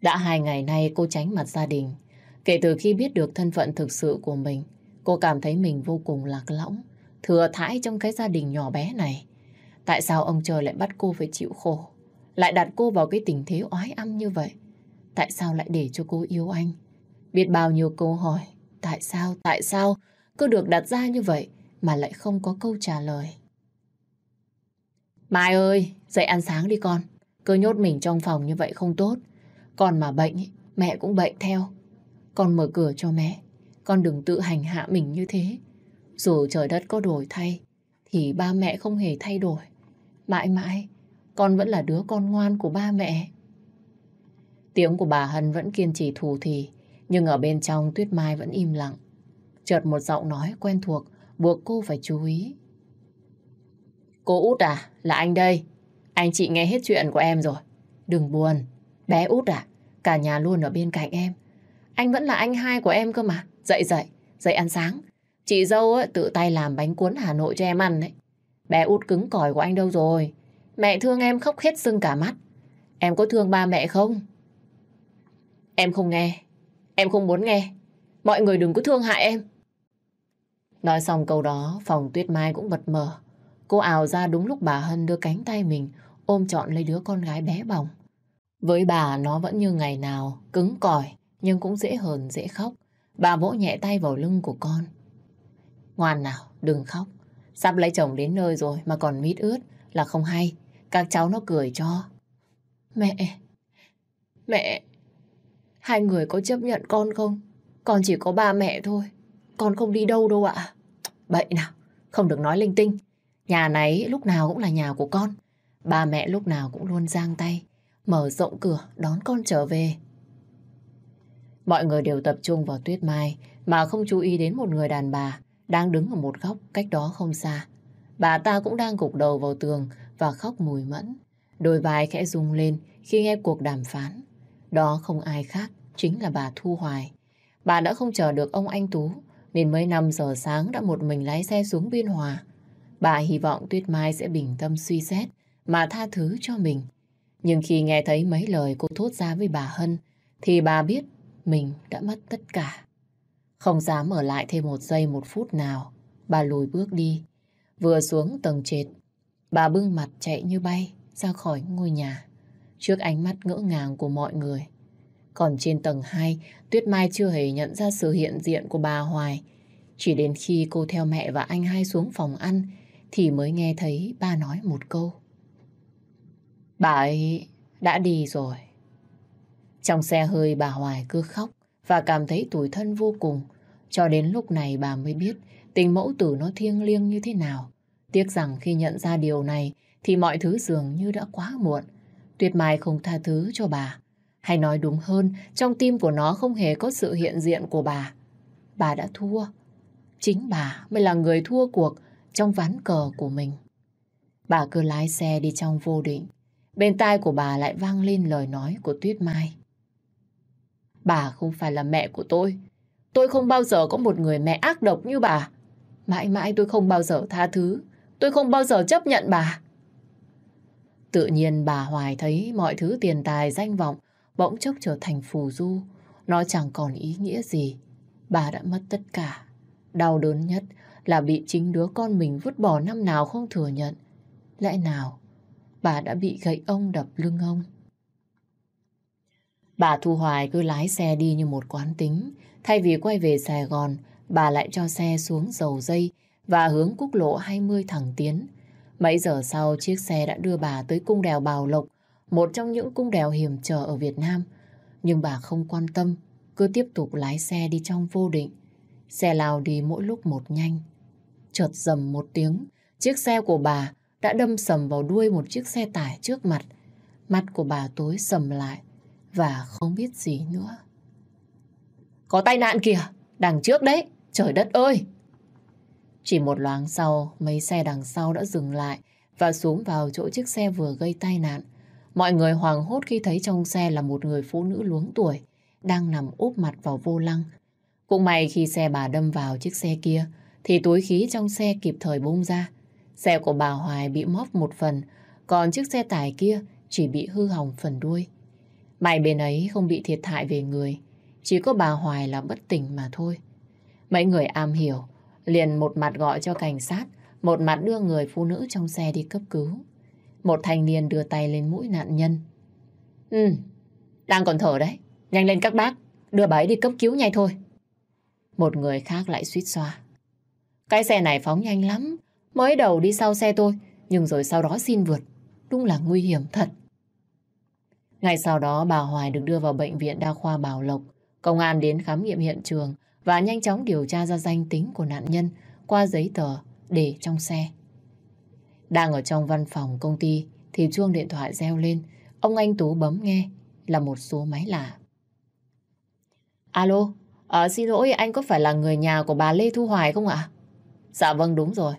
Đã hai ngày nay cô tránh mặt gia đình. Kể từ khi biết được thân phận thực sự của mình, Cô cảm thấy mình vô cùng lạc lõng, thừa thãi trong cái gia đình nhỏ bé này. Tại sao ông trời lại bắt cô phải chịu khổ? Lại đặt cô vào cái tình thế oái âm như vậy? Tại sao lại để cho cô yêu anh? Biết bao nhiêu câu hỏi. Tại sao, tại sao cứ được đặt ra như vậy mà lại không có câu trả lời? Mai ơi, dậy ăn sáng đi con. Cứ nhốt mình trong phòng như vậy không tốt. Còn mà bệnh, mẹ cũng bệnh theo. Con mở cửa cho mẹ. Con đừng tự hành hạ mình như thế. Dù trời đất có đổi thay, thì ba mẹ không hề thay đổi. Mãi mãi, con vẫn là đứa con ngoan của ba mẹ. Tiếng của bà Hân vẫn kiên trì thù thì, nhưng ở bên trong Tuyết Mai vẫn im lặng. Chợt một giọng nói quen thuộc, buộc cô phải chú ý. Cô Út à, là anh đây. Anh chị nghe hết chuyện của em rồi. Đừng buồn. Bé Út à, cả nhà luôn ở bên cạnh em. Anh vẫn là anh hai của em cơ mà. Dậy dậy, dậy ăn sáng. Chị dâu ấy, tự tay làm bánh cuốn Hà Nội cho em ăn đấy. Bé út cứng cỏi của anh đâu rồi? Mẹ thương em khóc hết sưng cả mắt. Em có thương ba mẹ không? Em không nghe. Em không muốn nghe. Mọi người đừng có thương hại em. Nói xong câu đó, phòng tuyết mai cũng bật mở. Cô ào ra đúng lúc bà Hân đưa cánh tay mình ôm trọn lấy đứa con gái bé bỏng. Với bà nó vẫn như ngày nào, cứng cỏi nhưng cũng dễ hờn dễ khóc. Bà vỗ nhẹ tay vào lưng của con. Ngoan nào, đừng khóc. Sắp lấy chồng đến nơi rồi mà còn mít ướt là không hay. Các cháu nó cười cho. Mẹ, mẹ, hai người có chấp nhận con không? Con chỉ có ba mẹ thôi. Con không đi đâu đâu ạ. Bậy nào, không được nói linh tinh. Nhà này lúc nào cũng là nhà của con. Ba mẹ lúc nào cũng luôn giang tay, mở rộng cửa đón con trở về. Mọi người đều tập trung vào Tuyết Mai mà không chú ý đến một người đàn bà đang đứng ở một góc cách đó không xa. Bà ta cũng đang gục đầu vào tường và khóc mùi mẫn. Đôi vai khẽ rung lên khi nghe cuộc đàm phán. Đó không ai khác, chính là bà Thu Hoài. Bà đã không chờ được ông anh Tú, nên mấy năm giờ sáng đã một mình lái xe xuống Biên Hòa. Bà hy vọng Tuyết Mai sẽ bình tâm suy xét mà tha thứ cho mình. Nhưng khi nghe thấy mấy lời cô thốt ra với bà Hân, thì bà biết mình đã mất tất cả. Không dám ở lại thêm một giây một phút nào, bà lùi bước đi. Vừa xuống tầng trệt, bà bưng mặt chạy như bay ra khỏi ngôi nhà, trước ánh mắt ngỡ ngàng của mọi người. Còn trên tầng 2, Tuyết Mai chưa hề nhận ra sự hiện diện của bà Hoài. Chỉ đến khi cô theo mẹ và anh hai xuống phòng ăn thì mới nghe thấy ba nói một câu. Bà ấy đã đi rồi. Trong xe hơi bà Hoài cứ khóc và cảm thấy tủi thân vô cùng. Cho đến lúc này bà mới biết tình mẫu tử nó thiêng liêng như thế nào. Tiếc rằng khi nhận ra điều này thì mọi thứ dường như đã quá muộn. Tuyệt Mai không tha thứ cho bà. Hay nói đúng hơn, trong tim của nó không hề có sự hiện diện của bà. Bà đã thua. Chính bà mới là người thua cuộc trong ván cờ của mình. Bà cứ lái xe đi trong vô định. Bên tai của bà lại vang lên lời nói của Tuyết Mai. Bà không phải là mẹ của tôi. Tôi không bao giờ có một người mẹ ác độc như bà. Mãi mãi tôi không bao giờ tha thứ. Tôi không bao giờ chấp nhận bà. Tự nhiên bà Hoài thấy mọi thứ tiền tài danh vọng bỗng chốc trở thành phù du. Nó chẳng còn ý nghĩa gì. Bà đã mất tất cả. Đau đớn nhất là bị chính đứa con mình vứt bỏ năm nào không thừa nhận. Lẽ nào bà đã bị gậy ông đập lưng ông? Bà Thu Hoài cứ lái xe đi như một quán tính. Thay vì quay về Sài Gòn, bà lại cho xe xuống dầu dây và hướng quốc lộ 20 thẳng tiến. Mấy giờ sau, chiếc xe đã đưa bà tới cung đèo Bào Lộc, một trong những cung đèo hiểm trở ở Việt Nam. Nhưng bà không quan tâm, cứ tiếp tục lái xe đi trong vô định. Xe lao đi mỗi lúc một nhanh. Chợt dầm một tiếng, chiếc xe của bà đã đâm sầm vào đuôi một chiếc xe tải trước mặt. Mắt của bà tối sầm lại và không biết gì nữa. Có tai nạn kìa, đằng trước đấy, trời đất ơi! Chỉ một loáng sau, mấy xe đằng sau đã dừng lại và xuống vào chỗ chiếc xe vừa gây tai nạn. Mọi người hoảng hốt khi thấy trong xe là một người phụ nữ luống tuổi, đang nằm úp mặt vào vô lăng. Cũng may khi xe bà đâm vào chiếc xe kia, thì túi khí trong xe kịp thời bung ra. Xe của bà Hoài bị móc một phần, còn chiếc xe tải kia chỉ bị hư hỏng phần đuôi. May bên ấy không bị thiệt hại về người, chỉ có bà Hoài là bất tỉnh mà thôi. Mấy người am hiểu, liền một mặt gọi cho cảnh sát, một mặt đưa người phụ nữ trong xe đi cấp cứu. Một thanh niên đưa tay lên mũi nạn nhân. Ừ, đang còn thở đấy. Nhanh lên các bác, đưa bà ấy đi cấp cứu nhanh thôi. Một người khác lại suýt xoa. Cái xe này phóng nhanh lắm. Mới đầu đi sau xe tôi, nhưng rồi sau đó xin vượt. Đúng là nguy hiểm thật. Ngày sau đó bà Hoài được đưa vào bệnh viện đa khoa Bảo Lộc. Công an đến khám nghiệm hiện trường và nhanh chóng điều tra ra danh tính của nạn nhân qua giấy tờ để trong xe. Đang ở trong văn phòng công ty thì chuông điện thoại reo lên. Ông anh Tú bấm nghe là một số máy lạ. Alo, à, xin lỗi anh có phải là người nhà của bà Lê Thu Hoài không ạ? Dạ vâng đúng rồi.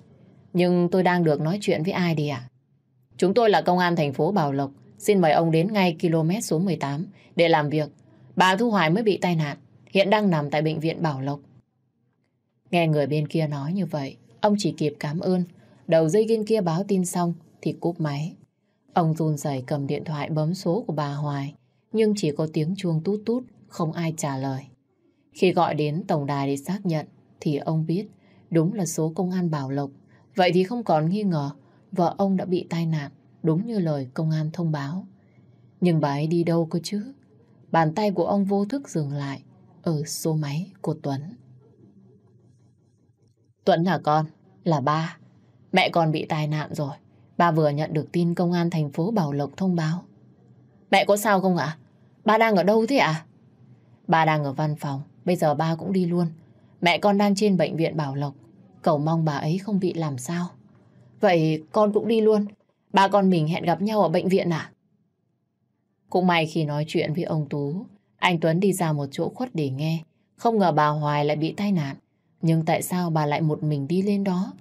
Nhưng tôi đang được nói chuyện với ai đi ạ? Chúng tôi là công an thành phố Bảo Lộc. Xin mời ông đến ngay km số 18 để làm việc. Bà Thu Hoài mới bị tai nạn. Hiện đang nằm tại bệnh viện Bảo Lộc. Nghe người bên kia nói như vậy, ông chỉ kịp cảm ơn. Đầu dây bên kia báo tin xong thì cúp máy. Ông run rẩy cầm điện thoại bấm số của bà Hoài, nhưng chỉ có tiếng chuông tút tút, không ai trả lời. Khi gọi đến tổng đài để xác nhận, thì ông biết đúng là số công an Bảo Lộc. Vậy thì không còn nghi ngờ vợ ông đã bị tai nạn, đúng như lời công an thông báo. Nhưng bà ấy đi đâu cơ chứ? Bàn tay của ông vô thức dừng lại ở số máy của Tuấn. Tuấn là con, là ba. Mẹ con bị tai nạn rồi. Ba vừa nhận được tin công an thành phố Bảo Lộc thông báo. Mẹ có sao không ạ? Ba đang ở đâu thế ạ? Ba đang ở văn phòng, bây giờ ba cũng đi luôn. Mẹ con đang trên bệnh viện Bảo Lộc. Cầu mong bà ấy không bị làm sao. Vậy con cũng đi luôn. Ba con mình hẹn gặp nhau ở bệnh viện à? Cũng may khi nói chuyện với ông Tú, anh Tuấn đi ra một chỗ khuất để nghe. Không ngờ bà Hoài lại bị tai nạn. Nhưng tại sao bà lại một mình đi lên đó?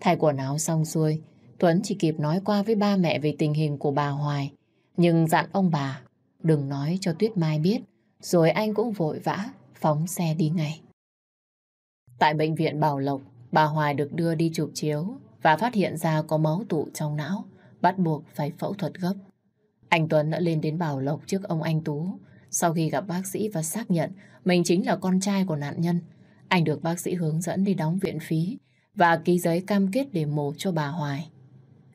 Thay quần áo xong xuôi, Tuấn chỉ kịp nói qua với ba mẹ về tình hình của bà Hoài. Nhưng dặn ông bà, đừng nói cho Tuyết Mai biết. Rồi anh cũng vội vã, phóng xe đi ngay. Tại bệnh viện Bảo Lộc, bà Hoài được đưa đi chụp chiếu và phát hiện ra có máu tụ trong não, bắt buộc phải phẫu thuật gấp. Anh Tuấn đã lên đến Bảo Lộc trước ông anh Tú. Sau khi gặp bác sĩ và xác nhận mình chính là con trai của nạn nhân, anh được bác sĩ hướng dẫn đi đóng viện phí và ký giấy cam kết để mổ cho bà Hoài.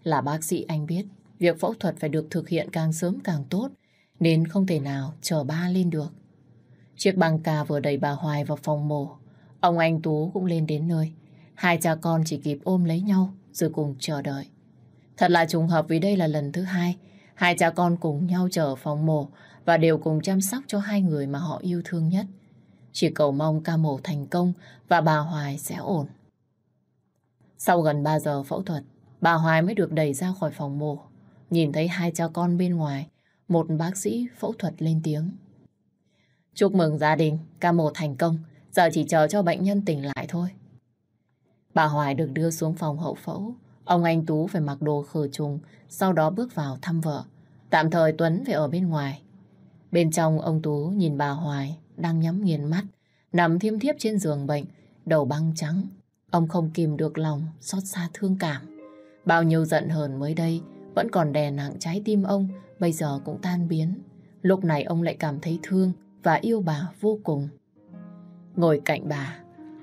Là bác sĩ anh biết, việc phẫu thuật phải được thực hiện càng sớm càng tốt, nên không thể nào chờ ba lên được. Chiếc băng ca vừa đẩy bà Hoài vào phòng mổ, ông anh Tú cũng lên đến nơi. Hai cha con chỉ kịp ôm lấy nhau rồi cùng chờ đợi. Thật là trùng hợp vì đây là lần thứ hai hai cha con cùng nhau chờ phòng mổ và đều cùng chăm sóc cho hai người mà họ yêu thương nhất. Chỉ cầu mong ca mổ thành công và bà Hoài sẽ ổn. Sau gần 3 giờ phẫu thuật, bà Hoài mới được đẩy ra khỏi phòng mổ. Nhìn thấy hai cha con bên ngoài, một bác sĩ phẫu thuật lên tiếng. Chúc mừng gia đình, ca mổ thành công, giờ chỉ chờ cho bệnh nhân tỉnh lại thôi. Bà Hoài được đưa xuống phòng hậu phẫu. Ông anh Tú phải mặc đồ khử trùng, sau đó bước vào thăm vợ. Tạm thời Tuấn phải ở bên ngoài. Bên trong ông Tú nhìn bà Hoài đang nhắm nghiền mắt, nằm thiêm thiếp trên giường bệnh, đầu băng trắng. Ông không kìm được lòng, xót xa thương cảm. Bao nhiêu giận hờn mới đây, vẫn còn đè nặng trái tim ông, bây giờ cũng tan biến. Lúc này ông lại cảm thấy thương và yêu bà vô cùng. Ngồi cạnh bà,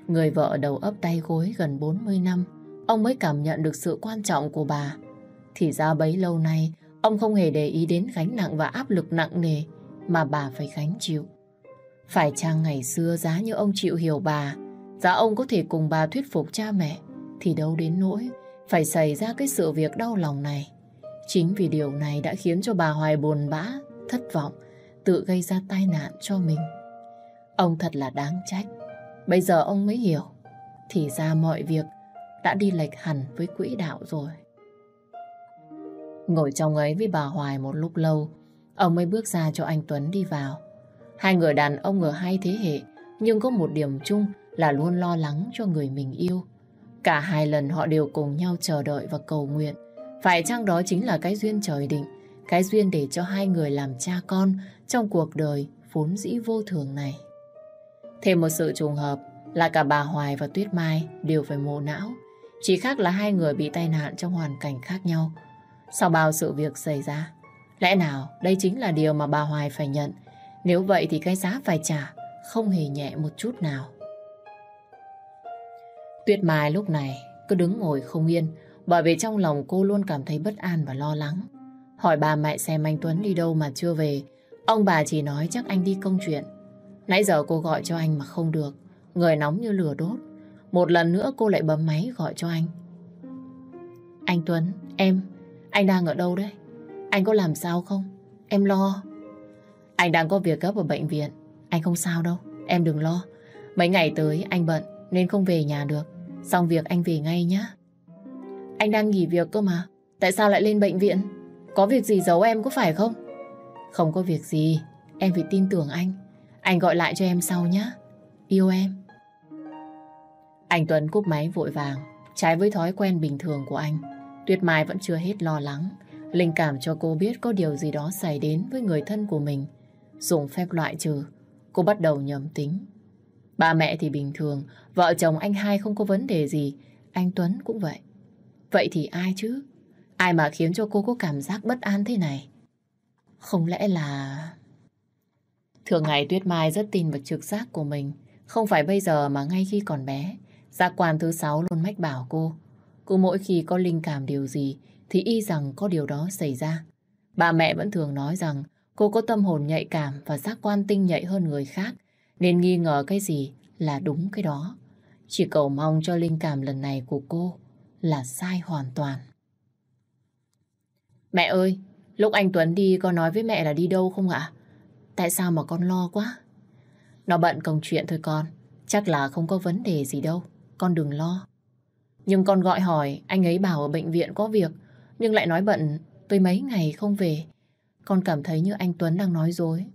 người vợ đầu ấp tay gối gần 40 năm, ông mới cảm nhận được sự quan trọng của bà. Thì ra bấy lâu nay, ông không hề để ý đến gánh nặng và áp lực nặng nề mà bà phải gánh chịu. Phải chăng ngày xưa giá như ông chịu hiểu bà, giá ông có thể cùng bà thuyết phục cha mẹ, thì đâu đến nỗi phải xảy ra cái sự việc đau lòng này. Chính vì điều này đã khiến cho bà Hoài buồn bã, thất vọng, tự gây ra tai nạn cho mình. Ông thật là đáng trách. Bây giờ ông mới hiểu, thì ra mọi việc đã đi lệch hẳn với quỹ đạo rồi. Ngồi trong ấy với bà Hoài một lúc lâu, ông mới bước ra cho anh Tuấn đi vào. Hai người đàn ông ở hai thế hệ, nhưng có một điểm chung là luôn lo lắng cho người mình yêu. Cả hai lần họ đều cùng nhau chờ đợi và cầu nguyện. Phải chăng đó chính là cái duyên trời định, cái duyên để cho hai người làm cha con trong cuộc đời vốn dĩ vô thường này. Thêm một sự trùng hợp là cả bà Hoài và Tuyết Mai đều phải mổ não. Chỉ khác là hai người bị tai nạn trong hoàn cảnh khác nhau. Sau bao sự việc xảy ra, lẽ nào đây chính là điều mà bà Hoài phải nhận. Nếu vậy thì cái giá phải trả không hề nhẹ một chút nào. Tuyết Mai lúc này cứ đứng ngồi không yên bởi vì trong lòng cô luôn cảm thấy bất an và lo lắng. Hỏi bà mẹ xem anh Tuấn đi đâu mà chưa về. Ông bà chỉ nói chắc anh đi công chuyện. Nãy giờ cô gọi cho anh mà không được. Người nóng như lửa đốt. Một lần nữa cô lại bấm máy gọi cho anh. Anh Tuấn, em, anh đang ở đâu đấy? Anh có làm sao không? Em lo. Anh đang có việc gấp ở bệnh viện. Anh không sao đâu, em đừng lo. Mấy ngày tới anh bận nên không về nhà được. Xong việc anh về ngay nhé. Anh đang nghỉ việc cơ mà. Tại sao lại lên bệnh viện? Có việc gì giấu em có phải không? Không có việc gì. Em phải tin tưởng anh. Anh gọi lại cho em sau nhé. Yêu em. Anh Tuấn cúp máy vội vàng. Trái với thói quen bình thường của anh. Tuyết Mai vẫn chưa hết lo lắng. Linh cảm cho cô biết có điều gì đó xảy đến với người thân của mình. Dùng phép loại trừ, cô bắt đầu nhầm tính. Ba mẹ thì bình thường, vợ chồng anh hai không có vấn đề gì, anh Tuấn cũng vậy. Vậy thì ai chứ? Ai mà khiến cho cô có cảm giác bất an thế này? Không lẽ là... Thường ngày Tuyết Mai rất tin vào trực giác của mình. Không phải bây giờ mà ngay khi còn bé. Giác quan thứ sáu luôn mách bảo cô. Cứ mỗi khi có linh cảm điều gì thì y rằng có điều đó xảy ra. Bà mẹ vẫn thường nói rằng cô có tâm hồn nhạy cảm và giác quan tinh nhạy hơn người khác nên nghi ngờ cái gì là đúng cái đó. Chỉ cầu mong cho linh cảm lần này của cô là sai hoàn toàn. Mẹ ơi, lúc anh Tuấn đi con nói với mẹ là đi đâu không ạ? Tại sao mà con lo quá? Nó bận công chuyện thôi con, chắc là không có vấn đề gì đâu, con đừng lo. Nhưng con gọi hỏi, anh ấy bảo ở bệnh viện có việc, nhưng lại nói bận tới mấy ngày không về. Con cảm thấy như anh Tuấn đang nói dối.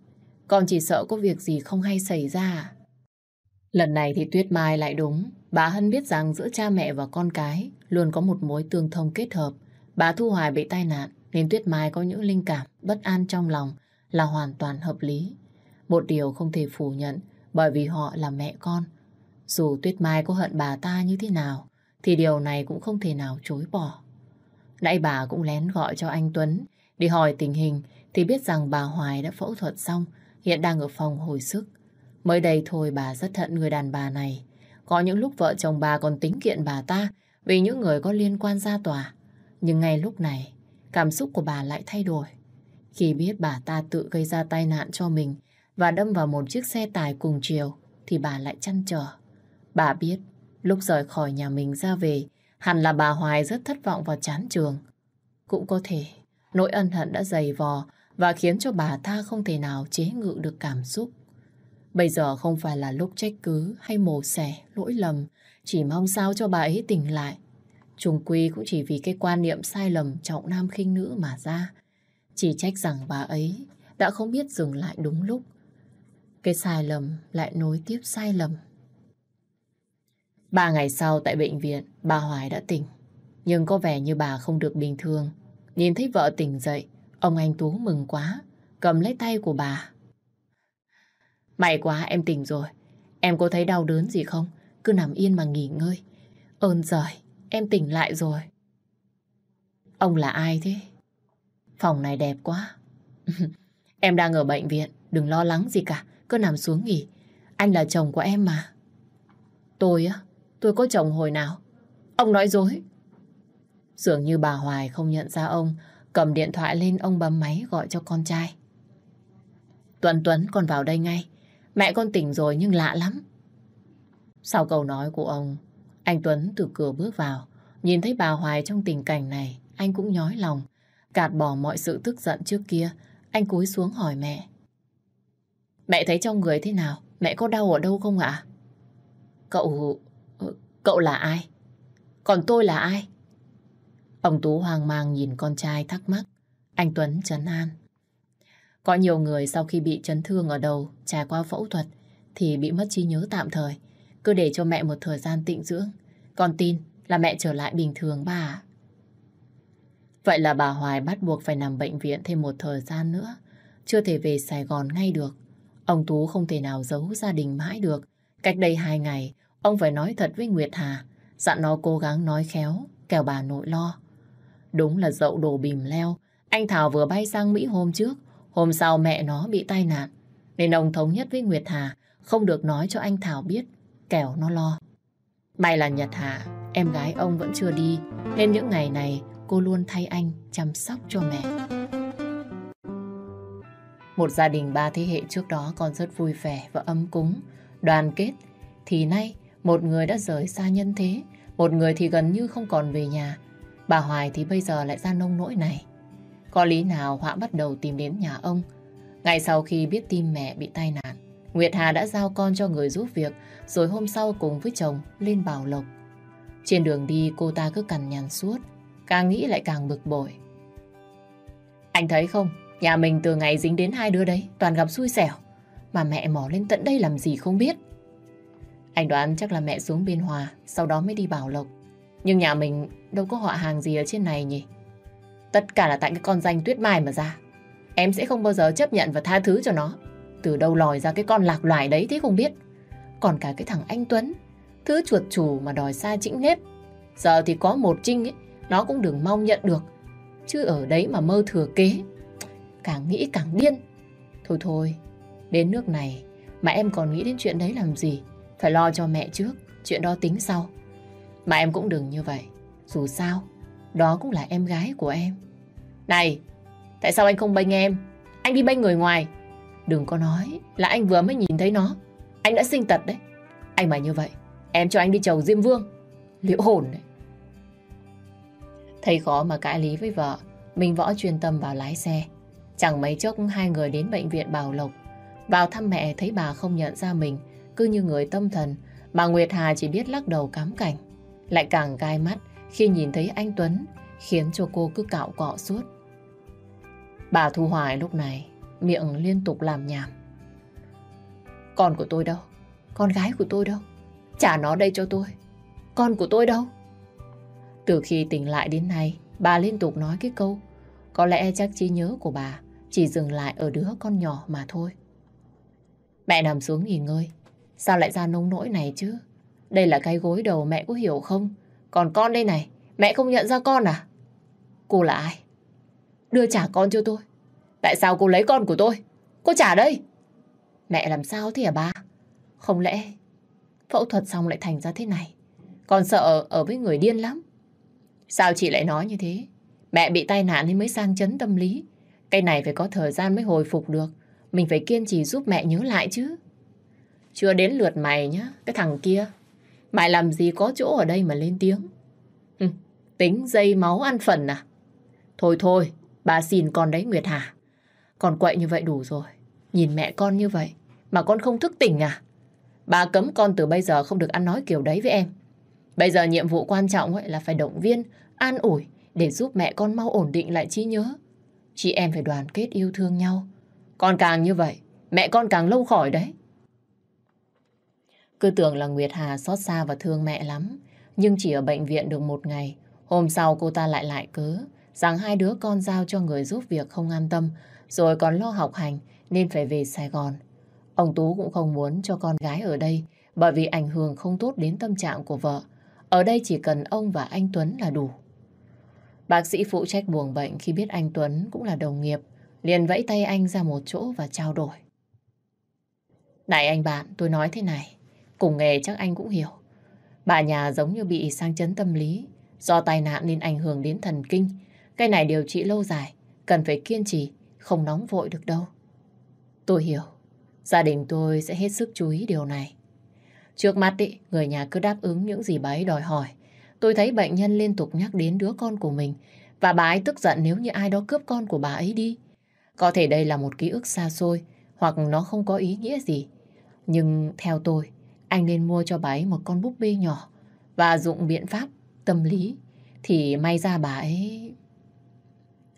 Con chỉ sợ có việc gì không hay xảy ra. À? Lần này thì Tuyết Mai lại đúng. Bà Hân biết rằng giữa cha mẹ và con cái luôn có một mối tương thông kết hợp. Bà Thu Hoài bị tai nạn nên Tuyết Mai có những linh cảm bất an trong lòng là hoàn toàn hợp lý. Một điều không thể phủ nhận bởi vì họ là mẹ con. Dù Tuyết Mai có hận bà ta như thế nào thì điều này cũng không thể nào chối bỏ. Nãy bà cũng lén gọi cho anh Tuấn để hỏi tình hình thì biết rằng bà Hoài đã phẫu thuật xong hiện đang ở phòng hồi sức. Mới đây thôi bà rất hận người đàn bà này. Có những lúc vợ chồng bà còn tính kiện bà ta vì những người có liên quan ra tòa. Nhưng ngay lúc này, cảm xúc của bà lại thay đổi. Khi biết bà ta tự gây ra tai nạn cho mình và đâm vào một chiếc xe tải cùng chiều, thì bà lại chăn trở. Bà biết, lúc rời khỏi nhà mình ra về, hẳn là bà Hoài rất thất vọng và chán trường. Cũng có thể, nỗi ân hận đã dày vò và khiến cho bà ta không thể nào chế ngự được cảm xúc. Bây giờ không phải là lúc trách cứ hay mổ xẻ, lỗi lầm, chỉ mong sao cho bà ấy tỉnh lại. Trùng quy cũng chỉ vì cái quan niệm sai lầm trọng nam khinh nữ mà ra. Chỉ trách rằng bà ấy đã không biết dừng lại đúng lúc. Cái sai lầm lại nối tiếp sai lầm. Ba ngày sau tại bệnh viện, bà Hoài đã tỉnh. Nhưng có vẻ như bà không được bình thường. Nhìn thấy vợ tỉnh dậy, ông anh Tú mừng quá, cầm lấy tay của bà. May quá em tỉnh rồi. Em có thấy đau đớn gì không? Cứ nằm yên mà nghỉ ngơi. Ơn giời, em tỉnh lại rồi. Ông là ai thế? Phòng này đẹp quá. (laughs) em đang ở bệnh viện, đừng lo lắng gì cả. Cứ nằm xuống nghỉ. Anh là chồng của em mà. Tôi á, tôi có chồng hồi nào? Ông nói dối. Dường như bà Hoài không nhận ra ông, cầm điện thoại lên ông bấm máy gọi cho con trai. Tuấn Tuấn con vào đây ngay. Mẹ con tỉnh rồi nhưng lạ lắm. Sau câu nói của ông, anh Tuấn từ cửa bước vào. Nhìn thấy bà Hoài trong tình cảnh này, anh cũng nhói lòng. Gạt bỏ mọi sự tức giận trước kia, anh cúi xuống hỏi mẹ. Mẹ thấy trong người thế nào? Mẹ có đau ở đâu không ạ? Cậu... Cậu là ai? Còn tôi là ai? Ông Tú hoang mang nhìn con trai thắc mắc. Anh Tuấn trấn an. Có nhiều người sau khi bị chấn thương ở đầu, trải qua phẫu thuật, thì bị mất trí nhớ tạm thời. Cứ để cho mẹ một thời gian tịnh dưỡng. Con tin là mẹ trở lại bình thường bà Vậy là bà Hoài bắt buộc phải nằm bệnh viện thêm một thời gian nữa. Chưa thể về Sài Gòn ngay được. Ông Tú không thể nào giấu gia đình mãi được. Cách đây hai ngày, ông phải nói thật với Nguyệt Hà. Dặn nó cố gắng nói khéo, kẻo bà nội lo. Đúng là dậu đồ bìm leo. Anh Thảo vừa bay sang Mỹ hôm trước. Hôm sau mẹ nó bị tai nạn. Nên ông thống nhất với Nguyệt Hà không được nói cho anh Thảo biết, kẻo nó lo. May là Nhật Hà, em gái ông vẫn chưa đi, nên những ngày này cô luôn thay anh chăm sóc cho mẹ. Một gia đình ba thế hệ trước đó còn rất vui vẻ và ấm cúng, đoàn kết, thì nay một người đã rời xa nhân thế, một người thì gần như không còn về nhà. Bà Hoài thì bây giờ lại ra nông nỗi này. Có lý nào Họa bắt đầu tìm đến nhà ông? Ngay sau khi biết tim mẹ bị tai nạn, Nguyệt Hà đã giao con cho người giúp việc, rồi hôm sau cùng với chồng lên Bảo Lộc. Trên đường đi cô ta cứ cằn nhằn suốt, càng nghĩ lại càng bực bội. Anh thấy không, nhà mình từ ngày dính đến hai đứa đấy, toàn gặp xui xẻo. Mà mẹ mỏ lên tận đây làm gì không biết. Anh đoán chắc là mẹ xuống Biên Hòa, sau đó mới đi Bảo Lộc. Nhưng nhà mình đâu có họ hàng gì ở trên này nhỉ? Tất cả là tại cái con danh Tuyết Mai mà ra. Em sẽ không bao giờ chấp nhận và tha thứ cho nó. Từ đâu lòi ra cái con lạc loài đấy thế không biết. Còn cả cái thằng anh Tuấn, thứ chuột chủ mà đòi xa chĩnh nếp. Giờ thì có một trinh ấy, nó cũng đừng mong nhận được. Chứ ở đấy mà mơ thừa kế. Càng nghĩ càng điên. Thôi thôi, đến nước này mà em còn nghĩ đến chuyện đấy làm gì. Phải lo cho mẹ trước, chuyện đó tính sau. Mà em cũng đừng như vậy. Dù sao, đó cũng là em gái của em. Này, tại sao anh không bênh em? Anh đi bênh người ngoài. Đừng có nói là anh vừa mới nhìn thấy nó. Anh đã sinh tật đấy. Anh mà như vậy, Em cho anh đi chầu Diêm Vương. Liệu hồn đấy. Thấy khó mà cãi lý với vợ, Minh Võ chuyên tâm vào lái xe. Chẳng mấy chốc hai người đến bệnh viện Bảo Lộc. Vào thăm mẹ thấy bà không nhận ra mình, cứ như người tâm thần, mà Nguyệt Hà chỉ biết lắc đầu cám cảnh. Lại càng gai mắt khi nhìn thấy anh Tuấn, khiến cho cô cứ cạo cọ suốt. Bà Thu Hoài lúc này miệng liên tục làm nhảm. Con của tôi đâu? Con gái của tôi đâu? Trả nó đây cho tôi. Con của tôi đâu? Từ khi tỉnh lại đến nay, bà liên tục nói cái câu có lẽ chắc trí nhớ của bà chỉ dừng lại ở đứa con nhỏ mà thôi. Mẹ nằm xuống nghỉ ngơi. Sao lại ra nông nỗi này chứ? Đây là cái gối đầu mẹ có hiểu không? Còn con đây này, mẹ không nhận ra con à? Cô là ai? Đưa trả con cho tôi. Tại sao cô lấy con của tôi? Cô trả đây. Mẹ làm sao thế hả ba? Không lẽ phẫu thuật xong lại thành ra thế này? Con sợ ở với người điên lắm. Sao chị lại nói như thế? Mẹ bị tai nạn nên mới sang chấn tâm lý. Cái này phải có thời gian mới hồi phục được. Mình phải kiên trì giúp mẹ nhớ lại chứ. Chưa đến lượt mày nhá, cái thằng kia. Mày làm gì có chỗ ở đây mà lên tiếng. Hừ, tính dây máu ăn phần à? Thôi thôi, bà xin con đấy Nguyệt Hà. Con quậy như vậy đủ rồi. Nhìn mẹ con như vậy mà con không thức tỉnh à? Bà cấm con từ bây giờ không được ăn nói kiểu đấy với em. Bây giờ nhiệm vụ quan trọng ấy là phải động viên, an ủi để giúp mẹ con mau ổn định lại trí nhớ. Chị em phải đoàn kết yêu thương nhau. Con càng như vậy, mẹ con càng lâu khỏi đấy. Cứ tưởng là Nguyệt Hà xót xa và thương mẹ lắm. Nhưng chỉ ở bệnh viện được một ngày, hôm sau cô ta lại lại cớ rằng hai đứa con giao cho người giúp việc không an tâm, rồi còn lo học hành nên phải về Sài Gòn. Ông Tú cũng không muốn cho con gái ở đây bởi vì ảnh hưởng không tốt đến tâm trạng của vợ. Ở đây chỉ cần ông và anh Tuấn là đủ. Bác sĩ phụ trách buồng bệnh khi biết anh Tuấn cũng là đồng nghiệp, liền vẫy tay anh ra một chỗ và trao đổi. Này anh bạn, tôi nói thế này, cùng nghề chắc anh cũng hiểu. Bà nhà giống như bị sang chấn tâm lý, do tai nạn nên ảnh hưởng đến thần kinh. Cái này điều trị lâu dài, cần phải kiên trì, không nóng vội được đâu. Tôi hiểu, gia đình tôi sẽ hết sức chú ý điều này. Trước mắt ý, người nhà cứ đáp ứng những gì bà ấy đòi hỏi. Tôi thấy bệnh nhân liên tục nhắc đến đứa con của mình và bà ấy tức giận nếu như ai đó cướp con của bà ấy đi. Có thể đây là một ký ức xa xôi hoặc nó không có ý nghĩa gì. Nhưng theo tôi, anh nên mua cho bà ấy một con búp bê nhỏ và dụng biện pháp tâm lý thì may ra bà ấy...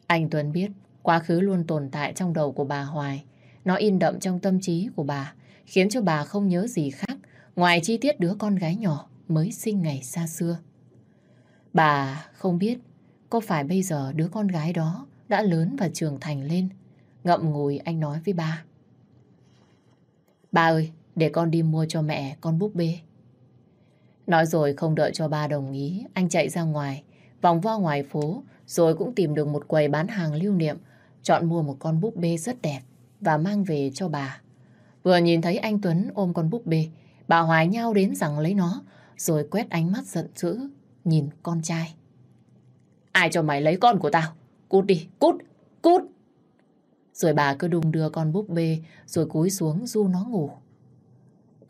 Anh Tuấn biết quá khứ luôn tồn tại trong đầu của bà Hoài. Nó in đậm trong tâm trí của bà khiến cho bà không nhớ gì khác ngoài chi tiết đứa con gái nhỏ mới sinh ngày xa xưa. Bà không biết có phải bây giờ đứa con gái đó đã lớn và trưởng thành lên. Ngậm ngùi anh nói với bà. Bà ơi, để con đi mua cho mẹ con búp bê. Nói rồi không đợi cho ba đồng ý, anh chạy ra ngoài, vòng vo ngoài phố, rồi cũng tìm được một quầy bán hàng lưu niệm, chọn mua một con búp bê rất đẹp và mang về cho bà. Vừa nhìn thấy anh Tuấn ôm con búp bê, bà Hoài nhau đến rằng lấy nó, rồi quét ánh mắt giận dữ nhìn con trai. Ai cho mày lấy con của tao? Cút đi, cút, cút. Rồi bà cứ đùng đưa con búp bê rồi cúi xuống du nó ngủ.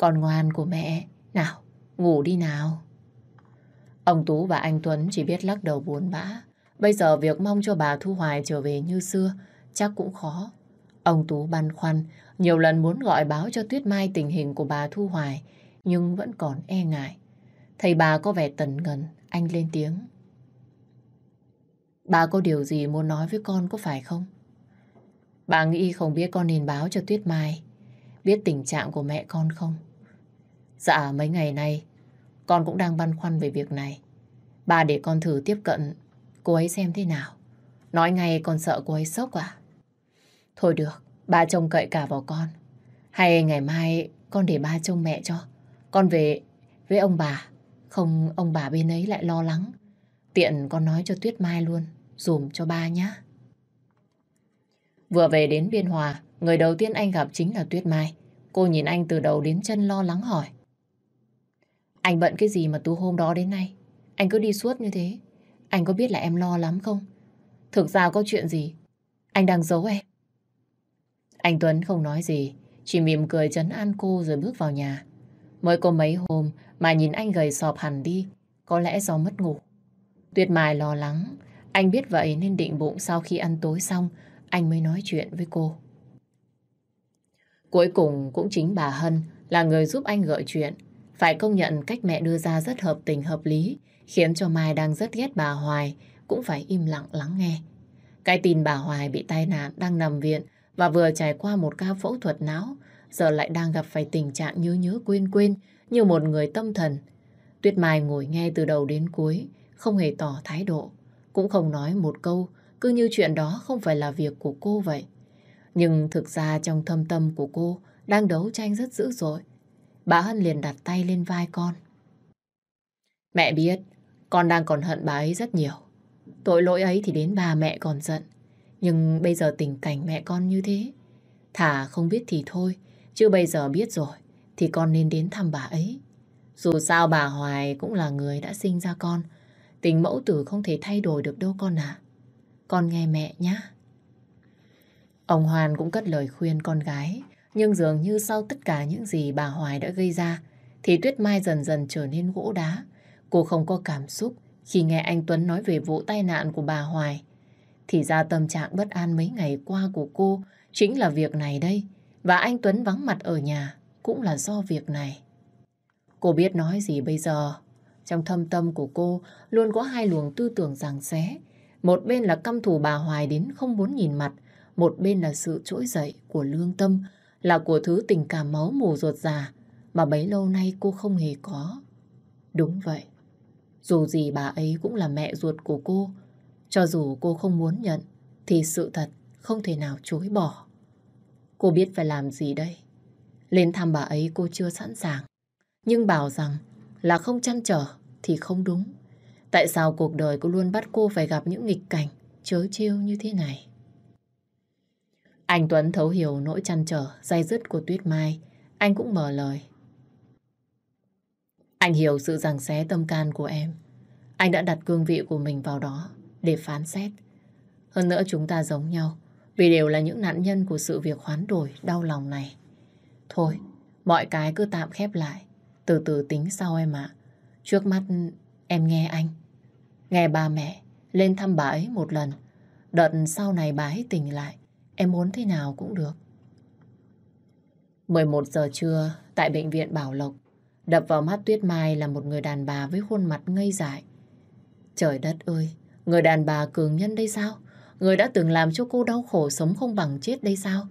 Con ngoan của mẹ, nào, ngủ đi nào. Ông Tú và anh Tuấn chỉ biết lắc đầu buồn bã. Bây giờ việc mong cho bà Thu Hoài trở về như xưa chắc cũng khó. Ông Tú băn khoăn, nhiều lần muốn gọi báo cho Tuyết Mai tình hình của bà Thu Hoài, nhưng vẫn còn e ngại. Thầy bà có vẻ tần ngần, anh lên tiếng. Bà có điều gì muốn nói với con có phải không? Bà nghĩ không biết con nên báo cho Tuyết Mai biết tình trạng của mẹ con không? Dạ mấy ngày nay con cũng đang băn khoăn về việc này. Bà để con thử tiếp cận cô ấy xem thế nào. Nói ngay con sợ cô ấy sốc à? Thôi được, ba trông cậy cả vào con. Hay ngày mai con để ba trông mẹ cho. Con về với ông bà không ông bà bên ấy lại lo lắng. Tiện con nói cho Tuyết Mai luôn, dùm cho ba nhé. Vừa về đến Biên Hòa, người đầu tiên anh gặp chính là Tuyết Mai. Cô nhìn anh từ đầu đến chân lo lắng hỏi. Anh bận cái gì mà từ hôm đó đến nay? Anh cứ đi suốt như thế. Anh có biết là em lo lắm không? Thực ra có chuyện gì? Anh đang giấu em. Anh Tuấn không nói gì, chỉ mỉm cười chấn an cô rồi bước vào nhà. Mới có mấy hôm mà nhìn anh gầy sọp hẳn đi, có lẽ do mất ngủ. tuyệt Mai lo lắng, anh biết vậy nên định bụng sau khi ăn tối xong, anh mới nói chuyện với cô. Cuối cùng cũng chính bà Hân là người giúp anh gợi chuyện. Phải công nhận cách mẹ đưa ra rất hợp tình hợp lý, khiến cho Mai đang rất ghét bà Hoài, cũng phải im lặng lắng nghe. Cái tin bà Hoài bị tai nạn đang nằm viện và vừa trải qua một ca phẫu thuật não, giờ lại đang gặp phải tình trạng nhớ nhớ quên quên như một người tâm thần. Tuyết Mai ngồi nghe từ đầu đến cuối, không hề tỏ thái độ, cũng không nói một câu, cứ như chuyện đó không phải là việc của cô vậy. Nhưng thực ra trong thâm tâm của cô đang đấu tranh rất dữ dội. Bà Hân liền đặt tay lên vai con. Mẹ biết, con đang còn hận bà ấy rất nhiều. Tội lỗi ấy thì đến bà mẹ còn giận. Nhưng bây giờ tình cảnh mẹ con như thế. thà không biết thì thôi, chứ bây giờ biết rồi thì con nên đến thăm bà ấy. Dù sao bà Hoài cũng là người đã sinh ra con. Tình mẫu tử không thể thay đổi được đâu con à. Con nghe mẹ nhá. Ông Hoàn cũng cất lời khuyên con gái. Nhưng dường như sau tất cả những gì bà Hoài đã gây ra, thì Tuyết Mai dần dần trở nên gỗ đá. Cô không có cảm xúc khi nghe anh Tuấn nói về vụ tai nạn của bà Hoài. Thì ra tâm trạng bất an mấy ngày qua của cô chính là việc này đây. Và anh Tuấn vắng mặt ở nhà cũng là do việc này. Cô biết nói gì bây giờ? Trong thâm tâm của cô luôn có hai luồng tư tưởng rằng xé. Một bên là căm thù bà Hoài đến không muốn nhìn mặt. Một bên là sự trỗi dậy của lương tâm, là của thứ tình cảm máu mù ruột già mà bấy lâu nay cô không hề có. Đúng vậy. Dù gì bà ấy cũng là mẹ ruột của cô. Cho dù cô không muốn nhận, thì sự thật không thể nào chối bỏ. Cô biết phải làm gì đây? Lên thăm bà ấy cô chưa sẵn sàng. Nhưng bảo rằng là không chăn trở thì không đúng. Tại sao cuộc đời cô luôn bắt cô phải gặp những nghịch cảnh chớ trêu như thế này? Anh Tuấn thấu hiểu nỗi chăn trở, dây dứt của Tuyết Mai. Anh cũng mở lời. Anh hiểu sự giằng xé tâm can của em. Anh đã đặt cương vị của mình vào đó để phán xét. Hơn nữa chúng ta giống nhau vì đều là những nạn nhân của sự việc hoán đổi đau lòng này. Thôi, mọi cái cứ tạm khép lại. Từ từ tính sau em ạ. Trước mắt em nghe anh. Nghe ba mẹ lên thăm bà ấy một lần. Đợt sau này bà ấy tỉnh lại. Em muốn thế nào cũng được. 11 giờ trưa tại bệnh viện Bảo Lộc. Đập vào mắt Tuyết Mai là một người đàn bà với khuôn mặt ngây dại. Trời đất ơi, người đàn bà cường nhân đây sao? Người đã từng làm cho cô đau khổ sống không bằng chết đây sao?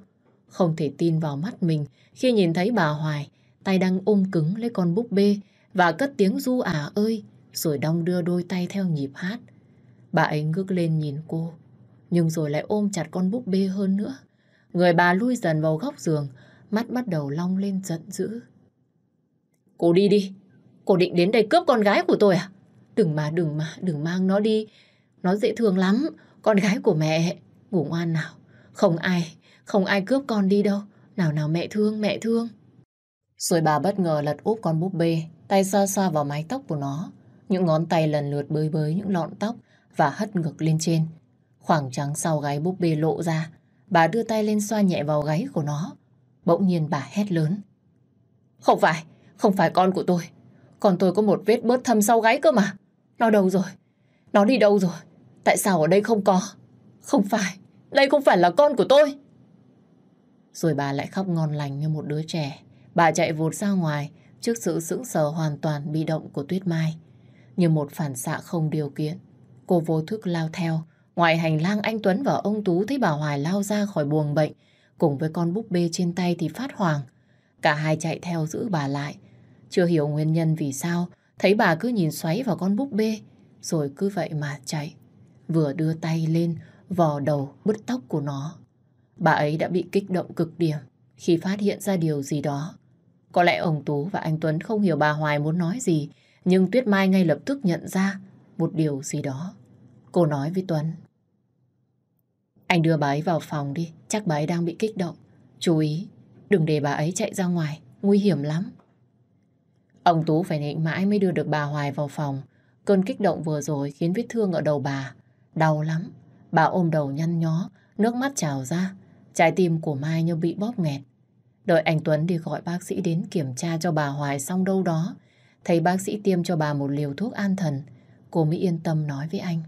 Không thể tin vào mắt mình khi nhìn thấy bà Hoài tay đang ôm cứng lấy con búp bê và cất tiếng du ả ơi rồi đong đưa đôi tay theo nhịp hát. Bà ấy ngước lên nhìn cô nhưng rồi lại ôm chặt con búp bê hơn nữa. Người bà lui dần vào góc giường mắt bắt đầu long lên giận dữ. Cô đi đi. Cô định đến đây cướp con gái của tôi à? Đừng mà, đừng mà, đừng mang nó đi. Nó dễ thương lắm. Con gái của mẹ. Ngủ ngoan nào. Không ai, không ai cướp con đi đâu. Nào nào mẹ thương, mẹ thương. Rồi bà bất ngờ lật úp con búp bê, tay xoa xoa vào mái tóc của nó. Những ngón tay lần lượt bới bới những lọn tóc và hất ngực lên trên. Khoảng trắng sau gáy búp bê lộ ra. Bà đưa tay lên xoa nhẹ vào gáy của nó. Bỗng nhiên bà hét lớn. Không phải, không phải con của tôi. Còn tôi có một vết bớt thâm sau gáy cơ mà. Nó đâu rồi? Nó đi đâu rồi? Tại sao ở đây không có? Không phải, đây không phải là con của tôi. Rồi bà lại khóc ngon lành như một đứa trẻ. Bà chạy vụt ra ngoài trước sự sững sờ hoàn toàn bị động của Tuyết Mai. Như một phản xạ không điều kiện. Cô vô thức lao theo. Ngoài hành lang anh Tuấn và ông Tú thấy bà Hoài lao ra khỏi buồng bệnh. Cùng với con búp bê trên tay thì phát hoàng. Cả hai chạy theo giữ bà lại. Chưa hiểu nguyên nhân vì sao, thấy bà cứ nhìn xoáy vào con búp bê, rồi cứ vậy mà chạy. Vừa đưa tay lên, vò đầu, bứt tóc của nó. Bà ấy đã bị kích động cực điểm khi phát hiện ra điều gì đó. Có lẽ ông Tú và anh Tuấn không hiểu bà Hoài muốn nói gì, nhưng Tuyết Mai ngay lập tức nhận ra một điều gì đó. Cô nói với Tuấn. Anh đưa bà ấy vào phòng đi, chắc bà ấy đang bị kích động. Chú ý, đừng để bà ấy chạy ra ngoài, nguy hiểm lắm. Ông Tú phải nịnh mãi mới đưa được bà Hoài vào phòng. Cơn kích động vừa rồi khiến vết thương ở đầu bà đau lắm. Bà ôm đầu nhăn nhó, nước mắt trào ra. Trái tim của Mai như bị bóp nghẹt. Đợi anh Tuấn đi gọi bác sĩ đến kiểm tra cho bà Hoài xong đâu đó. Thấy bác sĩ tiêm cho bà một liều thuốc an thần, cô mới yên tâm nói với anh.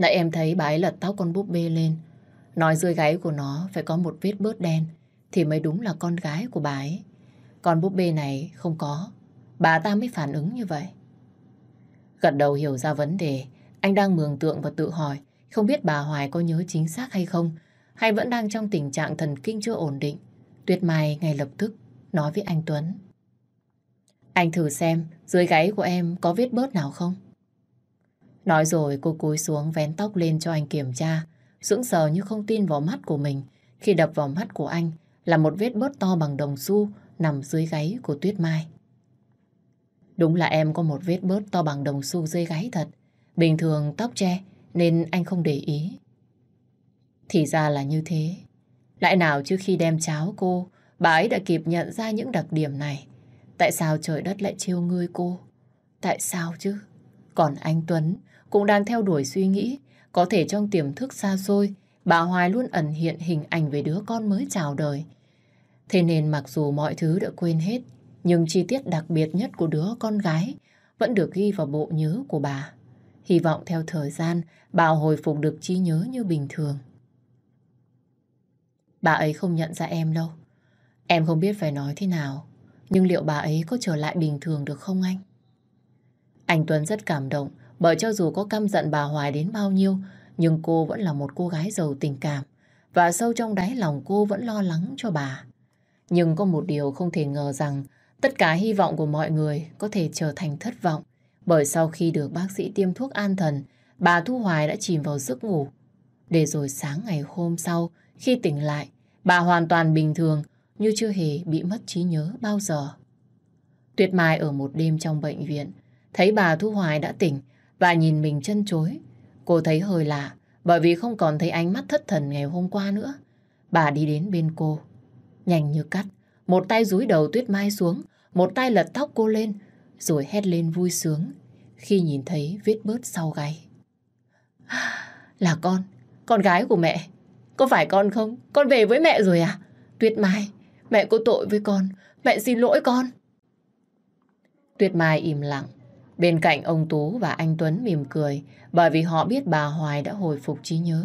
Nãy em thấy bà ấy lật tóc con búp bê lên. Nói dưới gáy của nó phải có một vết bớt đen thì mới đúng là con gái của bà ấy. Con búp bê này không có. Bà ta mới phản ứng như vậy. Gật đầu hiểu ra vấn đề, anh đang mường tượng và tự hỏi không biết bà Hoài có nhớ chính xác hay không hay vẫn đang trong tình trạng thần kinh chưa ổn định. tuyệt Mai ngay lập tức nói với anh Tuấn. Anh thử xem dưới gáy của em có vết bớt nào không? Nói rồi cô cúi xuống vén tóc lên cho anh kiểm tra. Sững sờ như không tin vào mắt của mình. Khi đập vào mắt của anh là một vết bớt to bằng đồng xu nằm dưới gáy của Tuyết Mai. Đúng là em có một vết bớt to bằng đồng xu dưới gáy thật. Bình thường tóc che nên anh không để ý. Thì ra là như thế. Lại nào trước khi đem cháo cô, bà ấy đã kịp nhận ra những đặc điểm này. Tại sao trời đất lại trêu ngươi cô? Tại sao chứ? Còn anh Tuấn cũng đang theo đuổi suy nghĩ, có thể trong tiềm thức xa xôi, bà Hoài luôn ẩn hiện hình ảnh về đứa con mới chào đời. Thế nên mặc dù mọi thứ đã quên hết, nhưng chi tiết đặc biệt nhất của đứa con gái vẫn được ghi vào bộ nhớ của bà. Hy vọng theo thời gian, bà hồi phục được trí nhớ như bình thường. Bà ấy không nhận ra em đâu. Em không biết phải nói thế nào. Nhưng liệu bà ấy có trở lại bình thường được không anh? Anh Tuấn rất cảm động bởi cho dù có căm giận bà Hoài đến bao nhiêu nhưng cô vẫn là một cô gái giàu tình cảm và sâu trong đáy lòng cô vẫn lo lắng cho bà. Nhưng có một điều không thể ngờ rằng tất cả hy vọng của mọi người có thể trở thành thất vọng bởi sau khi được bác sĩ tiêm thuốc an thần bà Thu Hoài đã chìm vào giấc ngủ. Để rồi sáng ngày hôm sau khi tỉnh lại bà hoàn toàn bình thường như chưa hề bị mất trí nhớ bao giờ. Tuyết Mai ở một đêm trong bệnh viện, thấy bà Thu Hoài đã tỉnh và nhìn mình chân chối. Cô thấy hơi lạ, bởi vì không còn thấy ánh mắt thất thần ngày hôm qua nữa. Bà đi đến bên cô, nhanh như cắt, một tay dúi đầu Tuyết Mai xuống, một tay lật tóc cô lên, rồi hét lên vui sướng khi nhìn thấy vết bớt sau gáy. (sighs) Là con, con gái của mẹ. Có phải con không? Con về với mẹ rồi à? Tuyết Mai, Mẹ có tội với con. Mẹ xin lỗi con. Tuyết Mai im lặng. Bên cạnh ông Tú và anh Tuấn mỉm cười bởi vì họ biết bà Hoài đã hồi phục trí nhớ.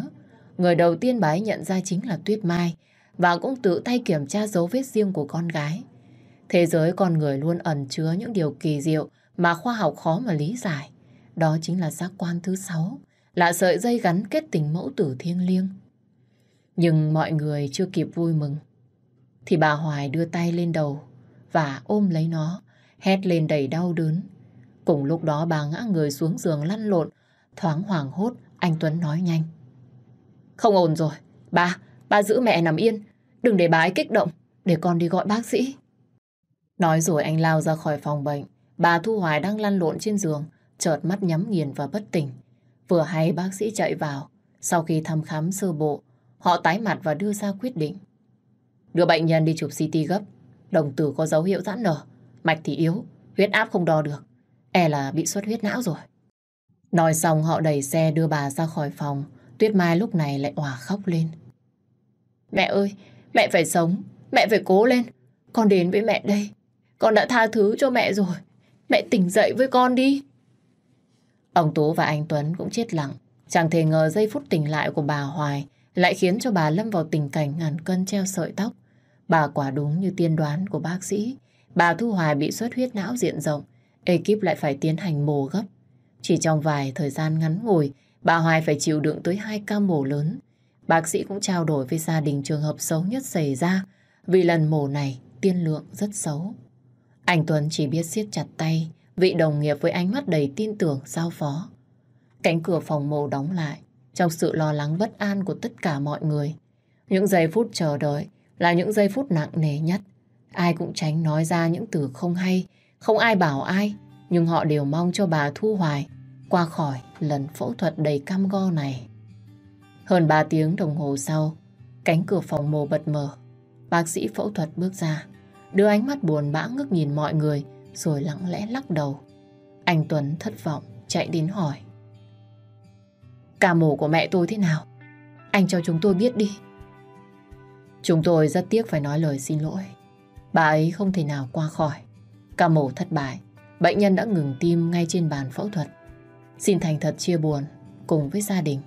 Người đầu tiên bà ấy nhận ra chính là Tuyết Mai và cũng tự tay kiểm tra dấu vết riêng của con gái. Thế giới con người luôn ẩn chứa những điều kỳ diệu mà khoa học khó mà lý giải. Đó chính là giác quan thứ sáu, là sợi dây gắn kết tình mẫu tử thiêng liêng. Nhưng mọi người chưa kịp vui mừng thì bà Hoài đưa tay lên đầu và ôm lấy nó, hét lên đầy đau đớn. Cùng lúc đó bà ngã người xuống giường lăn lộn, thoáng hoảng hốt, anh Tuấn nói nhanh. Không ổn rồi, bà bà giữ mẹ nằm yên, đừng để bà ấy kích động, để con đi gọi bác sĩ. Nói rồi anh lao ra khỏi phòng bệnh, bà Thu Hoài đang lăn lộn trên giường, chợt mắt nhắm nghiền và bất tỉnh. Vừa hay bác sĩ chạy vào, sau khi thăm khám sơ bộ, họ tái mặt và đưa ra quyết định. Đưa bệnh nhân đi chụp CT gấp. Đồng tử có dấu hiệu giãn nở. Mạch thì yếu, huyết áp không đo được. E là bị xuất huyết não rồi. Nói xong họ đẩy xe đưa bà ra khỏi phòng. Tuyết Mai lúc này lại òa khóc lên. Mẹ ơi, mẹ phải sống, mẹ phải cố lên. Con đến với mẹ đây. Con đã tha thứ cho mẹ rồi. Mẹ tỉnh dậy với con đi. Ông Tú và anh Tuấn cũng chết lặng. Chẳng thể ngờ giây phút tỉnh lại của bà Hoài lại khiến cho bà lâm vào tình cảnh ngàn cân treo sợi tóc. Bà quả đúng như tiên đoán của bác sĩ. Bà Thu Hoài bị xuất huyết não diện rộng. Ekip lại phải tiến hành mổ gấp. Chỉ trong vài thời gian ngắn ngủi, bà Hoài phải chịu đựng tới hai ca mổ lớn. Bác sĩ cũng trao đổi với gia đình trường hợp xấu nhất xảy ra vì lần mổ này tiên lượng rất xấu. Anh Tuấn chỉ biết siết chặt tay, vị đồng nghiệp với ánh mắt đầy tin tưởng giao phó. Cánh cửa phòng mổ đóng lại, trong sự lo lắng bất an của tất cả mọi người. Những giây phút chờ đợi là những giây phút nặng nề nhất. Ai cũng tránh nói ra những từ không hay, không ai bảo ai, nhưng họ đều mong cho bà Thu Hoài qua khỏi lần phẫu thuật đầy cam go này. Hơn 3 tiếng đồng hồ sau, cánh cửa phòng mổ bật mở. Bác sĩ phẫu thuật bước ra, đưa ánh mắt buồn bã ngước nhìn mọi người rồi lặng lẽ lắc đầu. Anh Tuấn thất vọng chạy đến hỏi. Ca mổ của mẹ tôi thế nào? Anh cho chúng tôi biết đi. Chúng tôi rất tiếc phải nói lời xin lỗi. Bà ấy không thể nào qua khỏi. Ca mổ thất bại, bệnh nhân đã ngừng tim ngay trên bàn phẫu thuật. Xin thành thật chia buồn cùng với gia đình.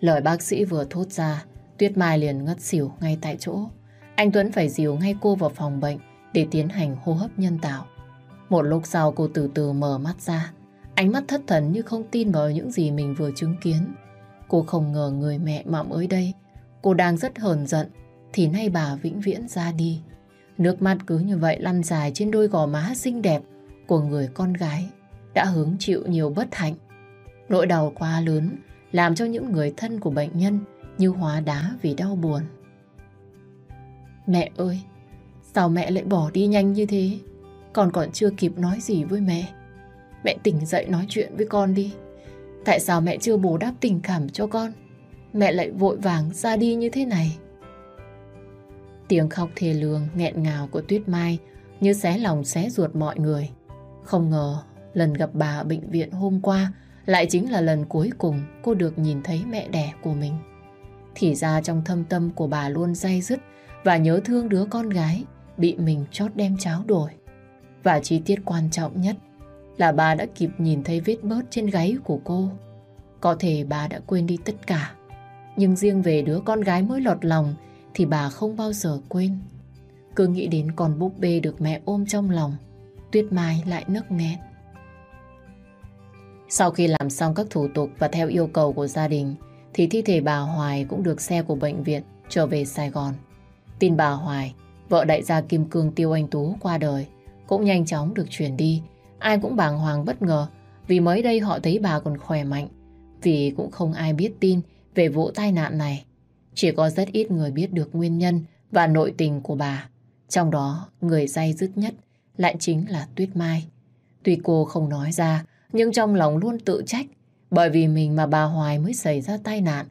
Lời bác sĩ vừa thốt ra, Tuyết Mai liền ngất xỉu ngay tại chỗ. Anh Tuấn phải dìu ngay cô vào phòng bệnh để tiến hành hô hấp nhân tạo. Một lúc sau cô từ từ mở mắt ra, ánh mắt thất thần như không tin vào những gì mình vừa chứng kiến. Cô không ngờ người mẹ mọng ơi đây, cô đang rất hờn giận, thì nay bà vĩnh viễn ra đi. Nước mắt cứ như vậy lăn dài trên đôi gò má xinh đẹp của người con gái đã hứng chịu nhiều bất hạnh. Nỗi đau quá lớn làm cho những người thân của bệnh nhân như hóa đá vì đau buồn. Mẹ ơi, sao mẹ lại bỏ đi nhanh như thế? Con còn chưa kịp nói gì với mẹ. Mẹ tỉnh dậy nói chuyện với con đi. Tại sao mẹ chưa bù đắp tình cảm cho con? Mẹ lại vội vàng ra đi như thế này. Tiếng khóc thê lương, nghẹn ngào của Tuyết Mai như xé lòng xé ruột mọi người. Không ngờ, lần gặp bà ở bệnh viện hôm qua lại chính là lần cuối cùng cô được nhìn thấy mẹ đẻ của mình. Thì ra trong thâm tâm của bà luôn day dứt và nhớ thương đứa con gái bị mình chót đem cháo đổi. Và chi tiết quan trọng nhất là bà đã kịp nhìn thấy vết bớt trên gáy của cô. Có thể bà đã quên đi tất cả, nhưng riêng về đứa con gái mới lọt lòng thì bà không bao giờ quên. Cứ nghĩ đến con búp bê được mẹ ôm trong lòng, Tuyết Mai lại nức nghẹn. Sau khi làm xong các thủ tục và theo yêu cầu của gia đình, thì thi thể bà Hoài cũng được xe của bệnh viện trở về Sài Gòn. Tin bà Hoài, vợ đại gia Kim Cương Tiêu Anh Tú qua đời, cũng nhanh chóng được chuyển đi. Ai cũng bàng hoàng bất ngờ vì mới đây họ thấy bà còn khỏe mạnh. Vì cũng không ai biết tin về vụ tai nạn này. Chỉ có rất ít người biết được nguyên nhân và nội tình của bà. Trong đó, người day dứt nhất lại chính là Tuyết Mai. Tuy cô không nói ra, nhưng trong lòng luôn tự trách bởi vì mình mà bà Hoài mới xảy ra tai nạn.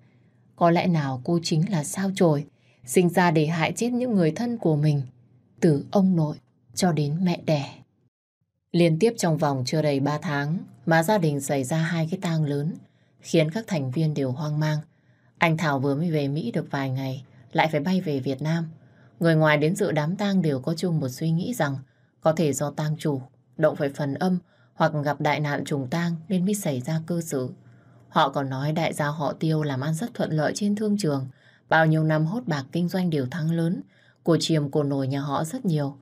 Có lẽ nào cô chính là sao chổi, sinh ra để hại chết những người thân của mình, từ ông nội cho đến mẹ đẻ. Liên tiếp trong vòng chưa đầy 3 tháng mà gia đình xảy ra hai cái tang lớn, khiến các thành viên đều hoang mang. Anh Thảo vừa mới về Mỹ được vài ngày, lại phải bay về Việt Nam. Người ngoài đến dự đám tang đều có chung một suy nghĩ rằng có thể do tang chủ, động phải phần âm hoặc gặp đại nạn trùng tang nên mới xảy ra cơ sự. Họ còn nói đại gia họ tiêu làm ăn rất thuận lợi trên thương trường, bao nhiêu năm hốt bạc kinh doanh đều thắng lớn, của chiềm của nổi nhà họ rất nhiều.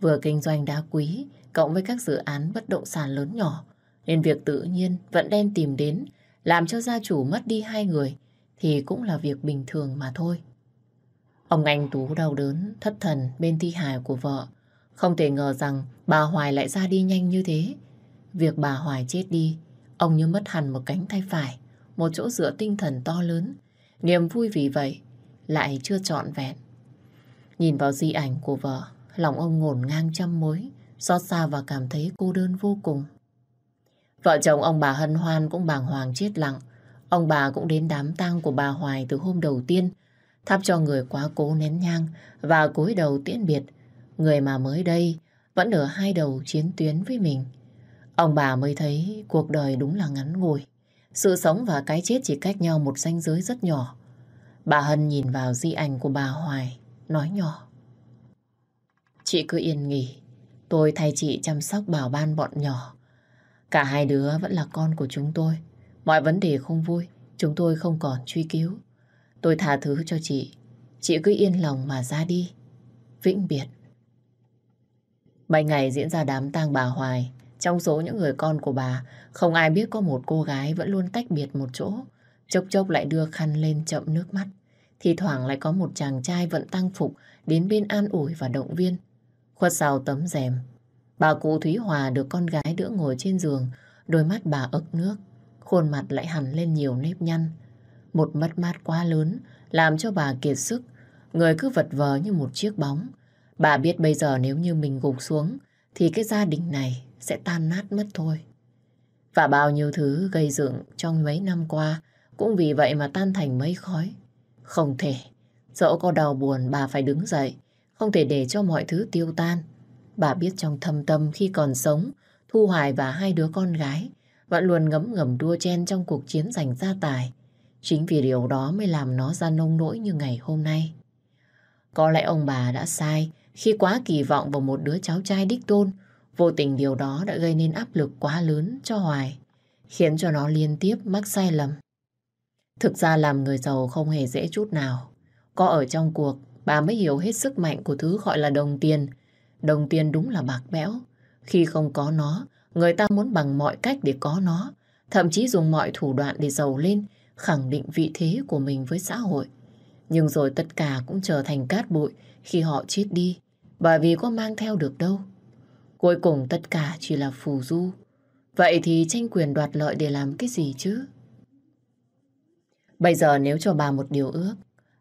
Vừa kinh doanh đá quý, cộng với các dự án bất động sản lớn nhỏ, nên việc tự nhiên vẫn đem tìm đến, làm cho gia chủ mất đi hai người, thì cũng là việc bình thường mà thôi. Ông anh Tú đau đớn, thất thần bên thi hài của vợ. Không thể ngờ rằng bà Hoài lại ra đi nhanh như thế. Việc bà Hoài chết đi, ông như mất hẳn một cánh tay phải, một chỗ dựa tinh thần to lớn. Niềm vui vì vậy lại chưa trọn vẹn. Nhìn vào di ảnh của vợ, lòng ông ngổn ngang trăm mối, xót xa và cảm thấy cô đơn vô cùng. Vợ chồng ông bà Hân Hoan cũng bàng hoàng chết lặng. Ông bà cũng đến đám tang của bà Hoài từ hôm đầu tiên, thắp cho người quá cố nén nhang và cúi đầu tiễn biệt, người mà mới đây vẫn ở hai đầu chiến tuyến với mình. Ông bà mới thấy cuộc đời đúng là ngắn ngủi. Sự sống và cái chết chỉ cách nhau một ranh giới rất nhỏ. Bà Hân nhìn vào di ảnh của bà Hoài, nói nhỏ. Chị cứ yên nghỉ, tôi thay chị chăm sóc bảo ban bọn nhỏ. Cả hai đứa vẫn là con của chúng tôi. Mọi vấn đề không vui, chúng tôi không còn truy cứu. Tôi tha thứ cho chị, chị cứ yên lòng mà ra đi. Vĩnh biệt. Mấy ngày diễn ra đám tang bà Hoài, trong số những người con của bà, không ai biết có một cô gái vẫn luôn tách biệt một chỗ. Chốc chốc lại đưa khăn lên chậm nước mắt. Thì thoảng lại có một chàng trai vẫn tăng phục đến bên an ủi và động viên. Khuất sau tấm rèm, bà cụ Thúy Hòa được con gái đỡ ngồi trên giường, đôi mắt bà ực nước, khuôn mặt lại hẳn lên nhiều nếp nhăn. Một mất mát quá lớn làm cho bà kiệt sức, người cứ vật vờ như một chiếc bóng. Bà biết bây giờ nếu như mình gục xuống thì cái gia đình này sẽ tan nát mất thôi. Và bao nhiêu thứ gây dựng trong mấy năm qua cũng vì vậy mà tan thành mấy khói. Không thể, dẫu có đau buồn bà phải đứng dậy, không thể để cho mọi thứ tiêu tan. Bà biết trong thâm tâm khi còn sống, Thu Hoài và hai đứa con gái vẫn luôn ngấm ngầm đua chen trong cuộc chiến giành gia tài. Chính vì điều đó mới làm nó ra nông nỗi như ngày hôm nay. Có lẽ ông bà đã sai khi quá kỳ vọng vào một đứa cháu trai đích tôn. Vô tình điều đó đã gây nên áp lực quá lớn cho Hoài, khiến cho nó liên tiếp mắc sai lầm. Thực ra làm người giàu không hề dễ chút nào. Có ở trong cuộc, bà mới hiểu hết sức mạnh của thứ gọi là đồng tiền. Đồng tiền đúng là bạc bẽo. Khi không có nó, người ta muốn bằng mọi cách để có nó. Thậm chí dùng mọi thủ đoạn để giàu lên, khẳng định vị thế của mình với xã hội. Nhưng rồi tất cả cũng trở thành cát bụi khi họ chết đi, bởi vì có mang theo được đâu. Cuối cùng tất cả chỉ là phù du. Vậy thì tranh quyền đoạt lợi để làm cái gì chứ? Bây giờ nếu cho bà một điều ước,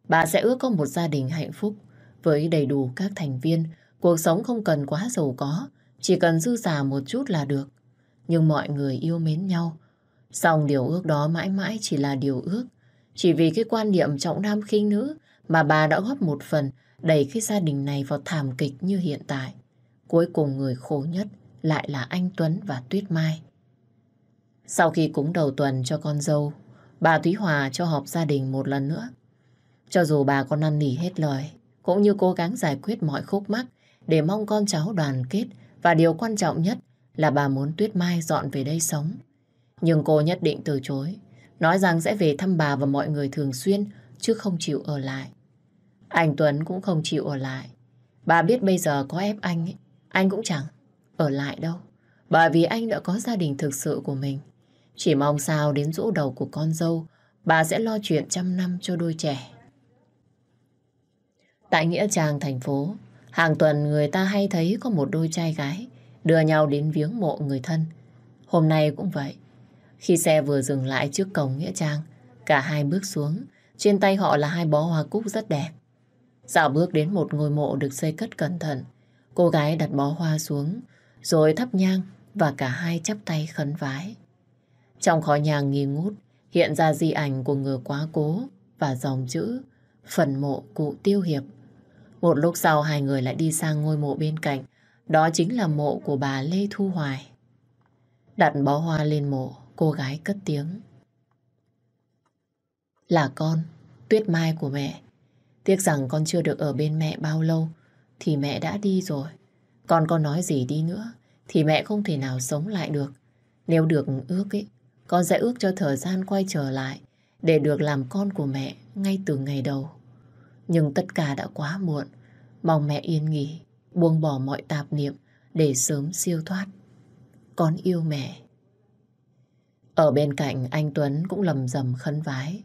bà sẽ ước có một gia đình hạnh phúc với đầy đủ các thành viên. Cuộc sống không cần quá giàu có, chỉ cần dư giả một chút là được. Nhưng mọi người yêu mến nhau. Xong điều ước đó mãi mãi chỉ là điều ước. Chỉ vì cái quan niệm trọng nam khinh nữ mà bà đã góp một phần đẩy cái gia đình này vào thảm kịch như hiện tại. Cuối cùng người khổ nhất lại là anh Tuấn và Tuyết Mai. Sau khi cúng đầu tuần cho con dâu, bà Thúy Hòa cho họp gia đình một lần nữa. Cho dù bà có năn nỉ hết lời, cũng như cố gắng giải quyết mọi khúc mắc để mong con cháu đoàn kết và điều quan trọng nhất là bà muốn Tuyết Mai dọn về đây sống. Nhưng cô nhất định từ chối, nói rằng sẽ về thăm bà và mọi người thường xuyên chứ không chịu ở lại. Anh Tuấn cũng không chịu ở lại. Bà biết bây giờ có ép anh, ấy, anh cũng chẳng ở lại đâu. Bởi vì anh đã có gia đình thực sự của mình. Chỉ mong sao đến rỗ đầu của con dâu, bà sẽ lo chuyện trăm năm cho đôi trẻ. Tại Nghĩa Trang thành phố, hàng tuần người ta hay thấy có một đôi trai gái đưa nhau đến viếng mộ người thân. Hôm nay cũng vậy. Khi xe vừa dừng lại trước cổng Nghĩa Trang, cả hai bước xuống, trên tay họ là hai bó hoa cúc rất đẹp. Dạo bước đến một ngôi mộ được xây cất cẩn thận, cô gái đặt bó hoa xuống, rồi thắp nhang và cả hai chắp tay khấn vái. Trong khói nhang nghi ngút, hiện ra di ảnh của người quá cố và dòng chữ phần mộ cụ tiêu hiệp. Một lúc sau hai người lại đi sang ngôi mộ bên cạnh, đó chính là mộ của bà Lê Thu Hoài. Đặt bó hoa lên mộ, cô gái cất tiếng. Là con, tuyết mai của mẹ. Tiếc rằng con chưa được ở bên mẹ bao lâu, thì mẹ đã đi rồi. Con có nói gì đi nữa, thì mẹ không thể nào sống lại được. Nếu được ước ấy, con sẽ ước cho thời gian quay trở lại để được làm con của mẹ ngay từ ngày đầu. Nhưng tất cả đã quá muộn. Mong mẹ yên nghỉ, buông bỏ mọi tạp niệm để sớm siêu thoát. Con yêu mẹ. Ở bên cạnh anh Tuấn cũng lầm rầm khấn vái.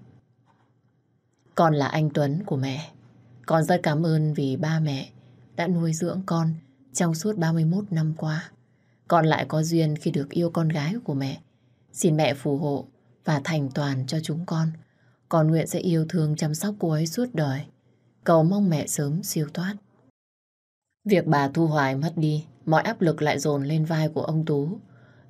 Con là anh Tuấn của mẹ. Con rất cảm ơn vì ba mẹ đã nuôi dưỡng con trong suốt 31 năm qua. Con lại có duyên khi được yêu con gái của mẹ. Xin mẹ phù hộ và thành toàn cho chúng con. Con nguyện sẽ yêu thương chăm sóc cô ấy suốt đời. Cầu mong mẹ sớm siêu thoát. Việc bà Thu Hoài mất đi, mọi áp lực lại dồn lên vai của ông Tú.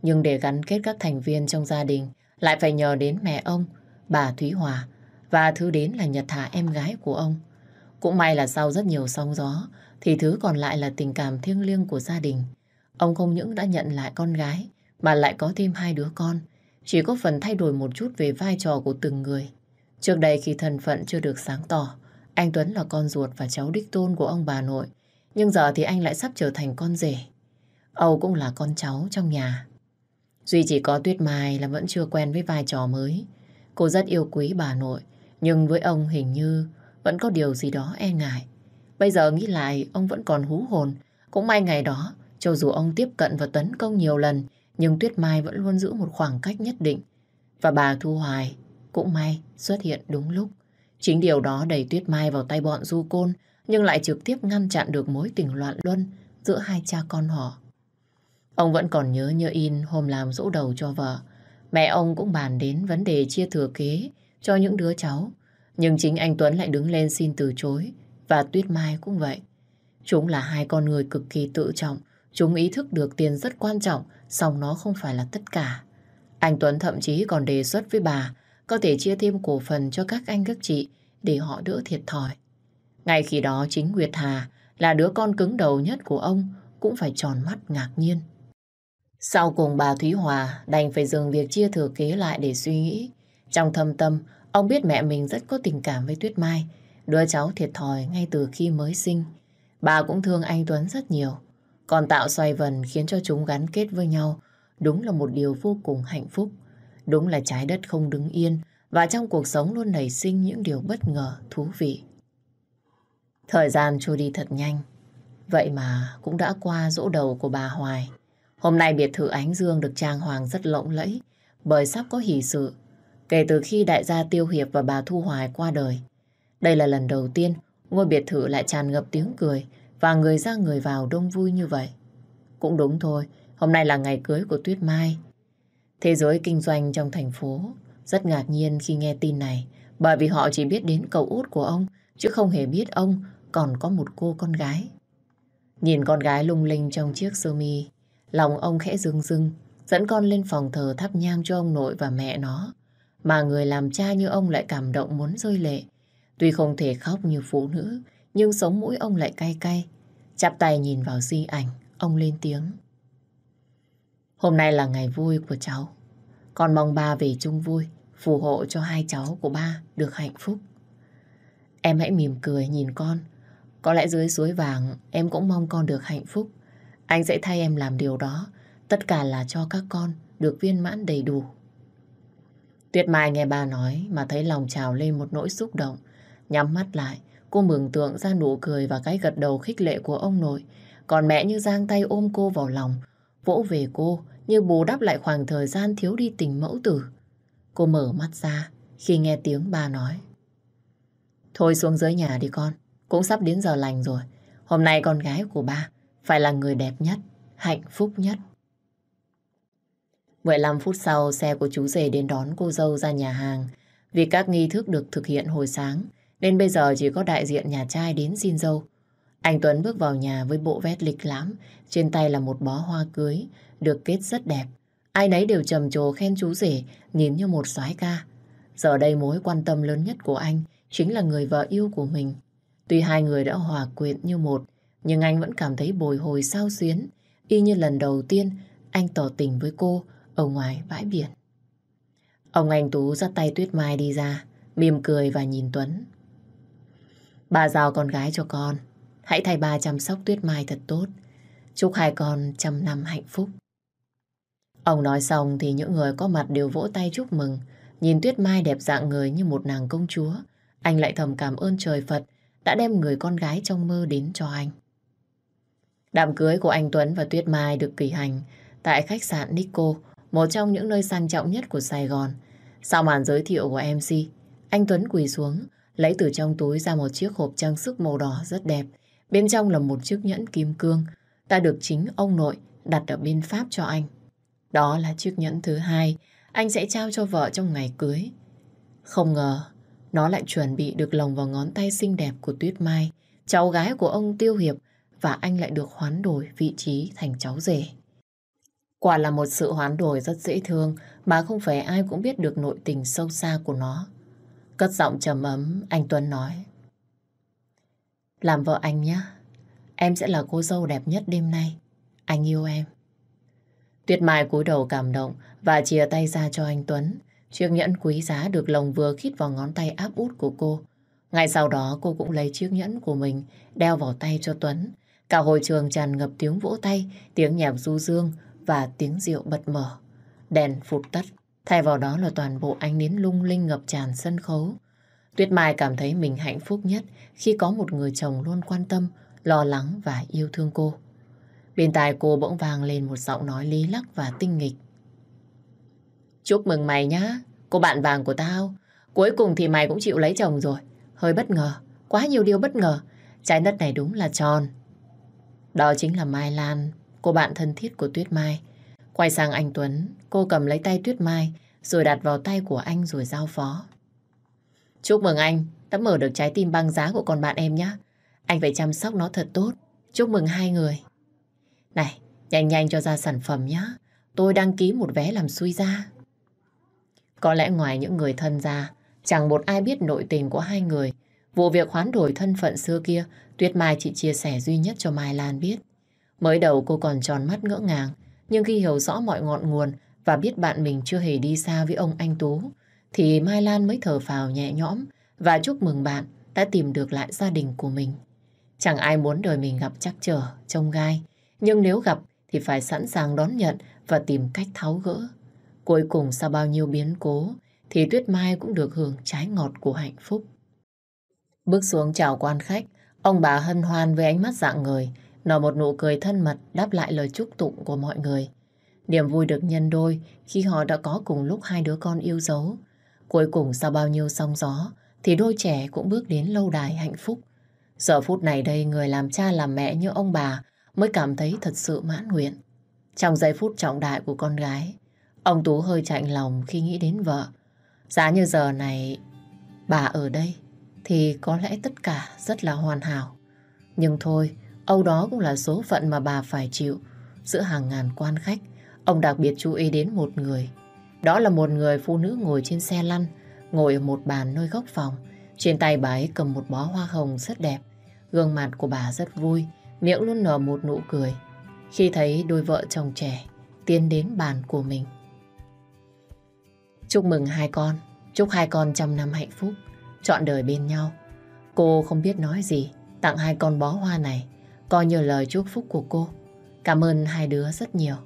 Nhưng để gắn kết các thành viên trong gia đình, lại phải nhờ đến mẹ ông, bà Thúy Hòa, và thứ đến là Nhật Hà em gái của ông. Cũng may là sau rất nhiều sóng gió, thì thứ còn lại là tình cảm thiêng liêng của gia đình. Ông không những đã nhận lại con gái, mà lại có thêm hai đứa con. Chỉ có phần thay đổi một chút về vai trò của từng người. Trước đây khi thân phận chưa được sáng tỏ, anh Tuấn là con ruột và cháu đích tôn của ông bà nội. Nhưng giờ thì anh lại sắp trở thành con rể. Âu cũng là con cháu trong nhà. Duy chỉ có Tuyết Mai là vẫn chưa quen với vai trò mới. Cô rất yêu quý bà nội, nhưng với ông hình như vẫn có điều gì đó e ngại. Bây giờ nghĩ lại, ông vẫn còn hú hồn. Cũng may ngày đó, cho dù ông tiếp cận và tấn công nhiều lần, nhưng Tuyết Mai vẫn luôn giữ một khoảng cách nhất định. Và bà Thu Hoài cũng may xuất hiện đúng lúc. Chính điều đó đẩy Tuyết Mai vào tay bọn du côn, nhưng lại trực tiếp ngăn chặn được mối tình loạn luân giữa hai cha con họ. Ông vẫn còn nhớ như in hôm làm dỗ đầu cho vợ. Mẹ ông cũng bàn đến vấn đề chia thừa kế cho những đứa cháu. Nhưng chính anh Tuấn lại đứng lên xin từ chối. Và Tuyết Mai cũng vậy. Chúng là hai con người cực kỳ tự trọng. Chúng ý thức được tiền rất quan trọng, song nó không phải là tất cả. Anh Tuấn thậm chí còn đề xuất với bà có thể chia thêm cổ phần cho các anh các chị để họ đỡ thiệt thòi. Ngay khi đó chính Nguyệt Hà là đứa con cứng đầu nhất của ông cũng phải tròn mắt ngạc nhiên. Sau cùng bà Thúy Hòa đành phải dừng việc chia thừa kế lại để suy nghĩ. Trong thâm tâm, Ông biết mẹ mình rất có tình cảm với Tuyết Mai, đứa cháu thiệt thòi ngay từ khi mới sinh. Bà cũng thương anh Tuấn rất nhiều. Còn tạo xoay vần khiến cho chúng gắn kết với nhau đúng là một điều vô cùng hạnh phúc. Đúng là trái đất không đứng yên và trong cuộc sống luôn nảy sinh những điều bất ngờ, thú vị. Thời gian trôi đi thật nhanh. Vậy mà cũng đã qua dỗ đầu của bà Hoài. Hôm nay biệt thự Ánh Dương được trang hoàng rất lộng lẫy bởi sắp có hỷ sự. Kể từ khi đại gia Tiêu Hiệp và bà Thu Hoài qua đời. Đây là lần đầu tiên ngôi biệt thự lại tràn ngập tiếng cười và người ra người vào đông vui như vậy. Cũng đúng thôi, hôm nay là ngày cưới của Tuyết Mai. Thế giới kinh doanh trong thành phố rất ngạc nhiên khi nghe tin này bởi vì họ chỉ biết đến cậu út của ông chứ không hề biết ông còn có một cô con gái. Nhìn con gái lung linh trong chiếc sơ mi, lòng ông khẽ rưng rưng, dẫn con lên phòng thờ thắp nhang cho ông nội và mẹ nó. Mà người làm cha như ông lại cảm động muốn rơi lệ. Tuy không thể khóc như phụ nữ, nhưng sống mũi ông lại cay cay. Chắp tay nhìn vào di ảnh, ông lên tiếng. Hôm nay là ngày vui của cháu. Con mong ba về chung vui, phù hộ cho hai cháu của ba được hạnh phúc. Em hãy mỉm cười nhìn con. Có lẽ dưới suối vàng em cũng mong con được hạnh phúc. Anh sẽ thay em làm điều đó. Tất cả là cho các con được viên mãn đầy đủ. Tuyết Mai nghe ba nói mà thấy lòng trào lên một nỗi xúc động. Nhắm mắt lại, cô mường tượng ra nụ cười và cái gật đầu khích lệ của ông nội. Còn mẹ như giang tay ôm cô vào lòng, vỗ về cô như bù đắp lại khoảng thời gian thiếu đi tình mẫu tử. Cô mở mắt ra khi nghe tiếng ba nói. Thôi xuống dưới nhà đi con, cũng sắp đến giờ lành rồi. Hôm nay con gái của ba phải là người đẹp nhất, hạnh phúc nhất. 15 phút sau, xe của chú rể đến đón cô dâu ra nhà hàng. Vì các nghi thức được thực hiện hồi sáng, nên bây giờ chỉ có đại diện nhà trai đến xin dâu. Anh Tuấn bước vào nhà với bộ vest lịch lãm, trên tay là một bó hoa cưới, được kết rất đẹp. Ai nấy đều trầm trồ khen chú rể, nhìn như một soái ca. Giờ đây mối quan tâm lớn nhất của anh chính là người vợ yêu của mình. Tuy hai người đã hòa quyện như một, nhưng anh vẫn cảm thấy bồi hồi sao xuyến, y như lần đầu tiên anh tỏ tình với cô ở ngoài bãi biển. Ông anh Tú dắt tay Tuyết Mai đi ra, mỉm cười và nhìn Tuấn. Bà giao con gái cho con, hãy thay bà chăm sóc Tuyết Mai thật tốt. Chúc hai con trăm năm hạnh phúc. Ông nói xong thì những người có mặt đều vỗ tay chúc mừng. Nhìn Tuyết Mai đẹp dạng người như một nàng công chúa. Anh lại thầm cảm ơn trời Phật đã đem người con gái trong mơ đến cho anh. Đám cưới của anh Tuấn và Tuyết Mai được kỳ hành tại khách sạn Nico, một trong những nơi sang trọng nhất của Sài Gòn. Sau màn giới thiệu của MC, anh Tuấn quỳ xuống, lấy từ trong túi ra một chiếc hộp trang sức màu đỏ rất đẹp. Bên trong là một chiếc nhẫn kim cương, ta được chính ông nội đặt ở bên Pháp cho anh. Đó là chiếc nhẫn thứ hai anh sẽ trao cho vợ trong ngày cưới. Không ngờ, nó lại chuẩn bị được lồng vào ngón tay xinh đẹp của Tuyết Mai, cháu gái của ông Tiêu Hiệp, và anh lại được hoán đổi vị trí thành cháu rể. Quả là một sự hoán đổi rất dễ thương mà không phải ai cũng biết được nội tình sâu xa của nó. Cất giọng trầm ấm, anh Tuấn nói. Làm vợ anh nhé, em sẽ là cô dâu đẹp nhất đêm nay. Anh yêu em. Tuyết Mai cúi đầu cảm động và chia tay ra cho anh Tuấn. Chiếc nhẫn quý giá được lồng vừa khít vào ngón tay áp út của cô. Ngay sau đó cô cũng lấy chiếc nhẫn của mình đeo vào tay cho Tuấn. Cả hội trường tràn ngập tiếng vỗ tay, tiếng nhạc du dương và tiếng rượu bật mở. Đèn phụt tắt, thay vào đó là toàn bộ ánh nến lung linh ngập tràn sân khấu. Tuyết Mai cảm thấy mình hạnh phúc nhất khi có một người chồng luôn quan tâm, lo lắng và yêu thương cô. Bên tai cô bỗng vang lên một giọng nói lý lắc và tinh nghịch. Chúc mừng mày nhá, cô bạn vàng của tao. Cuối cùng thì mày cũng chịu lấy chồng rồi. Hơi bất ngờ, quá nhiều điều bất ngờ. Trái đất này đúng là tròn. Đó chính là Mai Lan, cô bạn thân thiết của Tuyết Mai. Quay sang anh Tuấn, cô cầm lấy tay Tuyết Mai rồi đặt vào tay của anh rồi giao phó. Chúc mừng anh đã mở được trái tim băng giá của con bạn em nhé. Anh phải chăm sóc nó thật tốt. Chúc mừng hai người. Này, nhanh nhanh cho ra sản phẩm nhé. Tôi đăng ký một vé làm xui ra. Có lẽ ngoài những người thân ra, chẳng một ai biết nội tình của hai người. Vụ việc hoán đổi thân phận xưa kia, Tuyết Mai chỉ chia sẻ duy nhất cho Mai Lan biết. Mới đầu cô còn tròn mắt ngỡ ngàng, nhưng khi hiểu rõ mọi ngọn nguồn và biết bạn mình chưa hề đi xa với ông anh Tú, thì Mai Lan mới thở phào nhẹ nhõm và chúc mừng bạn đã tìm được lại gia đình của mình. Chẳng ai muốn đời mình gặp chắc trở, trông gai. Nhưng nếu gặp thì phải sẵn sàng đón nhận và tìm cách tháo gỡ. Cuối cùng sau bao nhiêu biến cố thì Tuyết Mai cũng được hưởng trái ngọt của hạnh phúc. Bước xuống chào quan khách, ông bà hân hoan với ánh mắt dạng người, nở một nụ cười thân mật đáp lại lời chúc tụng của mọi người. Niềm vui được nhân đôi khi họ đã có cùng lúc hai đứa con yêu dấu. Cuối cùng sau bao nhiêu sóng gió thì đôi trẻ cũng bước đến lâu đài hạnh phúc. Giờ phút này đây người làm cha làm mẹ như ông bà mới cảm thấy thật sự mãn nguyện. Trong giây phút trọng đại của con gái, ông Tú hơi chạnh lòng khi nghĩ đến vợ. Giá như giờ này bà ở đây thì có lẽ tất cả rất là hoàn hảo. Nhưng thôi, âu đó cũng là số phận mà bà phải chịu. Giữa hàng ngàn quan khách, ông đặc biệt chú ý đến một người. Đó là một người phụ nữ ngồi trên xe lăn, ngồi ở một bàn nơi góc phòng. Trên tay bà ấy cầm một bó hoa hồng rất đẹp. Gương mặt của bà rất vui, miệng luôn nở một nụ cười. Khi thấy đôi vợ chồng trẻ tiến đến bàn của mình. Chúc mừng hai con, chúc hai con trăm năm hạnh phúc, chọn đời bên nhau. Cô không biết nói gì, tặng hai con bó hoa này, coi như lời chúc phúc của cô. Cảm ơn hai đứa rất nhiều.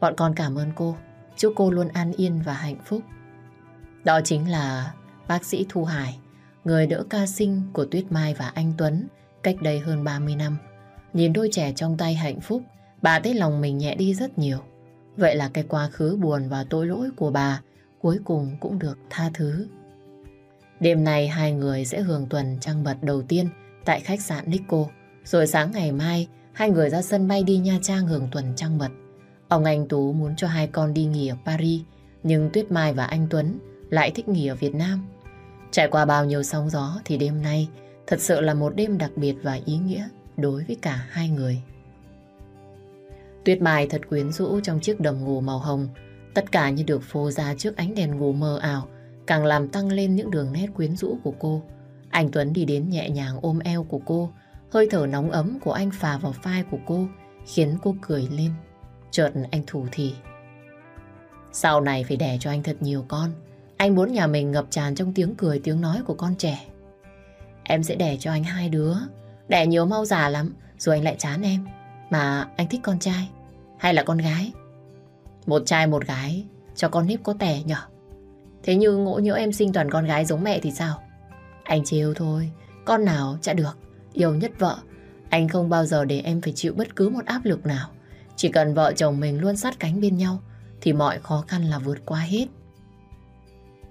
Bọn con cảm ơn cô, chúc cô luôn an yên và hạnh phúc. Đó chính là bác sĩ Thu Hải, người đỡ ca sinh của Tuyết Mai và anh Tuấn cách đây hơn 30 năm. Nhìn đôi trẻ trong tay hạnh phúc, bà thấy lòng mình nhẹ đi rất nhiều. Vậy là cái quá khứ buồn và tội lỗi của bà cuối cùng cũng được tha thứ. Đêm nay hai người sẽ hưởng tuần trăng mật đầu tiên tại khách sạn Nico. Rồi sáng ngày mai, hai người ra sân bay đi Nha Trang hưởng tuần trăng mật. Ông anh Tú muốn cho hai con đi nghỉ ở Paris, nhưng Tuyết Mai và anh Tuấn lại thích nghỉ ở Việt Nam. Trải qua bao nhiêu sóng gió thì đêm nay thật sự là một đêm đặc biệt và ý nghĩa đối với cả hai người. Tuyết Mai thật quyến rũ trong chiếc đồng ngủ màu hồng. Tất cả như được phô ra trước ánh đèn ngủ mờ ảo, càng làm tăng lên những đường nét quyến rũ của cô. Anh Tuấn đi đến nhẹ nhàng ôm eo của cô, hơi thở nóng ấm của anh phà vào vai của cô, khiến cô cười lên. Chợt anh thủ thì. Sau này phải đẻ cho anh thật nhiều con. Anh muốn nhà mình ngập tràn trong tiếng cười, tiếng nói của con trẻ. Em sẽ đẻ cho anh hai đứa. Đẻ nhiều mau già lắm, rồi anh lại chán em. Mà anh thích con trai hay là con gái? Một trai một gái, cho con nếp có tẻ nhở? Thế như ngộ nhỡ em sinh toàn con gái giống mẹ thì sao? Anh trêu thôi, con nào chả được. Yêu nhất vợ, anh không bao giờ để em phải chịu bất cứ một áp lực nào. Chỉ cần vợ chồng mình luôn sát cánh bên nhau, thì mọi khó khăn là vượt qua hết.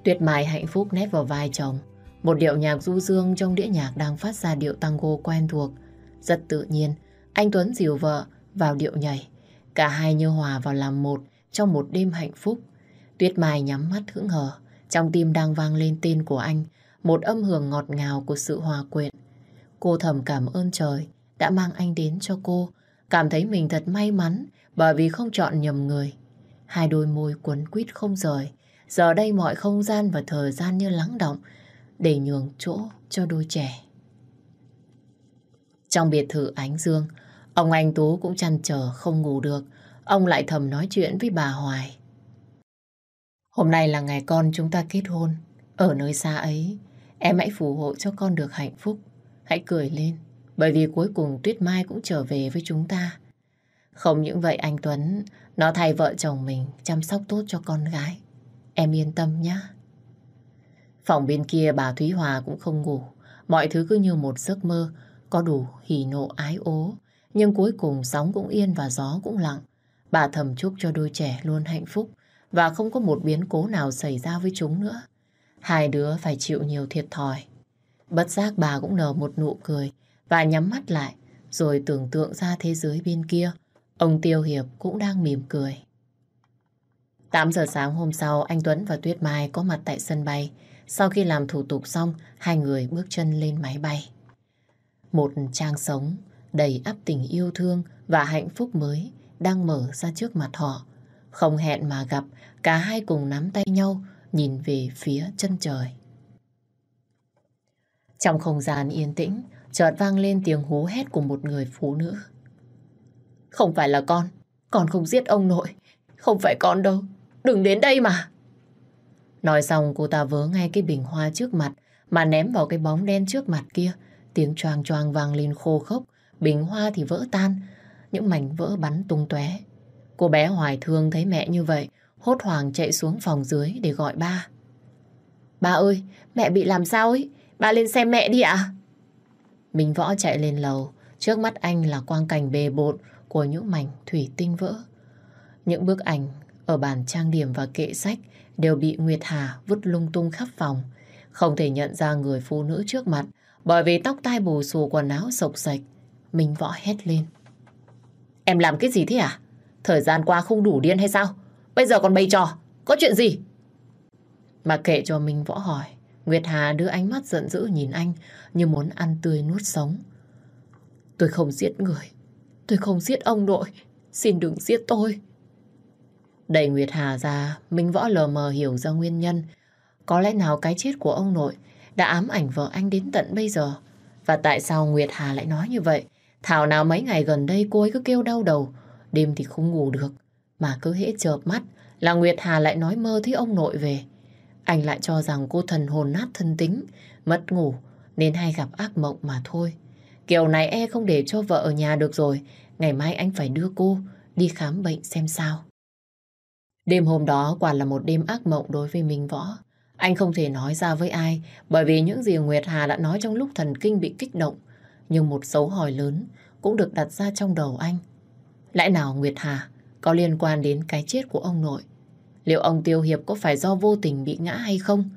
Tuyệt mài hạnh phúc nét vào vai chồng. Một điệu nhạc du dương trong đĩa nhạc đang phát ra điệu tango quen thuộc. Rất tự nhiên, anh Tuấn dìu vợ vào điệu nhảy. Cả hai như hòa vào làm một trong một đêm hạnh phúc. Tuyết Mai nhắm mắt hững hờ, trong tim đang vang lên tên của anh, một âm hưởng ngọt ngào của sự hòa quyện. Cô thầm cảm ơn trời đã mang anh đến cho cô, cảm thấy mình thật may mắn bởi vì không chọn nhầm người. Hai đôi môi quấn quýt không rời, giờ đây mọi không gian và thời gian như lắng động để nhường chỗ cho đôi trẻ. Trong biệt thự Ánh Dương, ông anh Tú cũng chăn trở không ngủ được. Ông lại thầm nói chuyện với bà Hoài. Hôm nay là ngày con chúng ta kết hôn. Ở nơi xa ấy, em hãy phù hộ cho con được hạnh phúc. Hãy cười lên, bởi vì cuối cùng Tuyết Mai cũng trở về với chúng ta. Không những vậy anh Tuấn, nó thay vợ chồng mình chăm sóc tốt cho con gái. Em yên tâm nhé. Phòng bên kia bà Thúy Hòa cũng không ngủ. Mọi thứ cứ như một giấc mơ, có đủ hỉ nộ ái ố. Nhưng cuối cùng sóng cũng yên và gió cũng lặng. Bà thầm chúc cho đôi trẻ luôn hạnh phúc và không có một biến cố nào xảy ra với chúng nữa. Hai đứa phải chịu nhiều thiệt thòi. Bất giác bà cũng nở một nụ cười và nhắm mắt lại rồi tưởng tượng ra thế giới bên kia. Ông Tiêu Hiệp cũng đang mỉm cười. 8 giờ sáng hôm sau, anh Tuấn và Tuyết Mai có mặt tại sân bay. Sau khi làm thủ tục xong, hai người bước chân lên máy bay. Một trang sống đầy ắp tình yêu thương và hạnh phúc mới đang mở ra trước mặt họ. Không hẹn mà gặp, cả hai cùng nắm tay nhau, nhìn về phía chân trời. Trong không gian yên tĩnh, chợt vang lên tiếng hú hét của một người phụ nữ. Không phải là con, con không giết ông nội. Không phải con đâu, đừng đến đây mà. Nói xong cô ta vớ ngay cái bình hoa trước mặt mà ném vào cái bóng đen trước mặt kia. Tiếng choang choang vang lên khô khốc, bình hoa thì vỡ tan, những mảnh vỡ bắn tung tóe. Cô bé hoài thương thấy mẹ như vậy, hốt hoảng chạy xuống phòng dưới để gọi ba. Ba ơi, mẹ bị làm sao ấy? Ba lên xem mẹ đi ạ. Minh Võ chạy lên lầu, trước mắt anh là quang cảnh bề bộn của những mảnh thủy tinh vỡ. Những bức ảnh ở bàn trang điểm và kệ sách đều bị Nguyệt Hà vứt lung tung khắp phòng. Không thể nhận ra người phụ nữ trước mặt bởi vì tóc tai bù xù quần áo sộc sạch. Minh Võ hét lên. Em làm cái gì thế à? Thời gian qua không đủ điên hay sao? Bây giờ còn bày trò, có chuyện gì? Mà kệ cho Minh Võ hỏi, Nguyệt Hà đưa ánh mắt giận dữ nhìn anh như muốn ăn tươi nuốt sống. Tôi không giết người, tôi không giết ông nội, xin đừng giết tôi. Đẩy Nguyệt Hà ra, Minh Võ lờ mờ hiểu ra nguyên nhân. Có lẽ nào cái chết của ông nội đã ám ảnh vợ anh đến tận bây giờ. Và tại sao Nguyệt Hà lại nói như vậy? Thảo nào mấy ngày gần đây cô ấy cứ kêu đau đầu, đêm thì không ngủ được. Mà cứ hễ chợp mắt là Nguyệt Hà lại nói mơ thấy ông nội về. Anh lại cho rằng cô thần hồn nát thân tính, mất ngủ nên hay gặp ác mộng mà thôi. Kiểu này e không để cho vợ ở nhà được rồi, ngày mai anh phải đưa cô đi khám bệnh xem sao. Đêm hôm đó quả là một đêm ác mộng đối với Minh Võ. Anh không thể nói ra với ai, bởi vì những gì Nguyệt Hà đã nói trong lúc thần kinh bị kích động. Nhưng một dấu hỏi lớn cũng được đặt ra trong đầu anh. Lẽ nào Nguyệt Hà có liên quan đến cái chết của ông nội? Liệu ông Tiêu Hiệp có phải do vô tình bị ngã hay không?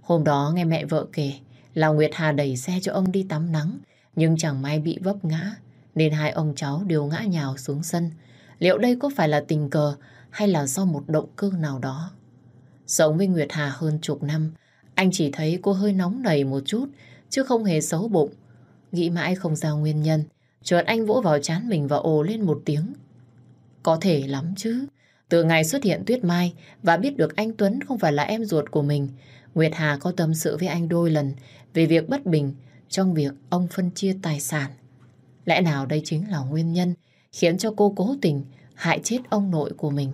Hôm đó nghe mẹ vợ kể là Nguyệt Hà đẩy xe cho ông đi tắm nắng, nhưng chẳng may bị vấp ngã, nên hai ông cháu đều ngã nhào xuống sân. Liệu đây có phải là tình cờ hay là do một động cơ nào đó? Sống với Nguyệt Hà hơn chục năm, anh chỉ thấy cô hơi nóng nảy một chút, chứ không hề xấu bụng. Nghĩ mãi không ra nguyên nhân, chợt anh vỗ vào chán mình và ồ lên một tiếng. Có thể lắm chứ. Từ ngày xuất hiện Tuyết Mai và biết được anh Tuấn không phải là em ruột của mình, Nguyệt Hà có tâm sự với anh đôi lần về việc bất bình trong việc ông phân chia tài sản. Lẽ nào đây chính là nguyên nhân khiến cho cô cố tình hại chết ông nội của mình?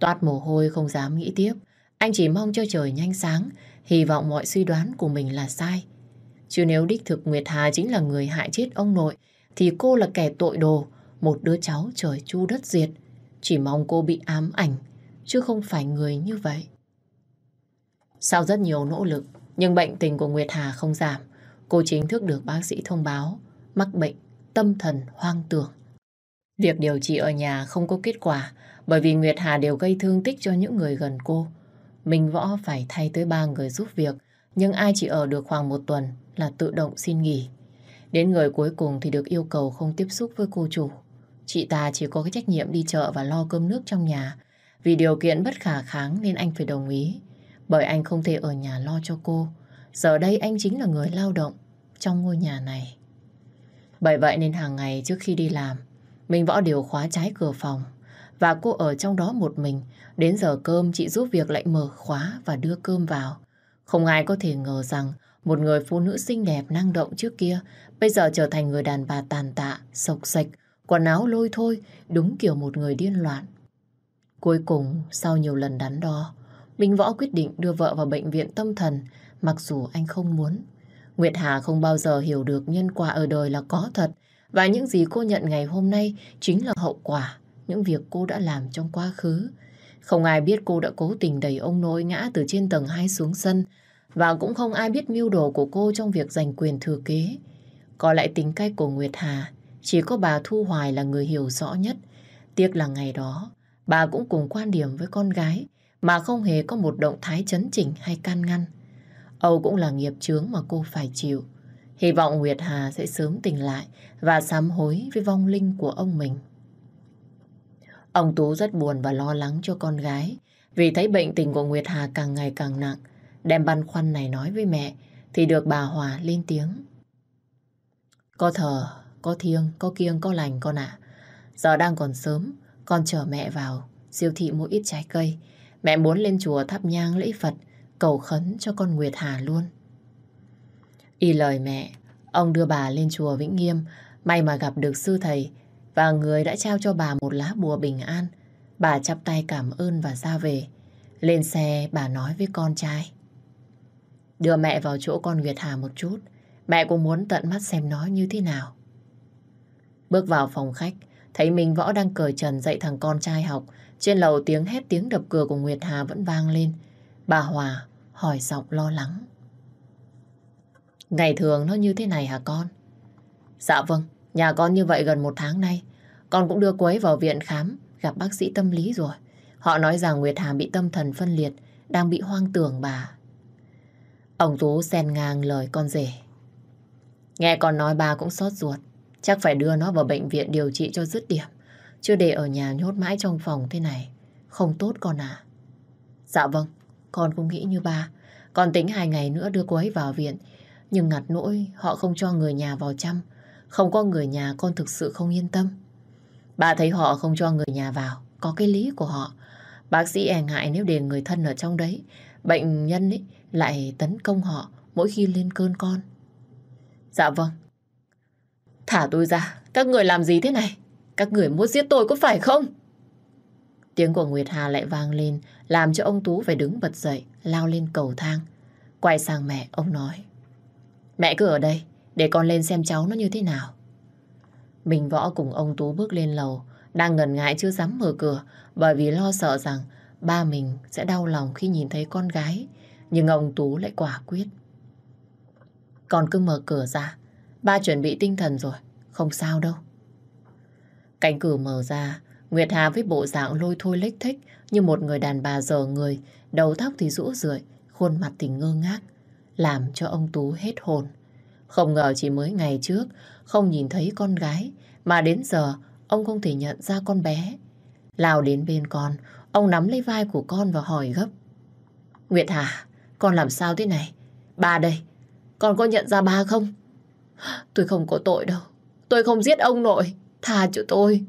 Toát mồ hôi không dám nghĩ tiếp. Anh chỉ mong cho trời nhanh sáng, hy vọng mọi suy đoán của mình là sai. Chứ nếu đích thực Nguyệt Hà chính là người hại chết ông nội, thì cô là kẻ tội đồ, một đứa cháu trời chu đất diệt. Chỉ mong cô bị ám ảnh, chứ không phải người như vậy. Sau rất nhiều nỗ lực, nhưng bệnh tình của Nguyệt Hà không giảm. Cô chính thức được bác sĩ thông báo mắc bệnh tâm thần hoang tưởng. Việc điều trị ở nhà không có kết quả bởi vì Nguyệt Hà đều gây thương tích cho những người gần cô. Minh Võ phải thay tới ba người giúp việc nhưng ai chỉ ở được khoảng một tuần là tự động xin nghỉ. Đến người cuối cùng thì được yêu cầu không tiếp xúc với cô chủ. Chị ta chỉ có cái trách nhiệm đi chợ và lo cơm nước trong nhà. Vì điều kiện bất khả kháng nên anh phải đồng ý. Bởi anh không thể ở nhà lo cho cô. Giờ đây anh chính là người lao động trong ngôi nhà này. Bởi vậy nên hàng ngày trước khi đi làm, Minh Võ đều khóa trái cửa phòng. Và cô ở trong đó một mình. Đến giờ cơm chị giúp việc lại mở khóa và đưa cơm vào. Không ai có thể ngờ rằng một người phụ nữ xinh đẹp năng động trước kia bây giờ trở thành người đàn bà tàn tạ, sộc sạch, quần áo lôi thôi, đúng kiểu một người điên loạn. Cuối cùng, sau nhiều lần đắn đo, Minh Võ quyết định đưa vợ vào bệnh viện tâm thần mặc dù anh không muốn. Nguyệt Hà không bao giờ hiểu được nhân quả ở đời là có thật và những gì cô nhận ngày hôm nay chính là hậu quả những việc cô đã làm trong quá khứ. Không ai biết cô đã cố tình đẩy ông nội ngã từ trên tầng 2 xuống sân, và cũng không ai biết mưu đồ của cô trong việc giành quyền thừa kế. Có lại tính cách của Nguyệt Hà, chỉ có bà Thu Hoài là người hiểu rõ nhất. Tiếc là ngày đó, bà cũng cùng quan điểm với con gái, mà không hề có một động thái chấn chỉnh hay can ngăn. Âu cũng là nghiệp chướng mà cô phải chịu. Hy vọng Nguyệt Hà sẽ sớm tỉnh lại và sám hối với vong linh của ông mình. Ông Tú rất buồn và lo lắng cho con gái vì thấy bệnh tình của Nguyệt Hà càng ngày càng nặng. Đem băn khoăn này nói với mẹ thì được bà Hòa lên tiếng. Có thờ, có thiêng, có kiêng, có lành con ạ. Giờ đang còn sớm, con chở mẹ vào siêu thị mua ít trái cây. Mẹ muốn lên chùa thắp nhang lễ Phật cầu khấn cho con Nguyệt Hà luôn. Y lời mẹ, ông đưa bà lên chùa Vĩnh Nghiêm, may mà gặp được sư thầy và người đã trao cho bà một lá bùa bình an. Bà chắp tay cảm ơn và ra về. Lên xe bà nói với con trai. Đưa mẹ vào chỗ con Nguyệt Hà một chút. Mẹ cũng muốn tận mắt xem nó như thế nào. Bước vào phòng khách, thấy Minh Võ đang cởi trần dạy thằng con trai học. Trên lầu tiếng hét tiếng đập cửa của Nguyệt Hà vẫn vang lên. Bà Hòa hỏi giọng lo lắng. Ngày thường nó như thế này hả con? Dạ vâng, nhà con như vậy gần một tháng nay. Con cũng đưa cô ấy vào viện khám, gặp bác sĩ tâm lý rồi. Họ nói rằng Nguyệt Hà bị tâm thần phân liệt, đang bị hoang tưởng bà. Ông Tú xen ngang lời con rể. Nghe con nói bà cũng xót ruột. Chắc phải đưa nó vào bệnh viện điều trị cho dứt điểm. chưa để ở nhà nhốt mãi trong phòng thế này. Không tốt con à. Dạ vâng, con cũng nghĩ như ba. Con tính hai ngày nữa đưa cô ấy vào viện. Nhưng ngặt nỗi họ không cho người nhà vào chăm. Không có người nhà con thực sự không yên tâm. Bà thấy họ không cho người nhà vào. Có cái lý của họ. Bác sĩ e ngại nếu để người thân ở trong đấy. Bệnh nhân ấy lại tấn công họ mỗi khi lên cơn con. Dạ vâng. Thả tôi ra. Các người làm gì thế này? Các người muốn giết tôi có phải không? Tiếng của Nguyệt Hà lại vang lên, làm cho ông Tú phải đứng bật dậy, lao lên cầu thang. Quay sang mẹ, ông nói. Mẹ cứ ở đây, để con lên xem cháu nó như thế nào. Bình võ cùng ông Tú bước lên lầu, đang ngần ngại chưa dám mở cửa, bởi vì lo sợ rằng ba mình sẽ đau lòng khi nhìn thấy con gái. Nhưng ông Tú lại quả quyết. Con cứ mở cửa ra, ba chuẩn bị tinh thần rồi, không sao đâu. Cánh cửa mở ra, Nguyệt Hà với bộ dạng lôi thôi lếch thích như một người đàn bà dở người, đầu tóc thì rũ rượi, khuôn mặt thì ngơ ngác, làm cho ông Tú hết hồn. Không ngờ chỉ mới ngày trước, không nhìn thấy con gái, mà đến giờ ông không thể nhận ra con bé. Lào đến bên con, ông nắm lấy vai của con và hỏi gấp. Nguyệt Hà, con làm sao thế này? Ba đây, con có nhận ra ba không? Tôi không có tội đâu. Tôi không giết ông nội. Tha cho tôi.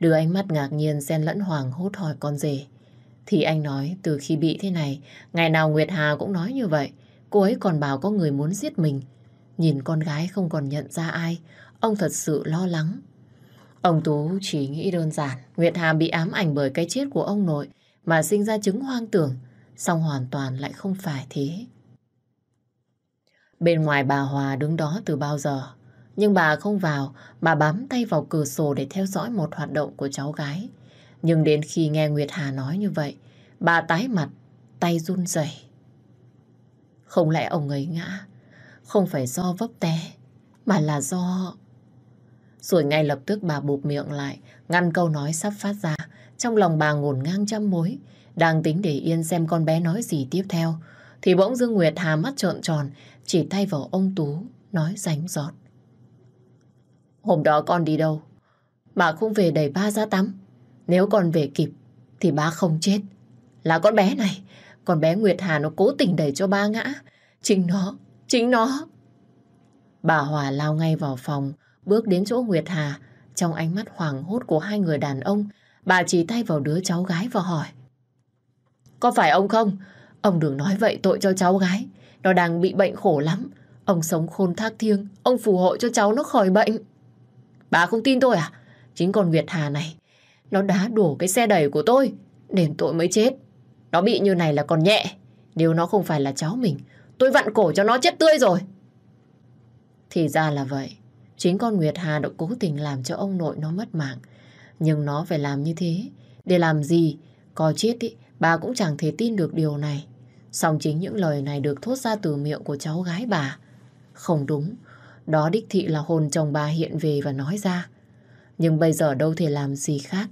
Đưa ánh mắt ngạc nhiên xen lẫn hoàng hốt hỏi con rể. Thì anh nói từ khi bị thế này, ngày nào Nguyệt Hà cũng nói như vậy. Cô ấy còn bảo có người muốn giết mình. Nhìn con gái không còn nhận ra ai, ông thật sự lo lắng. Ông Tú chỉ nghĩ đơn giản, Nguyệt Hà bị ám ảnh bởi cái chết của ông nội mà sinh ra chứng hoang tưởng, song hoàn toàn lại không phải thế. Bên ngoài bà Hòa đứng đó từ bao giờ, nhưng bà không vào mà bám tay vào cửa sổ để theo dõi một hoạt động của cháu gái. Nhưng đến khi nghe Nguyệt Hà nói như vậy, bà tái mặt, tay run rẩy. Không lẽ ông ấy ngã, không phải do vấp té, mà là do... Rồi ngay lập tức bà bụp miệng lại, ngăn câu nói sắp phát ra. Trong lòng bà ngổn ngang trăm mối, đang tính để yên xem con bé nói gì tiếp theo. Thì bỗng Dương Nguyệt Hà mắt trợn tròn, chỉ tay vào ông Tú, nói ránh giọt. Hôm đó con đi đâu? bà không về đẩy ba ra tắm. Nếu con về kịp, thì ba không chết. Là con bé này, còn bé Nguyệt Hà nó cố tình đẩy cho ba ngã. Chính nó, chính nó. Bà Hòa lao ngay vào phòng, bước đến chỗ Nguyệt Hà. Trong ánh mắt hoảng hốt của hai người đàn ông, bà chỉ tay vào đứa cháu gái và hỏi. Có phải ông không? Ông đừng nói vậy tội cho cháu gái. Nó đang bị bệnh khổ lắm. Ông sống khôn thác thiêng, ông phù hộ cho cháu nó khỏi bệnh. Bà không tin tôi à? Chính con Nguyệt Hà này, nó đá đổ cái xe đẩy của tôi, đền tội mới chết. Nó bị như này là còn nhẹ. Nếu nó không phải là cháu mình, tôi vặn cổ cho nó chết tươi rồi. Thì ra là vậy. Chính con Nguyệt Hà đã cố tình làm cho ông nội nó mất mạng. Nhưng nó phải làm như thế. Để làm gì? Có chết ý, bà cũng chẳng thể tin được điều này. Song chính những lời này được thốt ra từ miệng của cháu gái bà. Không đúng, đó đích thị là hồn chồng bà hiện về và nói ra. Nhưng bây giờ đâu thể làm gì khác.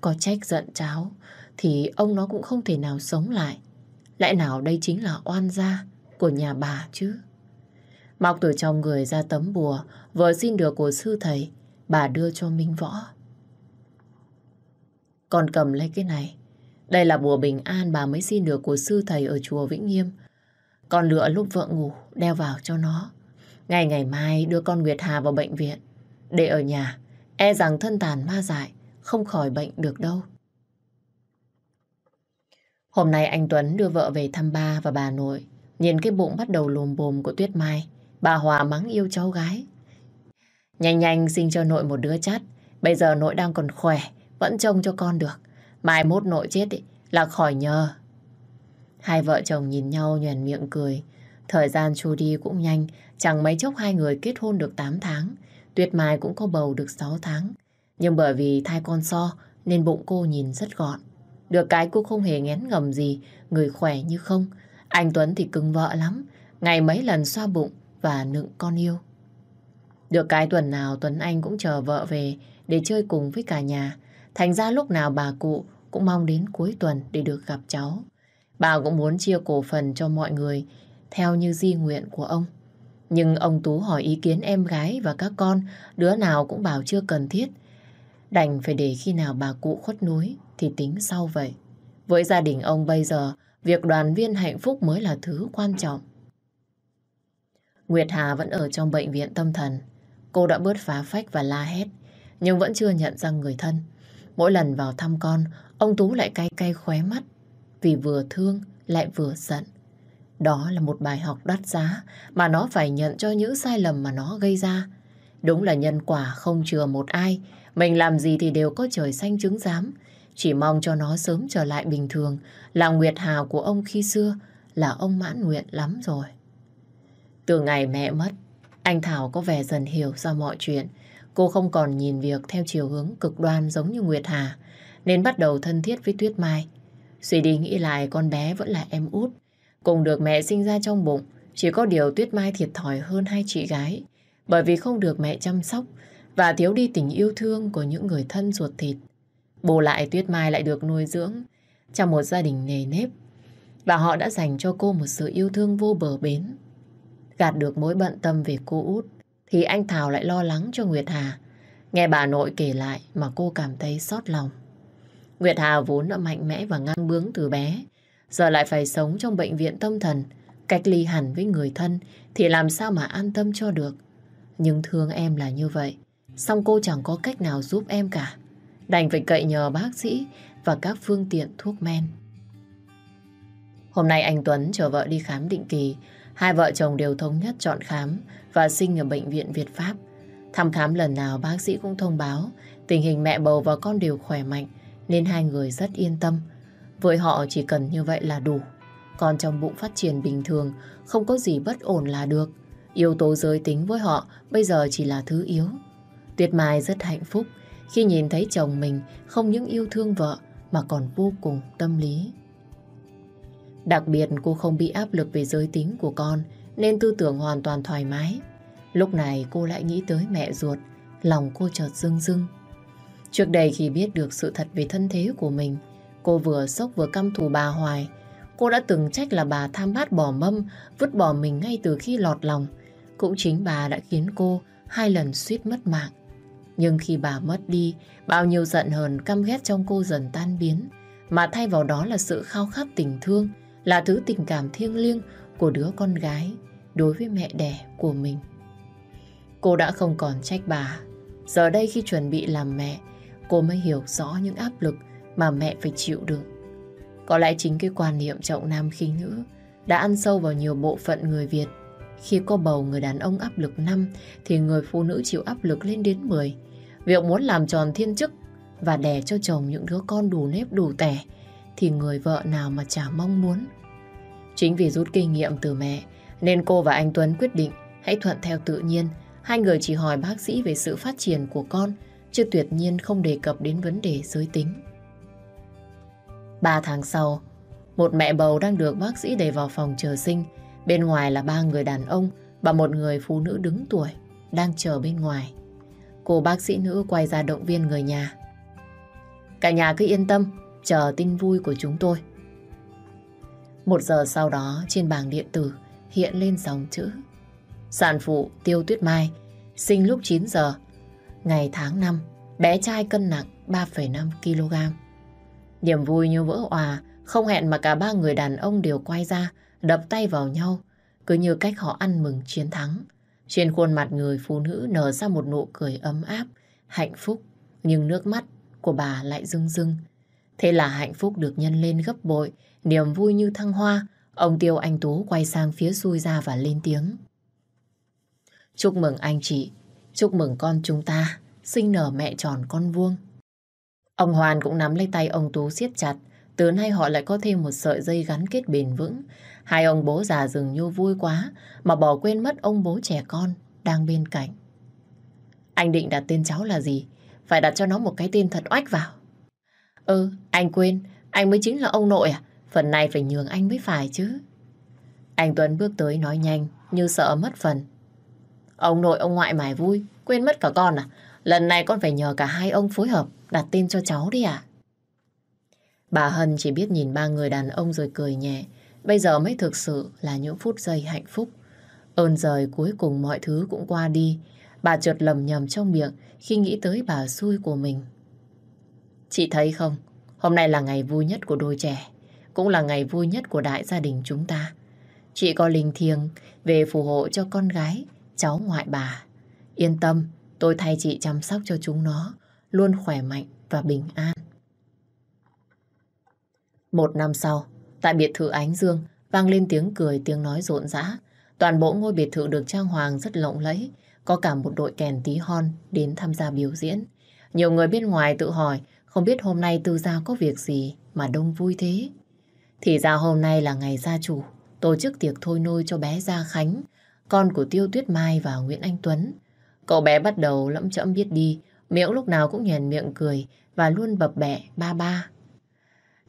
Có trách giận cháu, thì ông nó cũng không thể nào sống lại. Lẽ nào đây chính là oan gia của nhà bà chứ? Mọc từ trong người ra tấm bùa vừa xin được của sư thầy, bà đưa cho Minh Võ. Còn cầm lấy cái này. Đây là bùa bình an bà mới xin được của sư thầy ở chùa Vĩnh Nghiêm. Con lựa lúc vợ ngủ, đeo vào cho nó. Ngày ngày mai đưa con Nguyệt Hà vào bệnh viện. Để ở nhà, e rằng thân tàn ma dại, không khỏi bệnh được đâu. Hôm nay anh Tuấn đưa vợ về thăm ba và bà nội. Nhìn cái bụng bắt đầu lùm bồm của Tuyết Mai, bà Hòa mắng yêu cháu gái. Nhanh nhanh sinh cho nội một đứa chắt. Bây giờ nội đang còn khỏe, vẫn trông cho con được. Mai mốt nội chết ý, là khỏi nhờ. Hai vợ chồng nhìn nhau nhoèn miệng cười. Thời gian trôi đi cũng nhanh, chẳng mấy chốc hai người kết hôn được 8 tháng. Tuyết Mai cũng có bầu được 6 tháng. Nhưng bởi vì thai con so nên bụng cô nhìn rất gọn. Được cái cô không hề ngén ngầm gì, người khỏe như không. Anh Tuấn thì cưng vợ lắm, ngày mấy lần xoa bụng và nựng con yêu. Được cái tuần nào Tuấn Anh cũng chờ vợ về để chơi cùng với cả nhà. Thành ra lúc nào bà cụ cũng mong đến cuối tuần để được gặp cháu. Bà cũng muốn chia cổ phần cho mọi người theo như di nguyện của ông. Nhưng ông Tú hỏi ý kiến em gái và các con, đứa nào cũng bảo chưa cần thiết. Đành phải để khi nào bà cụ khuất núi thì tính sau vậy. Với gia đình ông bây giờ, việc đoàn viên hạnh phúc mới là thứ quan trọng. Nguyệt Hà vẫn ở trong bệnh viện tâm thần. Cô đã bớt phá phách và la hét, nhưng vẫn chưa nhận ra người thân. Mỗi lần vào thăm con, ông Tú lại cay cay khóe mắt, vì vừa thương lại vừa giận. Đó là một bài học đắt giá mà nó phải nhận cho những sai lầm mà nó gây ra. Đúng là nhân quả không chừa một ai, mình làm gì thì đều có trời xanh chứng giám. Chỉ mong cho nó sớm trở lại bình thường, là Nguyệt Hào của ông khi xưa, là ông mãn nguyện lắm rồi. Từ ngày mẹ mất, anh Thảo có vẻ dần hiểu ra mọi chuyện. Cô không còn nhìn việc theo chiều hướng cực đoan giống như Nguyệt Hà, nên bắt đầu thân thiết với Tuyết Mai. Suy đi nghĩ lại con bé vẫn là em út. Cùng được mẹ sinh ra trong bụng, chỉ có điều Tuyết Mai thiệt thòi hơn hai chị gái. Bởi vì không được mẹ chăm sóc và thiếu đi tình yêu thương của những người thân ruột thịt. Bù lại Tuyết Mai lại được nuôi dưỡng trong một gia đình nề nếp. Và họ đã dành cho cô một sự yêu thương vô bờ bến. Gạt được mối bận tâm về cô út, thì anh Thảo lại lo lắng cho Nguyệt Hà. Nghe bà nội kể lại mà cô cảm thấy xót lòng. Nguyệt Hà vốn đã mạnh mẽ và ngang bướng từ bé, giờ lại phải sống trong bệnh viện tâm thần, cách ly hẳn với người thân thì làm sao mà an tâm cho được. Nhưng thương em là như vậy, song cô chẳng có cách nào giúp em cả. Đành phải cậy nhờ bác sĩ và các phương tiện thuốc men. Hôm nay anh Tuấn chờ vợ đi khám định kỳ, hai vợ chồng đều thống nhất chọn khám và sinh ở bệnh viện Việt Pháp. Thăm khám lần nào bác sĩ cũng thông báo tình hình mẹ bầu và con đều khỏe mạnh nên hai người rất yên tâm. Với họ chỉ cần như vậy là đủ. Con trong bụng phát triển bình thường, không có gì bất ổn là được. Yếu tố giới tính với họ bây giờ chỉ là thứ yếu. Tuyệt Mai rất hạnh phúc khi nhìn thấy chồng mình không những yêu thương vợ mà còn vô cùng tâm lý. Đặc biệt cô không bị áp lực về giới tính của con nên tư tưởng hoàn toàn thoải mái. Lúc này cô lại nghĩ tới mẹ ruột, lòng cô chợt rưng rưng. Trước đây khi biết được sự thật về thân thế của mình, cô vừa sốc vừa căm thù bà Hoài. Cô đã từng trách là bà tham bát bỏ mâm, vứt bỏ mình ngay từ khi lọt lòng. Cũng chính bà đã khiến cô hai lần suýt mất mạng. Nhưng khi bà mất đi, bao nhiêu giận hờn căm ghét trong cô dần tan biến, mà thay vào đó là sự khao khát tình thương, là thứ tình cảm thiêng liêng của đứa con gái đối với mẹ đẻ của mình. Cô đã không còn trách bà. Giờ đây khi chuẩn bị làm mẹ, cô mới hiểu rõ những áp lực mà mẹ phải chịu đựng. Có lẽ chính cái quan niệm trọng nam khinh nữ đã ăn sâu vào nhiều bộ phận người Việt. Khi có bầu người đàn ông áp lực 5 thì người phụ nữ chịu áp lực lên đến 10. Việc muốn làm tròn thiên chức và đẻ cho chồng những đứa con đủ nếp đủ tẻ thì người vợ nào mà chả mong muốn. Chính vì rút kinh nghiệm từ mẹ nên cô và anh Tuấn quyết định hãy thuận theo tự nhiên. Hai người chỉ hỏi bác sĩ về sự phát triển của con chứ tuyệt nhiên không đề cập đến vấn đề giới tính. Ba tháng sau, một mẹ bầu đang được bác sĩ đẩy vào phòng chờ sinh. Bên ngoài là ba người đàn ông và một người phụ nữ đứng tuổi đang chờ bên ngoài. Cô bác sĩ nữ quay ra động viên người nhà. Cả nhà cứ yên tâm, chờ tin vui của chúng tôi. Một giờ sau đó trên bảng điện tử hiện lên dòng chữ Sản phụ Tiêu Tuyết Mai sinh lúc 9 giờ ngày tháng 5 bé trai cân nặng 3,5 kg. Niềm vui như vỡ òa không hẹn mà cả ba người đàn ông đều quay ra đập tay vào nhau cứ như cách họ ăn mừng chiến thắng. Trên khuôn mặt người phụ nữ nở ra một nụ cười ấm áp, hạnh phúc, nhưng nước mắt của bà lại rưng rưng. Thế là hạnh phúc được nhân lên gấp bội, niềm vui như thăng hoa. Ông Tiêu Anh Tú quay sang phía xui ra và lên tiếng. Chúc mừng anh chị, chúc mừng con chúng ta, sinh nở mẹ tròn con vuông. Ông Hoàn cũng nắm lấy tay ông Tú siết chặt, từ nay họ lại có thêm một sợi dây gắn kết bền vững. Hai ông bố già dường như vui quá mà bỏ quên mất ông bố trẻ con đang bên cạnh. Anh định đặt tên cháu là gì? Phải đặt cho nó một cái tên thật oách vào. Ừ, anh quên, anh mới chính là ông nội à? Phần này phải nhường anh mới phải chứ. Anh Tuấn bước tới nói nhanh, như sợ mất phần. Ông nội ông ngoại mải vui, quên mất cả con à? Lần này con phải nhờ cả hai ông phối hợp đặt tên cho cháu đi à? Bà Hân chỉ biết nhìn ba người đàn ông rồi cười nhẹ. Bây giờ mới thực sự là những phút giây hạnh phúc. Ơn rời cuối cùng mọi thứ cũng qua đi. Bà chợt lầm nhầm trong miệng khi nghĩ tới bà xui của mình. Chị thấy không, hôm nay là ngày vui nhất của đôi trẻ, cũng là ngày vui nhất của đại gia đình chúng ta. Chị có linh thiêng về phù hộ cho con gái, cháu ngoại bà. Yên tâm, tôi thay chị chăm sóc cho chúng nó, luôn khỏe mạnh và bình an. Một năm sau, tại biệt thự Ánh Dương, vang lên tiếng cười, tiếng nói rộn rã. Toàn bộ ngôi biệt thự được trang hoàng rất lộng lẫy, có cả một đội kèn tí hon đến tham gia biểu diễn. Nhiều người bên ngoài tự hỏi không biết hôm nay tư gia có việc gì mà đông vui thế. Thì ra hôm nay là ngày gia chủ tổ chức tiệc thôi nôi cho bé Gia Khánh, con của Tiêu Tuyết Mai và Nguyễn Anh Tuấn. Cậu bé bắt đầu lẫm chậm biết đi, miệng lúc nào cũng nhoèn miệng cười và luôn bập bẹ ba ba.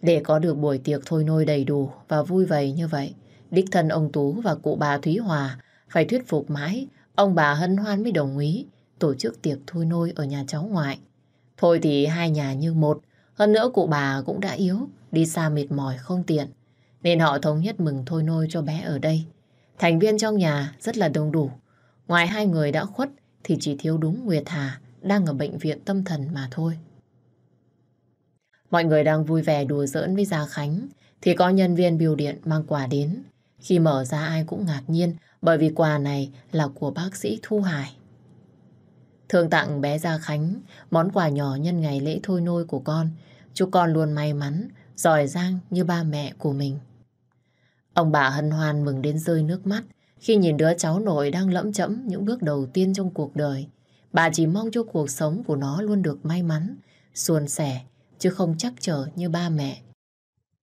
Để có được buổi tiệc thôi nôi đầy đủ và vui vầy như vậy, đích thân ông Tú và cụ bà Thúy Hòa phải thuyết phục mãi, ông bà hân hoan mới đồng ý tổ chức tiệc thôi nôi ở nhà cháu ngoại. Thôi thì hai nhà như một, hơn nữa cụ bà cũng đã yếu, đi xa mệt mỏi không tiện. Nên họ thống nhất mừng thôi nôi cho bé ở đây. Thành viên trong nhà rất là đông đủ. Ngoài hai người đã khuất thì chỉ thiếu đúng Nguyệt Hà đang ở bệnh viện tâm thần mà thôi. Mọi người đang vui vẻ đùa giỡn với Gia Khánh thì có nhân viên biêu điện mang quà đến. Khi mở ra ai cũng ngạc nhiên bởi vì quà này là của bác sĩ Thu Hải. Thương tặng bé Gia Khánh món quà nhỏ nhân ngày lễ thôi nôi của con. Chúc con luôn may mắn, giỏi giang như ba mẹ của mình. Ông bà hân hoan mừng đến rơi nước mắt khi nhìn đứa cháu nội đang lẫm chẫm những bước đầu tiên trong cuộc đời. Bà chỉ mong cho cuộc sống của nó luôn được may mắn, suôn sẻ, chứ không chắc trở như ba mẹ.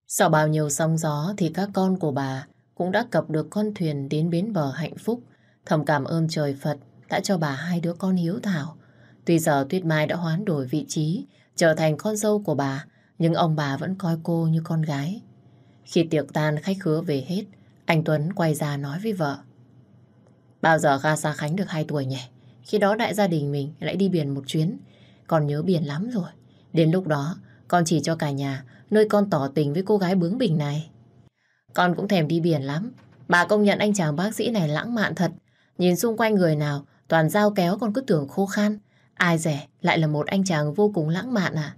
Sau bao nhiêu sóng gió thì các con của bà cũng đã cập được con thuyền đến bến bờ hạnh phúc. Thầm cảm ơn trời Phật đã cho bà hai đứa con hiếu thảo. Tuy giờ Tuyết Mai đã hoán đổi vị trí, trở thành con dâu của bà, nhưng ông bà vẫn coi cô như con gái. Khi tiệc tan khách khứa về hết, anh Tuấn quay ra nói với vợ. Bao giờ Ga Sa Khánh được 2 tuổi nhỉ? Khi đó đại gia đình mình lại đi biển một chuyến. Còn nhớ biển lắm rồi. Đến lúc đó, con chỉ cho cả nhà nơi con tỏ tình với cô gái bướng bỉnh này. Con cũng thèm đi biển lắm. Bà công nhận anh chàng bác sĩ này lãng mạn thật. Nhìn xung quanh người nào, toàn dao kéo con cứ tưởng khô khan. Ai rẻ, lại là một anh chàng vô cùng lãng mạn à.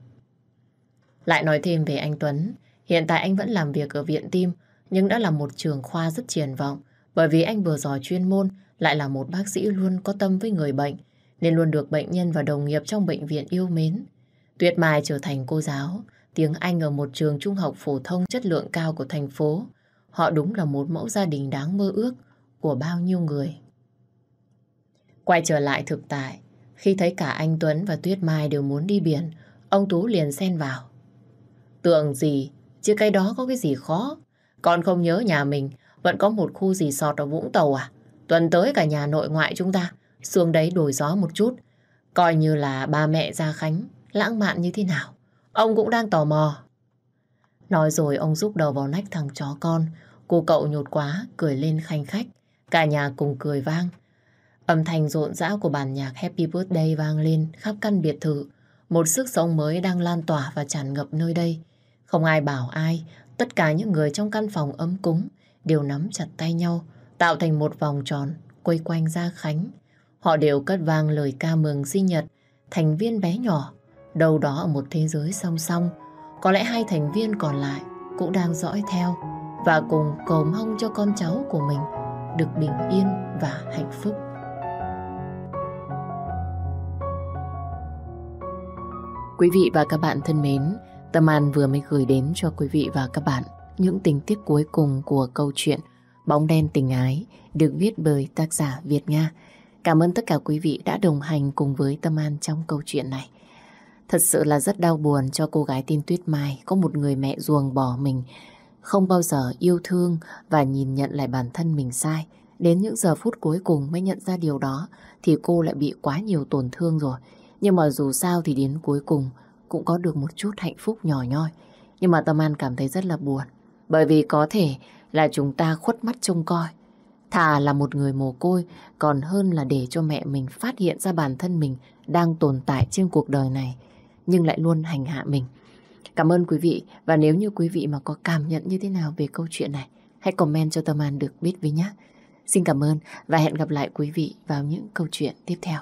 Lại nói thêm về anh Tuấn. Hiện tại anh vẫn làm việc ở viện tim, nhưng đã là một trường khoa rất triển vọng. Bởi vì anh vừa giỏi chuyên môn, lại là một bác sĩ luôn có tâm với người bệnh, nên luôn được bệnh nhân và đồng nghiệp trong bệnh viện yêu mến. Tuyết Mai trở thành cô giáo, tiếng Anh ở một trường trung học phổ thông chất lượng cao của thành phố. Họ đúng là một mẫu gia đình đáng mơ ước của bao nhiêu người. Quay trở lại thực tại, khi thấy cả anh Tuấn và Tuyết Mai đều muốn đi biển, ông Tú liền xen vào. Tưởng gì, chứ cái đó có cái gì khó. Con không nhớ nhà mình vẫn có một khu gì sọt ở Vũng Tàu à? Tuần tới cả nhà nội ngoại chúng ta xuống đấy đổi gió một chút. Coi như là ba mẹ ra Khánh lãng mạn như thế nào. Ông cũng đang tò mò. Nói rồi ông rúc đầu vào nách thằng chó con. Cô cậu nhột quá, cười lên khanh khách. Cả nhà cùng cười vang. Âm thanh rộn rã của bản nhạc Happy Birthday vang lên khắp căn biệt thự. Một sức sống mới đang lan tỏa và tràn ngập nơi đây. Không ai bảo ai, tất cả những người trong căn phòng ấm cúng đều nắm chặt tay nhau, tạo thành một vòng tròn quây quanh Gia Khánh. Họ đều cất vang lời ca mừng sinh nhật, thành viên bé nhỏ, đâu đó ở một thế giới song song. Có lẽ hai thành viên còn lại cũng đang dõi theo và cùng cầu mong cho con cháu của mình được bình yên và hạnh phúc. Quý vị và các bạn thân mến, Tâm An vừa mới gửi đến cho quý vị và các bạn những tình tiết cuối cùng của câu chuyện Bóng đen tình ái được viết bởi tác giả Việt Nga. Cảm ơn tất cả quý vị đã đồng hành cùng với Tâm An trong câu chuyện này. Thật sự là rất đau buồn cho cô gái tin Tuyết Mai có một người mẹ ruồng bỏ mình, không bao giờ yêu thương và nhìn nhận lại bản thân mình sai. Đến những giờ phút cuối cùng mới nhận ra điều đó thì cô lại bị quá nhiều tổn thương rồi. Nhưng mà dù sao thì đến cuối cùng cũng có được một chút hạnh phúc nhỏ nhoi. Nhưng mà Tâm An cảm thấy rất là buồn. Bởi vì có thể là chúng ta khuất mắt trông coi. Thà là một người mồ côi còn hơn là để cho mẹ mình phát hiện ra bản thân mình đang tồn tại trên cuộc đời này nhưng lại luôn hành hạ mình. Cảm ơn quý vị, và nếu như quý vị mà có cảm nhận như thế nào về câu chuyện này, hãy comment cho Tâm An được biết với nhé. Xin cảm ơn và hẹn gặp lại quý vị vào những câu chuyện tiếp theo.